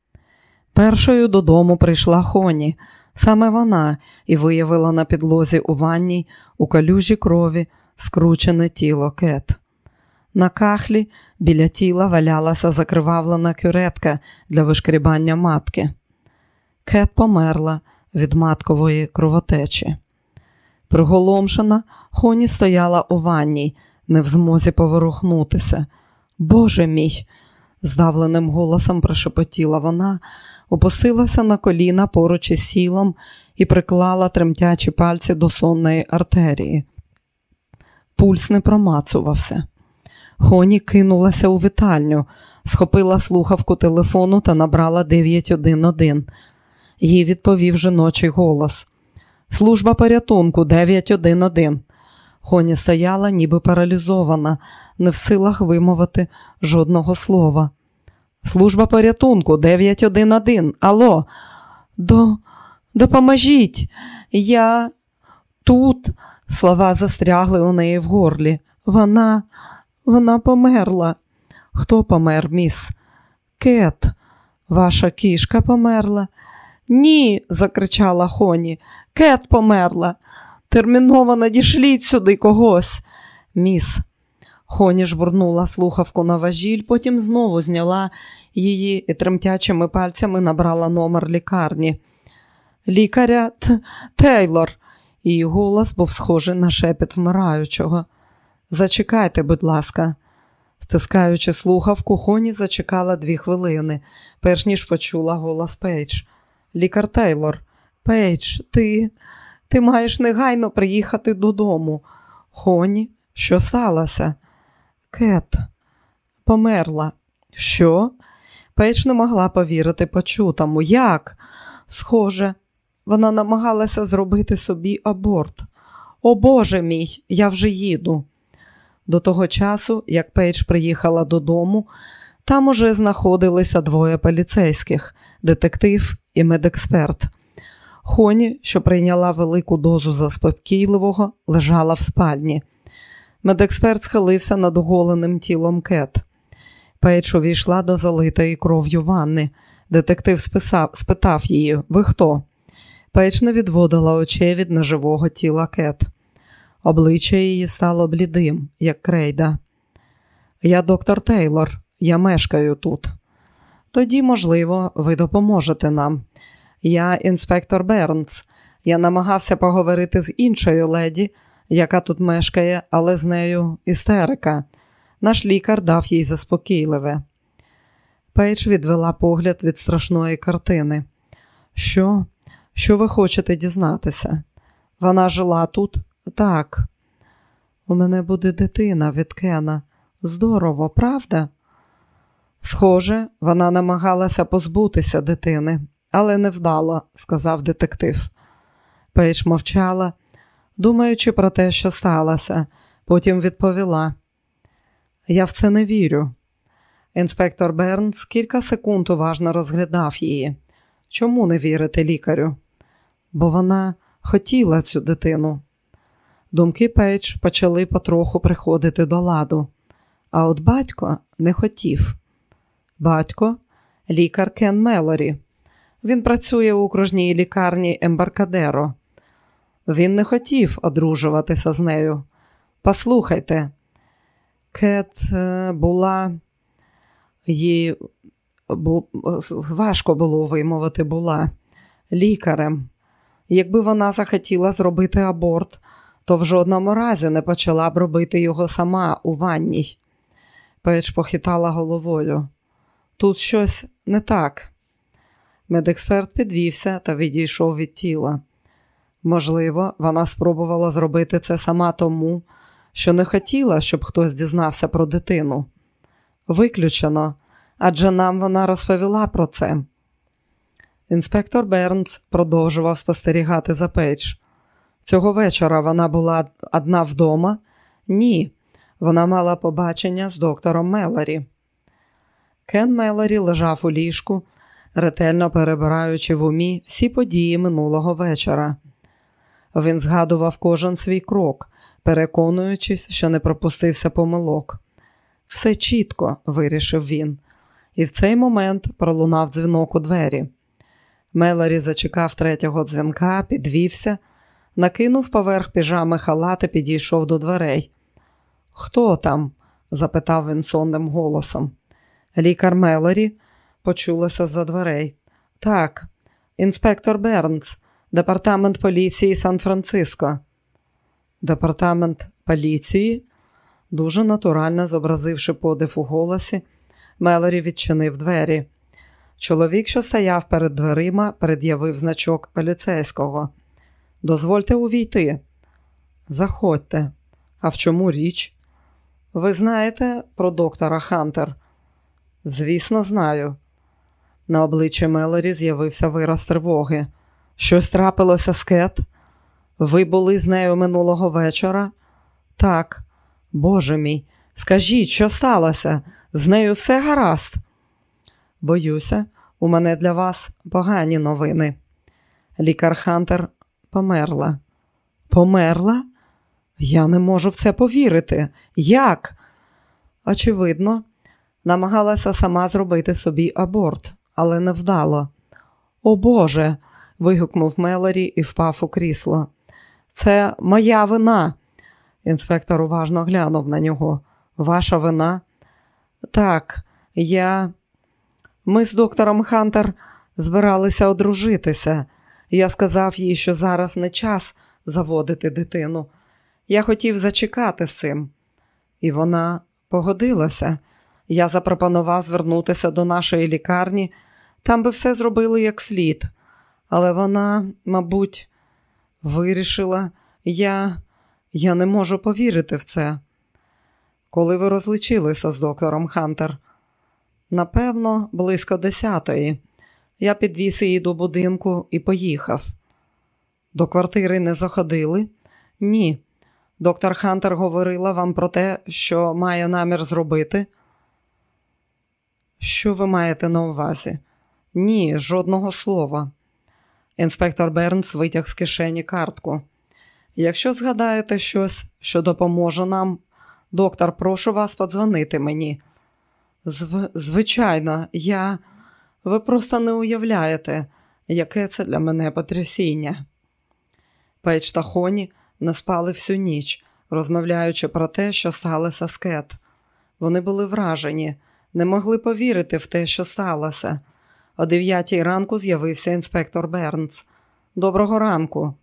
Першою додому прийшла Хоні. Саме вона і виявила на підлозі у ванній у калюжі крові скручене тіло кет. На кахлі біля тіла валялася закривавлена кюретка для вишкрібання матки. Кет померла від маткової кровотечі. Приголомшена, Хоні стояла у ванній, не в змозі поворухнутися. Боже мій, здавленим голосом прошепотіла вона, опустилася на коліна поруч із сілом і приклала тремтячі пальці до сонної артерії. Пульс не промацувався. Хоні кинулася у вітальню, схопила слухавку телефону та набрала 911. Їй відповів жіночий голос. Служба порятунку 911. Хоні стояла, ніби паралізована, не в силах вимовити жодного слова. Служба порятунку 911. Алло, до... допоможіть. Я тут. Слова застрягли у неї в горлі. Вона, вона померла. Хто помер, міс? Кет, ваша кішка померла. Ні, закричала Хоні. Кет померла. Терміново надішліть сюди когось. Міс. Хоні жбурнула слухавку на важіль, потім знову зняла її і тремтячими пальцями набрала номер лікарні. Лікаря Т Тейлор. Її голос був схожий на шепіт вмираючого. Зачекайте, будь ласка. Стискаючи слухавку, Хоні зачекала дві хвилини, перш ніж почула голос Пейдж. Лікар Тейлор, Пейдж, ти ти маєш негайно приїхати додому. Хоні, що сталося? Кет померла. Що? Пейдж не могла повірити почутому. Як? Схоже, вона намагалася зробити собі аборт. О Боже мій, я вже їду. До того часу, як Пейдж приїхала додому, там уже знаходилися двоє поліцейських детектив і медексперт. Хоні, що прийняла велику дозу заспокійливого, лежала в спальні. Медексперт схилився над оголеним тілом Кет. Пейдж увійшла до залитої кров'ю ванни. Детектив списав, спитав її: Ви хто? Пейдж не відводила очей від неживого тіла Кет. Обличчя її стало блідим, як крейда. Я доктор Тейлор, я мешкаю тут. Тоді, можливо, ви допоможете нам. Я інспектор Бернс. Я намагався поговорити з іншою леді, яка тут мешкає, але з нею істерика. Наш лікар дав їй заспокійливе. Пейдж відвела погляд від страшної картини. Що? Що ви хочете дізнатися? Вона жила тут? Так. У мене буде дитина від Кена. Здорово, правда? Схоже, вона намагалася позбутися дитини, але невдало, сказав детектив. Пейдж мовчала, думаючи про те, що сталося, потім відповіла: Я в це не вірю. Інспектор Бернс кілька секунд уважно розглядав її. Чому не вірите, лікарю? Бо вона хотіла цю дитину. Думки Пейдж почали потроху приходити до ладу, а от батько не хотів. Батько лікар Кен Мелорі. Він працює у окружній лікарні Ембаркадеро. Він не хотів одружуватися з нею. Послухайте, Кет е, була їй важко було вимовити була лікарем. Якби вона захотіла зробити аборт, то в жодному разі не почала б робити його сама у ванній. Печ похитала головою. Тут щось не так. Медексперт підвівся та відійшов від тіла. Можливо, вона спробувала зробити це сама тому, що не хотіла, щоб хтось дізнався про дитину. Виключено, адже нам вона розповіла про це. Інспектор Бернс продовжував спостерігати за Пейдж. Цього вечора вона була одна вдома? Ні. Вона мала побачення з доктором Мелорі. Кен Мелорі лежав у ліжку, ретельно перебираючи в умі всі події минулого вечора. Він згадував кожен свій крок, переконуючись, що не пропустився помилок. Все чітко, вирішив він, і в цей момент пролунав дзвінок у двері. Мелорі зачекав третього дзвінка, підвівся, накинув поверх піжами халат і підійшов до дверей. Хто там? запитав він сонним голосом. Лікар Мелорі почулася за дверей. Так, інспектор Бернс, департамент поліції Сан-Франциско. Департамент поліції, дуже натурально зобразивши подив у голосі, Мелорі відчинив двері. Чоловік, що стояв перед дверима, пред'явив значок поліцейського. Дозвольте увійти. Заходьте. А в чому річ? Ви знаєте про доктора Хантер? Звісно, знаю. На обличчі Мелорі з'явився вираз тривоги. Щось трапилося з Кет? Ви були з нею минулого вечора? Так, Боже мій, скажіть, що сталося? З нею все гаразд? Боюся, у мене для вас погані новини. Лікар Хантер померла. Померла? Я не можу в це повірити. Як? Очевидно, намагалася сама зробити собі аборт, але не вдало. О Боже. Вигукнув Мелорі і впав у крісло. Це моя вина. Інспектор уважно глянув на нього. Ваша вина? Так, я. Ми з доктором Хантер збиралися одружитися. Я сказав їй, що зараз не час заводити дитину. Я хотів зачекати з цим. І вона погодилася. Я запропонував звернутися до нашої лікарні, там би все зробили як слід. Але вона, мабуть, вирішила, я я не можу повірити в це. Коли ви розлучилися з доктором Хантер? Напевно, близько десятої. Я підвіз її до будинку і поїхав. До квартири не заходили? Ні. Доктор Хантер говорила вам про те, що має намір зробити. Що ви маєте на увазі? Ні, жодного слова. Інспектор Бернс витяг з кишені картку. Якщо згадаєте щось, що допоможе нам, доктор, прошу вас подзвонити мені. Зв... Звичайно, я. Ви просто не уявляєте, яке це для мене потрясіння. Пейдж та Хоні не спали всю ніч, розмовляючи про те, що сталося з Кет. Вони були вражені, не могли повірити в те, що сталося. О дев'ятій ранку з'явився інспектор Бернс. Доброго ранку.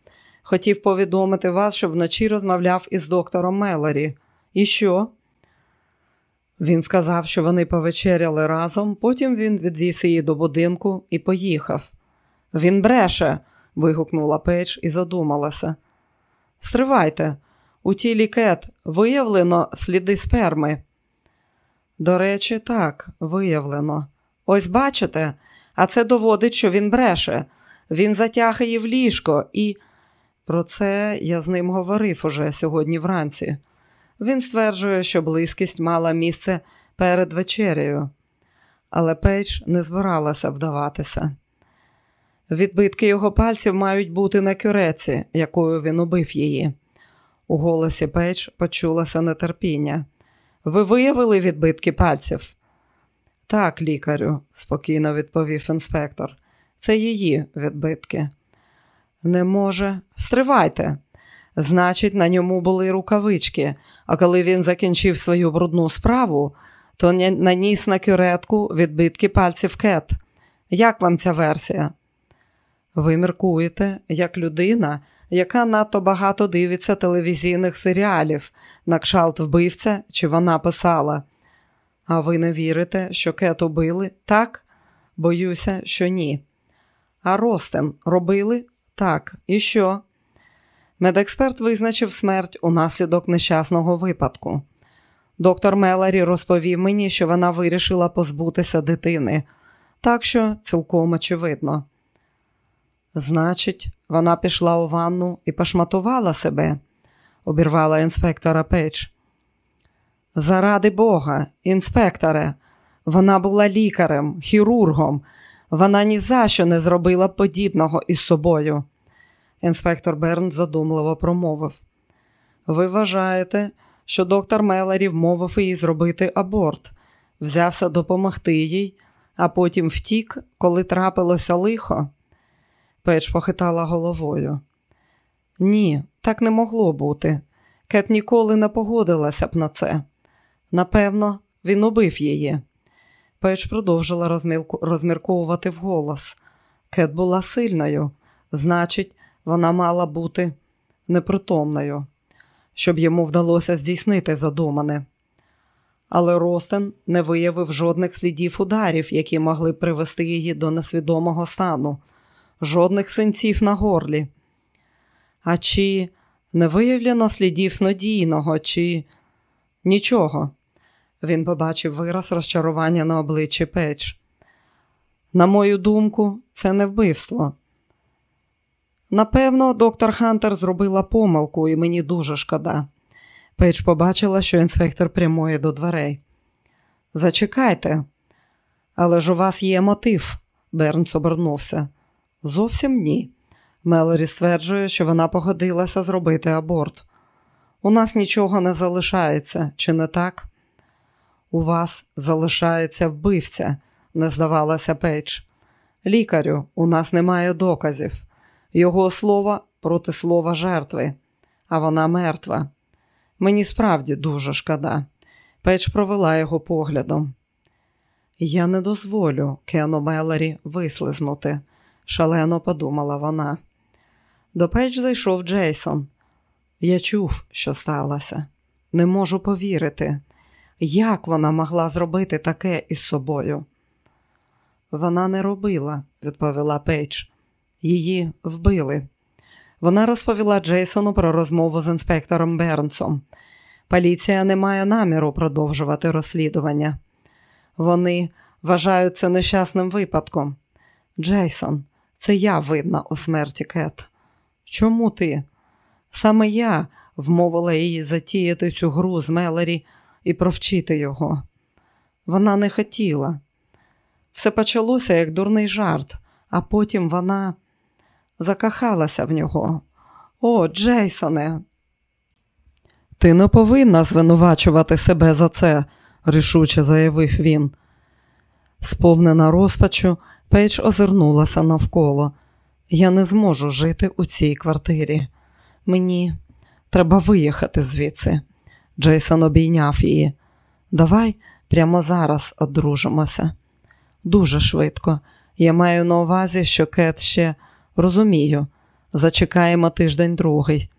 Хотів повідомити вас, що вночі розмовляв із доктором Мелорі. І що? Він сказав, що вони повечеряли разом, потім він відвіз її до будинку і поїхав. Він бреше. вигукнула Пейдж і задумалася. Стривайте, у тілі кет виявлено сліди сперми. До речі, так, виявлено. Ось бачите, а це доводить, що він бреше. Він затяг її в ліжко, і про це я з ним говорив уже сьогодні вранці. Він стверджує, що близькість мала місце перед вечерею, але Пейдж не збиралася вдаватися. Відбитки його пальців мають бути на кюретці, якою він убив її. У голосі Пейдж почулося нетерпіння. Ви виявили відбитки пальців? Так, лікарю, спокійно відповів інспектор. Це її відбитки. Не може. Стривайте. Значить, на ньому були рукавички, а коли він закінчив свою брудну справу, то наніс на кюретку відбитки пальців кет. Як вам ця версія? Ви міркуєте, як людина, яка надто багато дивиться телевізійних серіалів, на кшалт вбивця, чи вона писала. А ви не вірите, що кет убили? Так? Боюся, що ні. А розтин робили? Так. І що? Медексперт визначив смерть унаслідок нещасного випадку. Доктор Мелорі розповів мені, що вона вирішила позбутися дитини, так що цілком очевидно. Значить, вона пішла у ванну і пошматувала себе, обірвала інспектора Пейдж. Заради Бога, інспекторе, вона була лікарем, хірургом. Вона ні за що не зробила подібного із собою. Інспектор Берн задумливо промовив. Ви вважаєте, що доктор Мелері вмовив її зробити аборт, взявся допомогти їй, а потім втік, коли трапилося лихо? Печ похитала головою. Ні, так не могло бути. Кет ніколи не погодилася б на це. Напевно, він убив її. Печ продовжила розмірковувати вголос. Кет була сильною, значить, вона мала бути непритомною, щоб йому вдалося здійснити задумане. Але Ростен не виявив жодних слідів ударів, які могли привести її до несвідомого стану, жодних синців на горлі. А чи не виявлено слідів снодійного, чи нічого? Він побачив вираз розчарування на обличчі Пейдж. На мою думку, це не вбивство. Напевно, доктор Хантер зробила помилку, і мені дуже шкода. Пейдж побачила, що інспектор прямує до дверей. Зачекайте, але ж у вас є мотив, Бернс обернувся. Зовсім ні. Мелорі стверджує, що вона погодилася зробити аборт. У нас нічого не залишається, чи не так? У вас залишається вбивця, не здавалася Пейдж. Лікарю, у нас немає доказів. Його слово проти слова жертви, а вона мертва. Мені справді дуже шкода. Пейдж провела його поглядом. Я не дозволю Кену Мелорі вислизнути, шалено подумала вона. До Пейдж зайшов Джейсон. Я чув, що сталося. Не можу повірити. Як вона могла зробити таке із собою? Вона не робила, відповіла Пейдж. Її вбили. Вона розповіла Джейсону про розмову з інспектором Бернсом. Поліція не має наміру продовжувати розслідування. Вони вважають це нещасним випадком. Джейсон, це я винна у смерті Кет. Чому ти? Саме я вмовила її затіяти цю гру з Мелері і провчити його. Вона не хотіла. Все почалося як дурний жарт, а потім вона закохалася в нього. О, Джейсоне. Ти не повинна звинувачувати себе за це, рішуче заявив він. Сповнена розпачу, Пейдж озирнулася навколо. Я не зможу жити у цій квартирі. Мені треба виїхати звідси. Джейсон обійняв її. Давай прямо зараз одружимося. Дуже швидко. Я маю на увазі, що Кет ще розумію. Зачекаємо тиждень другий.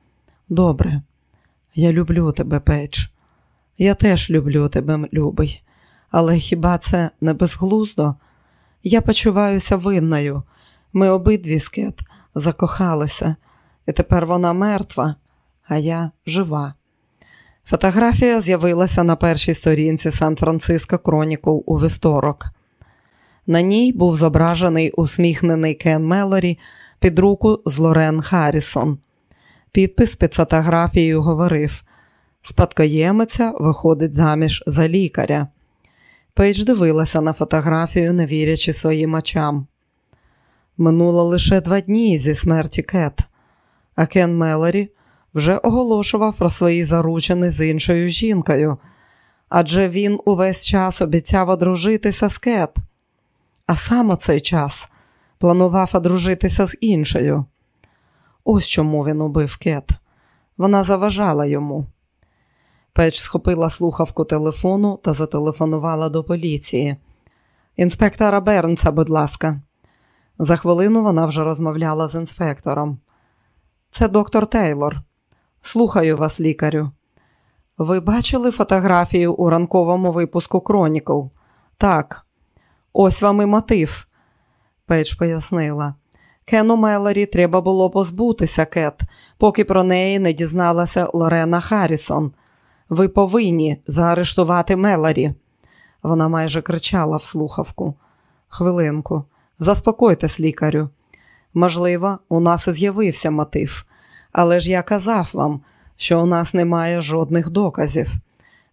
Добре, я люблю тебе, Печ. Я теж люблю тебе, любий. Але хіба це не безглуздо? Я почуваюся винною. Ми обидві з Кет закохалися, і тепер вона мертва, а я жива. Фотографія з'явилася на першій сторінці Сан-Франциско Кронікул у вівторок. На ній був зображений усміхнений Кен Мелорі під руку з Лорен Харрісон. Підпис під фотографією говорив: Спадкоємиця виходить заміж за лікаря. Пейдж дивилася на фотографію, не вірячи своїм очам. Минуло лише два дні зі смерті Кет, а Кен Мелорі вже оголошував про свої заручини з іншою жінкою, адже він увесь час обіцяв одружитися з Кет, а саме цей час планував одружитися з іншою. Ось чому він убив Кет. Вона заважала йому. Печ схопила слухавку телефону та зателефонувала до поліції. Інспектора Бернса, будь ласка. За хвилину вона вже розмовляла з інспектором. Це доктор Тейлор. Слухаю вас, лікарю. Ви бачили фотографію у ранковому випуску Кронікл? Так, ось вам і мотив, Пейдж пояснила. Кену Мелорі треба було позбутися Кет, поки про неї не дізналася Лорена Харрісон. Ви повинні заарештувати Мелорі. Вона майже кричала в слухавку. Хвилинку, заспокойтесь, лікарю. Можливо, у нас і з'явився мотив, але ж я казав вам, що у нас немає жодних доказів.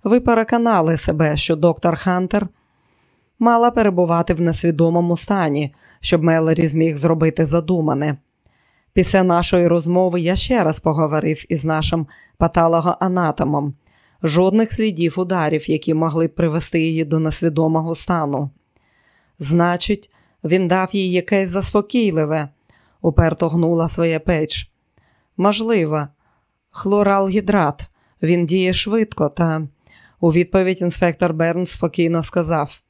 Ви переконали себе, що доктор Хантер мала перебувати в несвідомому стані, щоб Мелорі зміг зробити задумане. Після нашої розмови я ще раз поговорив із нашим патологоанатомом. Жодних слідів ударів, які могли б привести її до несвідомого стану. Значить, він дав їй якесь заспокійливе, уперто гнула своє печ. Можливо, хлоралгідрат. Він діє швидко, та у відповідь інспектор Бернс спокійно сказав: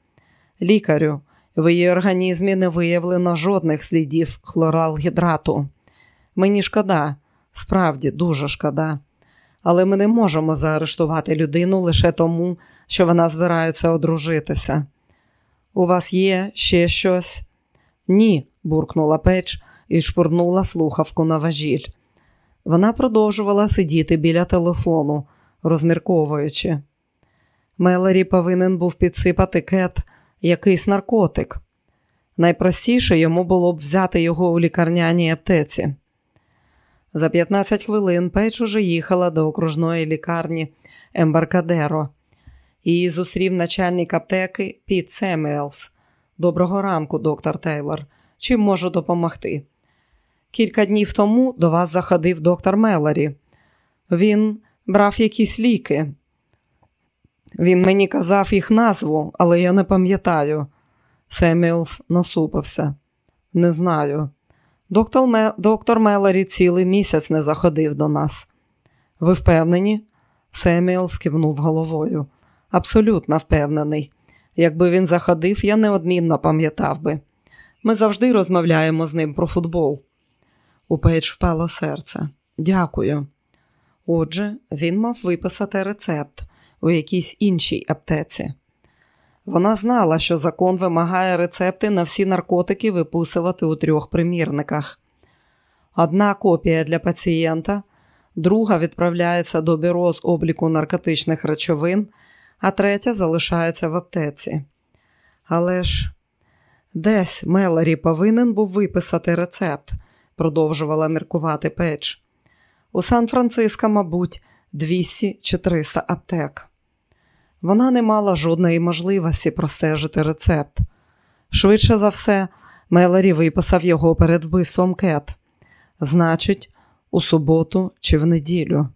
Лікарю, в її організмі не виявлено жодних слідів хлоралгідрату. Мені шкода, справді дуже шкода. Але ми не можемо заарештувати людину лише тому, що вона збирається одружитися. У вас є ще щось? Ні, буркнула Пейдж і шпурнула слухавку на важіль. Вона продовжувала сидіти біля телефону, розмірковуючи. Мелорі повинен був підсипати Кет якийсь наркотик. Найпростіше йому було б взяти його у лікарняній аптеці. За 15 хвилин Пейдж уже їхала до окружної лікарні Ембаркадеро. Її зустрів начальник аптеки Піт Семюелс. Доброго ранку, доктор Тейлор. Чим можу допомогти? Кілька днів тому до вас заходив доктор Мелорі. Він брав якісь ліки. Він мені казав їх назву, але я не пам'ятаю. Семюелс насупився. Не знаю. Доктор, Ме... Доктор Мелорі цілий місяць не заходив до нас. Ви впевнені? Семюелс кивнув головою. Абсолютно впевнений. Якби він заходив, я неодмінно пам'ятав би. Ми завжди розмовляємо з ним про футбол. У Пейдж впало серце. Дякую. Отже, він мав виписати рецепт у якійсь іншій аптеці. Вона знала, що закон вимагає рецепти на всі наркотики виписувати у трьох примірниках. Одна копія для пацієнта, друга відправляється до бюро з обліку наркотичних речовин, а третя залишається в аптеці. Але ж десь Мелорі повинен був виписати рецепт, продовжувала міркувати печ. У Сан-Франциско, мабуть, 200 чи 300 аптек. Вона не мала жодної можливості простежити рецепт. Швидше за все, Мелорі виписав його перед вбивством Кет. Значить, у суботу чи в неділю.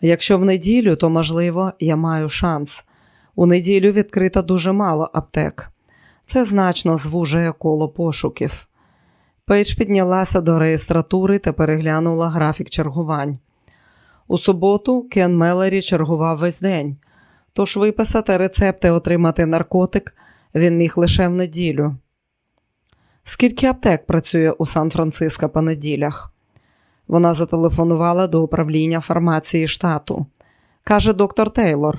Якщо в неділю, то, можливо, я маю шанс. У неділю відкрито дуже мало аптек. Це значно звужує коло пошуків. Пейдж піднялася до реєстратури та переглянула графік чергувань. У суботу Кен Мелорі чергував весь день, тож виписати рецепти отримати наркотик він міг лише в неділю. Скільки аптек працює у Сан-Франциско по неділях? Вона зателефонувала до управління фармації штату. Каже доктор Тейлор,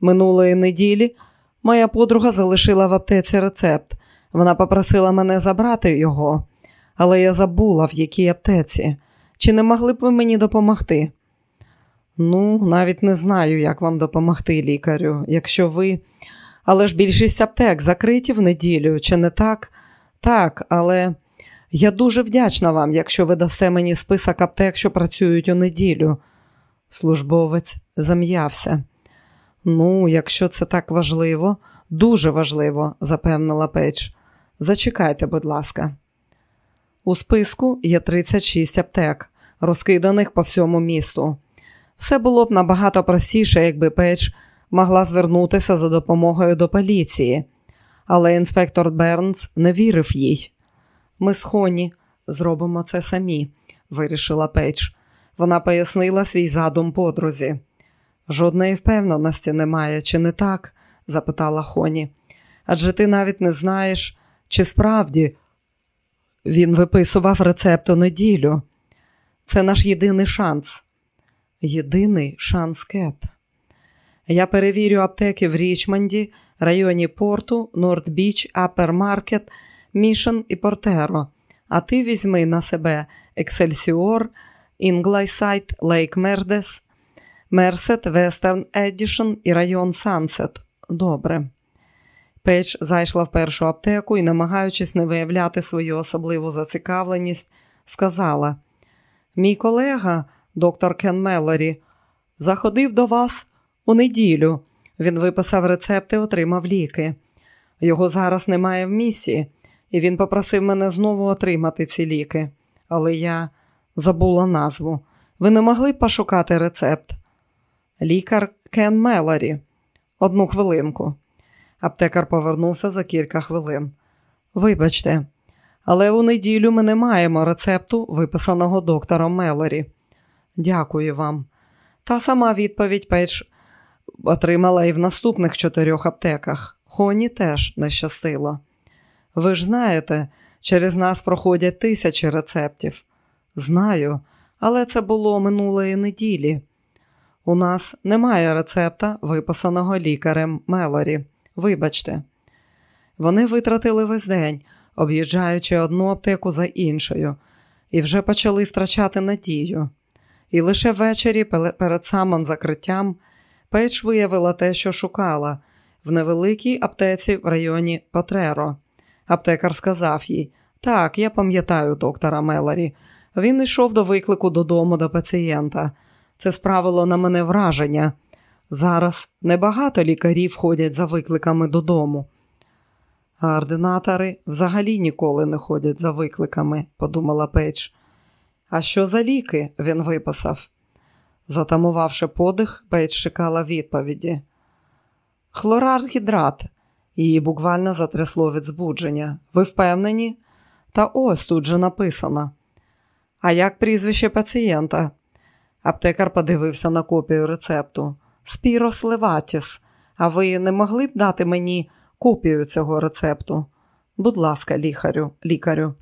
минулої неділі моя подруга залишила в аптеці рецепт. Вона попросила мене забрати його, але я забула, в якій аптеці. Чи не могли б ви мені допомогти? Ну, навіть не знаю, як вам допомогти, лікарю, якщо ви. Але ж більшість аптек закриті в неділю, чи не так? Так, але я дуже вдячна вам, якщо ви дасте мені список аптек, що працюють у неділю. Службовець зам'явся. Ну, якщо це так важливо, дуже важливо, запевнила Пейдж. Зачекайте, будь ласка. У списку є 36 аптек, розкиданих по всьому місту. Все було б набагато простіше, якби Пейдж могла звернутися за допомогою до поліції, але інспектор Бернс не вірив їй. Ми з Хоні зробимо це самі, вирішила Пейдж. Вона пояснила свій задум подрузі. Жодної впевненості немає, чи не так? запитала Хоні. Адже ти навіть не знаєш, чи справді він виписував рецепт у неділю. Це наш єдиний шанс. Єдиний шанс Кет. Я перевірю аптеки в Річмонді, районі Порту, Норт-Біч, Апермаркет, Мішен і Портеро. А ти візьми на себе Ексельсіор, Інглайсайд, Лейк Мердес, Мерсед, Вестерн Едішн і район Сансет. Добре. Пейдж зайшла в першу аптеку і, намагаючись не виявляти свою особливу зацікавленість, сказала: Мій колега, доктор Кен Мелорі, заходив до вас у неділю. Він виписав рецепти, отримав ліки. Його зараз немає в місті, і він попросив мене знову отримати ці ліки. Але я забула назву. Ви не могли б пошукати рецепт? Лікар Кен Мелорі. Одну хвилинку. Аптекар повернувся за кілька хвилин. Вибачте, але у неділю ми не маємо рецепту, виписаного доктором Мелорі. Дякую вам. Та сама відповідь Пейдж отримала і в наступних чотирьох аптеках. Хоні теж не щастило. Ви ж знаєте, через нас проходять тисячі рецептів. Знаю, але це було минулої неділі. У нас немає рецепта, виписаного лікарем Мелорі. Вибачте, вони витратили весь день, об'їжджаючи одну аптеку за іншою, і вже почали втрачати надію. І лише ввечері, перед самим закриттям, Пейдж виявила те, що шукала, в невеликій аптеці в районі Потреро. Аптекар сказав їй: Так, я пам'ятаю доктора Мелорі. Він йшов до виклику додому до пацієнта. Це справило на мене враження. Зараз небагато лікарів ходять за викликами додому. А ординатори взагалі ніколи не ходять за викликами, подумала Пейдж. А що за ліки він виписав? Затамувавши подих, Пейдж чекала відповіді. Хлоралгідрат. Її буквально затрясло від збудження. Ви впевнені? Та ось тут же написано. А як прізвище пацієнта? Аптекар подивився на копію рецепту. Спірос Леватіс. А ви не могли б дати мені копію цього рецепту? Будь ласка, лікарю, лікарю.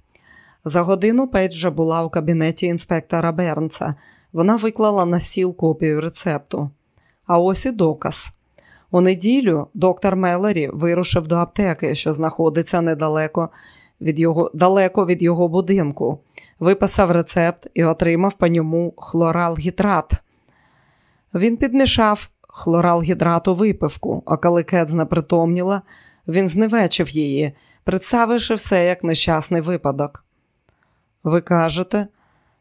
За годину Пейдж вже була у кабінеті інспектора Бернса. Вона виклала на стіл копію рецепту. А ось і доказ. У неділю доктор Мелорі вирушив до аптеки, що знаходиться недалеко від його, далеко від його будинку, виписав рецепт і отримав по ньому хлоралгідрат. Він підмішав хлоралгідрат у випивку, а коли Кет знепритомніла, він зневечив її, представивши все як нещасний випадок. Ви кажете,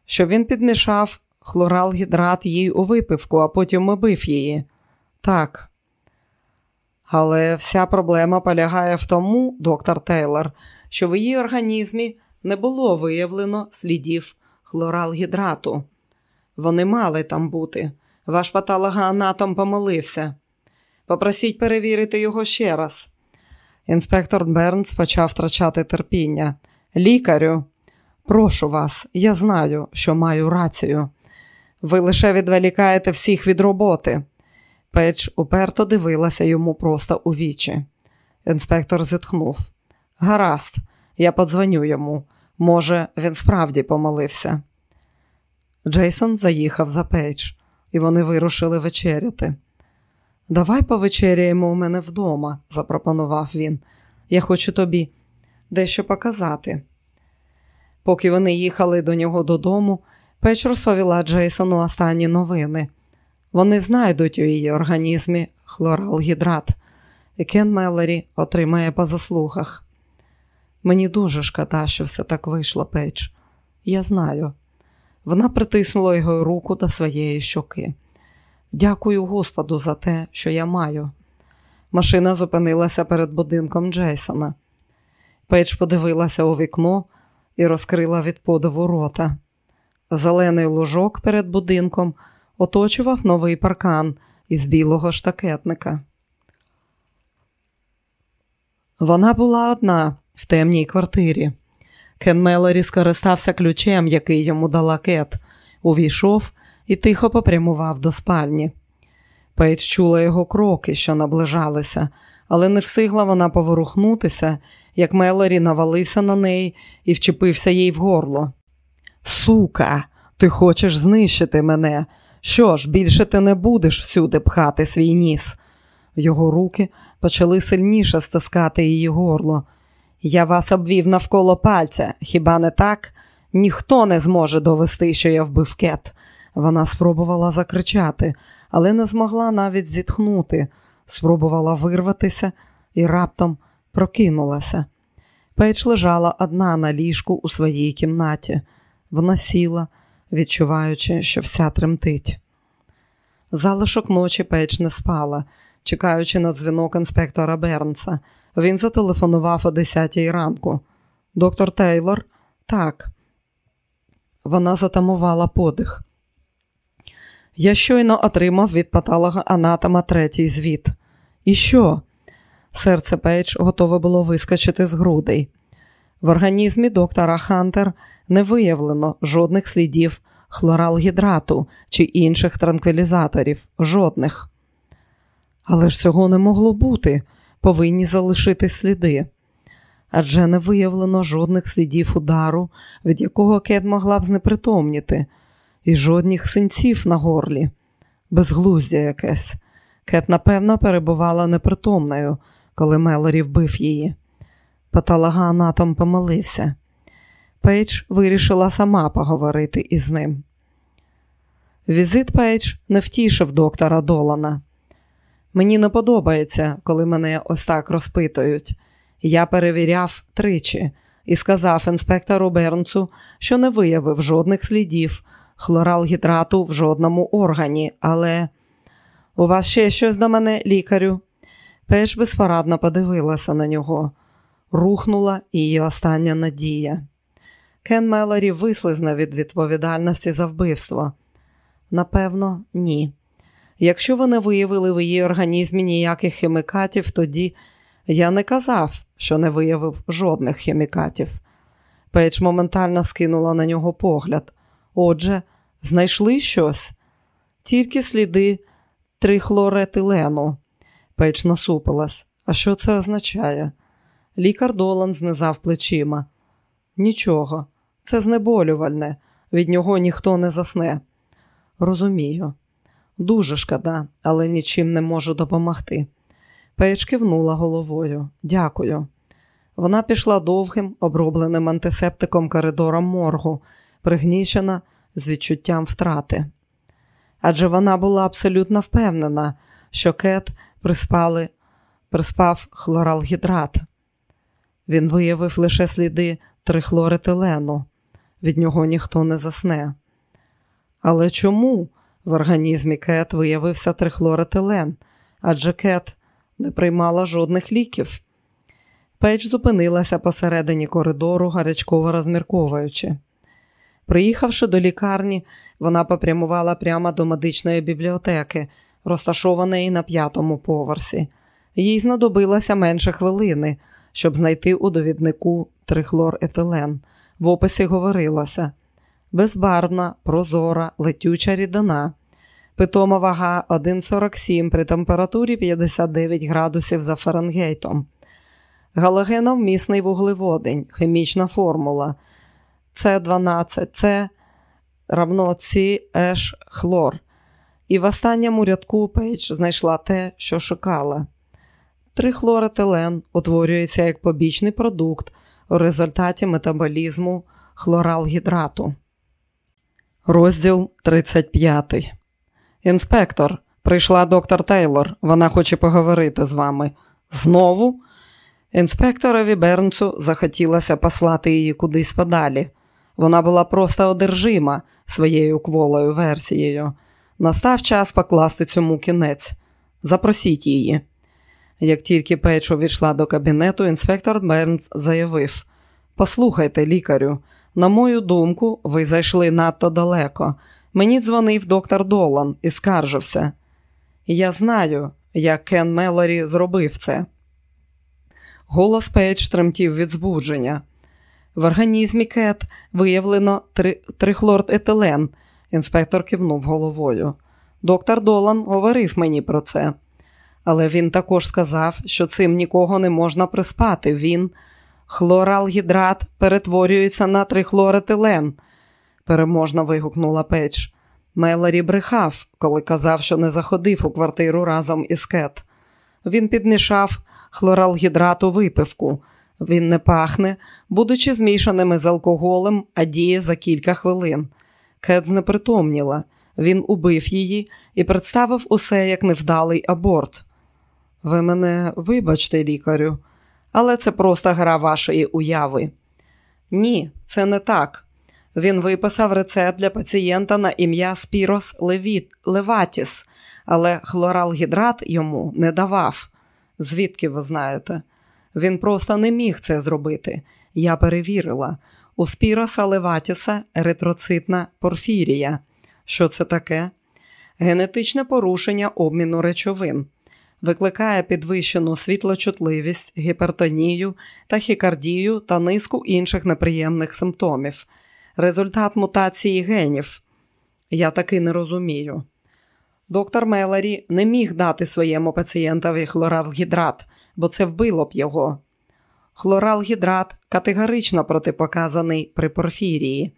що він підмішав хлоралгідрат їй у випивку, а потім убив її. Так. Але вся проблема полягає в тому, доктор Тейлор, що в її організмі не було виявлено слідів хлоралгідрату. Вони мали там бути. Ваш патологоанатом помилився. Попросіть перевірити його ще раз. Інспектор Бернс почав втрачати терпіння. Лікарю, прошу вас, я знаю, що маю рацію. Ви лише відволікаєте всіх від роботи. Пейдж уперто дивилася йому просто у вічі. Інспектор зітхнув. Гаразд, я подзвоню йому. Може, він справді помилився. Джейсон заїхав за Пейдж, і вони вирушили вечеряти. Давай повечеряємо у мене вдома, запропонував він. Я хочу тобі дещо показати. Поки вони їхали до нього додому, Пейдж розповіла Джейсону останні новини. Вони знайдуть у її організмі хлоралгідрат, і Кен Мелорі отримає по заслугах. Мені дуже шкода, що все так вийшло, Пейдж. Я знаю. Вона притиснула його руку до своєї щоки. Дякую Господу за те, що я маю. Машина зупинилася перед будинком Джейсона. Пейдж подивилася у вікно і розкрила від подиву рота. Зелений лужок перед будинком оточував новий паркан із білого штакетника. Вона була одна в темній квартирі. Кен Мелорі скористався ключем, який йому дала Кет, увійшов і тихо попрямував до спальні. Пейдж чула його кроки, що наближалися, але не встигла вона поворухнутися, як Мелорі навалився на неї і вчепився їй в горло. Сука, ти хочеш знищити мене. Що ж, більше ти не будеш всюди пхати свій ніс. Його руки почали сильніше стискати її горло. Я вас обвів навколо пальця, хіба не так? Ніхто не зможе довести, що я вбив Кет. Вона спробувала закричати, але не змогла навіть зітхнути, спробувала вирватися і раптом прокинулася. Пейдж лежала одна на ліжку у своїй кімнаті. Вона сіла, відчуваючи, що вся тремтить. Залишок ночі Пейдж не спала, чекаючи на дзвінок інспектора Бернса. Він зателефонував о 10 ранку. Доктор Тейлор? Так. Вона затамувала подих. Я щойно отримав від патологоанатома третій звіт. І що? Серце Пейдж готове було вискочити з грудей. В організмі доктора Хантер не виявлено жодних слідів хлоралгідрату чи інших транквілізаторів. Жодних. Але ж цього не могло бути, повинні залишити сліди. Адже не виявлено жодних слідів удару, від якого Кет могла б знепритомніти, і жодних синців на горлі, безглуздя якесь. Кет, напевно, перебувала непритомною, коли Мелорі вбив її. Патологоанатом помилився. Пейдж вирішила сама поговорити із ним. Візит Пейдж не втішив доктора Долана. Мені не подобається, коли мене ось так розпитують. Я перевіряв тричі і сказав інспектору Бернцу, що не виявив жодних слідів хлоралгідрату в жодному органі, але у вас ще щось до мене, лікарю? Пеш безпорадно подивилася на нього. Рухнула її остання надія. Кен Мелорі вислизне від відповідальності за вбивство. Напевно, ні. Якщо ви не виявили в її організмі ніяких хімікатів, тоді я не казав, що не виявив жодних хімікатів. Пейдж моментально скинула на нього погляд. Отже, знайшли щось? Тільки сліди трихлоретилену. Пейдж насупилась. А що це означає? Лікар Долан знизав плечима. Нічого, це знеболювальне, від нього ніхто не засне. Розумію. Дуже шкода, але нічим не можу допомогти. Пейдж кивнула головою. Дякую. Вона пішла довгим, обробленим антисептиком коридором моргу, пригнічена з відчуттям втрати. Адже вона була абсолютно впевнена, що кет приспали, приспав хлоралгідрат. Він виявив лише сліди трихлоретилену. Від нього ніхто не засне. Але чому в організмі кет виявився трихлоретилен? Адже кет не приймала жодних ліків. Пейдж зупинилася посередині коридору, гарячково розмірковуючи. Приїхавши до лікарні, вона попрямувала прямо до медичної бібліотеки, розташованої на п'ятому поверсі. Їй знадобилося менше хвилини, щоб знайти у довіднику трихлоретилен. В описі говорилося безбарвна, прозора, летюча рідина. Питома вага 1,47 при температурі 59 градусів за Фаренгейтом. Галогеновмісний вуглеводень, хімічна формула С12, С равно CH хлор. І в останньому рядку Пейдж знайшла те, що шукала. Трихлоретилен утворюється як побічний продукт у результаті метаболізму хлоралгідрату. Розділ 35 Інспектор, прийшла доктор Тейлор. Вона хоче поговорити з вами. Знову? Інспекторові Бернцу захотілося послати її кудись подалі. Вона була просто одержима своєю кволою версією. Настав час покласти цьому кінець. Запросіть її. Як тільки Пейдж увійшла до кабінету, інспектор Бернс заявив: Послухайте, лікарю, на мою думку, ви зайшли надто далеко. Мені дзвонив доктор Долан і скаржився. Я знаю, як Кен Мелорі зробив це. Голос Пейдж тремтів від збудження. В організмі Кет виявлено три... трихлоретилен. Інспектор кивнув головою. Доктор Долан говорив мені про це. Але він також сказав, що цим нікого не можна приспати. Він хлоралгідрат перетворюється на трихлоретилен, переможно вигукнула Пейдж. Мелорі брехав, коли казав, що не заходив у квартиру разом із Кет. Він підмішав хлоралгідрат у випивку. Він не пахне, будучи змішаними з алкоголем, а діє за кілька хвилин. Кет знепритомніла. Він убив її і представив усе як невдалий аборт. Ви мене вибачте, лікарю, але це просто гра вашої уяви. Ні, це не так. Він виписав рецепт для пацієнта на ім'я Спірос Левіт, Леватіс, але хлоралгідрат йому не давав. Звідки ви знаєте? Він просто не міг це зробити. Я перевірила. У Спіроса Леватіса еритроцитна порфірія. Що це таке? Генетичне порушення обміну речовин. Викликає підвищену світлочутливість, гіпертонію, тахікардію та низку інших неприємних симптомів. Результат мутації генів. Я таки не розумію. Доктор Мелорі не міг дати своєму пацієнтові хлоралгідрат, бо це вбило б його. Хлоралгідрат категорично протипоказаний при порфірії.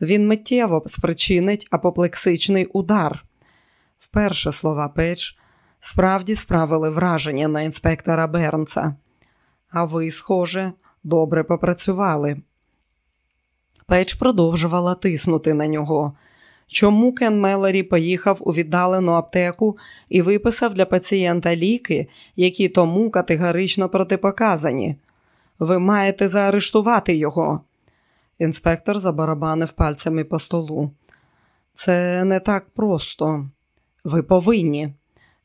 Він миттєво спричинить апоплексичний удар. Вперше слова Пейдж справді справили враження на інспектора Бернса. А ви, схоже, добре попрацювали. Пейдж продовжувала тиснути на нього. Чому Кен Мелорі поїхав у віддалену аптеку і виписав для пацієнта ліки, які тому категорично протипоказані? Ви маєте заарештувати його. Інспектор забарабанив пальцями по столу. Це не так просто. Ви повинні.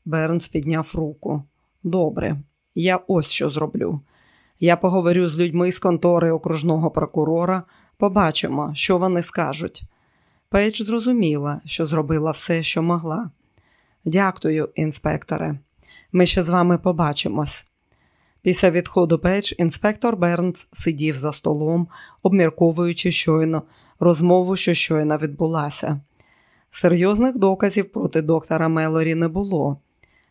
Бернс підняв руку. Добре, я ось що зроблю. Я поговорю з людьми з контори окружного прокурора, побачимо, що вони скажуть. Пейдж зрозуміла, що зробила все, що могла. Дякую, інспекторе. Ми ще з вами побачимось. Після відходу Пейдж інспектор Бернс сидів за столом, обмірковуючи щойно розмову, що щойно відбулася. Серйозних доказів проти доктора Мелорі не було,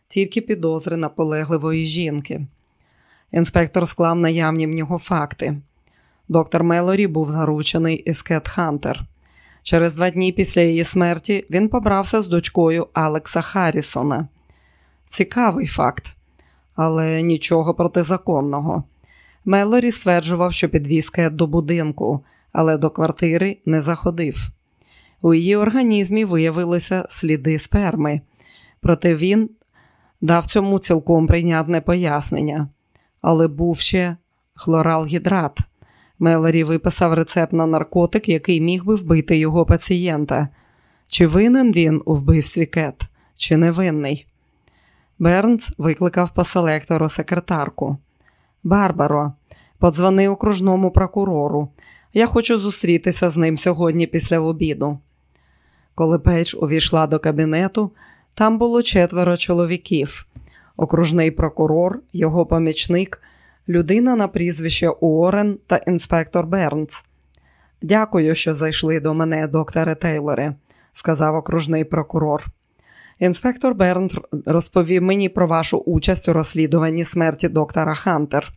тільки підозри наполегливої жінки. Інспектор склав наявні в нього факти. Доктор Мелорі був заручений із Кет Хантер. Через два дні після її смерті він побрався з дочкою Алекса Харрісона. Цікавий факт, але нічого протизаконного. Мелорі стверджував, що підвіз Кет до будинку, але до квартири не заходив. У її організмі виявилися сліди сперми, проте він дав цьому цілком прийнятне пояснення. Але був ще хлоралгідрат. Мелорі виписав рецепт на наркотик, який міг би вбити його пацієнта. Чи винен він у вбивстві Кет, чи невинний? Бернс викликав по селектору секретарку. Барбаро, подзвони окружному прокурору. Я хочу зустрітися з ним сьогодні після обіду. Коли Пейдж увійшла до кабінету, там було четверо чоловіків: окружний прокурор, його помічник, людина на прізвище Уоррен та інспектор Бернс. Дякую, що зайшли до мене, докторе Тейлоре, сказав окружний прокурор. Інспектор Бернс розповів мені про вашу участь у розслідуванні смерті доктора Хантер.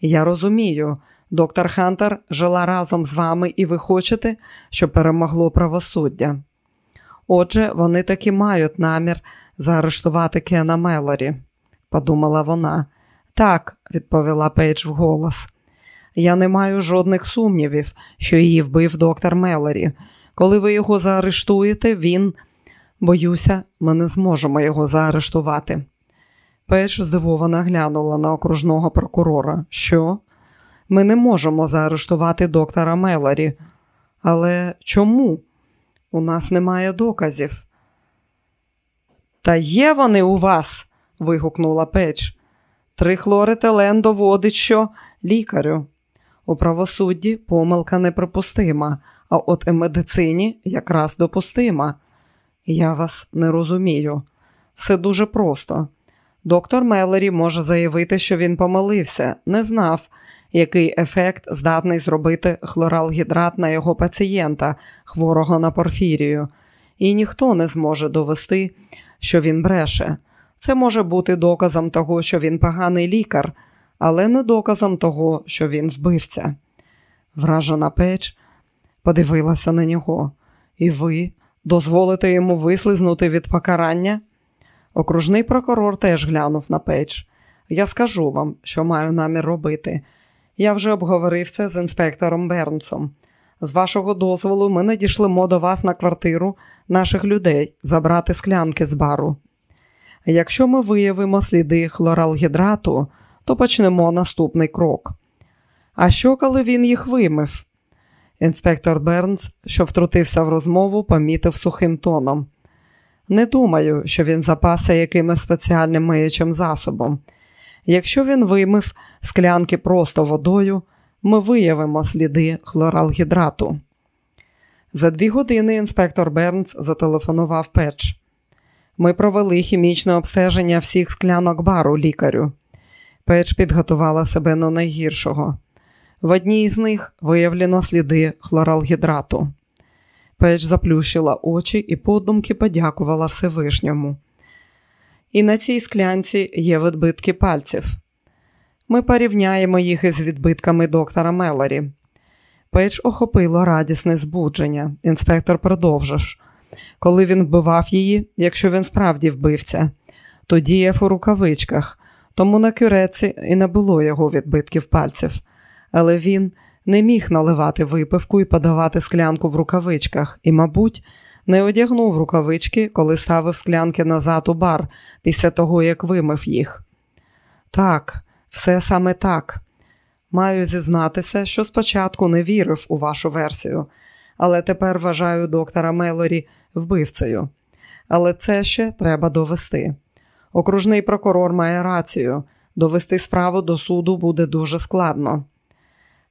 Я розумію, доктор Хантер жила разом з вами, і ви хочете, щоб перемогло правосуддя. Отже, вони таки мають намір заарештувати Кена Мелорі, подумала вона. Так, відповіла Пейдж вголос. Я не маю жодних сумнівів, що її вбив доктор Мелорі. Коли ви його заарештуєте, він, боюся, ми не зможемо його заарештувати. Пейдж здивовано глянула на окружного прокурора. Що? Ми не можемо заарештувати доктора Мелорі. Але чому? У нас немає доказів. Та є вони у вас. вигукнула Пейдж. Трихлоретилен доводить, що лікарю. У правосудді помилка неприпустима, а от і медицині якраз допустима. Я вас не розумію. Все дуже просто. Доктор Мелері може заявити, що він помилився, не знав, який ефект здатний зробити хлоралгідрат на його пацієнта, хворого на порфірію, і ніхто не зможе довести, що він бреше. Це може бути доказом того, що він поганий лікар, але не доказом того, що він вбивця. Вражена печ подивилася на нього. І ви дозволите йому вислизнути від покарання? Окружний прокурор теж глянув на печ. Я скажу вам, що маю намір робити. Я вже обговорив це з інспектором Бернсом. З вашого дозволу, ми надійшлимо до вас на квартиру наших людей забрати склянки з бару. Якщо ми виявимо сліди хлоралгідрату, то почнемо наступний крок. А що, коли він їх вимив? Інспектор Бернс, що втрутився в розмову, помітив сухим тоном. Не думаю, що він запасе якимось спеціальним миючим засобом. Якщо він вимив склянки просто водою, ми виявимо сліди хлоралгідрату. За дві години інспектор Бернс зателефонував печ. Ми провели хімічне обстеження всіх склянок бару лікарю. Пейдж підготувала себе до найгіршого. В одній з них виявлено сліди хлоралгідрату. Пейдж заплющила очі і подумки подякувала Всевишньому. І на цій склянці є відбитки пальців. Ми порівняємо їх із відбитками доктора Мелорі. Пейдж охопило радісне збудження. Інспектор продовжив. Коли він вбивав її, якщо він справді вбивця, то діяв у рукавичках, тому на кюреці і не було його відбитків пальців. Але він не міг наливати випивку і подавати склянку в рукавичках, і, мабуть, не одягнув рукавички, коли ставив склянки назад у бар після того, як вимив їх. Так, все саме так. Маю зізнатися, що спочатку не вірив у вашу версію, але тепер вважаю доктора Мелорі вбивцею. Але це ще треба довести. Окружний прокурор має рацію. Довести справу до суду буде дуже складно.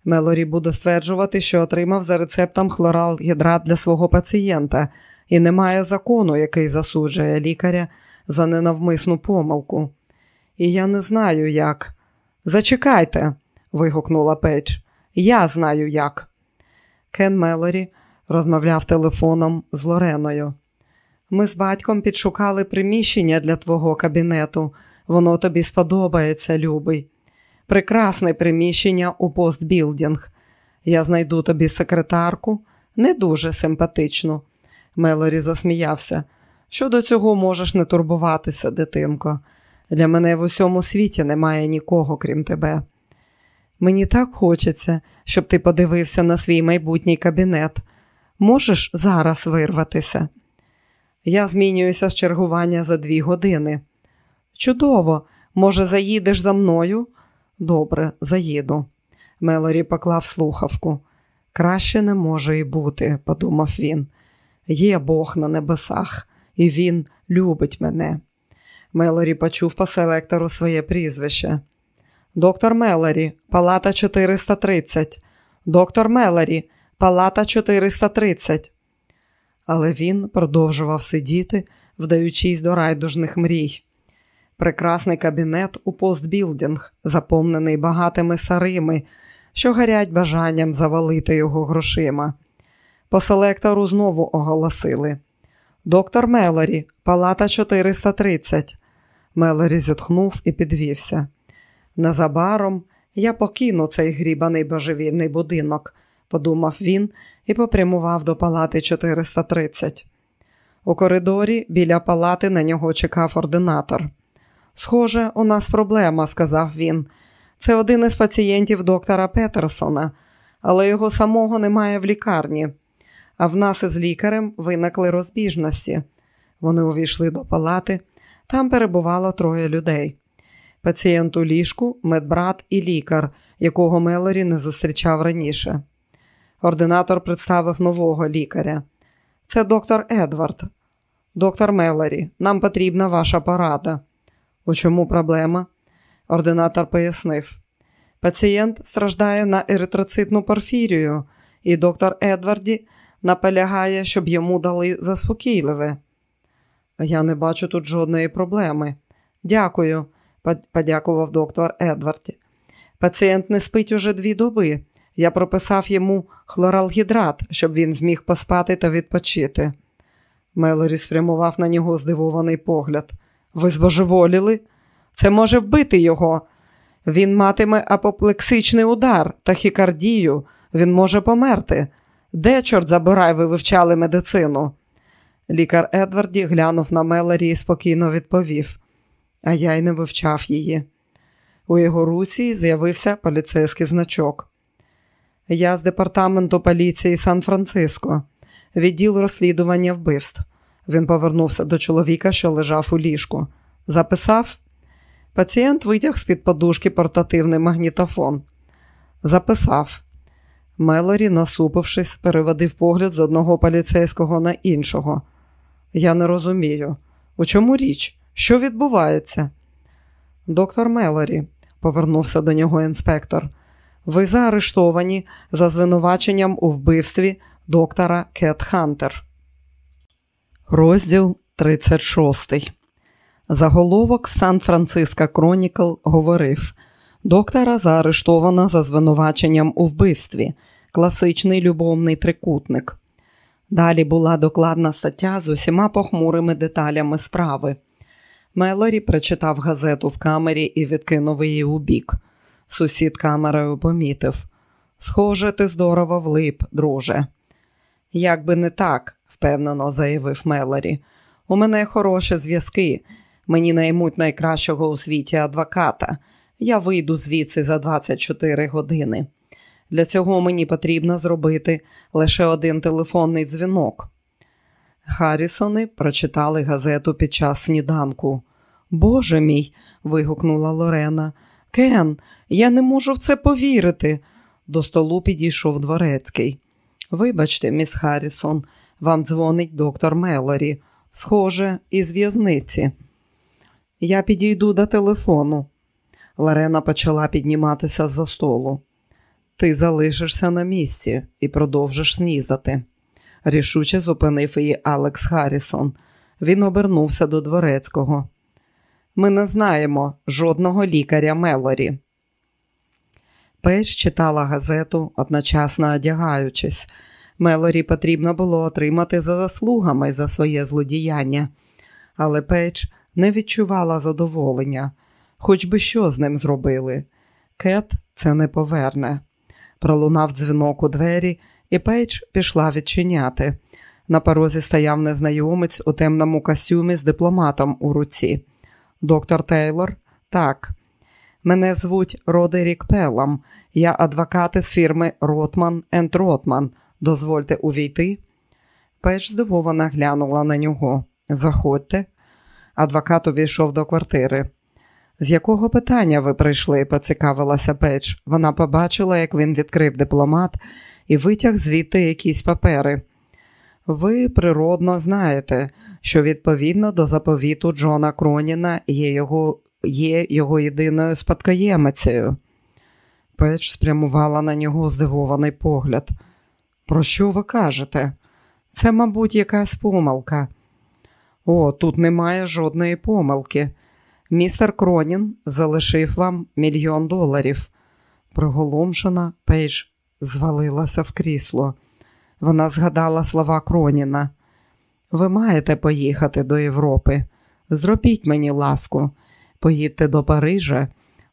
Мелорі буде стверджувати, що отримав за рецептом хлоралгідрат для свого пацієнта, і немає закону, який засуджує лікаря за ненавмисну помилку. І я не знаю, як. Зачекайте, вигукнула Пейдж. Я знаю як. Кен Мелорі розмовляв телефоном з Лореною. Ми з батьком підшукали приміщення для твого кабінету. Воно тобі сподобається, любий. Прекрасне приміщення у постбілдинг. Я знайду тобі секретарку, не дуже симпатичну. Мелорі засміявся. Щодо цього можеш не турбуватися, дитинко. Для мене в усьому світі немає нікого, крім тебе. Мені так хочеться, щоб ти подивився на свій майбутній кабінет. Можеш зараз вирватися? Я змінююся з чергування за дві години. Чудово, може, заїдеш за мною? Добре, заїду. Мелорі поклав слухавку. Краще не може і бути, подумав він. Є Бог на небесах, і він любить мене. Мелорі почув по селектору своє прізвище. Доктор Мелорі, палата 430. Доктор Мелорі, палата 430. Але він продовжував сидіти, вдаючись до райдужних мрій. Прекрасний кабінет у постбілдинг, заповнений багатими сарими, що гарять бажанням завалити його грошима. По селектору знову оголосили. Доктор Мелорі, палата 430. Мелорі зітхнув і підвівся. Незабаром я покину цей грібаний божевільний будинок, подумав він і попрямував до палати 430. У коридорі біля палати на нього чекав ординатор. Схоже, у нас проблема, сказав він. Це один із пацієнтів доктора Петерсона, але його самого немає в лікарні. А в нас із лікарем виникли розбіжності. Вони увійшли до палати, там перебувало троє людей. Пацієнт у ліжку, медбрат і лікар, якого Мелорі не зустрічав раніше. Ординатор представив нового лікаря. Це доктор Едвард. Доктор Мелорі, нам потрібна ваша порада. У чому проблема? Ординатор пояснив. Пацієнт страждає на еритроцитну порфірію, і доктор Едварді наполягає, щоб йому дали заспокійливе. Я не бачу тут жодної проблеми. Дякую, подякував доктор Едварді. Пацієнт не спить уже дві доби. Я прописав йому хлоралгідрат, щоб він зміг поспати та відпочити. Мелорі спрямував на нього здивований погляд. Ви збожеволіли? Це може вбити його. Він матиме апоплексичний удар, тахікардію, він може померти. Де, чорт забирай, ви вивчали медицину? Лікар Едварді глянув на Мелорі і спокійно відповів, а я й не вивчав її. У його руці з'явився поліцейський значок. Я з департаменту поліції Сан-Франциско, відділ розслідування вбивств. Він повернувся до чоловіка, що лежав у ліжку. Записав? Пацієнт витяг з-під подушки портативний магнітофон. Записав. Мелорі, насупившись, переводив погляд з одного поліцейського на іншого. Я не розумію. У чому річ? Що відбувається? Доктор Мелорі, повернувся до нього інспектор. Ви заарештовані за звинуваченням у вбивстві доктора Кет Хантер. Розділ 36. Заголовок в Сан-Франциско Кронікл говорив: доктора заарештовано за звинуваченням у вбивстві, класичний любовний трикутник. Далі була докладна стаття з усіма похмурими деталями справи. Мелорі прочитав газету в камері і відкинув її у бік. Сусід камерою помітив. Схоже, ти здорово влип, друже. Як би не так, впевнено заявив Мелорі. У мене хороші зв'язки. Мені наймуть найкращого у світі адвоката. Я вийду звідси за 24 години. Для цього мені потрібно зробити лише один телефонний дзвінок. Харрісони прочитали газету під час сніданку. Боже мій, вигукнула Лорена. Кен, я не можу в це повірити. До столу підійшов дворецький. Вибачте, міс Харрісон, вам дзвонить доктор Мелорі. Схоже, із в'язниці. Я підійду до телефону. Лорена почала підніматися за столу. Ти залишишся на місці і продовжиш снізати. Рішуче зупинив її Алекс Харрісон. Він обернувся до дворецького. Ми не знаємо жодного лікаря Мелорі. Пейдж читала газету, одночасно одягаючись. Мелорі потрібно було отримати за заслугами за своє злодіяння, але Пейдж не відчувала задоволення, хоч би що з ним зробили. Кет це не поверне. Пролунав дзвінок у двері, і Пейдж пішла відчиняти. На порозі стояв незнайомець у темному костюмі з дипломатом у руці. Доктор Тейлор, так. Мене звуть Родерік Пелам. Я адвокат із фірми Ротман енд Ротман. Дозвольте увійти. Пейдж здивовано глянула на нього. Заходьте. Адвокат увійшов до квартири. З якого питання ви прийшли? поцікавилася Пейдж. Вона побачила, як він відкрив дипломат і витяг звідти якісь папери. Ви природно знаєте, що відповідно до заповіту Джона Кроніна є його є його єдиною спадкоємицею. Пейдж спрямувала на нього здивований погляд. Про що ви кажете? Це, мабуть, якась помилка. О, тут немає жодної помилки. Містер Кронін залишив вам мільйон доларів. Приголомшена, Пейдж звалилася в крісло. Вона згадала слова Кроніна. Ви маєте поїхати до Європи. Зробіть мені ласку, поїдьте до Парижа,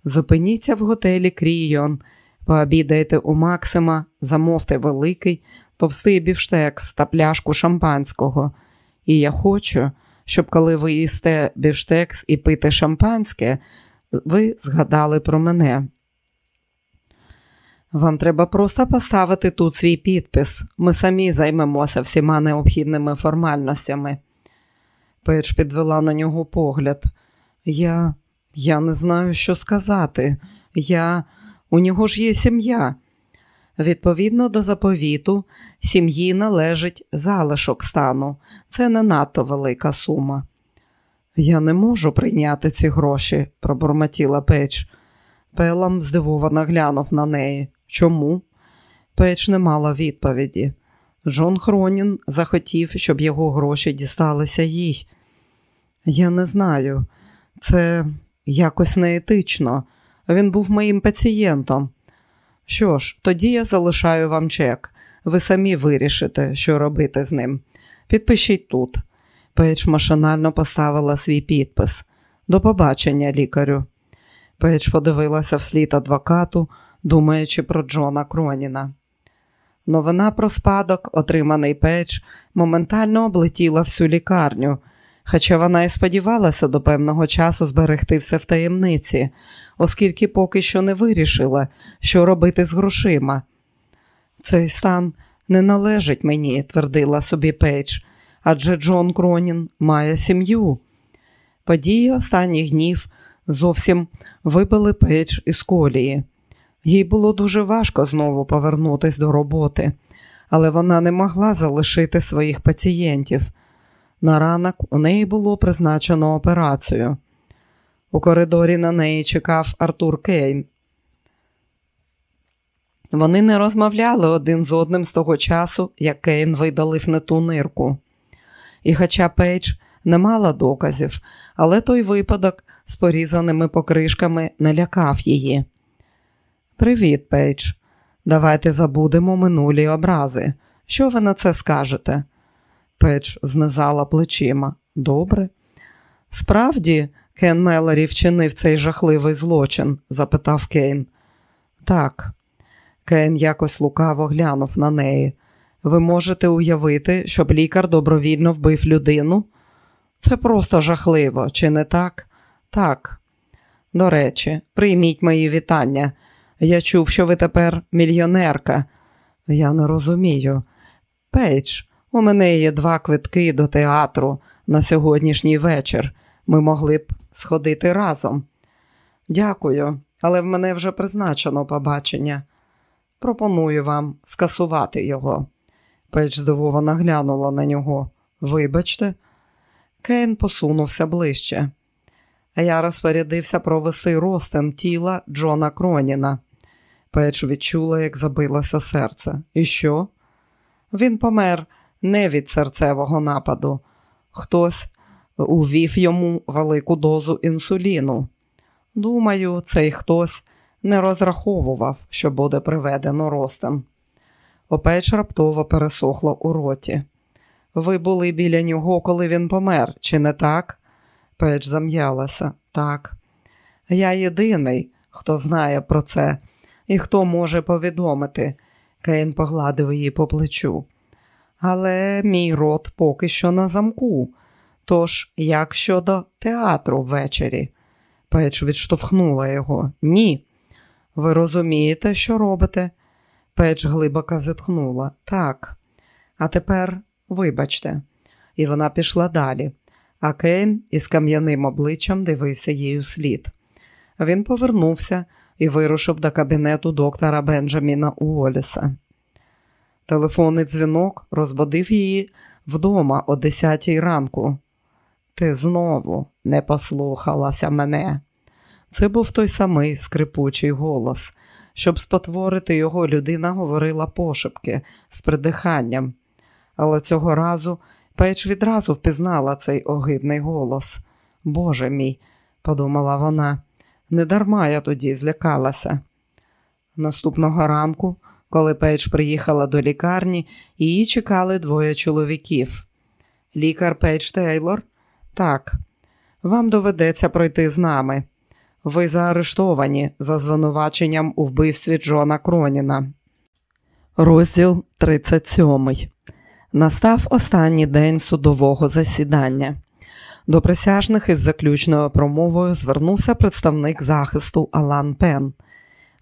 зупиніться в готелі Крійон, пообідайте у Максима, замовте великий, товстий бівштекс та пляшку шампанського. І я хочу, щоб коли ви їсте бівштекс і пите шампанське, ви згадали про мене. Вам треба просто поставити тут свій підпис. Ми самі займемося всіма необхідними формальностями. Печ підвела на нього погляд. Я я не знаю, що сказати. Я у нього ж є сім'я. Відповідно до заповіту, сім'ї належить залишок стану. Це не надто велика сума. Я не можу прийняти ці гроші, пробурмотіла Печ. Пелам здивовано глянув на неї. Чому? Пейдж не мала відповіді. Джон Кронін захотів, щоб його гроші дісталися їй. Я не знаю, це якось неетично. Він був моїм пацієнтом. Що ж, тоді я залишаю вам чек. Ви самі вирішите, що робити з ним. Підпишіть тут. Пейдж машинально поставила свій підпис. До побачення, лікарю. Пейдж подивилася вслід адвокату, думаючи про Джона Кроніна. Новина про спадок, отриманий Пейдж, моментально облетіла всю лікарню, хоча вона і сподівалася до певного часу зберегти все в таємниці, оскільки поки що не вирішила, що робити з грошима. Цей стан не належить мені, твердила собі Пейдж, адже Джон Кронін має сім'ю. Події останніх днів зовсім вибили Пейдж із колії. Їй було дуже важко знову повернутися до роботи, але вона не могла залишити своїх пацієнтів. На ранок у неї було призначено операцію. У коридорі на неї чекав Артур Кейн. Вони не розмовляли один з одним з того часу, як Кейн видалив не ту нирку. І, хоча Пейдж не мала доказів, але той випадок з порізаними покришками налякав її. Привіт, Пейдж. Давайте забудемо минулі образи. Що ви на це скажете? Пейдж знизала плечима. Добре. Справді, Кен Мелорі вчинив цей жахливий злочин? запитав Кейн. Так. Кейн якось лукаво глянув на неї. Ви можете уявити, щоб лікар добровільно вбив людину? Це просто жахливо, чи не так? Так. До речі, прийміть мої вітання. Я чув, що ви тепер мільйонерка. Я не розумію. Пейдж, у мене є два квитки до театру на сьогоднішній вечір. Ми могли б сходити разом. Дякую, але в мене вже призначено побачення. Пропоную вам скасувати його. Пейдж здивовано глянула на нього. Вибачте, Кейн посунувся ближче. Я розпорядився провести розтин тіла Джона Кроніна. Пейдж відчула, як забилося серце. І що? Він помер не від серцевого нападу. Хтось увів йому велику дозу інсуліну. Думаю, цей хтось не розраховував, що буде приведено ростем. Опеч раптово пересохло у роті. Ви були біля нього, коли він помер, чи не так? Печ зам'ялася. Так. Я єдиний, хто знає про це і хто може повідомити. Кейн погладив її по плечу. Але мій рот поки що на замку. Тож, як щодо театру ввечері? Печ відштовхнула його. Ні. Ви розумієте, що робите? Печ глибоко зітхнула. Так. А тепер вибачте. І вона пішла далі, а Кейн із кам'яним обличчям дивився їй слід. Він повернувся і вирушив до кабінету доктора Бенджаміна Уоліса. Телефонний дзвінок розбудив її вдома о 10 ранку. Ти знову не послухалася мене. Це був той самий скрипучий голос. Щоб спотворити його, людина говорила пошепки з придиханням. Але цього разу Пейдж відразу впізнала цей огидний голос. Боже мій, подумала вона, недарма я тоді злякалася. Наступного ранку, коли Пейдж приїхала до лікарні, її чекали двоє чоловіків. Лікар Пейдж Тейлор? Так, вам доведеться пройти з нами. Ви заарештовані за звинуваченням у вбивстві Джона Кроніна. Розділ 37. Настав останній день судового засідання. До присяжних із заключною промовою звернувся представник захисту Алан Пен.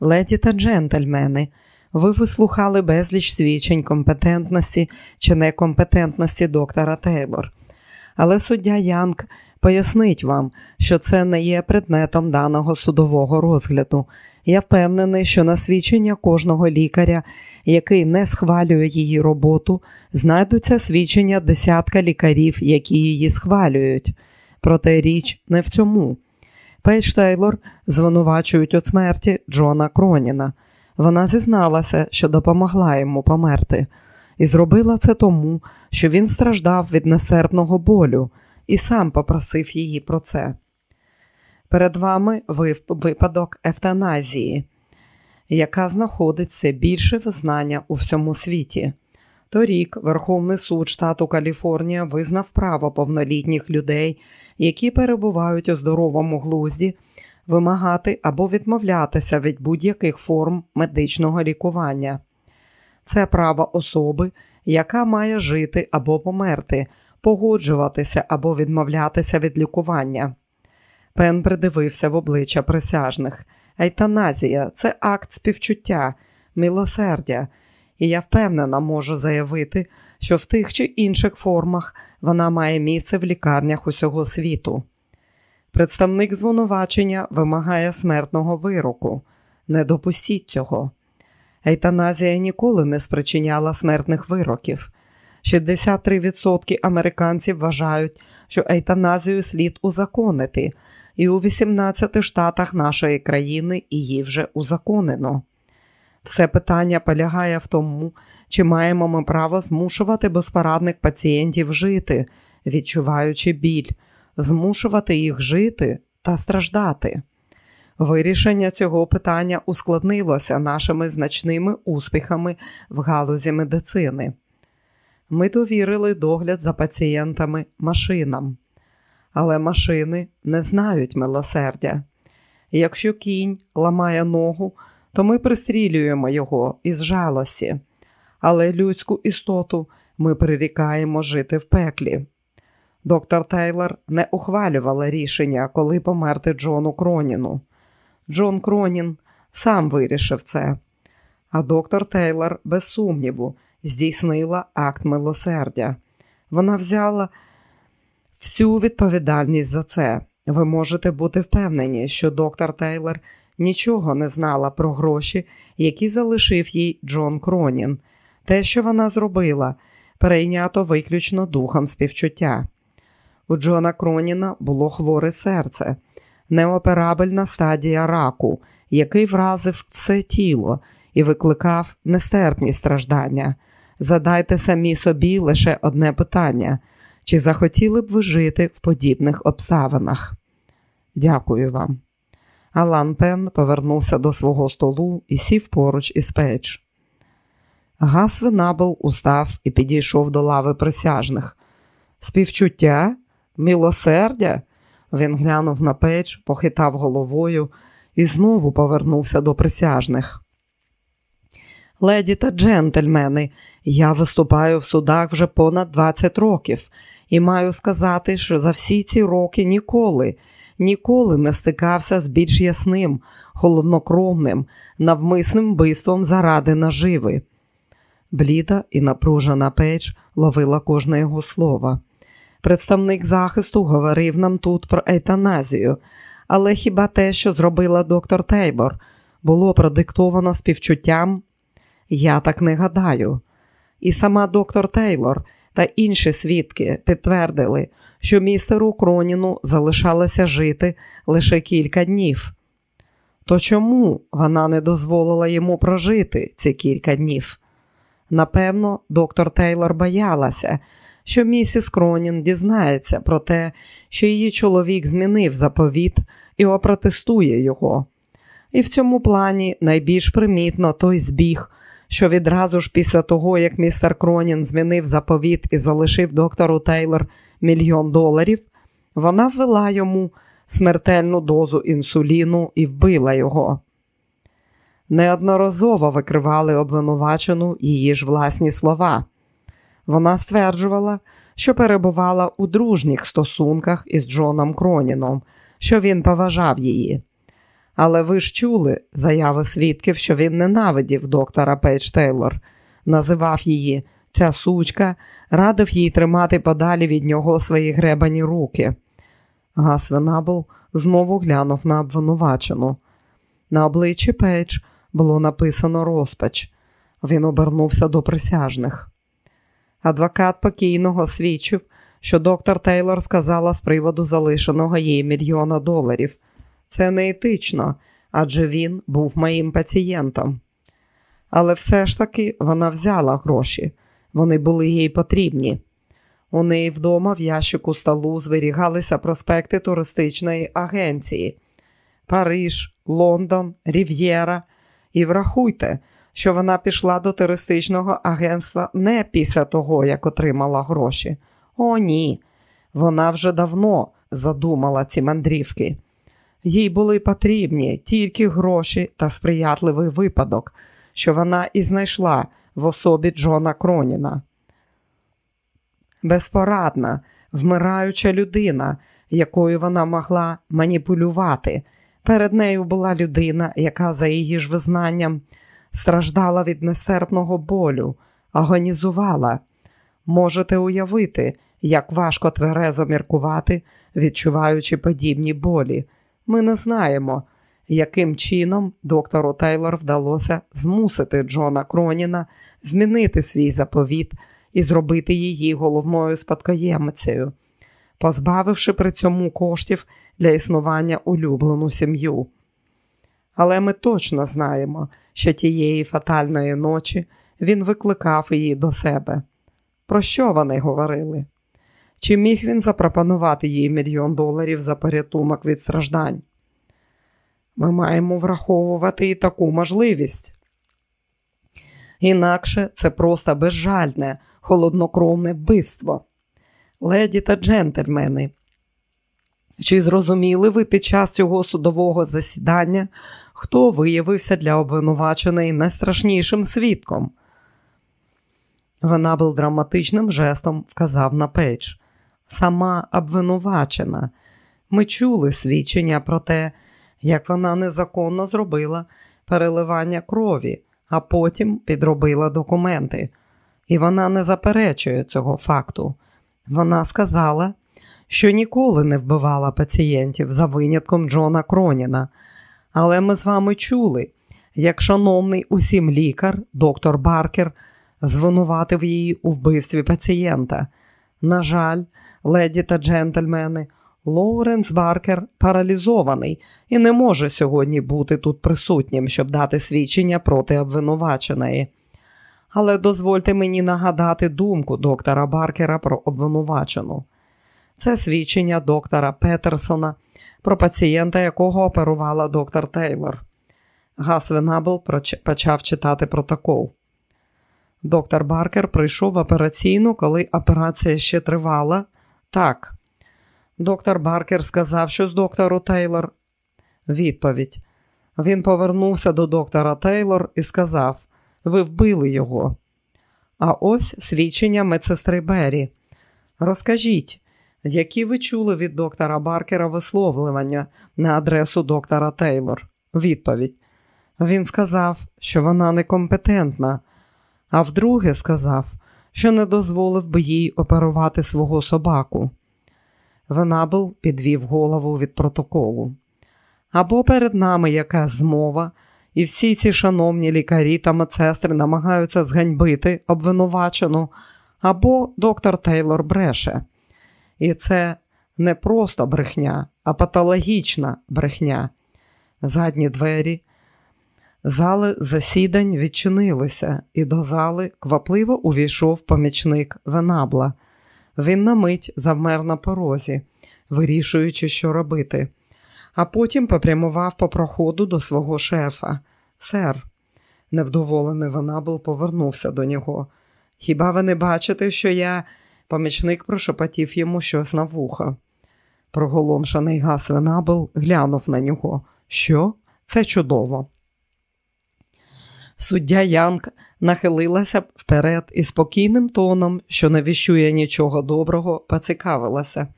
Леді та джентльмени, ви вислухали безліч свідчень компетентності чи некомпетентності доктора Тейлор. Але суддя Янг пояснить вам, що це не є предметом даного судового розгляду. Я впевнений, що на свідчення кожного лікаря, який не схвалює її роботу, знайдуться свідчення десятка лікарів, які її схвалюють. Проте річ не в цьому. Пейдж Тейлор звинувачують у смерті Джона Кроніна. Вона зізналася, що допомогла йому померти, і зробила це тому, що він страждав від нестерпного болю і сам попросив її про це. Перед вами випадок евтаназії, яка знаходить все більше визнання у всьому світі. Торік Верховний суд штату Каліфорнія визнав право повнолітніх людей, які перебувають у здоровому глузді, вимагати або відмовлятися від будь-яких форм медичного лікування. Це право особи, яка має жити або померти, погоджуватися або відмовлятися від лікування. Пен придивився в обличчя присяжних. Ейтаназія це акт співчуття, милосердя, і я впевнена можу заявити, що в тих чи інших формах вона має місце в лікарнях усього світу. Представник звинувачення вимагає смертного вироку. Не допустіть цього. Ейтаназія ніколи не спричиняла смертних вироків. 63% американців вважають, що ейтаназію слід узаконити, і у 18 штатах нашої країни її вже узаконено. Все питання полягає в тому, чи маємо ми право змушувати безпорадних пацієнтів жити, відчуваючи біль, змушувати їх жити та страждати. Вирішення цього питання ускладнилося нашими значними успіхами в галузі медицини. Ми довірили догляд за пацієнтами машинам, але машини не знають милосердя. Якщо кінь ламає ногу, то ми пристрілюємо його із жалості, але людську істоту ми прирікаємо жити в пеклі. Доктор Тейлор не ухвалювала рішення, коли померти Джону Кроніну. Джон Кронін сам вирішив це, а доктор Тейлор, без сумніву, здійснила акт милосердя. Вона взяла всю відповідальність за це. Ви можете бути впевнені, що доктор Тейлор нічого не знала про гроші, які залишив їй Джон Кронін. Те, що вона зробила, перейнято виключно духом співчуття. У Джона Кроніна було хворе серце, неоперабельна стадія раку, який вразив все тіло і викликав нестерпні страждання. Задайте самі собі лише одне питання: чи захотіли б ви жити в подібних обставинах? Дякую вам. Алан Пен повернувся до свого столу і сів поруч із печ. Гас Венабл устав і підійшов до лави присяжних. Співчуття, милосердя. Він глянув на печ, похитав головою і знову повернувся до присяжних. Леді та джентльмени, я виступаю в судах вже понад 20 років і маю сказати, що за всі ці роки ніколи, ніколи не стикався з більш ясним, холоднокровним, навмисним вбивством заради наживи. Бліда і напружена печ ловила кожне його слово. Представник захисту говорив нам тут про ейтаназію, але хіба те, що зробила доктор Тейбор, було продиктовано співчуттям? Я так не гадаю. І сама доктор Тейлор та інші свідки підтвердили, що містеру Кроніну залишалося жити лише кілька днів. То чому вона не дозволила йому прожити ці кілька днів? Напевно, доктор Тейлор боялася, що місіс Кронін дізнається про те, що її чоловік змінив заповіт і опротестує його. І в цьому плані найбільш примітно той збіг, що відразу ж після того, як містер Кронін змінив заповіт і залишив доктору Тейлор мільйон доларів, вона ввела йому смертельну дозу інсуліну і вбила його. Неодноразово викривали обвинувачену її ж власні слова. Вона стверджувала, що перебувала у дружніх стосунках із Джоном Кроніном, що він поважав її. Але ви ж чули заяви свідків, що він ненавидів доктора Пейдж Тейлор, називав її ця сучка, радив їй тримати подалі від нього свої гребані руки. Гас Венабл знову глянув на обвинувачену. На обличчі Пейдж було написано розпач. Він обернувся до присяжних. Адвокат покійного свідчив, що доктор Тейлор сказала з приводу залишеного їй мільйона доларів. Це не етично, адже він був моїм пацієнтом. Але все ж таки вона взяла гроші, вони були їй потрібні. У неї вдома в ящику столу зберігалися проспекти туристичної агенції Париж, Лондон, Рів'єра. І врахуйте, що вона пішла до туристичного агентства не після того, як отримала гроші. О, ні. Вона вже давно задумала ці мандрівки. Їй були потрібні тільки гроші та сприятливий випадок, що вона і знайшла в особі Джона Кроніна. Безпорадна, вмираюча людина, якою вона могла маніпулювати. Перед нею була людина, яка, за її ж визнанням, страждала від нестерпного болю, агонізувала. Можете уявити, як важко тверезо міркувати, відчуваючи подібні болі. Ми не знаємо, яким чином доктору Тейлор вдалося змусити Джона Кроніна змінити свій заповіт і зробити її головною спадкоємицею, позбавивши при цьому коштів для існування улюблену сім'ю. Але ми точно знаємо, що тієї фатальної ночі він викликав її до себе. Про що вони говорили? Чи міг він запропонувати їй мільйон доларів за порятунок від страждань? Ми маємо враховувати і таку можливість. Інакше це просто безжальне, холоднокровне вбивство. Леді та джентльмени, чи зрозуміли ви під час цього судового засідання, хто виявився для обвинуваченої найстрашнішим свідком? Вона був драматичним жестом вказав на печ. Сама обвинувачена. Ми чули свідчення про те, як вона незаконно зробила переливання крові, а потім підробила документи. І вона не заперечує цього факту. Вона сказала, що ніколи не вбивала пацієнтів за винятком Джона Кроніна. Але ми з вами чули, як шановний усім лікар, доктор Баркер, звинуватив її у вбивстві пацієнта. На жаль, леді та джентльмени, Лоуренс Баркер паралізований і не може сьогодні бути тут присутнім, щоб дати свідчення проти обвинуваченої. Але дозвольте мені нагадати думку доктора Баркера про обвинувачену. Це свідчення доктора Петерсона про пацієнта, якого оперувала доктор Тейлор. Гас Венабл почав читати протокол. Доктор Баркер прийшов в операційну, коли операція ще тривала. Так. Доктор Баркер сказав, що з доктору Тейлор. Відповідь. Він повернувся до доктора Тейлор і сказав: Ви вбили його. А ось свідчення медсестри Беррі. Розкажіть, які ви чули від доктора Баркера висловлювання на адресу доктора Тейлор? Відповідь. Він сказав, що вона некомпетентна, а вдруге сказав, що не дозволив би їй оперувати свого собаку. Венабл підвів голову від протоколу. Або перед нами якась змова, і всі ці шановні лікарі та медсестри намагаються зганьбити обвинувачену, або доктор Тейлор бреше. І це не просто брехня, а патологічна брехня. Задні двері Зали засідань відчинилися, і до зали квапливо увійшов помічник Венабла. Він на мить завмер на порозі, вирішуючи, що робити, а потім попрямував по проходу до свого шефа. Сер, невдоволений Венабл повернувся до нього. Хіба ви не бачите, що я. Помічник прошепотів йому щось на вухо. Проголомшений гас Венабл глянув на нього. Що? Це чудово. Суддя Янг нахилилася вперед і спокійним тоном, що не віщує нічого доброго, поцікавилася.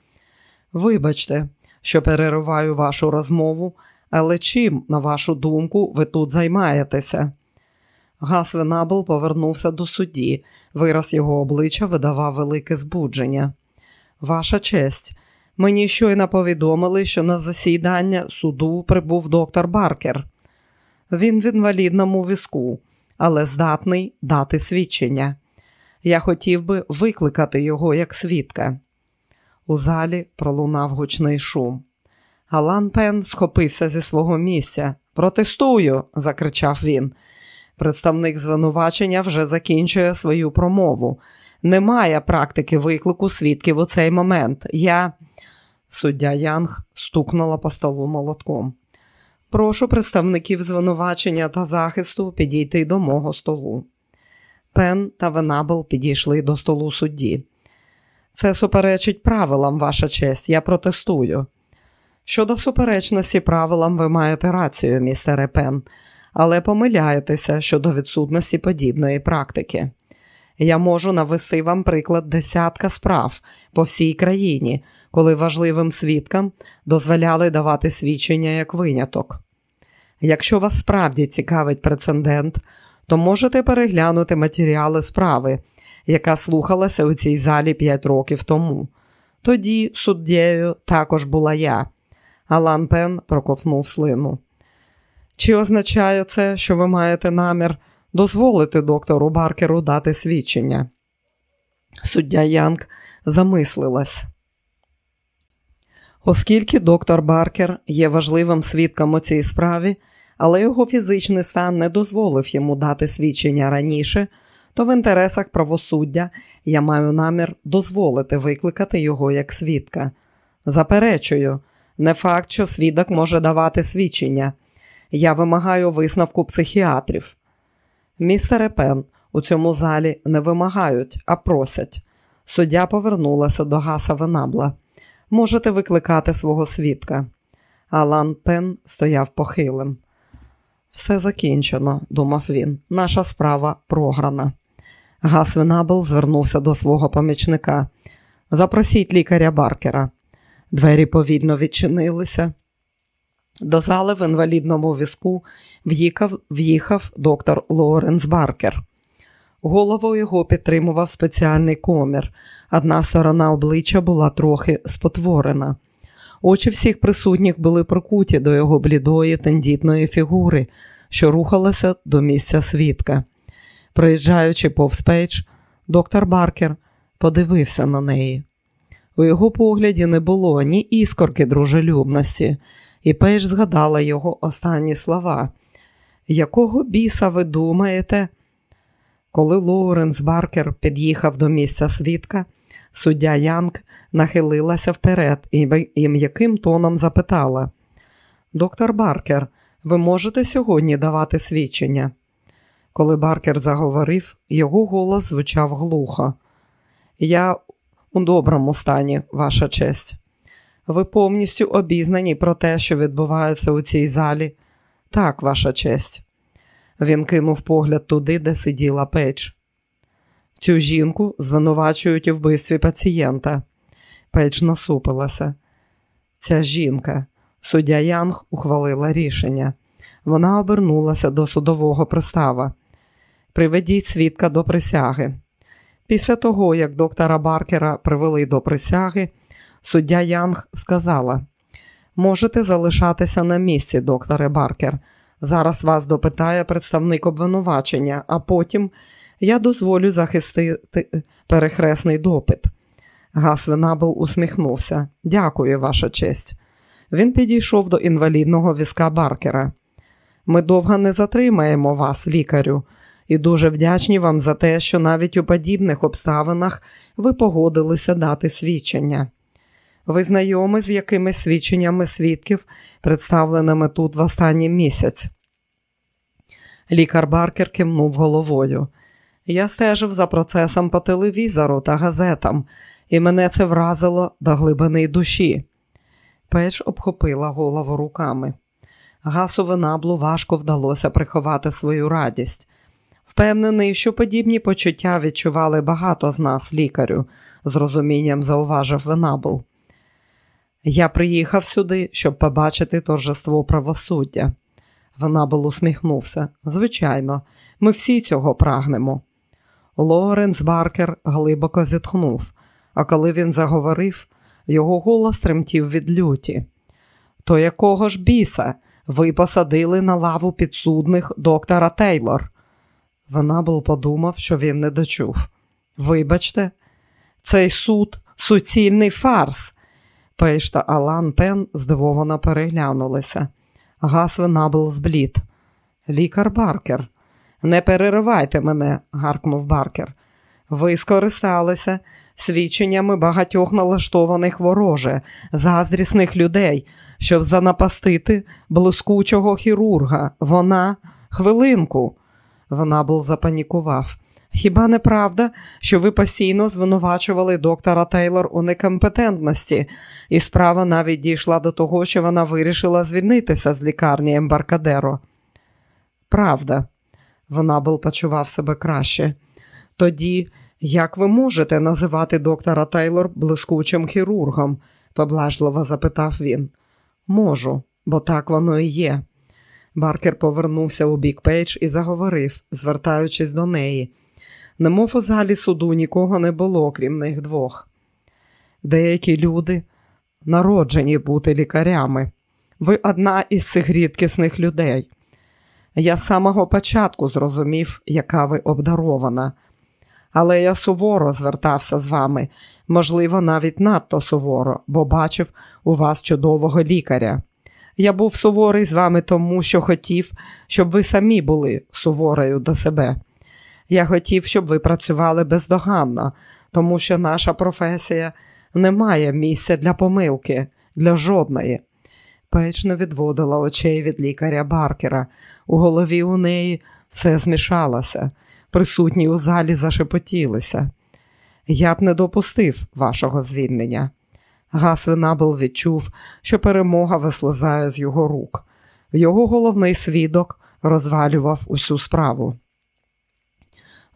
Вибачте, що перериваю вашу розмову, але чим, на вашу думку, ви тут займаєтеся? Гас Венабл повернувся до судді. Вираз його обличчя видавав велике збудження. Ваша честь, мені щойно повідомили, що на засідання суду прибув доктор Баркер. Він в інвалідному візку, але здатний дати свідчення. Я хотів би викликати його як свідка. У залі пролунав гучний шум. Алан Пен схопився зі свого місця. Протестую, закричав він. Представник звинувачення вже закінчує свою промову. Немає практики виклику свідків у цей момент. Я. Суддя Янг стукнула по столу молотком. Прошу представників звинувачення та захисту підійти до мого столу. Пен та Венабл підійшли до столу судді. Це суперечить правилам, ваша честь, я протестую. Щодо суперечності правилам, ви маєте рацію, містере Пен, але помиляєтеся щодо відсутності подібної практики. Я можу навести вам приклад десятка справ по всій країні, коли важливим свідкам дозволяли давати свідчення як виняток. Якщо вас справді цікавить прецедент, то можете переглянути матеріали справи, яка слухалася у цій залі п'ять років тому. Тоді суддєю також була я. Алан Пен проковнув слину. Чи означає це, що ви маєте намір дозволити доктору Баркеру дати свідчення? Суддя Янг замислилась. Оскільки доктор Баркер є важливим свідком у цій справі, але його фізичний стан не дозволив йому дати свідчення раніше, то в інтересах правосуддя я маю намір дозволити викликати його як свідка. Заперечую, не факт, що свідок може давати свідчення. Я вимагаю висновку психіатрів. Містере Пен, у цьому залі не вимагають, а просять. Суддя повернулася до Гаса Венабла. Можете викликати свого свідка. Алан Пен стояв похилим. Все закінчено, думав він. Наша справа програна. Гас Венабл звернувся до свого помічника. Запросіть лікаря Баркера. Двері повільно відчинилися. До зали в інвалідному візку в'їхав, в'їхав доктор Лоуренс Баркер. Голову його підтримував спеціальний комір. Одна сторона обличчя була трохи спотворена. Очі всіх присутніх були прикуті до його блідої, тендітної фігури, що рухалася до місця свідка. Проїжджаючи повз Пейдж, доктор Баркер подивився на неї. У його погляді не було ні іскорки дружелюбності, і Пейдж згадала його останні слова. Якого біса ви думаєте? Коли Лоуренс Баркер під'їхав до місця свідка, суддя Янг нахилилася вперед і м'яким тоном запитала: Доктор Баркер, ви можете сьогодні давати свідчення? Коли Баркер заговорив, його голос звучав глухо. Я у доброму стані, ваша честь. Ви повністю обізнані про те, що відбувається у цій залі? Так, ваша честь. Він кинув погляд туди, де сиділа печ. Цю жінку звинувачують у вбивстві пацієнта. Печ насупилася. Ця жінка, суддя Янг ухвалила рішення. Вона обернулася до судового пристава. Приведіть свідка до присяги. Після того, як доктора Баркера привели до присяги, суддя Янг сказала: можете залишатися на місці, докторе Баркер. Зараз вас допитає представник обвинувачення, а потім я дозволю захистити перехресний допит. Гас Венабл усміхнувся. Дякую, ваша честь. Він підійшов до інвалідного візка Баркера. Ми довго не затримаємо вас, лікарю, і дуже вдячні вам за те, що навіть у подібних обставинах ви погодилися дати свідчення. Ви знайомі з якимись свідченнями свідків, представленими тут в останній місяць. Лікар Баркер кивнув головою. Я стежив за процесом по телевізору та газетам, і мене це вразило до глибини душі. Печ обхопила голову руками. Гасу Венаблу важко вдалося приховати свою радість. Впевнений, що подібні почуття відчували багато з нас, лікарю, з розумінням зауважив Венабл. Я приїхав сюди, щоб побачити торжество правосуддя. Венабл усміхнувся. Звичайно, ми всі цього прагнемо. Лоренс Баркер глибоко зітхнув, а коли він заговорив, його голос тремтів від люті. То якого ж біса ви посадили на лаву підсудних доктора Тейлор? Венабл подумав, що він не дочув. Вибачте, цей суд суцільний фарс. Пейдж та Алан Пен здивовано переглянулися. Гас Венабл зблід. Лікар Баркер. Не переривайте мене, гаркнув Баркер. Ви скористалися свідченнями багатьох налаштованих вороже, заздрісних людей, щоб занапастити блискучого хірурга. Вона хвилинку. Вона був запанікував. Хіба не правда, що ви постійно звинувачували доктора Тейлор у некомпетентності, і справа навіть дійшла до того, що вона вирішила звільнитися з лікарні Ембаркадеро? Правда, воно б почував себе краще. Тоді, як ви можете називати доктора Тейлор блискучим хірургом? поблажливо запитав він. Можу, бо так воно і є. Баркер повернувся у бік Пейдж і заговорив, звертаючись до неї. Немов у залі суду нікого не було, крім них двох. Деякі люди народжені бути лікарями. Ви одна із цих рідкісних людей. Я з самого початку зрозумів, яка ви обдарована, але я суворо звертався з вами, можливо, навіть надто суворо, бо бачив у вас чудового лікаря. Я був суворий з вами тому, що хотів, щоб ви самі були суворою до себе. Я хотів, щоб ви працювали бездоганно, тому що наша професія не має місця для помилки, для жодної. Пейдж не відводила очей від лікаря Баркера. У голові у неї все змішалося, присутні у залі зашепотілися. Я б не допустив вашого звільнення. Гас Венабл відчув, що перемога вислизає з його рук. Його головний свідок розвалював усю справу.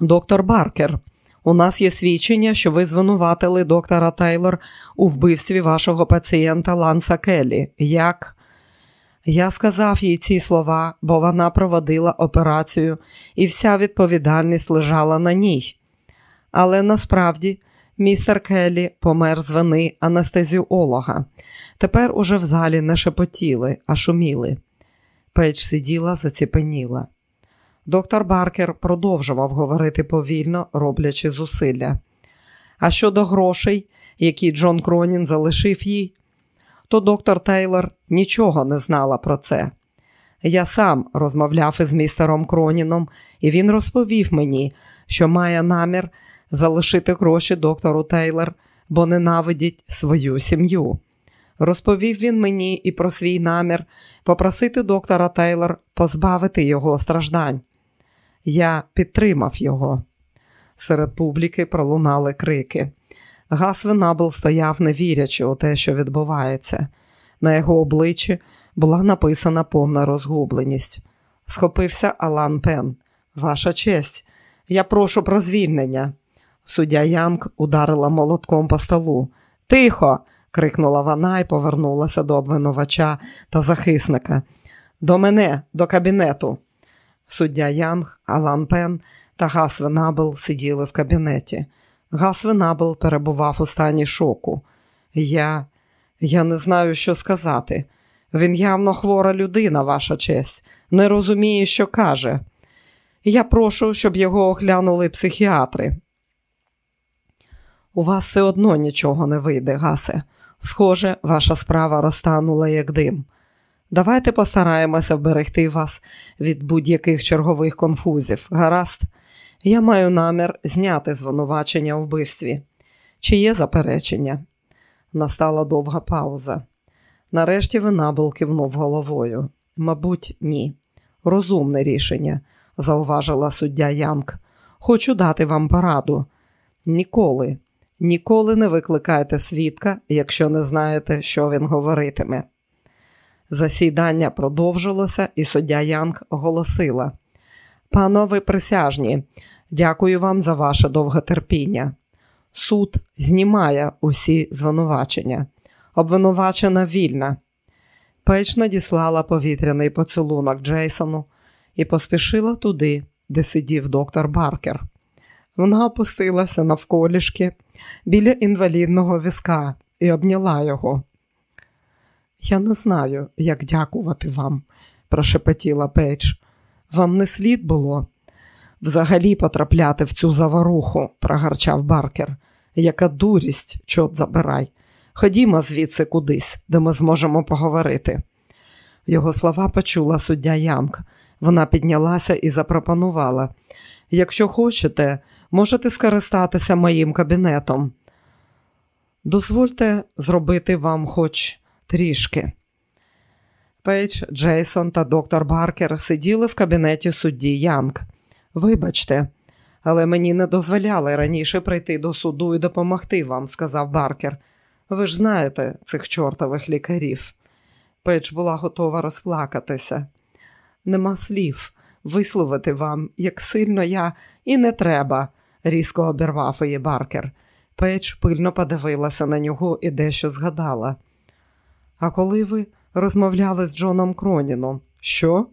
Доктор Баркер, у нас є свідчення, що ви звинуватили доктора Тейлор у вбивстві вашого пацієнта Ланса Келлі. Як? Я сказав їй ці слова, бо вона проводила операцію, і вся відповідальність лежала на ній. Але насправді містер Келлі помер з вини анестезіолога. Тепер уже в залі не шепотіли, а шуміли. Пейдж сиділа, заціпеніла. Доктор Баркер продовжував говорити повільно, роблячи зусилля. А щодо грошей, які Джон Кронін залишив їй, то доктор Тейлор нічого не знала про це. Я сам розмовляв із містером Кроніном, і він розповів мені, що має намір залишити гроші доктору Тейлор, бо ненавидить свою сім'ю. Розповів він мені і про свій намір попросити доктора Тейлор позбавити його страждань. Я підтримав його. Серед публіки пролунали крики. Гас Венабл стояв, не вірячи у те, що відбувається. На його обличчі була написана повна розгубленість. Схопився Алан Пен. Ваша честь, я прошу про звільнення. Суддя Янг ударила молотком по столу. Тихо. крикнула вона і повернулася до обвинувача та захисника. До мене, до кабінету. Суддя Янг, Алан Пен та Гас Венабл сиділи в кабінеті. Гас Венабл перебував у стані шоку. Я я не знаю, що сказати. Він явно хвора людина, ваша честь, не розуміє, що каже. Я прошу, щоб його оглянули психіатри. У вас все одно нічого не вийде, Гасе. Схоже, ваша справа розтанула як дим. Давайте постараємося вберегти вас від будь-яких чергових конфузів. Гаразд, я маю намір зняти звинувачення у вбивстві. Чи є заперечення? Настала довга пауза. Нарешті Венабл кивнув головою. Мабуть, ні. Розумне рішення, зауважила суддя Янг. Хочу дати вам пораду. Ніколи, ніколи не викликайте свідка, якщо не знаєте, що він говоритиме. Засідання продовжилося, і суддя Янг оголосила: Панове присяжні, дякую вам за ваше довготерпіння. Суд знімає усі звинувачення. Обвинувачена вільна. Пейдж надіслала повітряний поцілунок Джейсону і поспішила туди, де сидів доктор Баркер. Вона опустилася навколішки біля інвалідного візка і обняла його. Я не знаю, як дякувати вам, прошепотіла Пейдж. Вам не слід було взагалі потрапляти в цю заваруху, прогарчав Баркер. Яка дурість, чорт забирай. Ходімо звідси кудись, де ми зможемо поговорити. Його слова почула суддя Янг. Вона піднялася і запропонувала. Якщо хочете, можете скористатися моїм кабінетом. Дозвольте зробити вам хоч трішки. Пейдж, Джейсон та доктор Баркер сиділи в кабінеті судді Янг. Вибачте, але мені не дозволяли раніше прийти до суду і допомогти вам, сказав Баркер. Ви ж знаєте цих чортових лікарів. Пейдж була готова розплакатися. Нема слів висловити вам, як сильно я і не треба, різко обірвав її Баркер. Пейдж пильно подивилася на нього і дещо згадала. А коли ви розмовляли з Джоном Кроніном, що?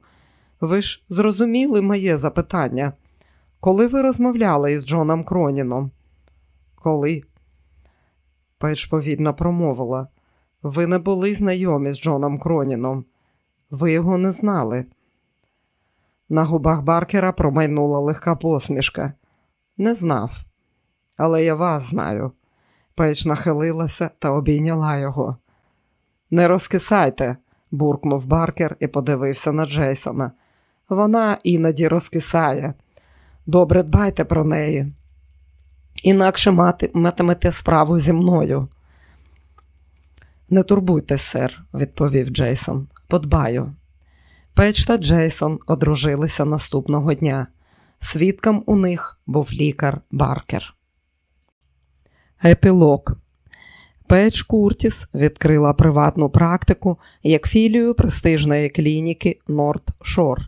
Ви ж зрозуміли моє запитання? Коли ви розмовляли із Джоном Кроніном? Коли? Пейдж повільно промовила. Ви не були знайомі з Джоном Кроніном. Ви його не знали. На губах Баркера промайнула легка посмішка. Не знав, але я вас знаю. Пейдж нахилилася та обійняла його. Не розкисайте, буркнув Баркер і подивився на Джейсона. Вона іноді розкисає. Добре дбайте про неї. Інакше мати, матимете справу зі мною. Не турбуйтесь, сер, відповів Джейсон. Подбаю. Печ та Джейсон одружилися наступного дня. Свідком у них був лікар Баркер. Епілог Пейдж Куртіс відкрила приватну практику як філію престижної клініки Норт Шор.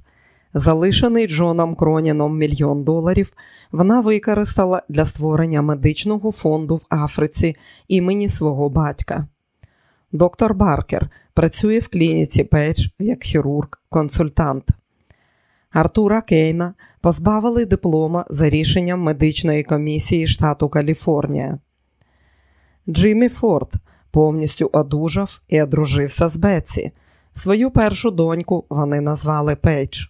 Залишений Джоном Кроніном мільйон доларів вона використала для створення медичного фонду в Африці імені свого батька. Доктор Баркер працює в клініці Пейдж як хірург-консультант. Артура Кейна позбавили диплома за рішенням медичної комісії штату Каліфорнія. Джиммі Форд повністю одужав і одружився з Бетсі. Свою першу доньку вони назвали Пейдж.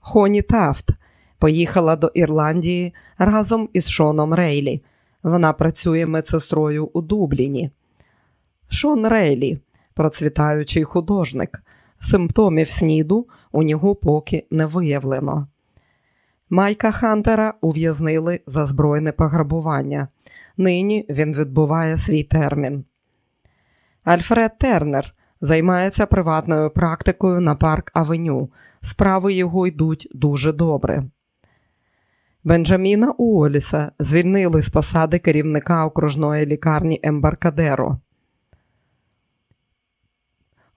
Хоні Тафт поїхала до Ірландії разом із Шоном Рейлі. Вона працює медсестрою у Дубліні. Шон Рейлі, процвітаючий художник. Симптомів сніду у нього поки не виявлено. Майка Хантера ув'язнили за збройне пограбування. Нині він відбуває свій термін. Альфред Тернер займається приватною практикою на парк Авеню. Справи його йдуть дуже добре. Бенджаміна Уоліса звільнили з посади керівника окружної лікарні Ембаркадеро.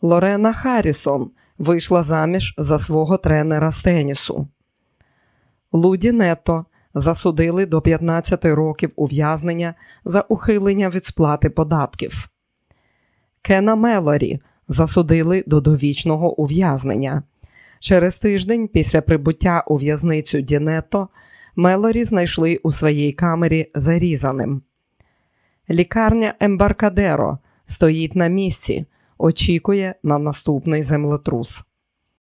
Лорена Харрісон вийшла заміж за свого тренера з тенісу. Луді Нетто засудили до 15 років ув'язнення за ухилення від сплати податків. Кена Мелорі засудили до довічного ув'язнення. Через тиждень після прибуття у в'язницю Дінетто Мелорі знайшли у своїй камері зарізаним. Лікарня Ембаркадеро стоїть на місці, очікує на наступний землетрус.